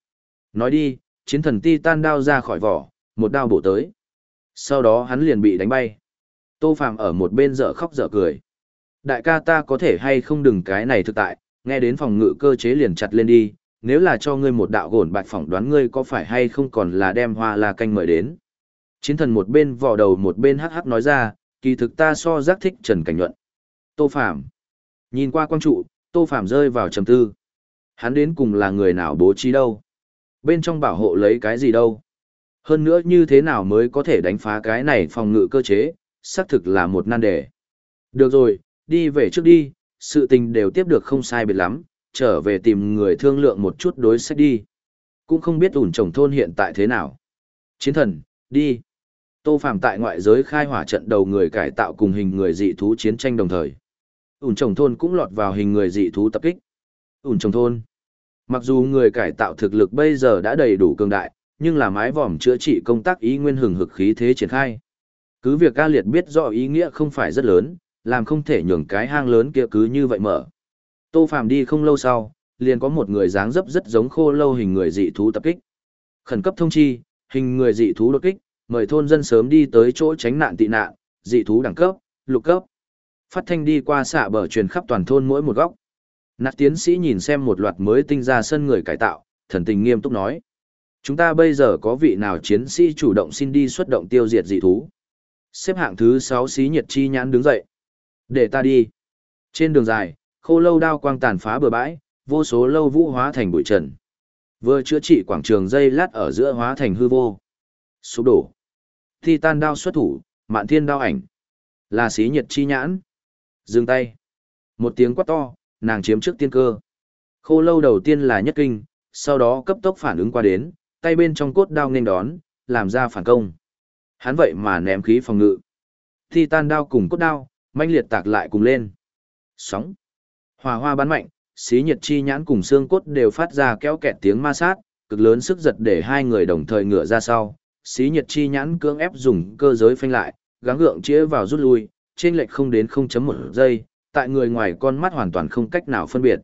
Nói đi, chiến thần ti tan đao ra khỏi vỏ, một đao bổ tới. Sau đó hắn liền bị đánh bay. Tô phàm ở một bên dở khóc dở cười. Đại ca ta có thể hay không đừng cái này thực tại, nghe đến phòng ngự cơ chế liền chặt lên đi, nếu là cho ngươi một đạo gổn bạch phỏng đoán ngươi có phải hay không còn là đem hoa la canh mời đến. Chiến thần một bên vò đầu một bên hắc hắc nói ra, kỳ thực ta so giác thích Trần Cảnh Nhuận. Tô Phạm. Nhìn qua quang trụ, Tô Phạm rơi vào trầm tư. Hắn đến cùng là người nào bố trí đâu? Bên trong bảo hộ lấy cái gì đâu? Hơn nữa như thế nào mới có thể đánh phá cái này phòng ngự cơ chế, xác thực là một nan đề. Được rồi, đi về trước đi, sự tình đều tiếp được không sai biệt lắm, trở về tìm người thương lượng một chút đối sách đi. Cũng không biết ủn trồng thôn hiện tại thế nào. Chiến thần, đi. Tô Phạm tại ngoại giới khai hỏa trận đầu người cải tạo cùng hình người dị thú chiến tranh đồng thời. Ủn trồng thôn cũng lọt vào hình người dị thú tập kích. Ủn trồng thôn. Mặc dù người cải tạo thực lực bây giờ đã đầy đủ cường đại, nhưng là mái vòm chữa trị công tác ý nguyên hừng hực khí thế triển khai. Cứ việc ca liệt biết rõ ý nghĩa không phải rất lớn, làm không thể nhường cái hang lớn kia cứ như vậy mở. Tô Phạm đi không lâu sau, liền có một người dáng dấp rất giống khô lâu hình người dị thú tập kích. Khẩn cấp thông chi, hình người dị thú đột kích, mời thôn dân sớm đi tới chỗ tránh nạn tị nạn, dị thú đẳng cấp, lục cấp. Phát thanh đi qua xạ bờ truyền khắp toàn thôn mỗi một góc. Nạc tiến sĩ nhìn xem một loạt mới tinh ra sân người cải tạo, thần tình nghiêm túc nói. Chúng ta bây giờ có vị nào chiến sĩ chủ động xin đi xuất động tiêu diệt dị thú. Xếp hạng thứ 6 xí nhiệt chi nhãn đứng dậy. Để ta đi. Trên đường dài, khô lâu đao quang tàn phá bờ bãi, vô số lâu vũ hóa thành bụi trần. Vừa chữa trị quảng trường dây lát ở giữa hóa thành hư vô. Sụp đổ. Thi tan đao xuất thủ, mạn thiên đao ảnh. Là xí nhiệt chi nhãn. Dừng tay. Một tiếng quát to, nàng chiếm trước tiên cơ. Khô lâu đầu tiên là nhất kinh, sau đó cấp tốc phản ứng qua đến, tay bên trong cốt đao nên đón, làm ra phản công. Hắn vậy mà ném khí phòng ngự. Thi tan đao cùng cốt đao, manh liệt tạc lại cùng lên. Sóng. Hòa hoa bắn mạnh, xí nhiệt chi nhãn cùng xương cốt đều phát ra kéo kẹt tiếng ma sát, cực lớn sức giật để hai người đồng thời ngửa ra sau. Xí nhiệt chi nhãn cưỡng ép dùng cơ giới phanh lại, gắng gượng chĩa vào rút lui, trên lệch không đến 0.1 giây, tại người ngoài con mắt hoàn toàn không cách nào phân biệt.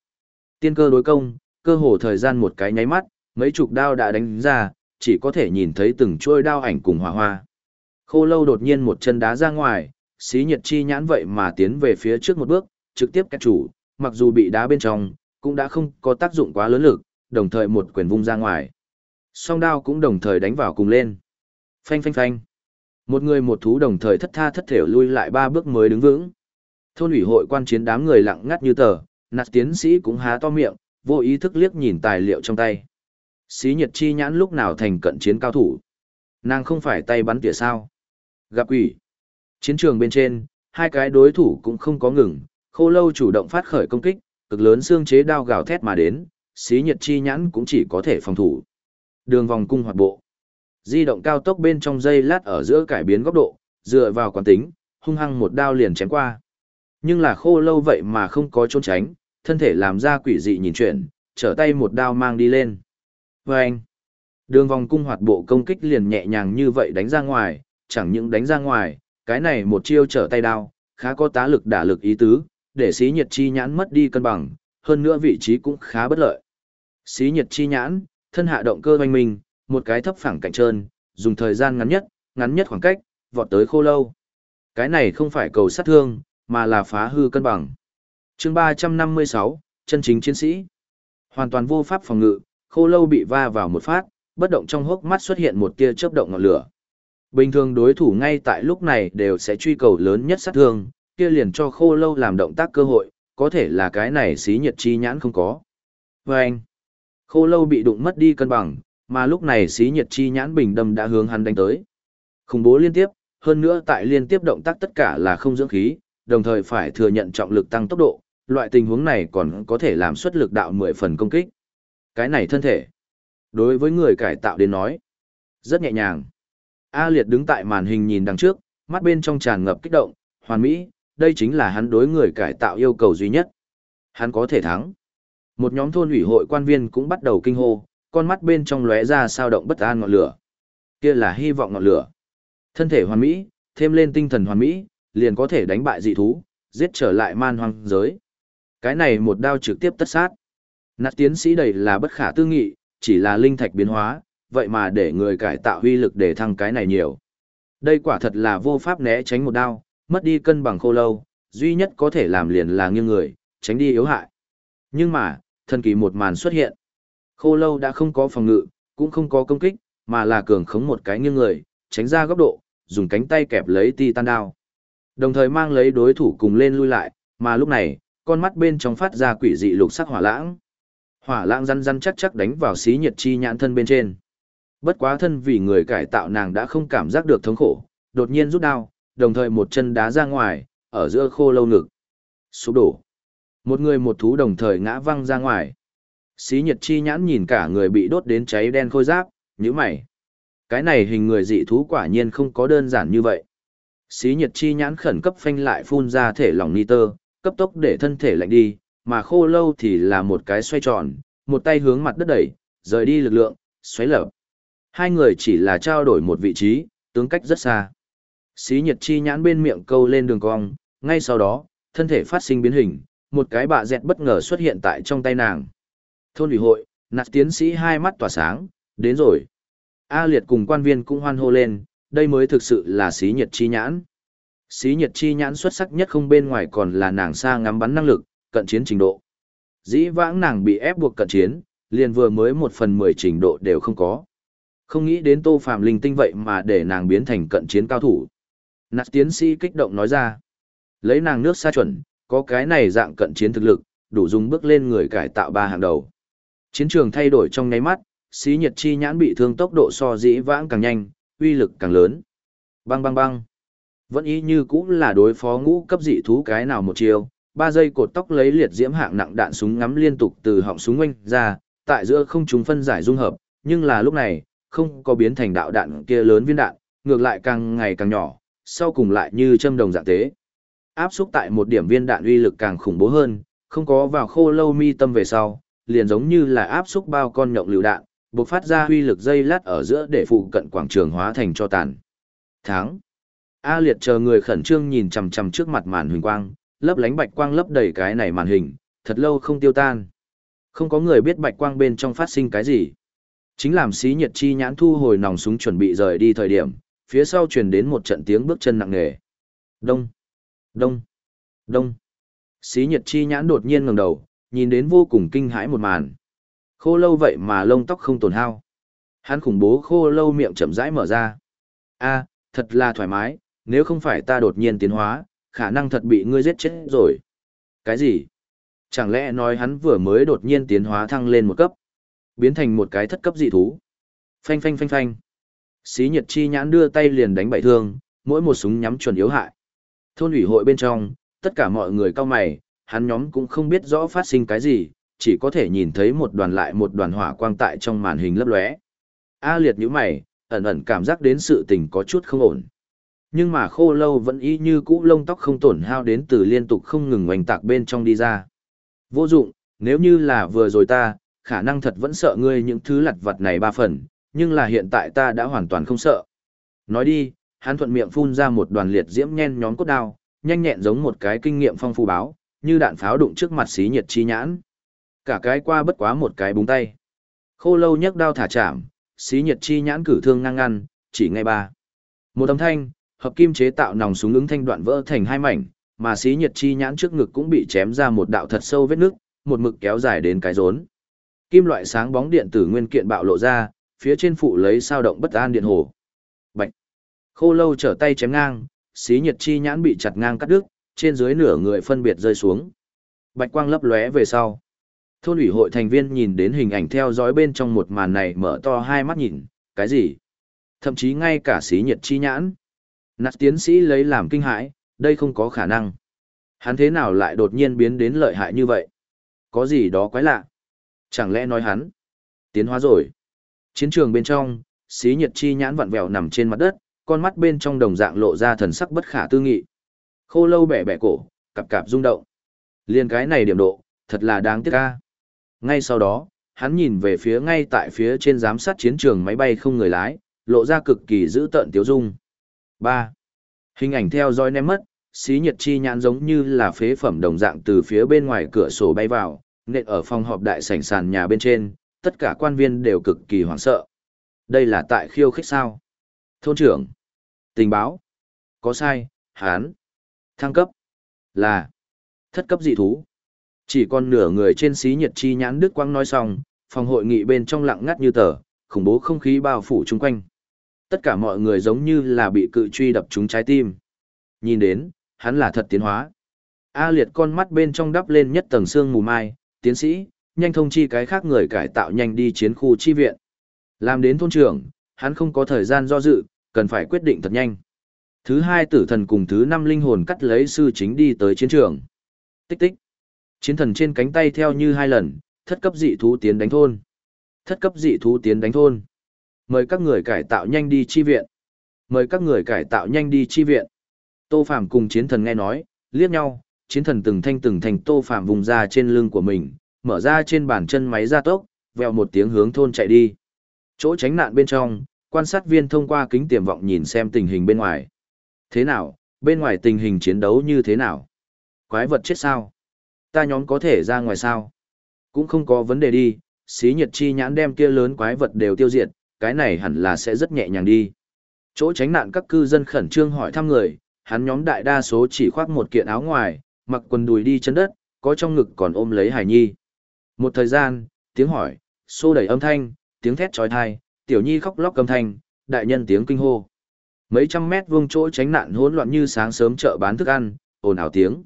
Tiên cơ đối công, cơ hồ thời gian một cái nháy mắt, mấy chục đao đã đánh ra, chỉ có thể nhìn thấy từng chuôi đao ảnh cùng hỏa hoa. Khô lâu đột nhiên một chân đá ra ngoài, xí nhiệt chi nhãn vậy mà tiến về phía trước một bước, trực tiếp cách chủ, mặc dù bị đá bên trong, cũng đã không có tác dụng quá lớn lực, đồng thời một quyền vung ra ngoài. Song đao cũng đồng thời đánh vào cùng lên. Phanh phanh phanh. Một người một thú đồng thời thất tha thất thểu lui lại ba bước mới đứng vững. Thôn ủy hội quan chiến đám người lặng ngắt như tờ, nạt tiến sĩ cũng há to miệng, vô ý thức liếc nhìn tài liệu trong tay. Xí nhiệt chi nhãn lúc nào thành cận chiến cao thủ. Nàng không phải tay bắn tỉa sao. Gặp quỷ. Chiến trường bên trên, hai cái đối thủ cũng không có ngừng, khô lâu chủ động phát khởi công kích, cực lớn xương chế đao gào thét mà đến, xí nhiệt chi nhãn cũng chỉ có thể phòng thủ. Đường vòng cung hoạt bộ. Di động cao tốc bên trong dây lát ở giữa cải biến góc độ, dựa vào quán tính, hung hăng một đao liền chém qua. Nhưng là khô lâu vậy mà không có trốn tránh, thân thể làm ra quỷ dị nhìn chuyện, trở tay một đao mang đi lên. Vâng! Đường vòng cung hoạt bộ công kích liền nhẹ nhàng như vậy đánh ra ngoài, chẳng những đánh ra ngoài, cái này một chiêu trở tay đao, khá có tá lực đả lực ý tứ, để xí nhiệt chi nhãn mất đi cân bằng, hơn nữa vị trí cũng khá bất lợi. Xí nhiệt chi nhãn, thân hạ động cơ hoành minh, một cái thấp phẳng cạnh trơn, dùng thời gian ngắn nhất, ngắn nhất khoảng cách, vọt tới khô lâu. Cái này không phải cầu sát thương, mà là phá hư cân bằng. chương 356, chân chính chiến sĩ. Hoàn toàn vô pháp phòng ngự, khô lâu bị va vào một phát, bất động trong hốc mắt xuất hiện một tia chớp động ngọn lửa. Bình thường đối thủ ngay tại lúc này đều sẽ truy cầu lớn nhất sát thương, kia liền cho khô lâu làm động tác cơ hội, có thể là cái này xí nhiệt chi nhãn không có. Vâng! anh, khô lâu bị đụng mất đi cân bằng, mà lúc này xí nhiệt chi nhãn bình đâm đã hướng hắn đánh tới. Khủng bố liên tiếp, hơn nữa tại liên tiếp động tác tất cả là không dưỡng khí, đồng thời phải thừa nhận trọng lực tăng tốc độ, loại tình huống này còn có thể làm xuất lực đạo 10 phần công kích. Cái này thân thể, đối với người cải tạo đến nói, rất nhẹ nhàng. A Liệt đứng tại màn hình nhìn đằng trước, mắt bên trong tràn ngập kích động, hoàn mỹ, đây chính là hắn đối người cải tạo yêu cầu duy nhất. Hắn có thể thắng. Một nhóm thôn ủy hội quan viên cũng bắt đầu kinh hô, con mắt bên trong lóe ra sao động bất an ngọn lửa. Kia là hy vọng ngọn lửa. Thân thể hoàn mỹ, thêm lên tinh thần hoàn mỹ, liền có thể đánh bại dị thú, giết trở lại man hoang giới. Cái này một đao trực tiếp tất sát. Nạt tiến sĩ đầy là bất khả tư nghị, chỉ là linh thạch biến hóa, vậy mà để người cải tạo huy lực để thăng cái này nhiều. Đây quả thật là vô pháp né tránh một đao, mất đi cân bằng khô lâu, duy nhất có thể làm liền là nghiêng người, tránh đi yếu hại. Nhưng mà, thần kỳ một màn xuất hiện. Khô lâu đã không có phòng ngự, cũng không có công kích, mà là cường khống một cái nghiêng người, tránh ra góc độ, dùng cánh tay kẹp lấy ti tan đao. Đồng thời mang lấy đối thủ cùng lên lui lại, mà lúc này, con mắt bên trong phát ra quỷ dị lục sắc hỏa lãng. Hỏa lãng răn răn chắc chắc đánh vào xí nhiệt chi nhãn thân bên trên. Bất quá thân vì người cải tạo nàng đã không cảm giác được thống khổ, đột nhiên rút đao, đồng thời một chân đá ra ngoài, ở giữa khô lâu ngực. Sụp đổ. Một người một thú đồng thời ngã văng ra ngoài. Xí nhiệt chi nhãn nhìn cả người bị đốt đến cháy đen khôi giáp, như mày. Cái này hình người dị thú quả nhiên không có đơn giản như vậy. Xí nhiệt chi nhãn khẩn cấp phanh lại phun ra thể lỏng nitơ, cấp tốc để thân thể lạnh đi, mà khô lâu thì là một cái xoay tròn, một tay hướng mặt đất đẩy, rời đi lực lượng, xoáy lở. Hai người chỉ là trao đổi một vị trí, tướng cách rất xa. Xí nhiệt chi nhãn bên miệng câu lên đường cong, ngay sau đó, thân thể phát sinh biến hình, một cái bạ dẹt bất ngờ xuất hiện tại trong tay nàng. Thôn ủy hội, nạt tiến sĩ hai mắt tỏa sáng, đến rồi. A liệt cùng quan viên cũng hoan hô lên, đây mới thực sự là xí nhiệt chi nhãn. Xí nhiệt chi nhãn xuất sắc nhất không bên ngoài còn là nàng xa ngắm bắn năng lực, cận chiến trình độ. Dĩ vãng nàng bị ép buộc cận chiến, liền vừa mới một phần mười trình độ đều không có. Không nghĩ đến tô phạm linh tinh vậy mà để nàng biến thành cận chiến cao thủ. Nạt tiến sĩ kích động nói ra. Lấy nàng nước xa chuẩn, có cái này dạng cận chiến thực lực, đủ dùng bước lên người cải tạo ba hàng đầu. Chiến trường thay đổi trong nháy mắt, xí nhiệt chi nhãn bị thương tốc độ so dĩ vãng càng nhanh, uy lực càng lớn. Bang bang bang. Vẫn y như cũng là đối phó ngũ cấp dị thú cái nào một chiều, ba giây cột tóc lấy liệt diễm hạng nặng đạn súng ngắm liên tục từ họng súng oanh ra, tại giữa không chúng phân giải dung hợp, nhưng là lúc này, không có biến thành đạo đạn kia lớn viên đạn, ngược lại càng ngày càng nhỏ, sau cùng lại như châm đồng dạng tế. Áp xúc tại một điểm viên đạn uy lực càng khủng bố hơn, không có vào khô lâu mi tâm về sau, liền giống như là áp xúc bao con nhộng lựu đạn, bộc phát ra huy lực dây lát ở giữa để phụ cận quảng trường hóa thành cho tàn. Tháng. A liệt chờ người khẩn trương nhìn chằm chằm trước mặt màn huỳnh quang, lấp lánh bạch quang lấp đầy cái này màn hình, thật lâu không tiêu tan. Không có người biết bạch quang bên trong phát sinh cái gì. Chính làm xí nhiệt chi nhãn thu hồi nòng súng chuẩn bị rời đi thời điểm, phía sau truyền đến một trận tiếng bước chân nặng nề. Đông, đông, đông. Xí nhiệt chi nhãn đột nhiên ngẩng đầu, nhìn đến vô cùng kinh hãi một màn. Khô lâu vậy mà lông tóc không tổn hao. Hắn khủng bố khô lâu miệng chậm rãi mở ra. A, thật là thoải mái, nếu không phải ta đột nhiên tiến hóa, khả năng thật bị ngươi giết chết rồi. Cái gì? Chẳng lẽ nói hắn vừa mới đột nhiên tiến hóa thăng lên một cấp, biến thành một cái thất cấp dị thú? Phanh phanh phanh phanh. Xí nhiệt chi nhãn đưa tay liền đánh bảy thương, mỗi một súng nhắm chuẩn yếu hại. Thôn ủy hội bên trong, tất cả mọi người cao mày, hắn nhóm cũng không biết rõ phát sinh cái gì, chỉ có thể nhìn thấy một đoàn lại một đoàn hỏa quang tại trong màn hình lấp lóe. A liệt nhíu mày, ẩn ẩn cảm giác đến sự tình có chút không ổn. Nhưng mà khô lâu vẫn y như cũ lông tóc không tổn hao đến từ liên tục không ngừng oanh tạc bên trong đi ra. Vô dụng, nếu như là vừa rồi ta, khả năng thật vẫn sợ ngươi những thứ lặt vặt này ba phần, nhưng là hiện tại ta đã hoàn toàn không sợ. Nói đi, hắn thuận miệng phun ra một đoàn liệt diễm nhen nhóm cốt đao, nhanh nhẹn giống một cái kinh nghiệm phong phú báo, như đạn pháo đụng trước mặt xí nhiệt chi nhãn. Cả cái qua bất quá một cái búng tay. Khô lâu nhấc đao thả chạm, xí nhiệt chi nhãn cử thương ngang ngăn, chỉ ngay ba. Một âm thanh, hợp kim chế tạo nòng súng ứng thanh đoạn vỡ thành hai mảnh, mà xí nhiệt chi nhãn trước ngực cũng bị chém ra một đạo thật sâu vết nước, một mực kéo dài đến cái rốn. Kim loại sáng bóng điện tử nguyên kiện bạo lộ ra, phía trên phụ lấy sao động bất an điện hồ. Bạch. Khô lâu trở tay chém ngang, xí nhiệt chi nhãn bị chặt ngang cắt đứt, trên dưới nửa người phân biệt rơi xuống. Bạch quang lấp lóe về sau. Thôn ủy hội thành viên nhìn đến hình ảnh theo dõi bên trong một màn này mở to hai mắt nhìn, cái gì? Thậm chí ngay cả Sĩ nhiệt chi nhãn. Nạt tiến sĩ lấy làm kinh hãi, đây không có khả năng. Hắn thế nào lại đột nhiên biến đến lợi hại như vậy? Có gì đó quái lạ? Chẳng lẽ nói hắn? Tiến hóa rồi. Chiến trường bên trong, xí nhiệt chi nhãn vặn vẹo nằm trên mặt đất, con mắt bên trong đồng dạng lộ ra thần sắc bất khả tư nghị. Khô lâu bẻ bẻ cổ, cặp cặp rung động. Liên cái này điểm độ, thật là đáng tiếc ca. Ngay sau đó, hắn nhìn về phía ngay tại phía trên giám sát chiến trường máy bay không người lái, lộ ra cực kỳ dữ tợn tiếu dung. 3. Hình ảnh theo dõi ném mất, xí nhiệt chi nhãn giống như là phế phẩm đồng dạng từ phía bên ngoài cửa sổ bay vào, nện ở phòng họp đại sảnh sàn nhà bên trên, tất cả quan viên đều cực kỳ hoảng sợ. Đây là tại khiêu khích sao? Thôn trưởng. Tình báo. Có sai, hán. Thăng cấp. Là. Thất cấp dị thú. Chỉ còn nửa người trên xí nhiệt chi nhãn Đức Quang nói xong, phòng hội nghị bên trong lặng ngắt như tờ, khủng bố không khí bao phủ chung quanh. Tất cả mọi người giống như là bị cự truy đập trúng trái tim. Nhìn đến, hắn là thật tiến hóa. A liệt con mắt bên trong đắp lên nhất tầng xương mù mai, tiến sĩ, nhanh thông chi cái khác người cải tạo nhanh đi chiến khu chi viện. Làm đến thôn trưởng, hắn không có thời gian do dự, cần phải quyết định thật nhanh. Thứ hai tử thần cùng thứ năm linh hồn cắt lấy sư chính đi tới chiến trường. Tích tích. Chiến thần trên cánh tay theo như hai lần, thất cấp dị thú tiến đánh thôn. Thất cấp dị thú tiến đánh thôn. Mời các người cải tạo nhanh đi chi viện. Mời các người cải tạo nhanh đi chi viện. Tô Phàm cùng chiến thần nghe nói, liếc nhau, chiến thần từng thanh từng thành Tô Phàm vùng ra trên lưng của mình, mở ra trên bàn chân máy gia tốc, vèo một tiếng hướng thôn chạy đi. Chỗ tránh nạn bên trong, quan sát viên thông qua kính tiềm vọng nhìn xem tình hình bên ngoài. Thế nào, bên ngoài tình hình chiến đấu như thế nào? Quái vật chết sao? Ta nhóm có thể ra ngoài sao? Cũng không có vấn đề đi, xí nhật chi nhãn đem kia lớn quái vật đều tiêu diệt, cái này hẳn là sẽ rất nhẹ nhàng đi. Chỗ tránh nạn các cư dân khẩn trương hỏi thăm người, hắn nhóm đại đa số chỉ khoác một kiện áo ngoài, mặc quần đùi đi chân đất, có trong ngực còn ôm lấy hải nhi. Một thời gian, tiếng hỏi, xô đẩy âm thanh, tiếng thét trói thai, tiểu nhi khóc lóc âm thanh, đại nhân tiếng kinh hô. Mấy trăm mét vuông chỗ tránh nạn hỗn loạn như sáng sớm chợ bán thức ăn, ồn ào tiếng.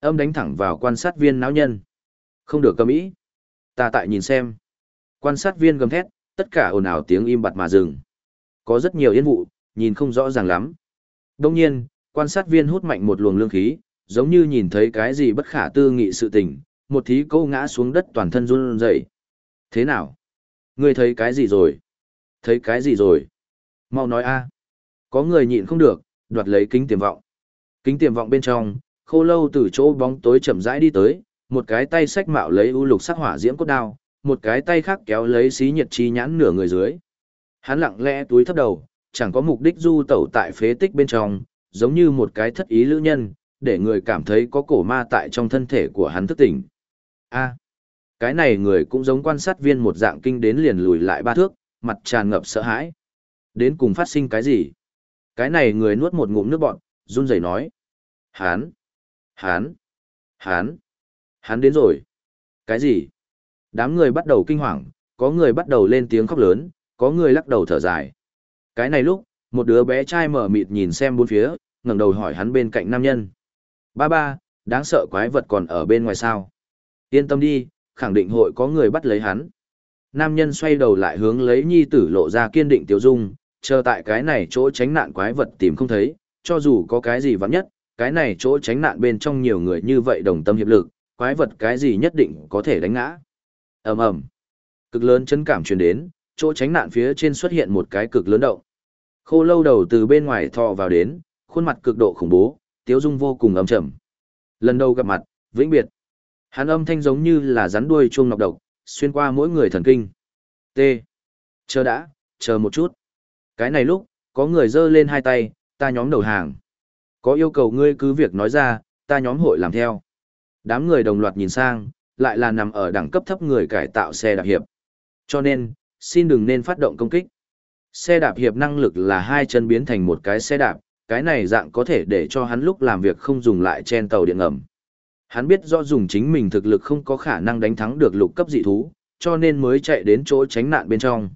Âm đánh thẳng vào quan sát viên náo nhân. Không được cầm ý. Ta tại nhìn xem. Quan sát viên gầm thét, tất cả ồn ào tiếng im bặt mà dừng. Có rất nhiều yên vụ, nhìn không rõ ràng lắm. Đông nhiên, quan sát viên hút mạnh một luồng lương khí, giống như nhìn thấy cái gì bất khả tư nghị sự tình, một thí câu ngã xuống đất toàn thân run rẩy. Thế nào? Ngươi thấy cái gì rồi? Thấy cái gì rồi? Mau nói a. Có người nhịn không được, đoạt lấy kính tiềm vọng. Kính tiềm vọng bên trong, khô lâu từ chỗ bóng tối chậm rãi đi tới, một cái tay sách mạo lấy u lục sắc hỏa diễm cốt đao, một cái tay khác kéo lấy xí nhiệt chi nhãn nửa người dưới. Hắn lặng lẽ túi thấp đầu, chẳng có mục đích du tẩu tại phế tích bên trong, giống như một cái thất ý lữ nhân, để người cảm thấy có cổ ma tại trong thân thể của hắn thức tỉnh. A, cái này người cũng giống quan sát viên một dạng kinh đến liền lùi lại ba thước, mặt tràn ngập sợ hãi. Đến cùng phát sinh cái gì? Cái này người nuốt một ngụm nước bọn, run rẩy nói. Hán! Hán! Hán! Hán đến rồi! Cái gì? Đám người bắt đầu kinh hoàng, có người bắt đầu lên tiếng khóc lớn, có người lắc đầu thở dài. Cái này lúc, một đứa bé trai mở mịt nhìn xem bốn phía, ngẩng đầu hỏi hắn bên cạnh nam nhân. Ba ba, đáng sợ quái vật còn ở bên ngoài sao? Yên tâm đi, khẳng định hội có người bắt lấy hắn. Nam nhân xoay đầu lại hướng lấy nhi tử lộ ra kiên định tiêu dung, chờ tại cái này chỗ tránh nạn quái vật tìm không thấy, cho dù có cái gì vắng nhất, cái này chỗ tránh nạn bên trong nhiều người như vậy đồng tâm hiệp lực, quái vật cái gì nhất định có thể đánh ngã. ầm ầm, cực lớn chấn cảm truyền đến, chỗ tránh nạn phía trên xuất hiện một cái cực lớn động. Khô lâu đầu từ bên ngoài thò vào đến, khuôn mặt cực độ khủng bố, tiếu dung vô cùng âm trầm. Lần đầu gặp mặt, vĩnh biệt. Hắn âm thanh giống như là rắn đuôi chuông nọc độc, xuyên qua mỗi người thần kinh. T. Chờ đã, chờ một chút. Cái này lúc, có người giơ lên hai tay, ta nhóm đầu hàng. Có yêu cầu ngươi cứ việc nói ra, ta nhóm hội làm theo. Đám người đồng loạt nhìn sang, lại là nằm ở đẳng cấp thấp người cải tạo xe đạp hiệp. Cho nên, xin đừng nên phát động công kích. Xe đạp hiệp năng lực là hai chân biến thành một cái xe đạp, cái này dạng có thể để cho hắn lúc làm việc không dùng lại trên tàu điện ngầm. Hắn biết do dùng chính mình thực lực không có khả năng đánh thắng được lục cấp dị thú, cho nên mới chạy đến chỗ tránh nạn bên trong.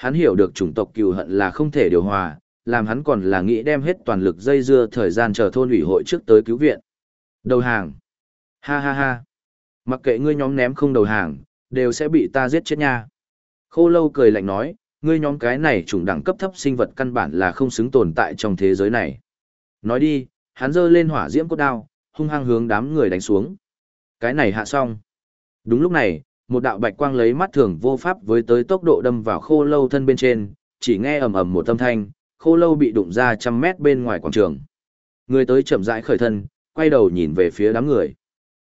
Hắn hiểu được chủng tộc cừu hận là không thể điều hòa, làm hắn còn là nghĩ đem hết toàn lực dây dưa thời gian chờ thôn ủy hội trước tới cứu viện. Đầu hàng. Ha ha ha. Mặc kệ ngươi nhóm ném không đầu hàng, đều sẽ bị ta giết chết nha. Khô lâu cười lạnh nói, ngươi nhóm cái này chủng đẳng cấp thấp sinh vật căn bản là không xứng tồn tại trong thế giới này. Nói đi, hắn giơ lên hỏa diễm cốt đao, hung hăng hướng đám người đánh xuống. Cái này hạ xong. Đúng lúc này, một đạo bạch quang lấy mắt thường vô pháp với tới tốc độ đâm vào khô lâu thân bên trên, chỉ nghe ầm ầm một âm thanh, khô lâu bị đụng ra trăm mét bên ngoài quảng trường. Người tới chậm rãi khởi thân, quay đầu nhìn về phía đám người.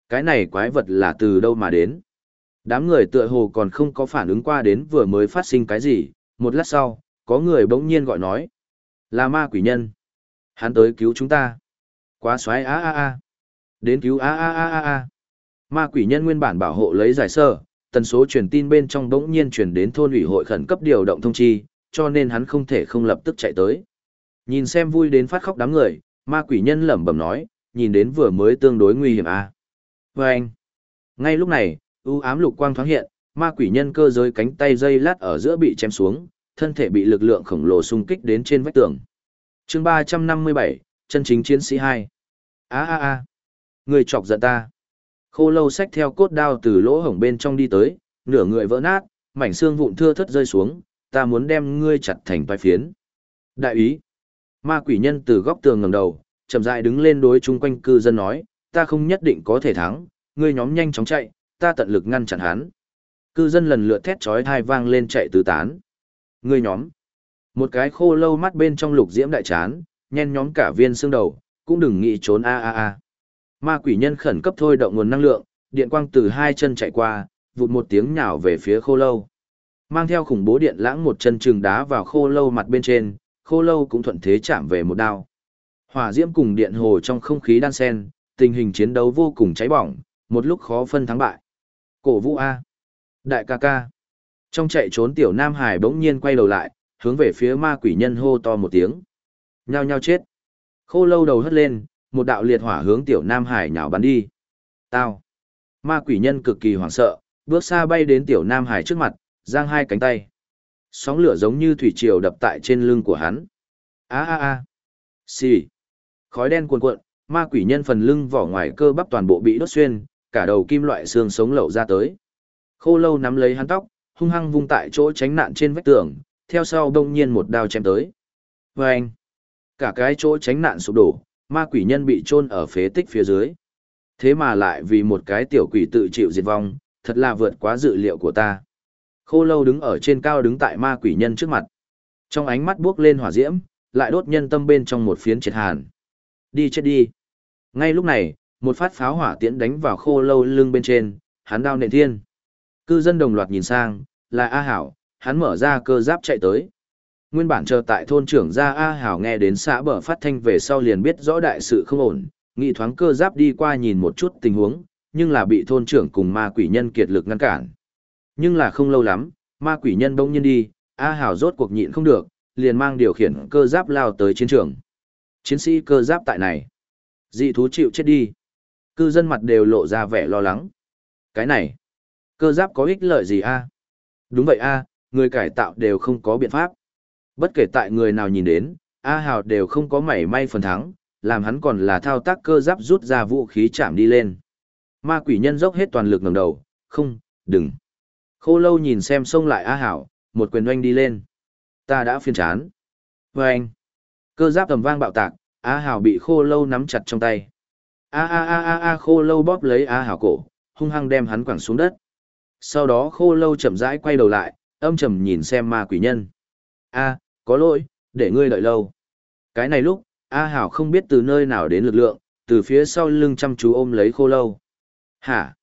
Cái này quái vật là từ đâu mà đến? Đám người tựa hồ còn không có phản ứng qua đến vừa mới phát sinh cái gì, một lát sau, có người bỗng nhiên gọi nói. Là ma quỷ nhân. Hắn tới cứu chúng ta. Quá xoái a a a. Đến cứu a a a a a. Ma quỷ nhân nguyên bản bảo hộ lấy giải sơ, tần số truyền tin bên trong bỗng nhiên truyền đến thôn ủy hội khẩn cấp điều động thông chi, cho nên hắn không thể không lập tức chạy tới. Nhìn xem vui đến phát khóc đám người, ma quỷ nhân lẩm bẩm nói, nhìn đến vừa mới tương đối nguy hiểm à. Và anh, ngay lúc này, ưu ám lục quang thoáng hiện, ma quỷ nhân cơ giới cánh tay dây lát ở giữa bị chém xuống, thân thể bị lực lượng khổng lồ xung kích đến trên vách tường. chương 357, chân chính chiến sĩ 2. a a a người chọc giận ta. Khô lâu xách theo cốt đao từ lỗ hổng bên trong đi tới, nửa người vỡ nát, mảnh xương vụn thưa thất rơi xuống, ta muốn đem ngươi chặt thành vài phiến. Đại ý. Ma quỷ nhân từ góc tường ngẩng đầu, chậm rãi đứng lên đối chung quanh cư dân nói, ta không nhất định có thể thắng, ngươi nhóm nhanh chóng chạy, ta tận lực ngăn chặn hắn. Cư dân lần lượt thét chói tai vang lên chạy tứ tán. Ngươi nhóm. Một cái khô lâu mắt bên trong lục diễm đại chán, nhen nhóm cả viên xương đầu, cũng đừng nghĩ trốn a a a. Ma quỷ nhân khẩn cấp thôi động nguồn năng lượng, điện quang từ hai chân chạy qua, vụt một tiếng nhào về phía khô lâu. Mang theo khủng bố điện lãng một chân trừng đá vào khô lâu mặt bên trên, khô lâu cũng thuận thế chạm về một đao. Hỏa diễm cùng điện hồ trong không khí đan sen, tình hình chiến đấu vô cùng cháy bỏng, một lúc khó phân thắng bại. Cổ vũ A. Đại ca ca. Trong chạy trốn tiểu Nam Hải bỗng nhiên quay đầu lại, hướng về phía ma quỷ nhân hô to một tiếng. Nhao nhao chết. Khô lâu đầu hất lên, một đạo liệt hỏa hướng tiểu Nam Hải nhào bắn đi. Tao. Ma quỷ nhân cực kỳ hoảng sợ, bước xa bay đến tiểu Nam Hải trước mặt, giang hai cánh tay. Sóng lửa giống như thủy triều đập tại trên lưng của hắn. A a a. Xì. Khói đen cuồn cuộn, ma quỷ nhân phần lưng vỏ ngoài cơ bắp toàn bộ bị đốt xuyên, cả đầu kim loại xương sống lậu ra tới. Khô lâu nắm lấy hắn tóc, hung hăng vung tại chỗ tránh nạn trên vách tường, theo sau đông nhiên một đao chém tới. Và anh, cả cái chỗ tránh nạn sụp đổ, ma quỷ nhân bị chôn ở phế tích phía dưới. Thế mà lại vì một cái tiểu quỷ tự chịu diệt vong, thật là vượt quá dự liệu của ta. Khô lâu đứng ở trên cao đứng tại ma quỷ nhân trước mặt. Trong ánh mắt buốc lên hỏa diễm, lại đốt nhân tâm bên trong một phiến triệt hàn. Đi chết đi. Ngay lúc này, một phát pháo hỏa tiễn đánh vào khô lâu lưng bên trên, hắn đao nện thiên. Cư dân đồng loạt nhìn sang, là A Hảo, hắn mở ra cơ giáp chạy tới. Nguyên bản chờ tại thôn trưởng ra A Hảo nghe đến xã bờ phát thanh về sau liền biết rõ đại sự không ổn, nghị thoáng cơ giáp đi qua nhìn một chút tình huống, nhưng là bị thôn trưởng cùng ma quỷ nhân kiệt lực ngăn cản. Nhưng là không lâu lắm, ma quỷ nhân bỗng nhiên đi, A Hảo rốt cuộc nhịn không được, liền mang điều khiển cơ giáp lao tới chiến trường. Chiến sĩ cơ giáp tại này. Dị thú chịu chết đi. Cư dân mặt đều lộ ra vẻ lo lắng. Cái này, cơ giáp có ích lợi gì a? Đúng vậy a, người cải tạo đều không có biện pháp. Bất kể tại người nào nhìn đến, A Hào đều không có mảy may phần thắng, làm hắn còn là thao tác cơ giáp rút ra vũ khí chạm đi lên. Ma quỷ nhân dốc hết toàn lực ngẩng đầu, không, đừng. Khô lâu nhìn xem xông lại A Hảo, một quyền oanh đi lên. Ta đã phiền chán. Và anh, cơ giáp tầm vang bạo tạc, A Hảo bị khô lâu nắm chặt trong tay. A a a a a khô lâu bóp lấy A Hảo cổ, hung hăng đem hắn quẳng xuống đất. Sau đó khô lâu chậm rãi quay đầu lại, âm trầm nhìn xem ma quỷ nhân. A, có lỗi, để ngươi đợi lâu. Cái này lúc, A Hảo không biết từ nơi nào đến lực lượng, từ phía sau lưng chăm chú ôm lấy khô lâu. Hả?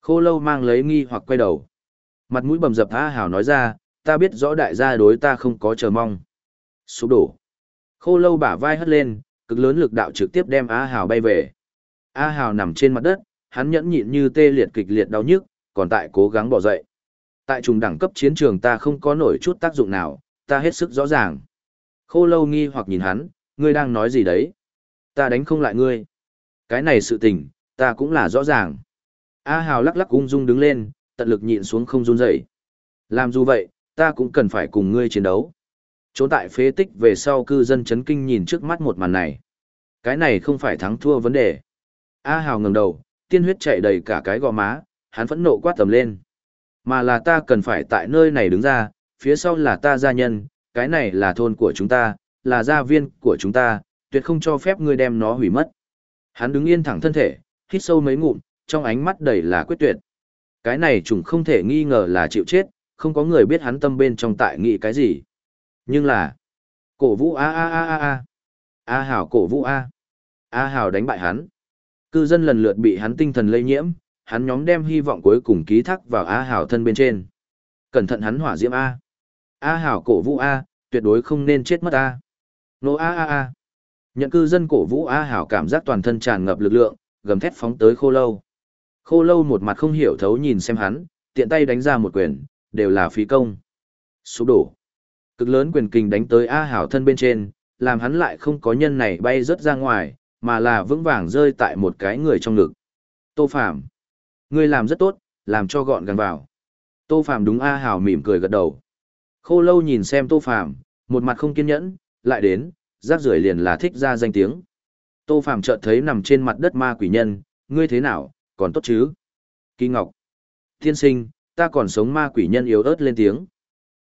Khô lâu mang lấy nghi hoặc quay đầu. Mặt mũi bầm dập A Hảo nói ra, ta biết rõ đại gia đối ta không có chờ mong. Sụp đổ. Khô lâu bả vai hất lên, cực lớn lực đạo trực tiếp đem A Hảo bay về. A Hảo nằm trên mặt đất, hắn nhẫn nhịn như tê liệt kịch liệt đau nhức, còn tại cố gắng bỏ dậy. Tại trùng đẳng cấp chiến trường ta không có nổi chút tác dụng nào, ta hết sức rõ ràng. Khô lâu nghi hoặc nhìn hắn, ngươi đang nói gì đấy? Ta đánh không lại ngươi. Cái này sự tình, ta cũng là rõ ràng. A Hào lắc lắc ung dung đứng lên, tận lực nhịn xuống không run rẩy. Làm dù vậy, ta cũng cần phải cùng ngươi chiến đấu. Trốn tại phế tích về sau cư dân chấn kinh nhìn trước mắt một màn này. Cái này không phải thắng thua vấn đề. A Hào ngẩng đầu, tiên huyết chảy đầy cả cái gò má, hắn phẫn nộ quát tầm lên. Mà là ta cần phải tại nơi này đứng ra, phía sau là ta gia nhân, cái này là thôn của chúng ta, là gia viên của chúng ta, tuyệt không cho phép ngươi đem nó hủy mất. Hắn đứng yên thẳng thân thể, hít sâu mấy ngụm, trong ánh mắt đầy là quyết tuyệt. Cái này trùng không thể nghi ngờ là chịu chết, không có người biết hắn tâm bên trong tại nghĩ cái gì. Nhưng là, cổ vũ a a a a a, a hảo cổ vũ a, a hảo đánh bại hắn. Cư dân lần lượt bị hắn tinh thần lây nhiễm, hắn nhóm đem hy vọng cuối cùng ký thác vào A Hảo thân bên trên. Cẩn thận hắn hỏa diễm A. A Hảo cổ vũ A, tuyệt đối không nên chết mất A. Nô A A A. Nhận cư dân cổ vũ A Hảo cảm giác toàn thân tràn ngập lực lượng, gầm thét phóng tới khô lâu. Khô lâu một mặt không hiểu thấu nhìn xem hắn, tiện tay đánh ra một quyền, đều là phí công. Sụp đổ. Cực lớn quyền kình đánh tới A Hảo thân bên trên, làm hắn lại không có nhân này bay rớt ra ngoài, mà là vững vàng rơi tại một cái người trong ngực. Tô Phạm. Ngươi làm rất tốt, làm cho gọn gàng vào. Tô Phạm đúng A Hảo mỉm cười gật đầu. Khô lâu nhìn xem Tô phàm, một mặt không kiên nhẫn, lại đến, rác rưởi liền là thích ra danh tiếng. Tô phàm chợt thấy nằm trên mặt đất ma quỷ nhân, ngươi thế nào, còn tốt chứ? Kỳ Ngọc. Thiên sinh, ta còn sống ma quỷ nhân yếu ớt lên tiếng.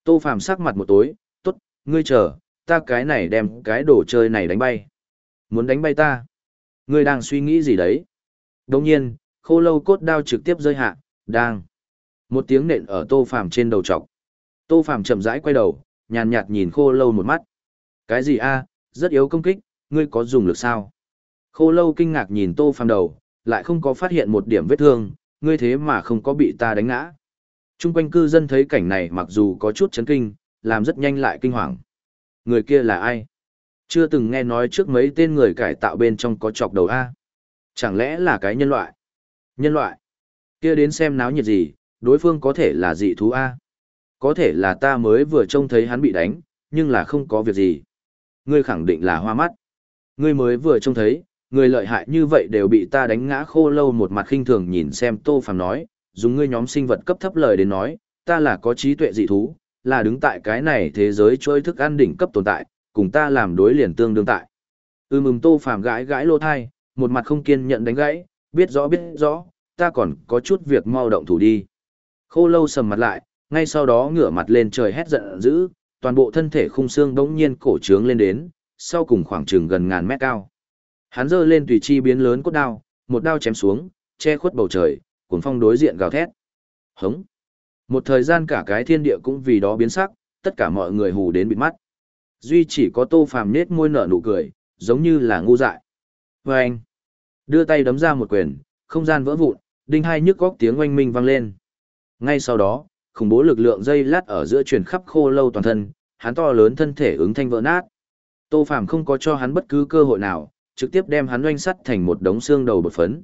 Tô Phàm sắc mặt một tối, tốt, ngươi chờ, ta cái này đem cái đồ chơi này đánh bay. Muốn đánh bay ta? Ngươi đang suy nghĩ gì đấy? Đồng nhiên, khô lâu cốt đao trực tiếp rơi hạ, đang. Một tiếng nện ở Tô Phàm trên đầu trọc. Tô Phàm chậm rãi quay đầu, nhàn nhạt nhìn khô lâu một mắt. Cái gì a? rất yếu công kích, ngươi có dùng lực sao? Khô lâu kinh ngạc nhìn Tô Phàm đầu, lại không có phát hiện một điểm vết thương, ngươi thế mà không có bị ta đánh ngã. Trung quanh cư dân thấy cảnh này mặc dù có chút chấn kinh, làm rất nhanh lại kinh hoàng. Người kia là ai? Chưa từng nghe nói trước mấy tên người cải tạo bên trong có chọc đầu A. Chẳng lẽ là cái nhân loại? Nhân loại? Kia đến xem náo nhiệt gì, đối phương có thể là dị thú A. Có thể là ta mới vừa trông thấy hắn bị đánh, nhưng là không có việc gì. Ngươi khẳng định là hoa mắt. Ngươi mới vừa trông thấy, người lợi hại như vậy đều bị ta đánh ngã khô lâu một mặt khinh thường nhìn xem Tô Phàm nói, dùng ngươi nhóm sinh vật cấp thấp lời đến nói, ta là có trí tuệ dị thú, là đứng tại cái này thế giới trôi thức ăn đỉnh cấp tồn tại, cùng ta làm đối liền tương đương tại. Ừ Ưm ừm Tô Phàm gãi gãi lô thai, một mặt không kiên nhận đánh gãy, biết rõ biết rõ, ta còn có chút việc mau động thủ đi. Khô lâu sầm mặt lại, ngay sau đó ngửa mặt lên trời hét giận dữ, toàn bộ thân thể khung xương đống nhiên cổ trướng lên đến, sau cùng khoảng chừng gần ngàn mét cao. Hắn giơ lên tùy chi biến lớn cốt đao, một đao chém xuống, che khuất bầu trời, cuốn phong đối diện gào thét. Hống. Một thời gian cả cái thiên địa cũng vì đó biến sắc, tất cả mọi người hù đến bịt mắt. Duy chỉ có Tô Phàm nết môi nở nụ cười, giống như là ngu dại. Và anh, đưa tay đấm ra một quyền, không gian vỡ vụn, đinh hai nhức góc tiếng oanh minh vang lên. Ngay sau đó, khủng bố lực lượng dây lát ở giữa truyền khắp khô lâu toàn thân, hắn to lớn thân thể ứng thanh vỡ nát. Tô Phàm không có cho hắn bất cứ cơ hội nào, trực tiếp đem hắn oanh sắt thành một đống xương đầu bột phấn.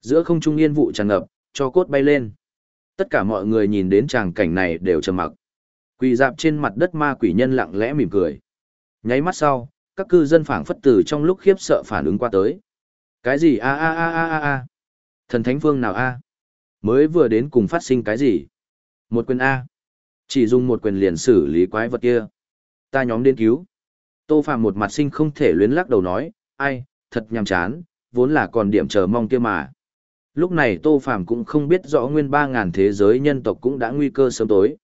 Giữa không trung yên vụ tràn ngập, cho cốt bay lên. Tất cả mọi người nhìn đến tràng cảnh này đều trầm mặc. Quỳ dạp trên mặt đất ma quỷ nhân lặng lẽ mỉm cười. Nháy mắt sau, các cư dân phảng phất tử trong lúc khiếp sợ phản ứng qua tới. Cái gì a a a a a a? Thần thánh vương nào a? Mới vừa đến cùng phát sinh cái gì? Một quyền a. Chỉ dùng một quyền liền xử lý quái vật kia. Ta nhóm đến cứu. Tô Phạm một mặt sinh không thể luyến lắc đầu nói, ai, thật nhàm chán, vốn là còn điểm chờ mong kia mà. Lúc này Tô Phàm cũng không biết rõ nguyên 3000 thế giới nhân tộc cũng đã nguy cơ sớm tối.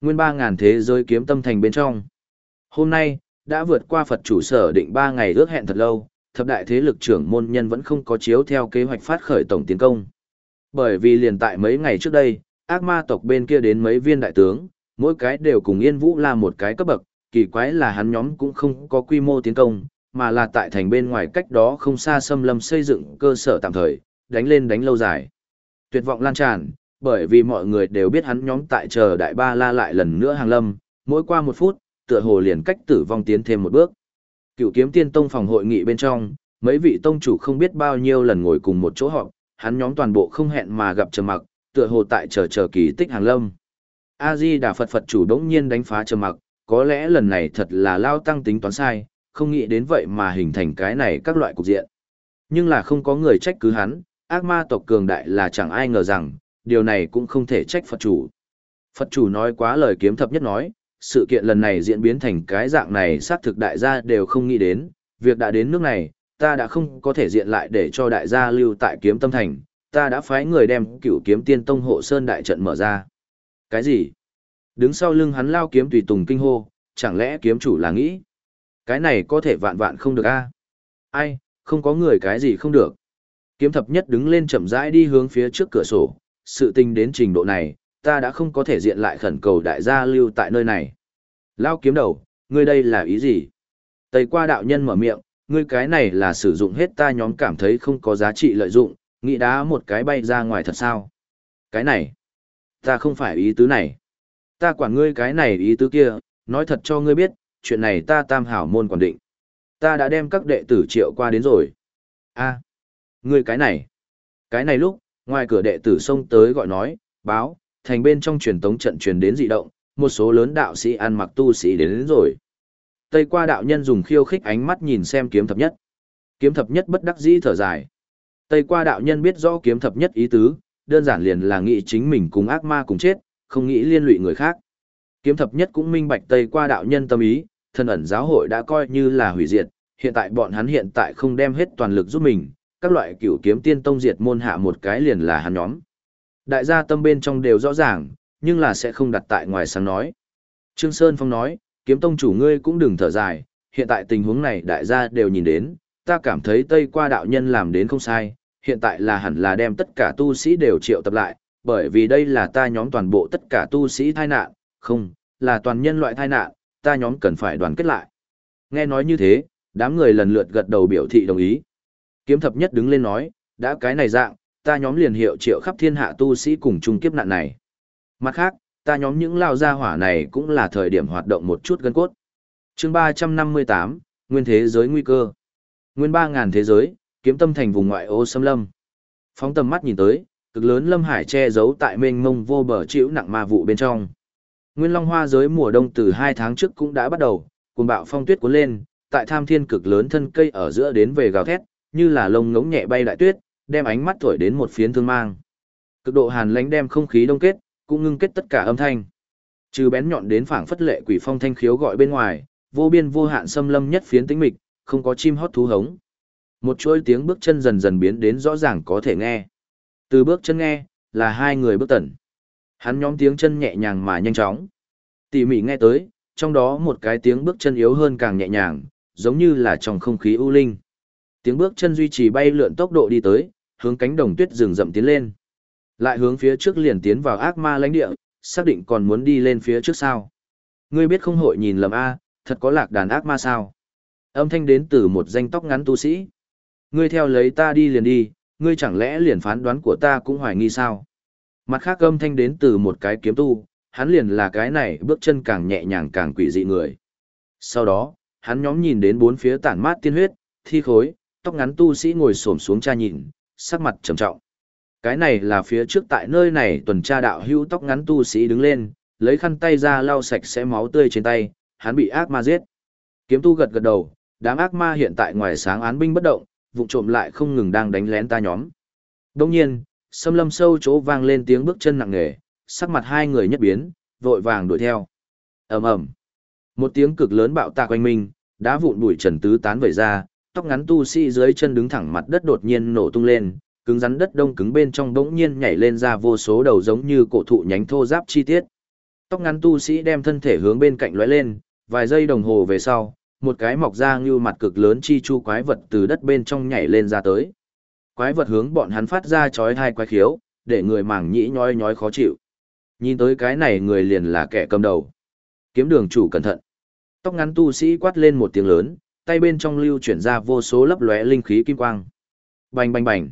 Nguyên 3000 thế giới kiếm tâm thành bên trong. Hôm nay, đã vượt qua Phật chủ sở định 3 ngày ước hẹn thật lâu, thập đại thế lực trưởng môn nhân vẫn không có chiếu theo kế hoạch phát khởi tổng tiến công. Bởi vì liền tại mấy ngày trước đây, ác ma tộc bên kia đến mấy viên đại tướng, mỗi cái đều cùng Yên Vũ là một cái cấp bậc, kỳ quái là hắn nhóm cũng không có quy mô tiến công, mà là tại thành bên ngoài cách đó không xa xâm lâm xây dựng cơ sở tạm thời, đánh lên đánh lâu dài. Tuyệt vọng lan tràn, bởi vì mọi người đều biết hắn nhóm tại chờ đại ba la lại lần nữa hàng lâm, mỗi qua một phút, tựa hồ liền cách tử vong tiến thêm một bước. Cựu kiếm tiên tông phòng hội nghị bên trong, mấy vị tông chủ không biết bao nhiêu lần ngồi cùng một chỗ họp, hắn nhóm toàn bộ không hẹn mà gặp trầm mặc, tựa hồ tại chờ chờ kỳ tích hàng lâm. A Di Đà Phật Phật chủ đống nhiên đánh phá trầm mặc, có lẽ lần này thật là lao tăng tính toán sai, không nghĩ đến vậy mà hình thành cái này các loại cục diện. Nhưng là không có người trách cứ hắn, ác ma tộc cường đại là chẳng ai ngờ rằng, điều này cũng không thể trách Phật chủ. Phật chủ nói quá lời kiếm thập nhất nói, sự kiện lần này diễn biến thành cái dạng này xác thực đại gia đều không nghĩ đến, việc đã đến nước này, ta đã không có thể diện lại để cho đại gia lưu tại kiếm tâm thành, ta đã phái người đem cửu kiếm tiên tông hộ sơn đại trận mở ra. Cái gì? Đứng sau lưng hắn lao kiếm tùy tùng kinh hô, chẳng lẽ kiếm chủ là nghĩ? Cái này có thể vạn vạn không được a Ai, không có người cái gì không được. Kiếm thập nhất đứng lên chậm rãi đi hướng phía trước cửa sổ, sự tình đến trình độ này, ta đã không có thể diện lại khẩn cầu đại gia lưu tại nơi này. Lao kiếm đầu, ngươi đây là ý gì? Tây qua đạo nhân mở miệng, ngươi cái này là sử dụng hết ta nhóm cảm thấy không có giá trị lợi dụng, nghĩ đá một cái bay ra ngoài thật sao? Cái này, ta không phải ý tứ này. Ta quản ngươi cái này ý tứ kia, nói thật cho ngươi biết, chuyện này ta tam hảo môn quản định. Ta đã đem các đệ tử triệu qua đến rồi. a Ngươi cái này. Cái này lúc, ngoài cửa đệ tử xông tới gọi nói, báo, thành bên trong truyền tống trận truyền đến dị động, một số lớn đạo sĩ ăn mặc tu sĩ đến, đến rồi. Tây qua đạo nhân dùng khiêu khích ánh mắt nhìn xem kiếm thập nhất. Kiếm thập nhất bất đắc dĩ thở dài. Tây qua đạo nhân biết rõ kiếm thập nhất ý tứ, đơn giản liền là nghĩ chính mình cùng ác ma cùng chết, không nghĩ liên lụy người khác. Kiếm thập nhất cũng minh bạch Tây qua đạo nhân tâm ý, thân ẩn giáo hội đã coi như là hủy diệt, hiện tại bọn hắn hiện tại không đem hết toàn lực giúp mình, các loại cửu kiếm tiên tông diệt môn hạ một cái liền là hắn nhóm. Đại gia tâm bên trong đều rõ ràng, nhưng là sẽ không đặt tại ngoài sáng nói. Trương Sơn Phong nói, kiếm tông chủ ngươi cũng đừng thở dài, hiện tại tình huống này đại gia đều nhìn đến, ta cảm thấy Tây qua đạo nhân làm đến không sai, hiện tại là hẳn là đem tất cả tu sĩ đều triệu tập lại, bởi vì đây là ta nhóm toàn bộ tất cả tu sĩ thai nạn, không, là toàn nhân loại thai nạn, ta nhóm cần phải đoàn kết lại. Nghe nói như thế, đám người lần lượt gật đầu biểu thị đồng ý. Kiếm thập nhất đứng lên nói, đã cái này dạng, ta nhóm liền hiệu triệu khắp thiên hạ tu sĩ cùng chung kiếp nạn này. Mặt khác, ta nhóm những lao gia hỏa này cũng là thời điểm hoạt động một chút gân cốt. chương 358, Nguyên thế giới nguy cơ. Nguyên ba ngàn thế giới, kiếm tâm thành vùng ngoại ô xâm lâm. Phóng tầm mắt nhìn tới, cực lớn lâm hải che giấu tại mênh mông vô bờ chịu nặng ma vụ bên trong. Nguyên long hoa giới mùa đông từ hai tháng trước cũng đã bắt đầu, cuồng bạo phong tuyết cuốn lên, tại tham thiên cực lớn thân cây ở giữa đến về gào thét, như là lông ngống nhẹ bay đại tuyết, đem ánh mắt thổi đến một phiến thương mang. Cực độ hàn lãnh đem không khí đông kết, cũng ngưng kết tất cả âm thanh. Trừ bén nhọn đến phảng phất lệ quỷ phong thanh khiếu gọi bên ngoài, vô biên vô hạn xâm lâm nhất phiến tĩnh mịch, không có chim hót thú hống. Một chuỗi tiếng bước chân dần dần biến đến rõ ràng có thể nghe. Từ bước chân nghe, là hai người bước tẩn. Hắn nhóm tiếng chân nhẹ nhàng mà nhanh chóng. Tỉ mỉ nghe tới, trong đó một cái tiếng bước chân yếu hơn càng nhẹ nhàng, giống như là trong không khí u linh. Tiếng bước chân duy trì bay lượn tốc độ đi tới, hướng cánh đồng tuyết rừng rậm tiến lên. Lại hướng phía trước liền tiến vào ác ma lãnh địa, xác định còn muốn đi lên phía trước sao. Ngươi biết không hội nhìn lầm A, thật có lạc đàn ác ma sao. Âm thanh đến từ một danh tóc ngắn tu sĩ. Ngươi theo lấy ta đi liền đi, ngươi chẳng lẽ liền phán đoán của ta cũng hoài nghi sao? Mặt khác âm thanh đến từ một cái kiếm tu, hắn liền là cái này bước chân càng nhẹ nhàng càng quỷ dị người. Sau đó, hắn nhóm nhìn đến bốn phía tản mát tiên huyết, thi khối, tóc ngắn tu sĩ ngồi xổm xuống tra nhìn, sắc mặt trầm trọng. Cái này là phía trước tại nơi này tuần tra đạo hữu tóc ngắn tu sĩ đứng lên, lấy khăn tay ra lau sạch sẽ máu tươi trên tay, hắn bị ác ma giết. Kiếm tu gật gật đầu, đám ác ma hiện tại ngoài sáng án binh bất động, vụ trộm lại không ngừng đang đánh lén ta nhóm. Đông nhiên, xâm lâm sâu chỗ vang lên tiếng bước chân nặng nề, sắc mặt hai người nhất biến, vội vàng đuổi theo. ầm ầm, một tiếng cực lớn bạo tạc quanh mình, đá vụn bụi trần tứ tán vẩy ra, tóc ngắn tu sĩ dưới chân đứng thẳng mặt đất đột nhiên nổ tung lên, cứng rắn đất đông cứng bên trong bỗng nhiên nhảy lên ra vô số đầu giống như cổ thụ nhánh thô giáp chi tiết. Tóc ngắn tu sĩ đem thân thể hướng bên cạnh lóe lên, vài giây đồng hồ về sau, một cái mọc ra như mặt cực lớn chi chu quái vật từ đất bên trong nhảy lên ra tới. Quái vật hướng bọn hắn phát ra chói hai quái khiếu, để người mảng nhĩ nhói nhói khó chịu. Nhìn tới cái này người liền là kẻ cầm đầu. Kiếm đường chủ cẩn thận. Tóc ngắn tu sĩ quát lên một tiếng lớn, tay bên trong lưu chuyển ra vô số lấp lóe linh khí kim quang. Bành bành bành.